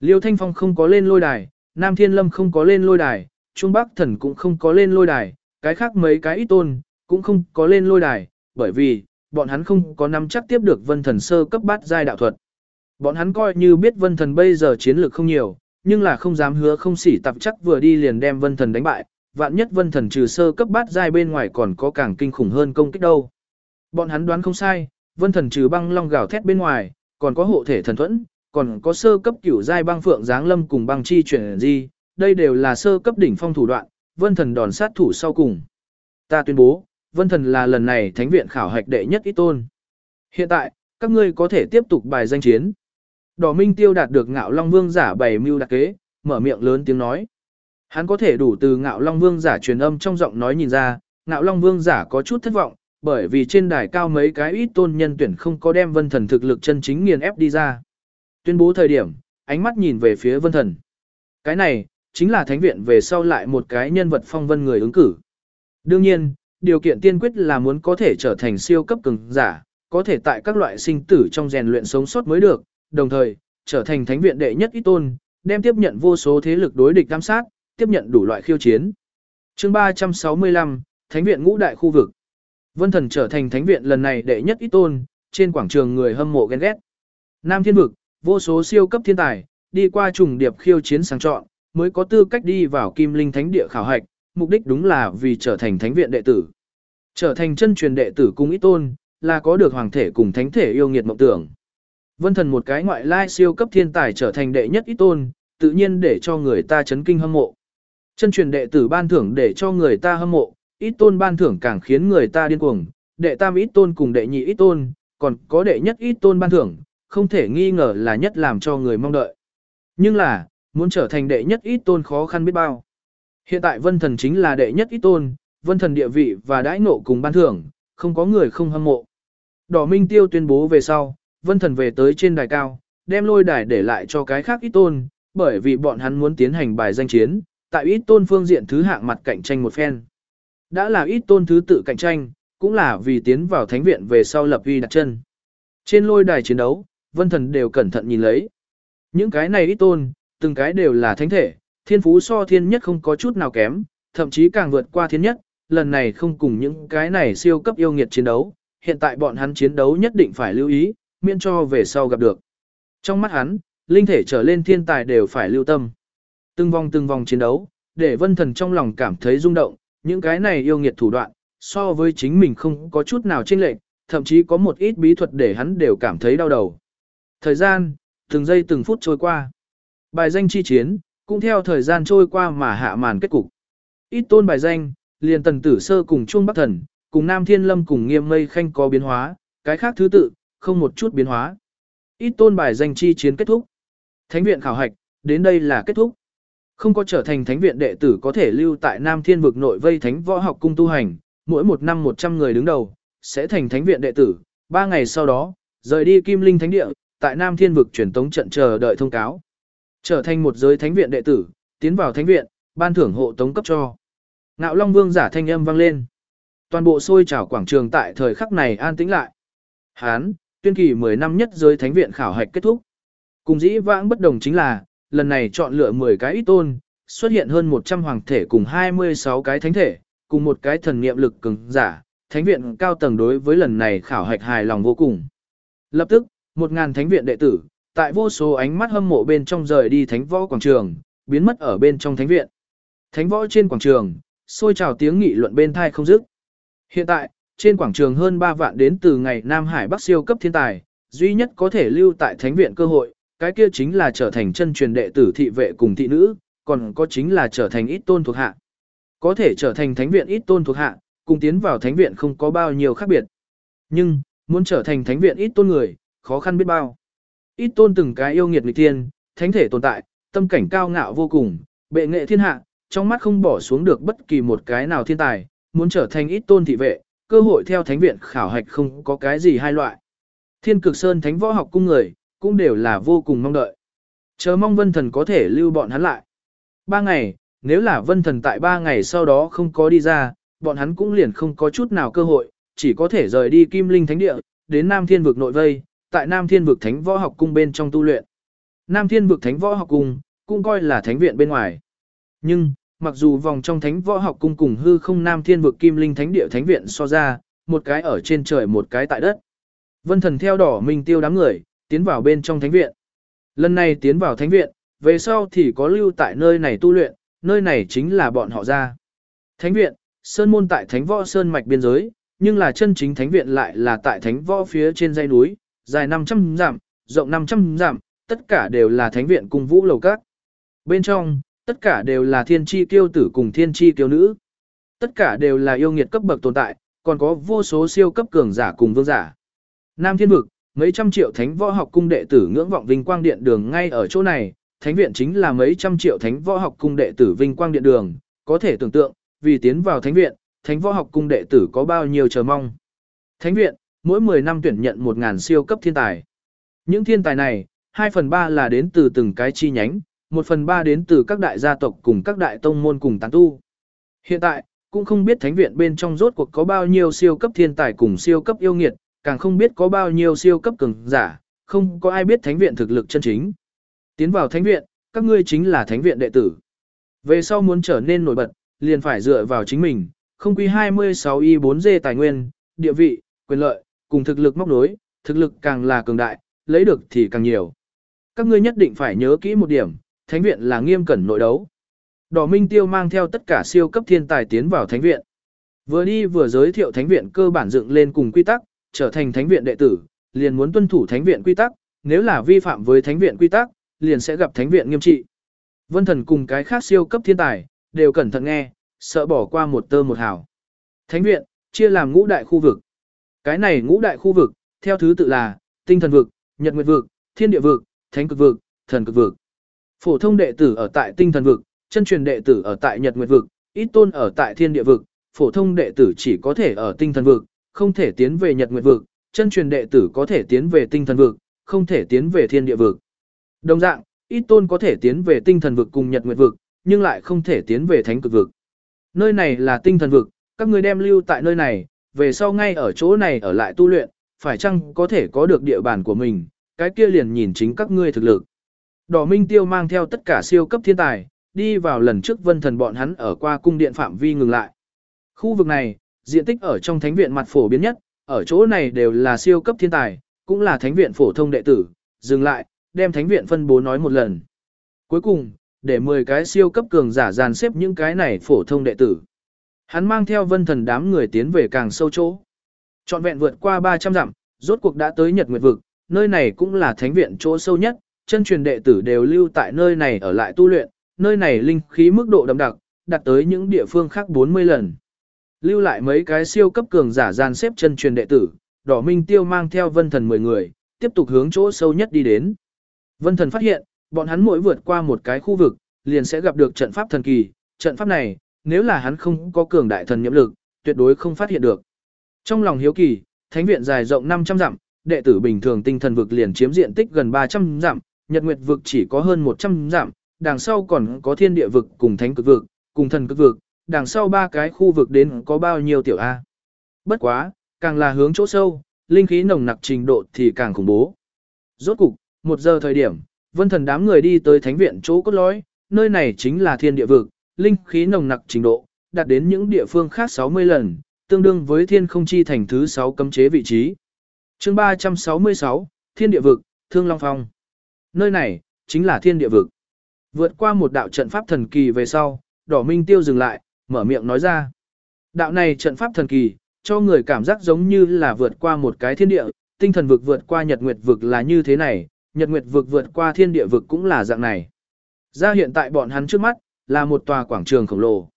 Liêu Thanh Phong không có lên lôi đài, Nam Thiên Lâm không có lên lôi đài, Trung Bắc Thần cũng không có lên lôi đài, cái khác mấy cái ít tôn, cũng không có lên lôi đài, bởi vì, bọn hắn không có nắm chắc tiếp được vân thần sơ cấp bát giai đạo thuật. Bọn hắn coi như biết vân thần bây giờ chiến lược không nhiều, nhưng là không dám hứa không xỉ tập chắc vừa đi liền đem vân thần đánh bại, vạn nhất vân thần trừ sơ cấp bát giai bên ngoài còn có càng kinh khủng hơn công kích đâu. Bọn hắn đoán không sai, vân thần trừ băng long gào thét bên ngoài, còn có hộ thể thần thuẫn, còn có sơ cấp cửu giai băng phượng giáng lâm cùng băng chi chuyển di, đây đều là sơ cấp đỉnh phong thủ đoạn, vân thần đòn sát thủ sau cùng. Ta tuyên bố, vân thần là lần này thánh viện khảo hạch đệ nhất ít tôn. Hiện tại, các ngươi có thể tiếp tục bài danh chiến. Đỏ Minh Tiêu đạt được Ngạo Long Vương giả bày mưu đặc kế, mở miệng lớn tiếng nói. Hắn có thể đủ từ Ngạo Long Vương giả truyền âm trong giọng nói nhìn ra, Ngạo Long Vương giả có chút thất vọng, bởi vì trên đài cao mấy cái ít tôn nhân tuyển không có đem Vân Thần thực lực chân chính nghiền ép đi ra. Tuyên bố thời điểm, ánh mắt nhìn về phía Vân Thần. Cái này, chính là thánh viện về sau lại một cái nhân vật phong vân người ứng cử. Đương nhiên, điều kiện tiên quyết là muốn có thể trở thành siêu cấp cường giả, có thể tại các loại sinh tử trong rèn luyện sống sót mới được, đồng thời, trở thành thánh viện đệ nhất ít tôn, đem tiếp nhận vô số thế lực đối địch giám sát, tiếp nhận đủ loại khiêu chiến. Chương 365, Thánh viện ngũ đại khu vực. Vân Thần trở thành thánh viện lần này đệ nhất ít tôn, trên quảng trường người hâm mộ ghen ghét. Nam Thiên vực, vô số siêu cấp thiên tài, đi qua trùng điệp khiêu chiến sáng chọn, mới có tư cách đi vào Kim Linh Thánh địa khảo hạch, mục đích đúng là vì trở thành thánh viện đệ tử. Trở thành chân truyền đệ tử cung ít tôn, là có được hoàng thể cùng thánh thể yêu nghiệt mộng tưởng. Vân thần một cái ngoại lai siêu cấp thiên tài trở thành đệ nhất ít tôn, tự nhiên để cho người ta chấn kinh hâm mộ. Chân truyền đệ tử ban thưởng để cho người ta hâm mộ, ít tôn ban thưởng càng khiến người ta điên cuồng, đệ tam ít tôn cùng đệ nhị ít tôn, còn có đệ nhất ít tôn ban thưởng, không thể nghi ngờ là nhất làm cho người mong đợi. Nhưng là, muốn trở thành đệ nhất ít tôn khó khăn biết bao. Hiện tại vân thần chính là đệ nhất ít tôn, vân thần địa vị và đãi ngộ cùng ban thưởng, không có người không hâm mộ. Đỏ Minh Tiêu tuyên bố về sau, vân thần về tới trên đài cao, đem lôi đài để lại cho cái khác ít tôn, bởi vì bọn hắn muốn tiến hành bài danh chiến, tại ít tôn phương diện thứ hạng mặt cạnh tranh một phen. Đã là ít tôn thứ tự cạnh tranh, cũng là vì tiến vào thánh viện về sau lập uy đặt chân. Trên lôi đài chiến đấu, vân thần đều cẩn thận nhìn lấy. Những cái này ít tôn, từng cái đều là thánh thể, thiên phú so thiên nhất không có chút nào kém, thậm chí càng vượt qua thiên nhất, lần này không cùng những cái này siêu cấp yêu nghiệt chiến đấu, hiện tại bọn hắn chiến đấu nhất định phải lưu ý, miễn cho về sau gặp được. Trong mắt hắn, linh thể trở lên thiên tài đều phải lưu tâm. Từng vòng từng vòng chiến đấu, để vân thần trong lòng cảm thấy rung động, những cái này yêu nghiệt thủ đoạn, so với chính mình không có chút nào chênh lệch, thậm chí có một ít bí thuật để hắn đều cảm thấy đau đầu. Thời gian, từng giây từng phút trôi qua. Bài danh chi chiến, cũng theo thời gian trôi qua mà hạ màn kết cục. Ít tôn bài danh, liền tần tử sơ cùng chuông bắc thần, cùng nam thiên lâm cùng nghiêm mây khanh có biến hóa, cái khác thứ tự, không một chút biến hóa. Ít tôn bài danh chi chiến kết thúc. Thánh viện khảo hạch, đến đây là kết thúc. Không có trở thành thánh viện đệ tử có thể lưu tại Nam Thiên vực nội vây thánh võ học cung tu hành, mỗi một năm 100 người đứng đầu, sẽ thành thánh viện đệ tử, ba ngày sau đó, rời đi Kim Linh Thánh Địa, tại Nam Thiên vực truyền tống trận chờ đợi thông cáo. Trở thành một giới thánh viện đệ tử, tiến vào thánh viện, ban thưởng hộ tống cấp cho. Ngạo Long Vương giả thanh âm vang lên. Toàn bộ sôi trào quảng trường tại thời khắc này an tĩnh lại. Hán, tuyên kỳ 10 năm nhất giới thánh viện khảo hạch kết thúc. Cùng dĩ vãng bất đồng chính là, lần này chọn lựa 10 cái ít tôn, xuất hiện hơn 100 hoàng thể cùng 26 cái thánh thể, cùng một cái thần niệm lực cường giả, thánh viện cao tầng đối với lần này khảo hạch hài lòng vô cùng. Lập tức, 1000 thánh viện đệ tử, tại vô số ánh mắt hâm mộ bên trong rời đi thánh võ quảng trường, biến mất ở bên trong thánh viện. Thánh võ trên quảng trường, xôi trào tiếng nghị luận bên thai không dứt. Hiện tại, trên quảng trường hơn 3 vạn đến từ ngày Nam Hải Bắc siêu cấp thiên tài, duy nhất có thể lưu tại thánh viện cơ hội, cái kia chính là trở thành chân truyền đệ tử thị vệ cùng thị nữ, còn có chính là trở thành ít tôn thuộc hạ. Có thể trở thành thánh viện ít tôn thuộc hạ, cùng tiến vào thánh viện không có bao nhiêu khác biệt. Nhưng, muốn trở thành thánh viện ít tôn người, khó khăn biết bao. Ít tôn từng cái yêu nghiệt nghịch thiên, thánh thể tồn tại, tâm cảnh cao ngạo vô cùng, bệ nghệ thiên hạ, trong mắt không bỏ xuống được bất kỳ một cái nào thiên tài, muốn trở thành ít tôn thị vệ, cơ hội theo thánh viện khảo hạch không có cái gì hai loại. Thiên cực sơn thánh võ học cung người, cũng đều là vô cùng mong đợi. Chờ mong vân thần có thể lưu bọn hắn lại. Ba ngày, nếu là vân thần tại ba ngày sau đó không có đi ra, bọn hắn cũng liền không có chút nào cơ hội, chỉ có thể rời đi kim linh thánh địa, đến Nam Thiên vực nội vây, tại Nam Thiên vực thánh võ học cung bên trong tu luyện. Nam Thiên vực thánh võ học cung, cũng coi là thánh viện bên ngoài. Nhưng, mặc dù vòng trong thánh võ học cung cùng hư không Nam Thiên vực kim linh thánh địa thánh viện so ra, một cái ở trên trời một cái tại đất. Vân thần theo đỏ mình tiêu đám người, tiến vào bên trong thánh viện. Lần này tiến vào thánh viện, về sau thì có lưu tại nơi này tu luyện, nơi này chính là bọn họ ra. Thánh viện, sơn môn tại thánh võ sơn mạch biên giới, nhưng là chân chính thánh viện lại là tại thánh võ phía trên dãy núi, dài 500 dặm, rộng 500 dặm, tất cả đều là thánh viện cung vũ lầu các. Bên trong, tất cả đều là thiên chi kiêu tử cùng thiên chi kiêu nữ. Tất cả đều là yêu nghiệt cấp bậc tồn tại, còn có vô số siêu cấp cường giả cùng vương giả. Nam Thiên Vực, mấy trăm triệu thánh võ học cung đệ tử ngưỡng vọng vinh quang điện đường ngay ở chỗ này, thánh viện chính là mấy trăm triệu thánh võ học cung đệ tử vinh quang điện đường, có thể tưởng tượng, vì tiến vào thánh viện, thánh võ học cung đệ tử có bao nhiêu chờ mong. Thánh viện, mỗi 10 năm tuyển nhận một ngàn siêu cấp thiên tài. Những thiên tài này, 2 phần 3 là đến từ từng cái chi nhánh, 1 phần 3 đến từ các đại gia tộc cùng các đại tông môn cùng tán tu. Hiện tại, cũng không biết thánh viện bên trong rốt cuộc có bao nhiêu siêu cấp thiên tài cùng siêu cấp yêu nghiệt, càng không biết có bao nhiêu siêu cấp cường giả, không có ai biết thánh viện thực lực chân chính. Tiến vào thánh viện, các ngươi chính là thánh viện đệ tử. Về sau muốn trở nên nổi bật, liền phải dựa vào chính mình, không quy 26 y 4G tài nguyên, địa vị, quyền lợi, cùng thực lực móc nối, thực lực càng là cường đại, lấy được thì càng nhiều. Các ngươi nhất định phải nhớ kỹ một điểm, thánh viện là nghiêm cẩn nội đấu. Đỏ Minh Tiêu mang theo tất cả siêu cấp thiên tài tiến vào thánh viện. Vừa đi vừa giới thiệu thánh viện cơ bản dựng lên cùng quy tắc, trở thành thánh viện đệ tử, liền muốn tuân thủ thánh viện quy tắc, nếu là vi phạm với thánh viện quy tắc, liền sẽ gặp thánh viện nghiêm trị. Vân Thần cùng cái khác siêu cấp thiên tài, đều cẩn thận nghe, sợ bỏ qua một tơ một hào. Thánh viện, chia làm ngũ đại khu vực. Cái này ngũ đại khu vực, theo thứ tự là, tinh thần vực, nhật nguyệt vực, thiên địa vực, thánh cực vực, thần cực vực. Phổ thông đệ tử ở tại tinh thần vực, chân truyền đệ tử ở tại nhật nguyệt vực, ít tôn ở tại thiên địa vực, phổ thông đệ tử chỉ có thể ở tinh thần vực, không thể tiến về nhật nguyệt vực, chân truyền đệ tử có thể tiến về tinh thần vực, không thể tiến về thiên địa vực. Đồng dạng, ít tôn có thể tiến về tinh thần vực cùng nhật nguyệt vực, nhưng lại không thể tiến về thánh cực vực. Nơi này là tinh thần vực, các ngươi đem lưu tại nơi này, về sau ngay ở chỗ này ở lại tu luyện, phải chăng có thể có được địa bàn của mình, cái kia liền nhìn chính các ngươi thực lực. Đỏ Minh Tiêu mang theo tất cả siêu cấp thiên tài, đi vào lần trước vân thần bọn hắn ở qua cung điện phạm vi ngừng lại. Khu vực này, diện tích ở trong thánh viện mặt phổ biến nhất, ở chỗ này đều là siêu cấp thiên tài, cũng là thánh viện phổ thông đệ tử, dừng lại, đem thánh viện phân bố nói một lần. Cuối cùng, để 10 cái siêu cấp cường giả dàn xếp những cái này phổ thông đệ tử. Hắn mang theo vân thần đám người tiến về càng sâu chỗ. Trọn vẹn vượt qua 300 dặm, rốt cuộc đã tới Nhật Nguyệt Vực, nơi này cũng là thánh viện chỗ sâu nhất, chân truyền đệ tử đều lưu tại nơi này ở lại tu luyện, nơi này linh khí mức độ đậm đặc, đạt tới những địa phương khác 40 lần. Lưu lại mấy cái siêu cấp cường giả gian xếp chân truyền đệ tử, đỏ minh tiêu mang theo vân thần 10 người, tiếp tục hướng chỗ sâu nhất đi đến. Vân thần phát hiện, bọn hắn mỗi vượt qua một cái khu vực, liền sẽ gặp được trận pháp thần kỳ, trận pháp này, nếu là hắn không có cường đại thần nhiệm lực, tuyệt đối không phát hiện được. Trong lòng hiếu kỳ, thánh viện dài rộng 500 dặm, đệ tử bình thường tinh thần vực liền chiếm diện tích gần 300 dặm, nhật nguyệt vực chỉ có hơn 100 dặm, đằng sau còn có thiên địa vực cùng thánh cực vực, cùng thần cực vực, đằng sau ba cái khu vực đến có bao nhiêu tiểu A. Bất quá, càng là hướng chỗ sâu, linh khí nồng nặc trình độ thì càng khủng bố. Rốt cục, một giờ thời điểm, vân thần đám người đi tới thánh viện chỗ cốt lõi, nơi này chính là thiên địa vực, linh khí nồng nặc trình độ, đạt đến những địa phương khác 60 lần, tương đương với thiên không chi thành thứ 6 cấm chế vị trí. chương 366, thiên địa vực, thương long phong. Nơi này, chính là thiên địa vực. Vượt qua một đạo trận pháp thần kỳ về sau, đỏ minh tiêu dừng lại, mở miệng nói ra. Đạo này trận pháp thần kỳ, cho người cảm giác giống như là vượt qua một cái thiên địa, tinh thần vực vượt qua nhật nguyệt vực là như thế này, nhật nguyệt vực vượt qua thiên địa vực cũng là dạng này. Ra hiện tại bọn hắn trước mắt, là một tòa quảng trường khổng lồ.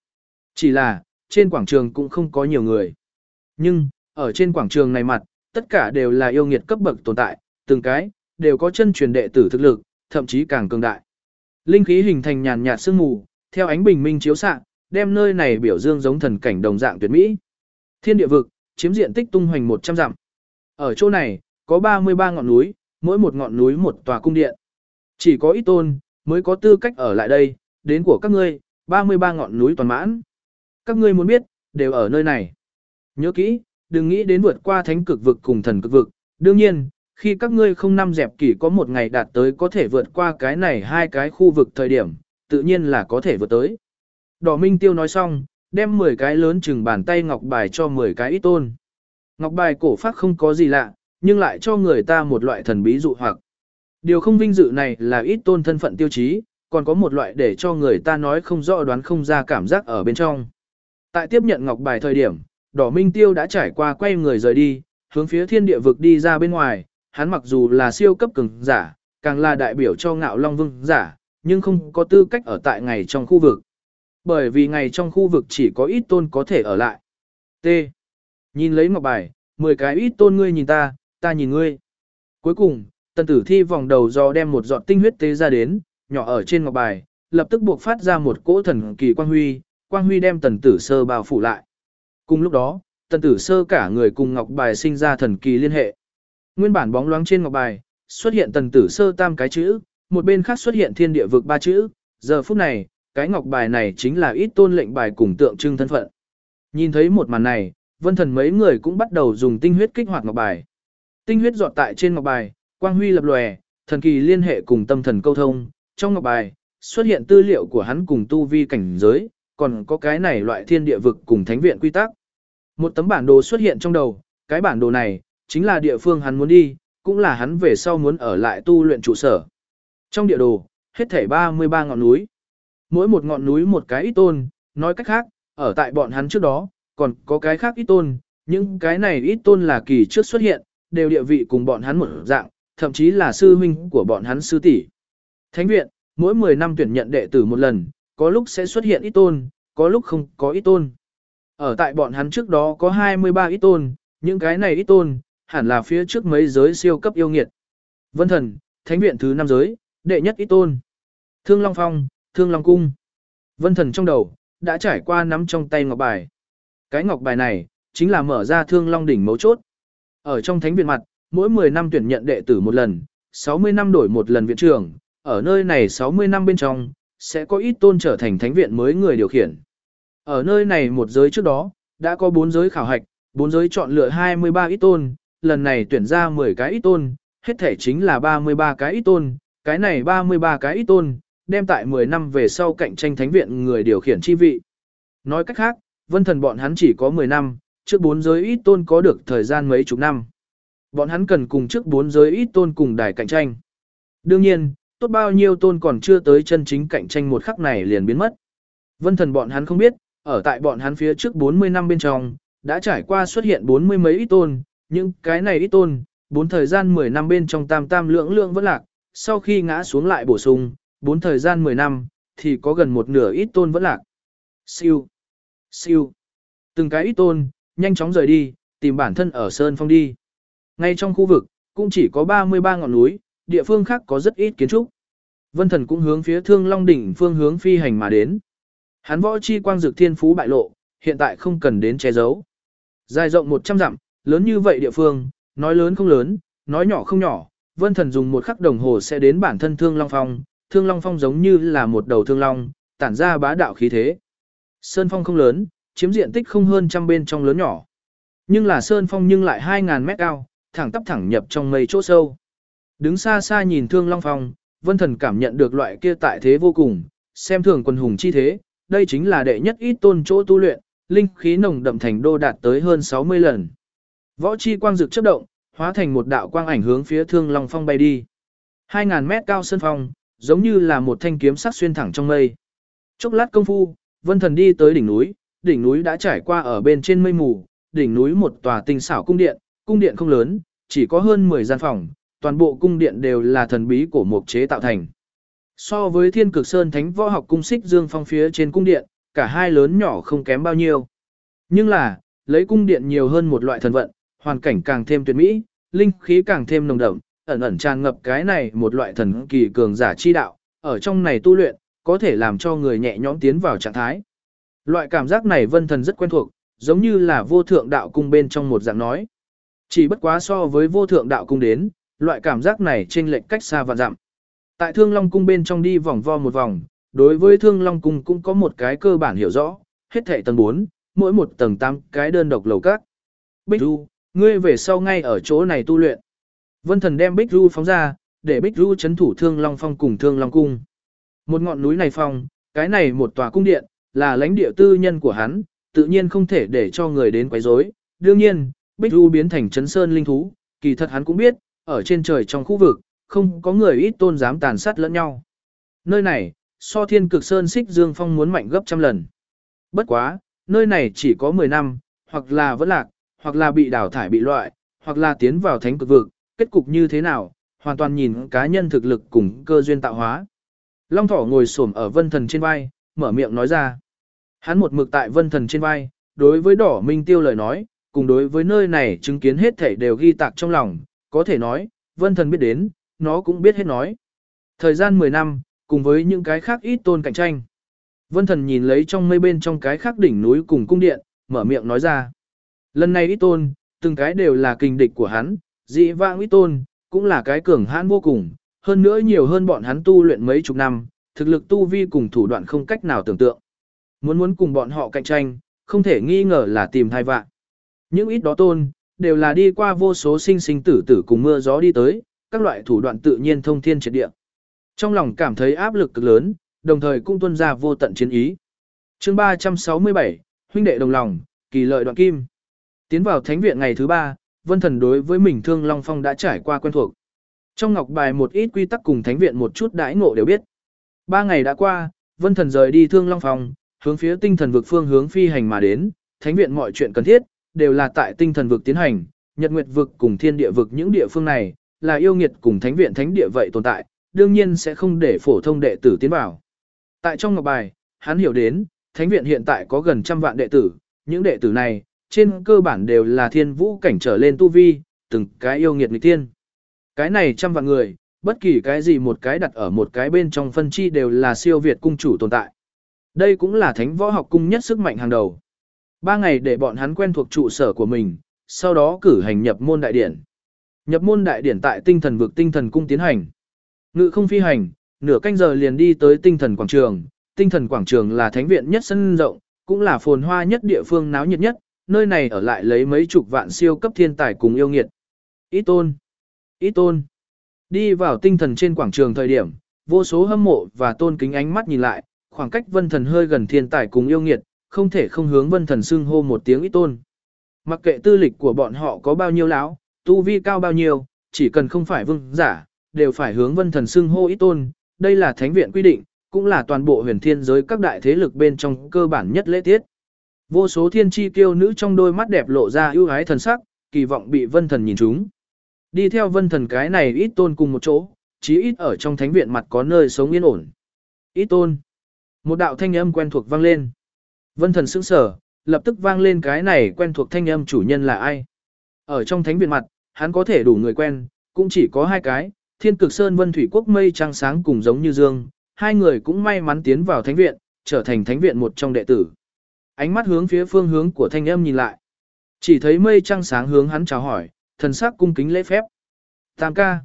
Chỉ là, trên quảng trường cũng không có nhiều người. Nhưng, ở trên quảng trường này mặt, tất cả đều là yêu nghiệt cấp bậc tồn tại, từng cái, đều có chân truyền đệ tử thực lực, thậm chí càng cường đại. Linh khí hình thành nhàn nhạt sương mù, theo ánh bình minh chiếu xạ, đem nơi này biểu dương giống thần cảnh đồng dạng tuyệt mỹ. Thiên địa vực, chiếm diện tích tung hoành 100 dặm. Ở chỗ này, có 33 ngọn núi, mỗi một ngọn núi một tòa cung điện. Chỉ có ít tôn, mới có tư cách ở lại đây, đến của các ngươi, 33 ngọn núi toàn mãn. Các ngươi muốn biết, đều ở nơi này. Nhớ kỹ, đừng nghĩ đến vượt qua thánh cực vực cùng thần cực vực. Đương nhiên, khi các ngươi không năm dẹp kỷ có một ngày đạt tới có thể vượt qua cái này hai cái khu vực thời điểm, tự nhiên là có thể vượt tới. Đỏ Minh Tiêu nói xong, đem 10 cái lớn chừng bàn tay ngọc bài cho 10 cái ít tôn. Ngọc bài cổ phát không có gì lạ, nhưng lại cho người ta một loại thần bí dụ hoặc. Điều không vinh dự này là ít tôn thân phận tiêu chí, còn có một loại để cho người ta nói không rõ đoán không ra cảm giác ở bên trong. Tại tiếp nhận ngọc bài thời điểm, đỏ minh tiêu đã trải qua quay người rời đi, hướng phía thiên địa vực đi ra bên ngoài, hắn mặc dù là siêu cấp cường giả, càng là đại biểu cho ngạo long vương giả, nhưng không có tư cách ở tại ngày trong khu vực. Bởi vì ngày trong khu vực chỉ có ít tôn có thể ở lại. T. Nhìn lấy ngọc bài, 10 cái ít tôn ngươi nhìn ta, ta nhìn ngươi. Cuối cùng, tần tử thi vòng đầu do đem một giọt tinh huyết tế ra đến, nhỏ ở trên ngọc bài, lập tức buộc phát ra một cỗ thần kỳ quang huy, quang huy đem tần tử sơ bao phủ lại. Cùng lúc đó, tần tử sơ cả người cùng ngọc bài sinh ra thần kỳ liên hệ. Nguyên bản bóng loáng trên ngọc bài, xuất hiện tần tử sơ tam cái chữ, một bên khác xuất hiện thiên địa vực ba chữ, giờ phút này, cái ngọc bài này chính là ít tôn lệnh bài cùng tượng trưng thân phận. Nhìn thấy một màn này, vân thần mấy người cũng bắt đầu dùng tinh huyết kích hoạt ngọc bài. Tinh huyết dọt tại trên ngọc bài, quang huy lập lòe, thần kỳ liên hệ cùng tâm thần câu thông, trong ngọc bài, xuất hiện tư liệu của hắn cùng tu vi cảnh giới, còn có cái này loại thiên địa vực cùng thánh viện quy tắc. Một tấm bản đồ xuất hiện trong đầu, cái bản đồ này, chính là địa phương hắn muốn đi, cũng là hắn về sau muốn ở lại tu luyện trụ sở. Trong địa đồ, hết thảy 33 ngọn núi. Mỗi một ngọn núi một cái ít tôn, nói cách khác, ở tại bọn hắn trước đó, còn có cái khác ít tôn, những cái này ít tôn là kỳ trước xuất hiện, đều địa vị cùng bọn hắn một dạng, thậm chí là sư huynh của bọn hắn sư tỷ. Thánh viện, mỗi 10 năm tuyển nhận đệ tử một lần, có lúc sẽ xuất hiện ít tôn, có lúc không có ít tôn. Ở tại bọn hắn trước đó có 23 ít tôn, những cái này ít tôn, hẳn là phía trước mấy giới siêu cấp yêu nghiệt. Vân thần, thánh viện thứ năm giới, đệ nhất ít tôn. Thương Long Phong, Thương Long Cung. Vân thần trong đầu, đã trải qua nắm trong tay ngọc bài. Cái ngọc bài này, chính là mở ra Thương Long đỉnh mấu chốt. Ở trong thánh viện mặt, mỗi 10 năm tuyển nhận đệ tử một lần, 60 năm đổi một lần viện trưởng, ở nơi này 60 năm bên trong, sẽ có ít tôn trở thành thánh viện mới người điều khiển. Ở nơi này một giới trước đó, đã có 4 giới khảo hạch, 4 giới chọn lựa 23 ít tôn, lần này tuyển ra 10 cái ít tôn, hết thể chính là 33 cái ít tôn, cái này 33 cái ít tôn, đem tại 10 năm về sau cạnh tranh thánh viện người điều khiển chi vị. Nói cách khác, vân thần bọn hắn chỉ có 10 năm, trước bốn giới ít tôn có được thời gian mấy chục năm. Bọn hắn cần cùng trước bốn giới ít tôn cùng đài cạnh tranh. Đương nhiên, tốt bao nhiêu tôn còn chưa tới chân chính cạnh tranh một khắc này liền biến mất. Vân thần bọn hắn không biết, ở tại bọn hắn phía trước 40 năm bên trong, đã trải qua xuất hiện 40 mấy ít tôn, nhưng cái này ít tôn, bốn thời gian 10 năm bên trong tam tam lượng lượng vẫn lạc, sau khi ngã xuống lại bổ sung, bốn thời gian 10 năm, thì có gần một nửa ít tôn vẫn lạc. Siêu, siêu, từng cái ít tôn, nhanh chóng rời đi, tìm bản thân ở Sơn Phong đi. Ngay trong khu vực, cũng chỉ có 33 ngọn núi, địa phương khác có rất ít kiến trúc. Vân Thần cũng hướng phía Thương Long đỉnh phương hướng phi hành mà đến. Hắn võ chi quang dược thiên phú bại lộ, hiện tại không cần đến che giấu. Dài rộng 100 dặm, lớn như vậy địa phương, nói lớn không lớn, nói nhỏ không nhỏ, Vân Thần dùng một khắc đồng hồ sẽ đến bản thân Thương Long Phong, Thương Long Phong giống như là một đầu thương long, tản ra bá đạo khí thế. Sơn Phong không lớn, chiếm diện tích không hơn trăm bên trong lớn nhỏ. Nhưng là Sơn Phong nhưng lại 2.000 mét cao, thẳng tắp thẳng nhập trong mây chỗ sâu. Đứng xa xa nhìn Thương Long Phong, Vân Thần cảm nhận được loại kia tại thế vô cùng, xem thường quân hùng chi thế, đây chính là đệ nhất ít tôn chỗ tu luyện, linh khí nồng đậm thành đô đạt tới hơn 60 lần. Võ chi quang dực chớp động, hóa thành một đạo quang ảnh hướng phía Thương Long Phong bay đi. 2000 mét cao sơn phong, giống như là một thanh kiếm sắc xuyên thẳng trong mây. Chốc lát công phu, Vân Thần đi tới đỉnh núi, đỉnh núi đã trải qua ở bên trên mây mù, đỉnh núi một tòa tinh xảo cung điện, cung điện không lớn, chỉ có hơn 10 gian phòng, toàn bộ cung điện đều là thần bí của mục chế tạo thành. So với Thiên Cực Sơn Thánh Võ Học Cung Xích Dương Phong phía trên cung điện, cả hai lớn nhỏ không kém bao nhiêu. Nhưng là, lấy cung điện nhiều hơn một loại thần vận, hoàn cảnh càng thêm tuyệt mỹ, linh khí càng thêm nồng đậm, ẩn ẩn tràn ngập cái này một loại thần kỳ cường giả chi đạo, ở trong này tu luyện, có thể làm cho người nhẹ nhõm tiến vào trạng thái. Loại cảm giác này vân thần rất quen thuộc, giống như là vô thượng đạo cung bên trong một dạng nói. Chỉ bất quá so với vô thượng đạo cung đến, loại cảm giác này trên lệch cách xa và dặm. Tại Thương Long cung bên trong đi vòng vo một vòng, đối với Thương Long cung cũng có một cái cơ bản hiểu rõ, hết thảy tầng 4, mỗi một tầng 8 cái đơn độc lầu các. Bích Du, ngươi về sau ngay ở chỗ này tu luyện. Vân Thần đem Bích Du phóng ra, để Bích Du chấn thủ Thương Long Phong cùng Thương Long Cung. Một ngọn núi này phong, cái này một tòa cung điện, là lãnh địa tư nhân của hắn, tự nhiên không thể để cho người đến quấy rối. Đương nhiên, Bích Du biến thành chấn sơn linh thú, kỳ thật hắn cũng biết, ở trên trời trong khu vực, không có người ít tôn dám tàn sát lẫn nhau. Nơi này, so thiên cực sơn xích dương phong muốn mạnh gấp trăm lần. Bất quá, nơi này chỉ có 10 năm, hoặc là vẫn lạc, hoặc là bị đào thải bị loại, hoặc là tiến vào thánh cực vực, kết cục như thế nào, hoàn toàn nhìn cá nhân thực lực cùng cơ duyên tạo hóa. Long thỏ ngồi xổm ở vân thần trên vai, mở miệng nói ra. Hắn một mực tại vân thần trên vai, đối với đỏ minh tiêu lời nói, cùng đối với nơi này chứng kiến hết thảy đều ghi tạc trong lòng, có thể nói, vân thần biết đến, nó cũng biết hết nói. Thời gian 10 năm, cùng với những cái khác ít tôn cạnh tranh. Vân thần nhìn lấy trong mây bên trong cái khác đỉnh núi cùng cung điện, mở miệng nói ra. Lần này ít tôn, từng cái đều là kinh địch của hắn, dị vãng uy tôn, cũng là cái cường hãn vô cùng, hơn nữa nhiều hơn bọn hắn tu luyện mấy chục năm, thực lực tu vi cùng thủ đoạn không cách nào tưởng tượng. Muốn muốn cùng bọn họ cạnh tranh, không thể nghi ngờ là tìm thai vạn. Những ít đó tôn, đều là đi qua vô số sinh sinh tử tử cùng mưa gió đi tới, các loại thủ đoạn tự nhiên thông thiên triệt địa. Trong lòng cảm thấy áp lực cực lớn, đồng thời cũng tuân ra vô tận chiến ý. chương 367, huynh đệ đồng lòng, kỳ lợi đoạn kim. Tiến vào thánh viện ngày thứ ba, vân thần đối với mình thương Long Phong đã trải qua quen thuộc. Trong ngọc bài một ít quy tắc cùng thánh viện một chút đãi ngộ đều biết. Ba ngày đã qua, vân thần rời đi thương Long Phong, hướng phía tinh thần vực phương hướng phi hành mà đến, thánh viện mọi chuyện cần thiết, đều là tại tinh thần vực tiến hành, nhật nguyệt vực cùng thiên địa vực những địa phương này, là yêu nghiệt cùng thánh viện thánh địa vậy tồn tại, đương nhiên sẽ không để phổ thông đệ tử tiến vào. Tại trong ngọc bài, hắn hiểu đến, thánh viện hiện tại có gần trăm vạn đệ tử, những đệ tử này, trên cơ bản đều là thiên vũ cảnh trở lên tu vi, từng cái yêu nghiệt nghịch tiên. Cái này trăm vạn người, bất kỳ cái gì một cái đặt ở một cái bên trong phân chi đều là siêu việt cung chủ tồn tại. Đây cũng là thánh võ học cung nhất sức mạnh hàng đầu. Ba ngày để bọn hắn quen thuộc trụ sở của mình, sau đó cử hành nhập môn đại điển. Nhập môn đại điển tại tinh thần vực tinh thần cung tiến hành. Ngự không phi hành, nửa canh giờ liền đi tới tinh thần quảng trường. Tinh thần quảng trường là thánh viện nhất sân rộng, cũng là phồn hoa nhất địa phương náo nhiệt nhất, nơi này ở lại lấy mấy chục vạn siêu cấp thiên tài cùng yêu nghiệt. Ít tôn, ít tôn. Đi vào tinh thần trên quảng trường thời điểm, vô số hâm mộ và tôn kính ánh mắt nhìn lại, khoảng cách vân thần hơi gần thiên tài cùng yêu nghiệt, không thể không hướng vân thần xưng hô một tiếng ít tôn. Mặc kệ tư lịch của bọn họ có bao nhiêu lão, tu vi cao bao nhiêu, chỉ cần không phải vương giả, đều phải hướng vân thần xưng hô ít tôn, đây là thánh viện quy định, cũng là toàn bộ huyền thiên giới các đại thế lực bên trong cơ bản nhất lễ tiết. Vô số thiên chi kiêu nữ trong đôi mắt đẹp lộ ra ưu ái thần sắc, kỳ vọng bị vân thần nhìn chúng. Đi theo vân thần cái này ít tôn cùng một chỗ, chí ít ở trong thánh viện mặt có nơi sống yên ổn. Ít tôn. Một đạo thanh âm quen thuộc vang lên. Vân thần sững sờ, lập tức vang lên cái này quen thuộc thanh âm chủ nhân là ai. Ở trong thánh viện mặt, hắn có thể đủ người quen, cũng chỉ có hai cái, thiên cực sơn vân thủy quốc mây trăng sáng cùng giống như dương, hai người cũng may mắn tiến vào thánh viện, trở thành thánh viện một trong đệ tử. Ánh mắt hướng phía phương hướng của thanh âm nhìn lại. Chỉ thấy mây trăng sáng hướng hắn chào hỏi, thần sắc cung kính lễ phép. Tam ca.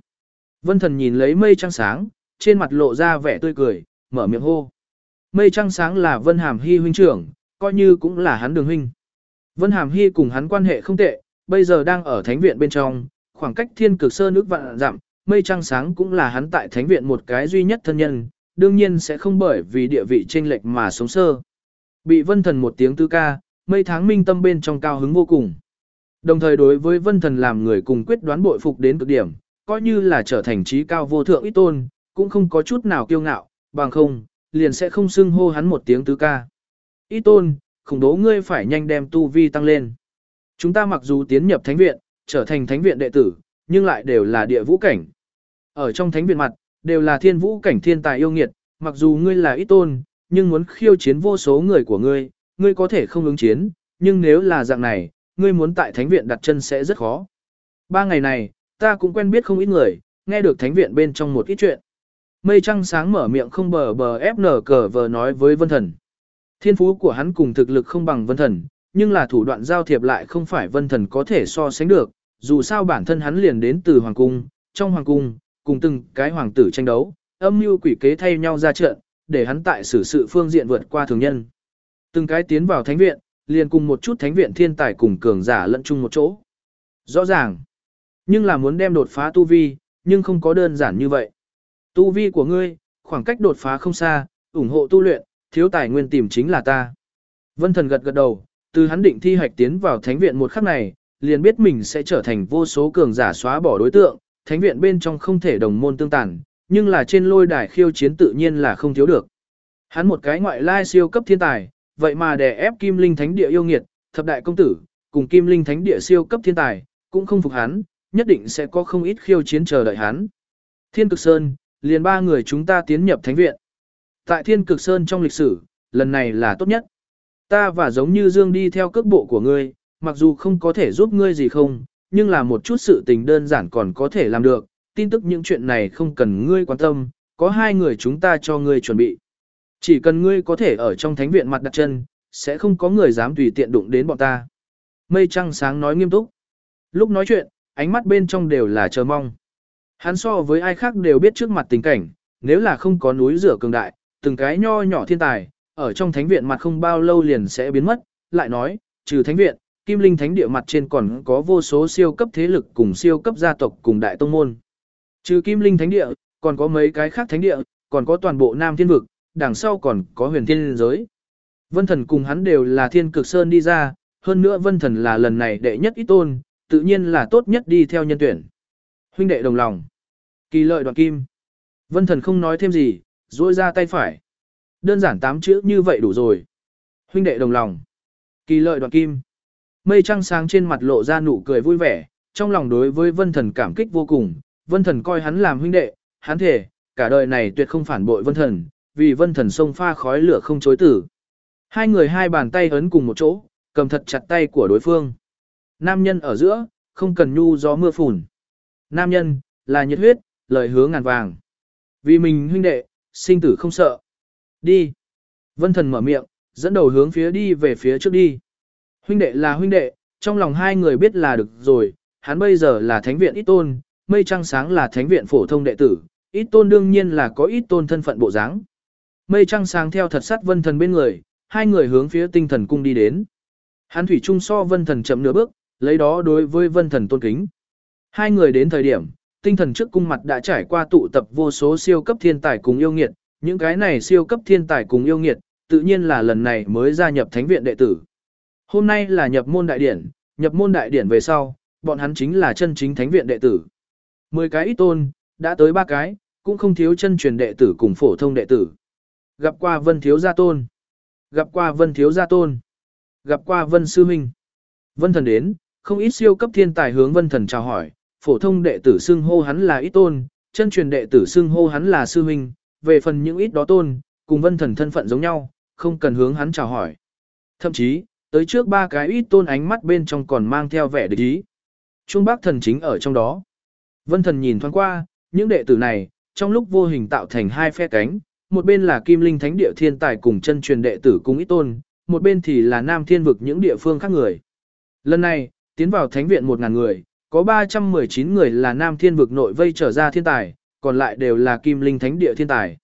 Vân thần nhìn lấy mây trăng sáng, trên mặt lộ ra vẻ tươi cười, mở miệng hô. Mây trăng sáng là Vân Hàm Hy huynh trưởng, coi như cũng là hắn đường huynh. Vân Hàm Hy cùng hắn quan hệ không tệ, bây giờ đang ở thánh viện bên trong, khoảng cách thiên cực sơ nước vạn dặm, mây trăng sáng cũng là hắn tại thánh viện một cái duy nhất thân nhân, đương nhiên sẽ không bởi vì địa vị chênh lệch mà sống sơ. Bị vân thần một tiếng tư ca, mây tháng minh tâm bên trong cao hứng vô cùng. Đồng thời đối với vân thần làm người cùng quyết đoán bội phục đến cực điểm, coi như là trở thành trí cao vô thượng ít tôn, cũng không có chút nào kiêu ngạo, bằng không, liền sẽ không xưng hô hắn một tiếng tứ ca. Ít tôn, khủng đố ngươi phải nhanh đem tu vi tăng lên. Chúng ta mặc dù tiến nhập thánh viện, trở thành thánh viện đệ tử, nhưng lại đều là địa vũ cảnh. Ở trong thánh viện mặt, đều là thiên vũ cảnh thiên tài yêu nghiệt, mặc dù ngươi là ít tôn, nhưng muốn khiêu chiến vô số người của ngươi, ngươi có thể không ứng chiến, nhưng nếu là dạng này, ngươi muốn tại thánh viện đặt chân sẽ rất khó. Ba ngày này, ta cũng quen biết không ít người, nghe được thánh viện bên trong một ít chuyện. Mây trăng sáng mở miệng không bờ bờ FN cờ vờ nói với vân thần. Thiên phú của hắn cùng thực lực không bằng vân thần, nhưng là thủ đoạn giao thiệp lại không phải vân thần có thể so sánh được, dù sao bản thân hắn liền đến từ hoàng cung, trong hoàng cung, cùng từng cái hoàng tử tranh đấu, âm mưu quỷ kế thay nhau ra trận, để hắn tại xử sự phương diện vượt qua thường nhân. Từng cái tiến vào thánh viện, liền cùng một chút thánh viện thiên tài cùng cường giả lẫn chung một chỗ. Rõ ràng, nhưng là muốn đem đột phá tu vi, nhưng không có đơn giản như vậy. Tu vi của ngươi, khoảng cách đột phá không xa, ủng hộ tu luyện, thiếu tài nguyên tìm chính là ta. Vân thần gật gật đầu, từ hắn định thi hạch tiến vào thánh viện một khắc này, liền biết mình sẽ trở thành vô số cường giả xóa bỏ đối tượng, thánh viện bên trong không thể đồng môn tương tàn, nhưng là trên lôi đài khiêu chiến tự nhiên là không thiếu được. Hắn một cái ngoại lai siêu cấp thiên tài, vậy mà đè ép Kim Linh Thánh Địa yêu nghiệt, thập đại công tử, cùng Kim Linh Thánh Địa siêu cấp thiên tài, cũng không phục hắn, nhất định sẽ có không ít khiêu chiến chờ đợi hắn. Thiên Cực Sơn, liền ba người chúng ta tiến nhập thánh viện. Tại Thiên Cực Sơn trong lịch sử, lần này là tốt nhất. Ta và giống như Dương đi theo cước bộ của ngươi, mặc dù không có thể giúp ngươi gì không, nhưng là một chút sự tình đơn giản còn có thể làm được, tin tức những chuyện này không cần ngươi quan tâm, có hai người chúng ta cho ngươi chuẩn bị. Chỉ cần ngươi có thể ở trong thánh viện mặt đặt chân, sẽ không có người dám tùy tiện đụng đến bọn ta. Mây trăng sáng nói nghiêm túc. Lúc nói chuyện, ánh mắt bên trong đều là chờ mong. Hắn so với ai khác đều biết trước mặt tình cảnh, nếu là không có núi rửa cường đại, từng cái nho nhỏ thiên tài, ở trong thánh viện mặt không bao lâu liền sẽ biến mất, lại nói, trừ thánh viện, kim linh thánh địa mặt trên còn có vô số siêu cấp thế lực cùng siêu cấp gia tộc cùng đại tông môn. Trừ kim linh thánh địa, còn có mấy cái khác thánh địa, còn có toàn bộ nam thiên vực, đằng sau còn có huyền thiên giới. Vân thần cùng hắn đều là thiên cực sơn đi ra, hơn nữa vân thần là lần này đệ nhất ít tôn, tự nhiên là tốt nhất đi theo nhân tuyển. Huynh đệ đồng lòng. Kỳ lợi đoạn kim. Vân thần không nói thêm gì, duỗi ra tay phải. Đơn giản tám chữ như vậy đủ rồi. Huynh đệ đồng lòng. Kỳ lợi đoạn kim. Mây trăng sáng trên mặt lộ ra nụ cười vui vẻ, trong lòng đối với vân thần cảm kích vô cùng. Vân thần coi hắn làm huynh đệ, hắn thể, cả đời này tuyệt không phản bội vân thần, vì vân thần sông pha khói lửa không chối tử. Hai người hai bàn tay ấn cùng một chỗ, cầm thật chặt tay của đối phương. Nam nhân ở giữa, không cần nhu gió mưa phùn. Nam nhân, là nhiệt huyết, lời hứa ngàn vàng. Vì mình huynh đệ, sinh tử không sợ. Đi. Vân thần mở miệng, dẫn đầu hướng phía đi về phía trước đi. Huynh đệ là huynh đệ, trong lòng hai người biết là được rồi, hắn bây giờ là thánh viện ít tôn, mây trăng sáng là thánh viện phổ thông đệ tử, ít tôn đương nhiên là có ít tôn thân phận bộ dáng. Mây trăng sáng theo thật sát vân thần bên người, hai người hướng phía tinh thần cung đi đến. Hắn thủy trung so vân thần chậm nửa bước, lấy đó đối với vân thần tôn kính. Hai người đến thời điểm, tinh thần trước cung mặt đã trải qua tụ tập vô số siêu cấp thiên tài cùng yêu nghiệt, những cái này siêu cấp thiên tài cùng yêu nghiệt, tự nhiên là lần này mới gia nhập thánh viện đệ tử. Hôm nay là nhập môn đại điển, nhập môn đại điển về sau, bọn hắn chính là chân chính thánh viện đệ tử. Mười cái ít tôn, đã tới ba cái, cũng không thiếu chân truyền đệ tử cùng phổ thông đệ tử. Gặp qua vân thiếu gia tôn. Gặp qua vân thiếu gia tôn. Gặp qua vân sư minh Vân thần đến, không ít siêu cấp thiên tài hướng vân thần chào hỏi, phổ thông đệ tử xưng hô hắn là ít tôn, chân truyền đệ tử xưng hô hắn là sư minh về phần những ít đó tôn, cùng vân thần thân phận giống nhau, không cần hướng hắn chào hỏi. Thậm chí, tới trước ba cái ít tôn ánh mắt bên trong còn mang theo vẻ địch ý. Trung bác thần chính ở trong đó. Vân thần nhìn thoáng qua, những đệ tử này, trong lúc vô hình tạo thành hai phe cánh, một bên là kim linh thánh địa thiên tài cùng chân truyền đệ tử cùng ít tôn, một bên thì là nam thiên vực những địa phương khác người. Lần này, tiến vào thánh viện 1.000 người, có 319 người là nam thiên vực nội vây trở ra thiên tài, còn lại đều là kim linh thánh địa thiên tài.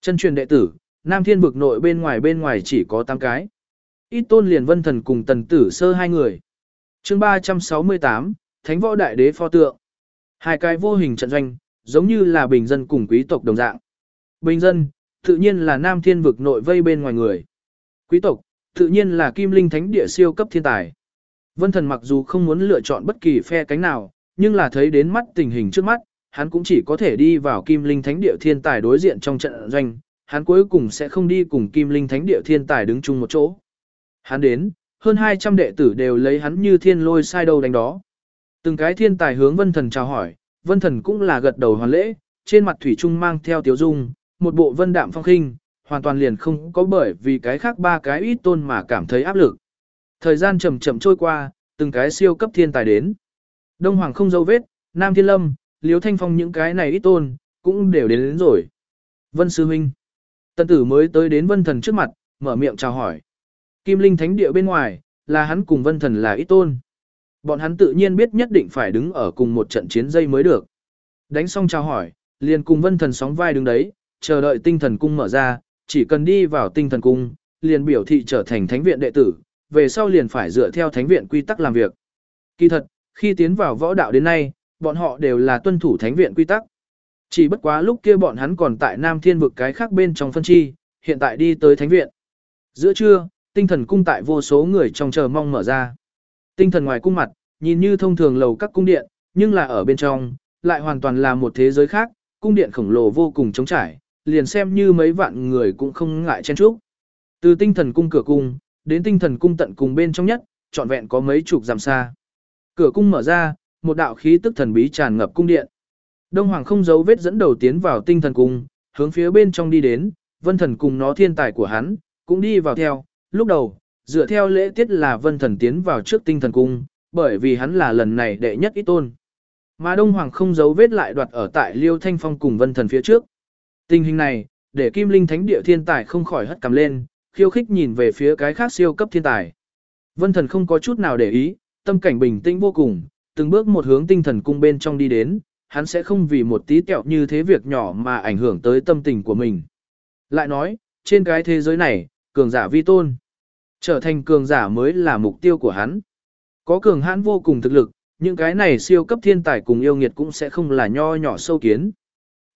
Chân truyền đệ tử, nam thiên vực nội bên ngoài bên ngoài chỉ có 8 cái. Ít tôn liền vân thần cùng tần tử sơ hai người. chương 368, Thánh võ đại đế pho tượng. Hai cái vô hình trận doanh, giống như là bình dân cùng quý tộc đồng dạng. Bình dân, tự nhiên là nam thiên vực nội vây bên ngoài người. Quý tộc, tự nhiên là kim linh thánh địa siêu cấp thiên tài. Vân thần mặc dù không muốn lựa chọn bất kỳ phe cánh nào, nhưng là thấy đến mắt tình hình trước mắt, hắn cũng chỉ có thể đi vào kim linh thánh địa thiên tài đối diện trong trận doanh, hắn cuối cùng sẽ không đi cùng kim linh thánh địa thiên tài đứng chung một chỗ. Hắn đến, hơn 200 đệ tử đều lấy hắn như thiên lôi sai đâu đánh đó. Từng cái thiên tài hướng vân thần chào hỏi, vân thần cũng là gật đầu hoàn lễ, trên mặt thủy trung mang theo tiếu dung, một bộ vân đạm phong khinh, hoàn toàn liền không có bởi vì cái khác ba cái ít tôn mà cảm thấy áp lực. Thời gian chậm chậm trôi qua, từng cái siêu cấp thiên tài đến. Đông Hoàng không dấu vết, Nam Thiên Lâm, Liếu Thanh Phong những cái này ít tôn, cũng đều đến, đến rồi. Vân Sư Huynh. tân tử mới tới đến Vân Thần trước mặt, mở miệng chào hỏi. Kim Linh Thánh Địa bên ngoài, là hắn cùng Vân Thần là ít tôn. Bọn hắn tự nhiên biết nhất định phải đứng ở cùng một trận chiến dây mới được. Đánh xong chào hỏi, liền cùng Vân Thần sóng vai đứng đấy, chờ đợi tinh thần cung mở ra, chỉ cần đi vào tinh thần cung, liền biểu thị trở thành thánh viện đệ tử, về sau liền phải dựa theo thánh viện quy tắc làm việc. Kỳ thật, khi tiến vào võ đạo đến nay, bọn họ đều là tuân thủ thánh viện quy tắc. Chỉ bất quá lúc kia bọn hắn còn tại Nam Thiên vực cái khác bên trong phân chi, hiện tại đi tới thánh viện. Giữa trưa, tinh thần cung tại vô số người trong chờ mong mở ra. Tinh thần ngoài cung mặt, nhìn như thông thường lầu các cung điện, nhưng là ở bên trong, lại hoàn toàn là một thế giới khác, cung điện khổng lồ vô cùng trống trải, liền xem như mấy vạn người cũng không ngại chen chúc. Từ tinh thần cung cửa cung, đến tinh thần cung tận cùng bên trong nhất, trọn vẹn có mấy chục dặm xa. Cửa cung mở ra, một đạo khí tức thần bí tràn ngập cung điện. Đông Hoàng không giấu vết dẫn đầu tiến vào tinh thần cung, hướng phía bên trong đi đến, vân thần cùng nó thiên tài của hắn, cũng đi vào theo. Lúc đầu, dựa theo lễ tiết là vân thần tiến vào trước tinh thần cung, bởi vì hắn là lần này đệ nhất ít tôn. Mà Đông Hoàng không giấu vết lại đoạt ở tại Liêu Thanh Phong cùng vân thần phía trước. Tình hình này, để Kim Linh Thánh Địa thiên tài không khỏi hất cầm lên, khiêu khích nhìn về phía cái khác siêu cấp thiên tài. Vân thần không có chút nào để ý, tâm cảnh bình tĩnh vô cùng, từng bước một hướng tinh thần cung bên trong đi đến, hắn sẽ không vì một tí tẹo như thế việc nhỏ mà ảnh hưởng tới tâm tình của mình. Lại nói, trên cái thế giới này, cường giả vi tôn. Trở thành cường giả mới là mục tiêu của hắn. Có cường hãn vô cùng thực lực, những cái này siêu cấp thiên tài cùng yêu nghiệt cũng sẽ không là nho nhỏ sâu kiến.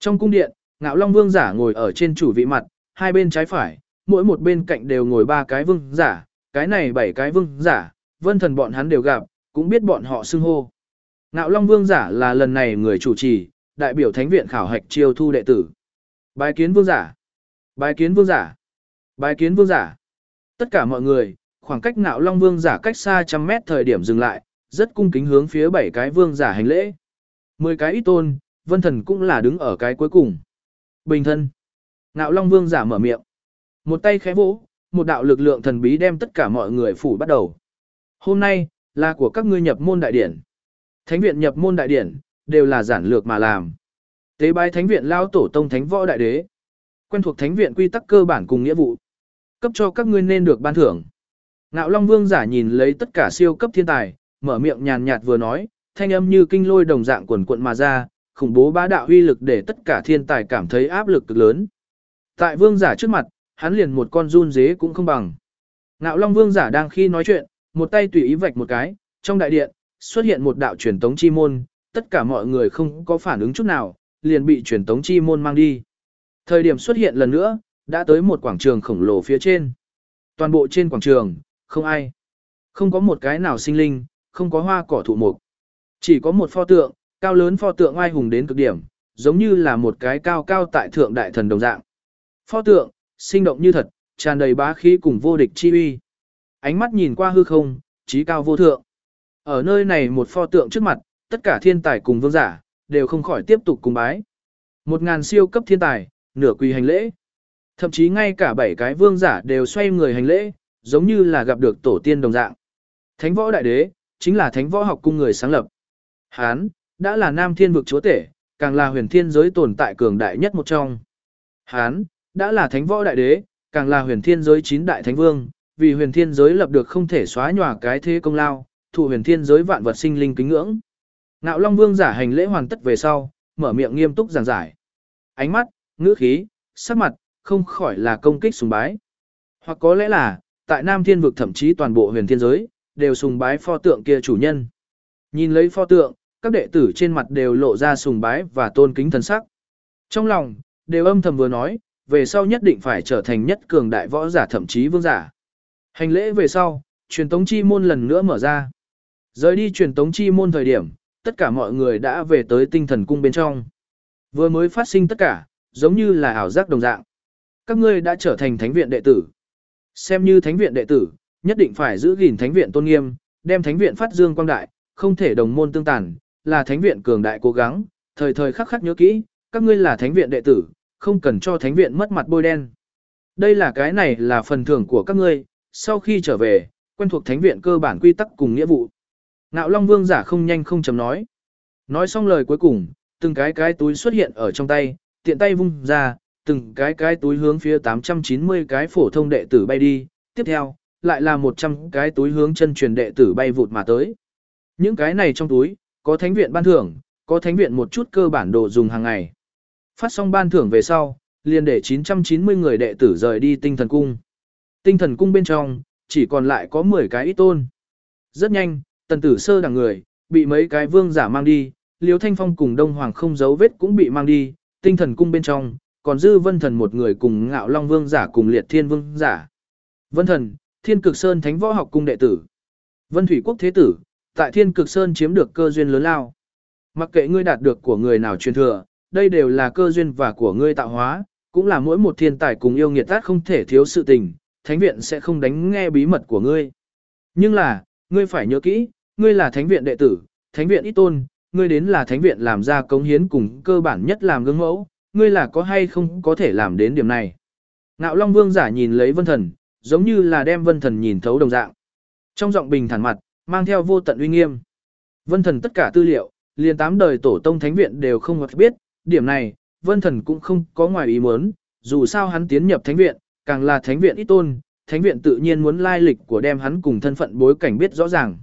Trong cung điện, ngạo long vương giả ngồi ở trên chủ vị mặt, hai bên trái phải, mỗi một bên cạnh đều ngồi ba cái vương giả, cái này bảy cái vương giả, vân thần bọn hắn đều gặp, cũng biết bọn họ xưng hô. Ngạo Long Vương giả là lần này người chủ trì, đại biểu thánh viện khảo hạch chiêu thu đệ tử. Bái kiến vương giả. Bái kiến vương giả. Bái kiến vương giả. Tất cả mọi người, khoảng cách nạo Long Vương giả cách xa trăm mét thời điểm dừng lại, rất cung kính hướng phía bảy cái vương giả hành lễ. Mười cái ít tôn, vân thần cũng là đứng ở cái cuối cùng. Bình thân. nạo Long Vương giả mở miệng. Một tay khẽ vỗ, một đạo lực lượng thần bí đem tất cả mọi người phủ bắt đầu. Hôm nay, là của các ngươi nhập môn đại điển. Thánh viện nhập môn đại điển, đều là giản lược mà làm. Tế bái thánh viện lao tổ tông thánh võ đại đế. Quen thuộc thánh viện quy tắc cơ bản cùng nghĩa vụ. Cấp cho các ngươi nên được ban thưởng. Ngạo Long Vương giả nhìn lấy tất cả siêu cấp thiên tài, mở miệng nhàn nhạt vừa nói, thanh âm như kinh lôi đồng dạng quần quận mà ra, khủng bố bá đạo uy lực để tất cả thiên tài cảm thấy áp lực cực lớn. Tại vương giả trước mặt, hắn liền một con run dế cũng không bằng. Ngạo Long Vương giả đang khi nói chuyện, một tay tùy ý vạch một cái, trong đại điện, xuất hiện một đạo truyền tống chi môn, tất cả mọi người không có phản ứng chút nào, liền bị truyền tống chi môn mang đi. Thời điểm xuất hiện lần nữa, đã tới một quảng trường khổng lồ phía trên. Toàn bộ trên quảng trường, không ai. Không có một cái nào sinh linh, không có hoa cỏ thụ mục. Chỉ có một pho tượng, cao lớn pho tượng oai hùng đến cực điểm, giống như là một cái cao cao tại thượng đại thần đồng dạng. Pho tượng, sinh động như thật, tràn đầy bá khí cùng vô địch chi uy. Ánh mắt nhìn qua hư không, trí cao vô thượng. Ở nơi này một pho tượng trước mặt, tất cả thiên tài cùng vương giả, đều không khỏi tiếp tục cùng bái. Một ngàn siêu cấp thiên tài, nửa quỳ hành lễ. Thậm chí ngay cả bảy cái vương giả đều xoay người hành lễ, giống như là gặp được tổ tiên đồng dạng. Thánh võ đại đế, chính là thánh võ học cung người sáng lập. Hán, đã là nam thiên vực chúa tể, càng là huyền thiên giới tồn tại cường đại nhất một trong. Hán, đã là thánh võ đại đế, càng là huyền thiên giới chín đại thánh vương, vì huyền thiên giới lập được không thể xóa nhòa cái thế công lao, thụ huyền thiên giới vạn vật sinh linh kính ngưỡng. Ngạo Long Vương giả hành lễ hoàn tất về sau, mở miệng nghiêm túc giảng giải. Ánh mắt, ngữ khí, sắc mặt, không khỏi là công kích sùng bái. Hoặc có lẽ là, tại Nam Thiên vực thậm chí toàn bộ huyền thiên giới, đều sùng bái pho tượng kia chủ nhân. Nhìn lấy pho tượng, các đệ tử trên mặt đều lộ ra sùng bái và tôn kính thần sắc. Trong lòng, đều âm thầm vừa nói, về sau nhất định phải trở thành nhất cường đại võ giả thậm chí vương giả. Hành lễ về sau, truyền tống chi môn lần nữa mở ra. Rời đi truyền tống chi môn thời điểm, tất cả mọi người đã về tới tinh thần cung bên trong. Vừa mới phát sinh tất cả, giống như là ảo giác đồng dạng. Các ngươi đã trở thành thánh viện đệ tử. Xem như thánh viện đệ tử, nhất định phải giữ gìn thánh viện tôn nghiêm, đem thánh viện phát dương quang đại, không thể đồng môn tương tàn, là thánh viện cường đại cố gắng, thời thời khắc khắc nhớ kỹ, các ngươi là thánh viện đệ tử, không cần cho thánh viện mất mặt bôi đen. Đây là cái này là phần thưởng của các ngươi, sau khi trở về, quen thuộc thánh viện cơ bản quy tắc cùng nghĩa vụ. Ngạo Long Vương giả không nhanh không chấm nói. Nói xong lời cuối cùng, từng cái cái túi xuất hiện ở trong tay, tiện tay vung ra, từng cái cái túi hướng phía 890 cái phổ thông đệ tử bay đi, tiếp theo, lại là 100 cái túi hướng chân truyền đệ tử bay vụt mà tới. Những cái này trong túi, có thánh viện ban thưởng, có thánh viện một chút cơ bản đồ dùng hàng ngày. Phát xong ban thưởng về sau, liền để 990 người đệ tử rời đi tinh thần cung. Tinh thần cung bên trong, chỉ còn lại có 10 cái ít tôn. Rất nhanh, tần tử sơ đằng người, bị mấy cái vương giả mang đi, liêu thanh phong cùng đông hoàng không giấu vết cũng bị mang đi, tinh thần cung bên trong, còn dư vân thần một người cùng ngạo long vương giả cùng liệt thiên vương giả. Vân thần, thiên cực sơn thánh võ học cung đệ tử. Vân thủy quốc thế tử, tại thiên cực sơn chiếm được cơ duyên lớn lao. Mặc kệ ngươi đạt được của người nào truyền thừa, đây đều là cơ duyên và của ngươi tạo hóa, cũng là mỗi một thiên tài cùng yêu nghiệt tát không thể thiếu sự tình, thánh viện sẽ không đánh nghe bí mật của ngươi. Nhưng là, ngươi phải nhớ kỹ, ngươi là thánh viện đệ tử, thánh viện ít tôn, ngươi đến là thánh viện làm ra cống hiến cùng cơ bản nhất làm gương mẫu, ngươi là có hay không có thể làm đến điểm này. Ngạo Long Vương giả nhìn lấy vân thần, giống như là đem vân thần nhìn thấu đồng dạng. Trong giọng bình thản mặt, mang theo vô tận uy nghiêm. Vân thần tất cả tư liệu, liền tám đời tổ tông thánh viện đều không biết, điểm này, vân thần cũng không có ngoài ý muốn, dù sao hắn tiến nhập thánh viện, càng là thánh viện ít tôn, thánh viện tự nhiên muốn lai lịch của đem hắn cùng thân phận bối cảnh biết rõ ràng.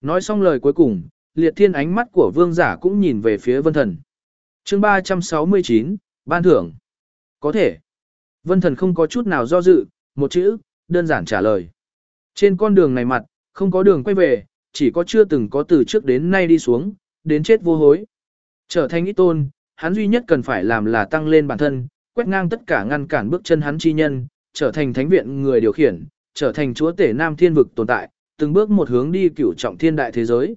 Nói xong lời cuối cùng, liệt thiên ánh mắt của vương giả cũng nhìn về phía vân thần chương 369, ban thưởng. Có thể. Vân thần không có chút nào do dự, một chữ, đơn giản trả lời. Trên con đường này mặt, không có đường quay về, chỉ có chưa từng có từ trước đến nay đi xuống, đến chết vô hối. Trở thành ít tôn, hắn duy nhất cần phải làm là tăng lên bản thân, quét ngang tất cả ngăn cản bước chân hắn chi nhân, trở thành thánh viện người điều khiển, trở thành chúa tể nam thiên vực tồn tại, từng bước một hướng đi cửu trọng thiên đại thế giới.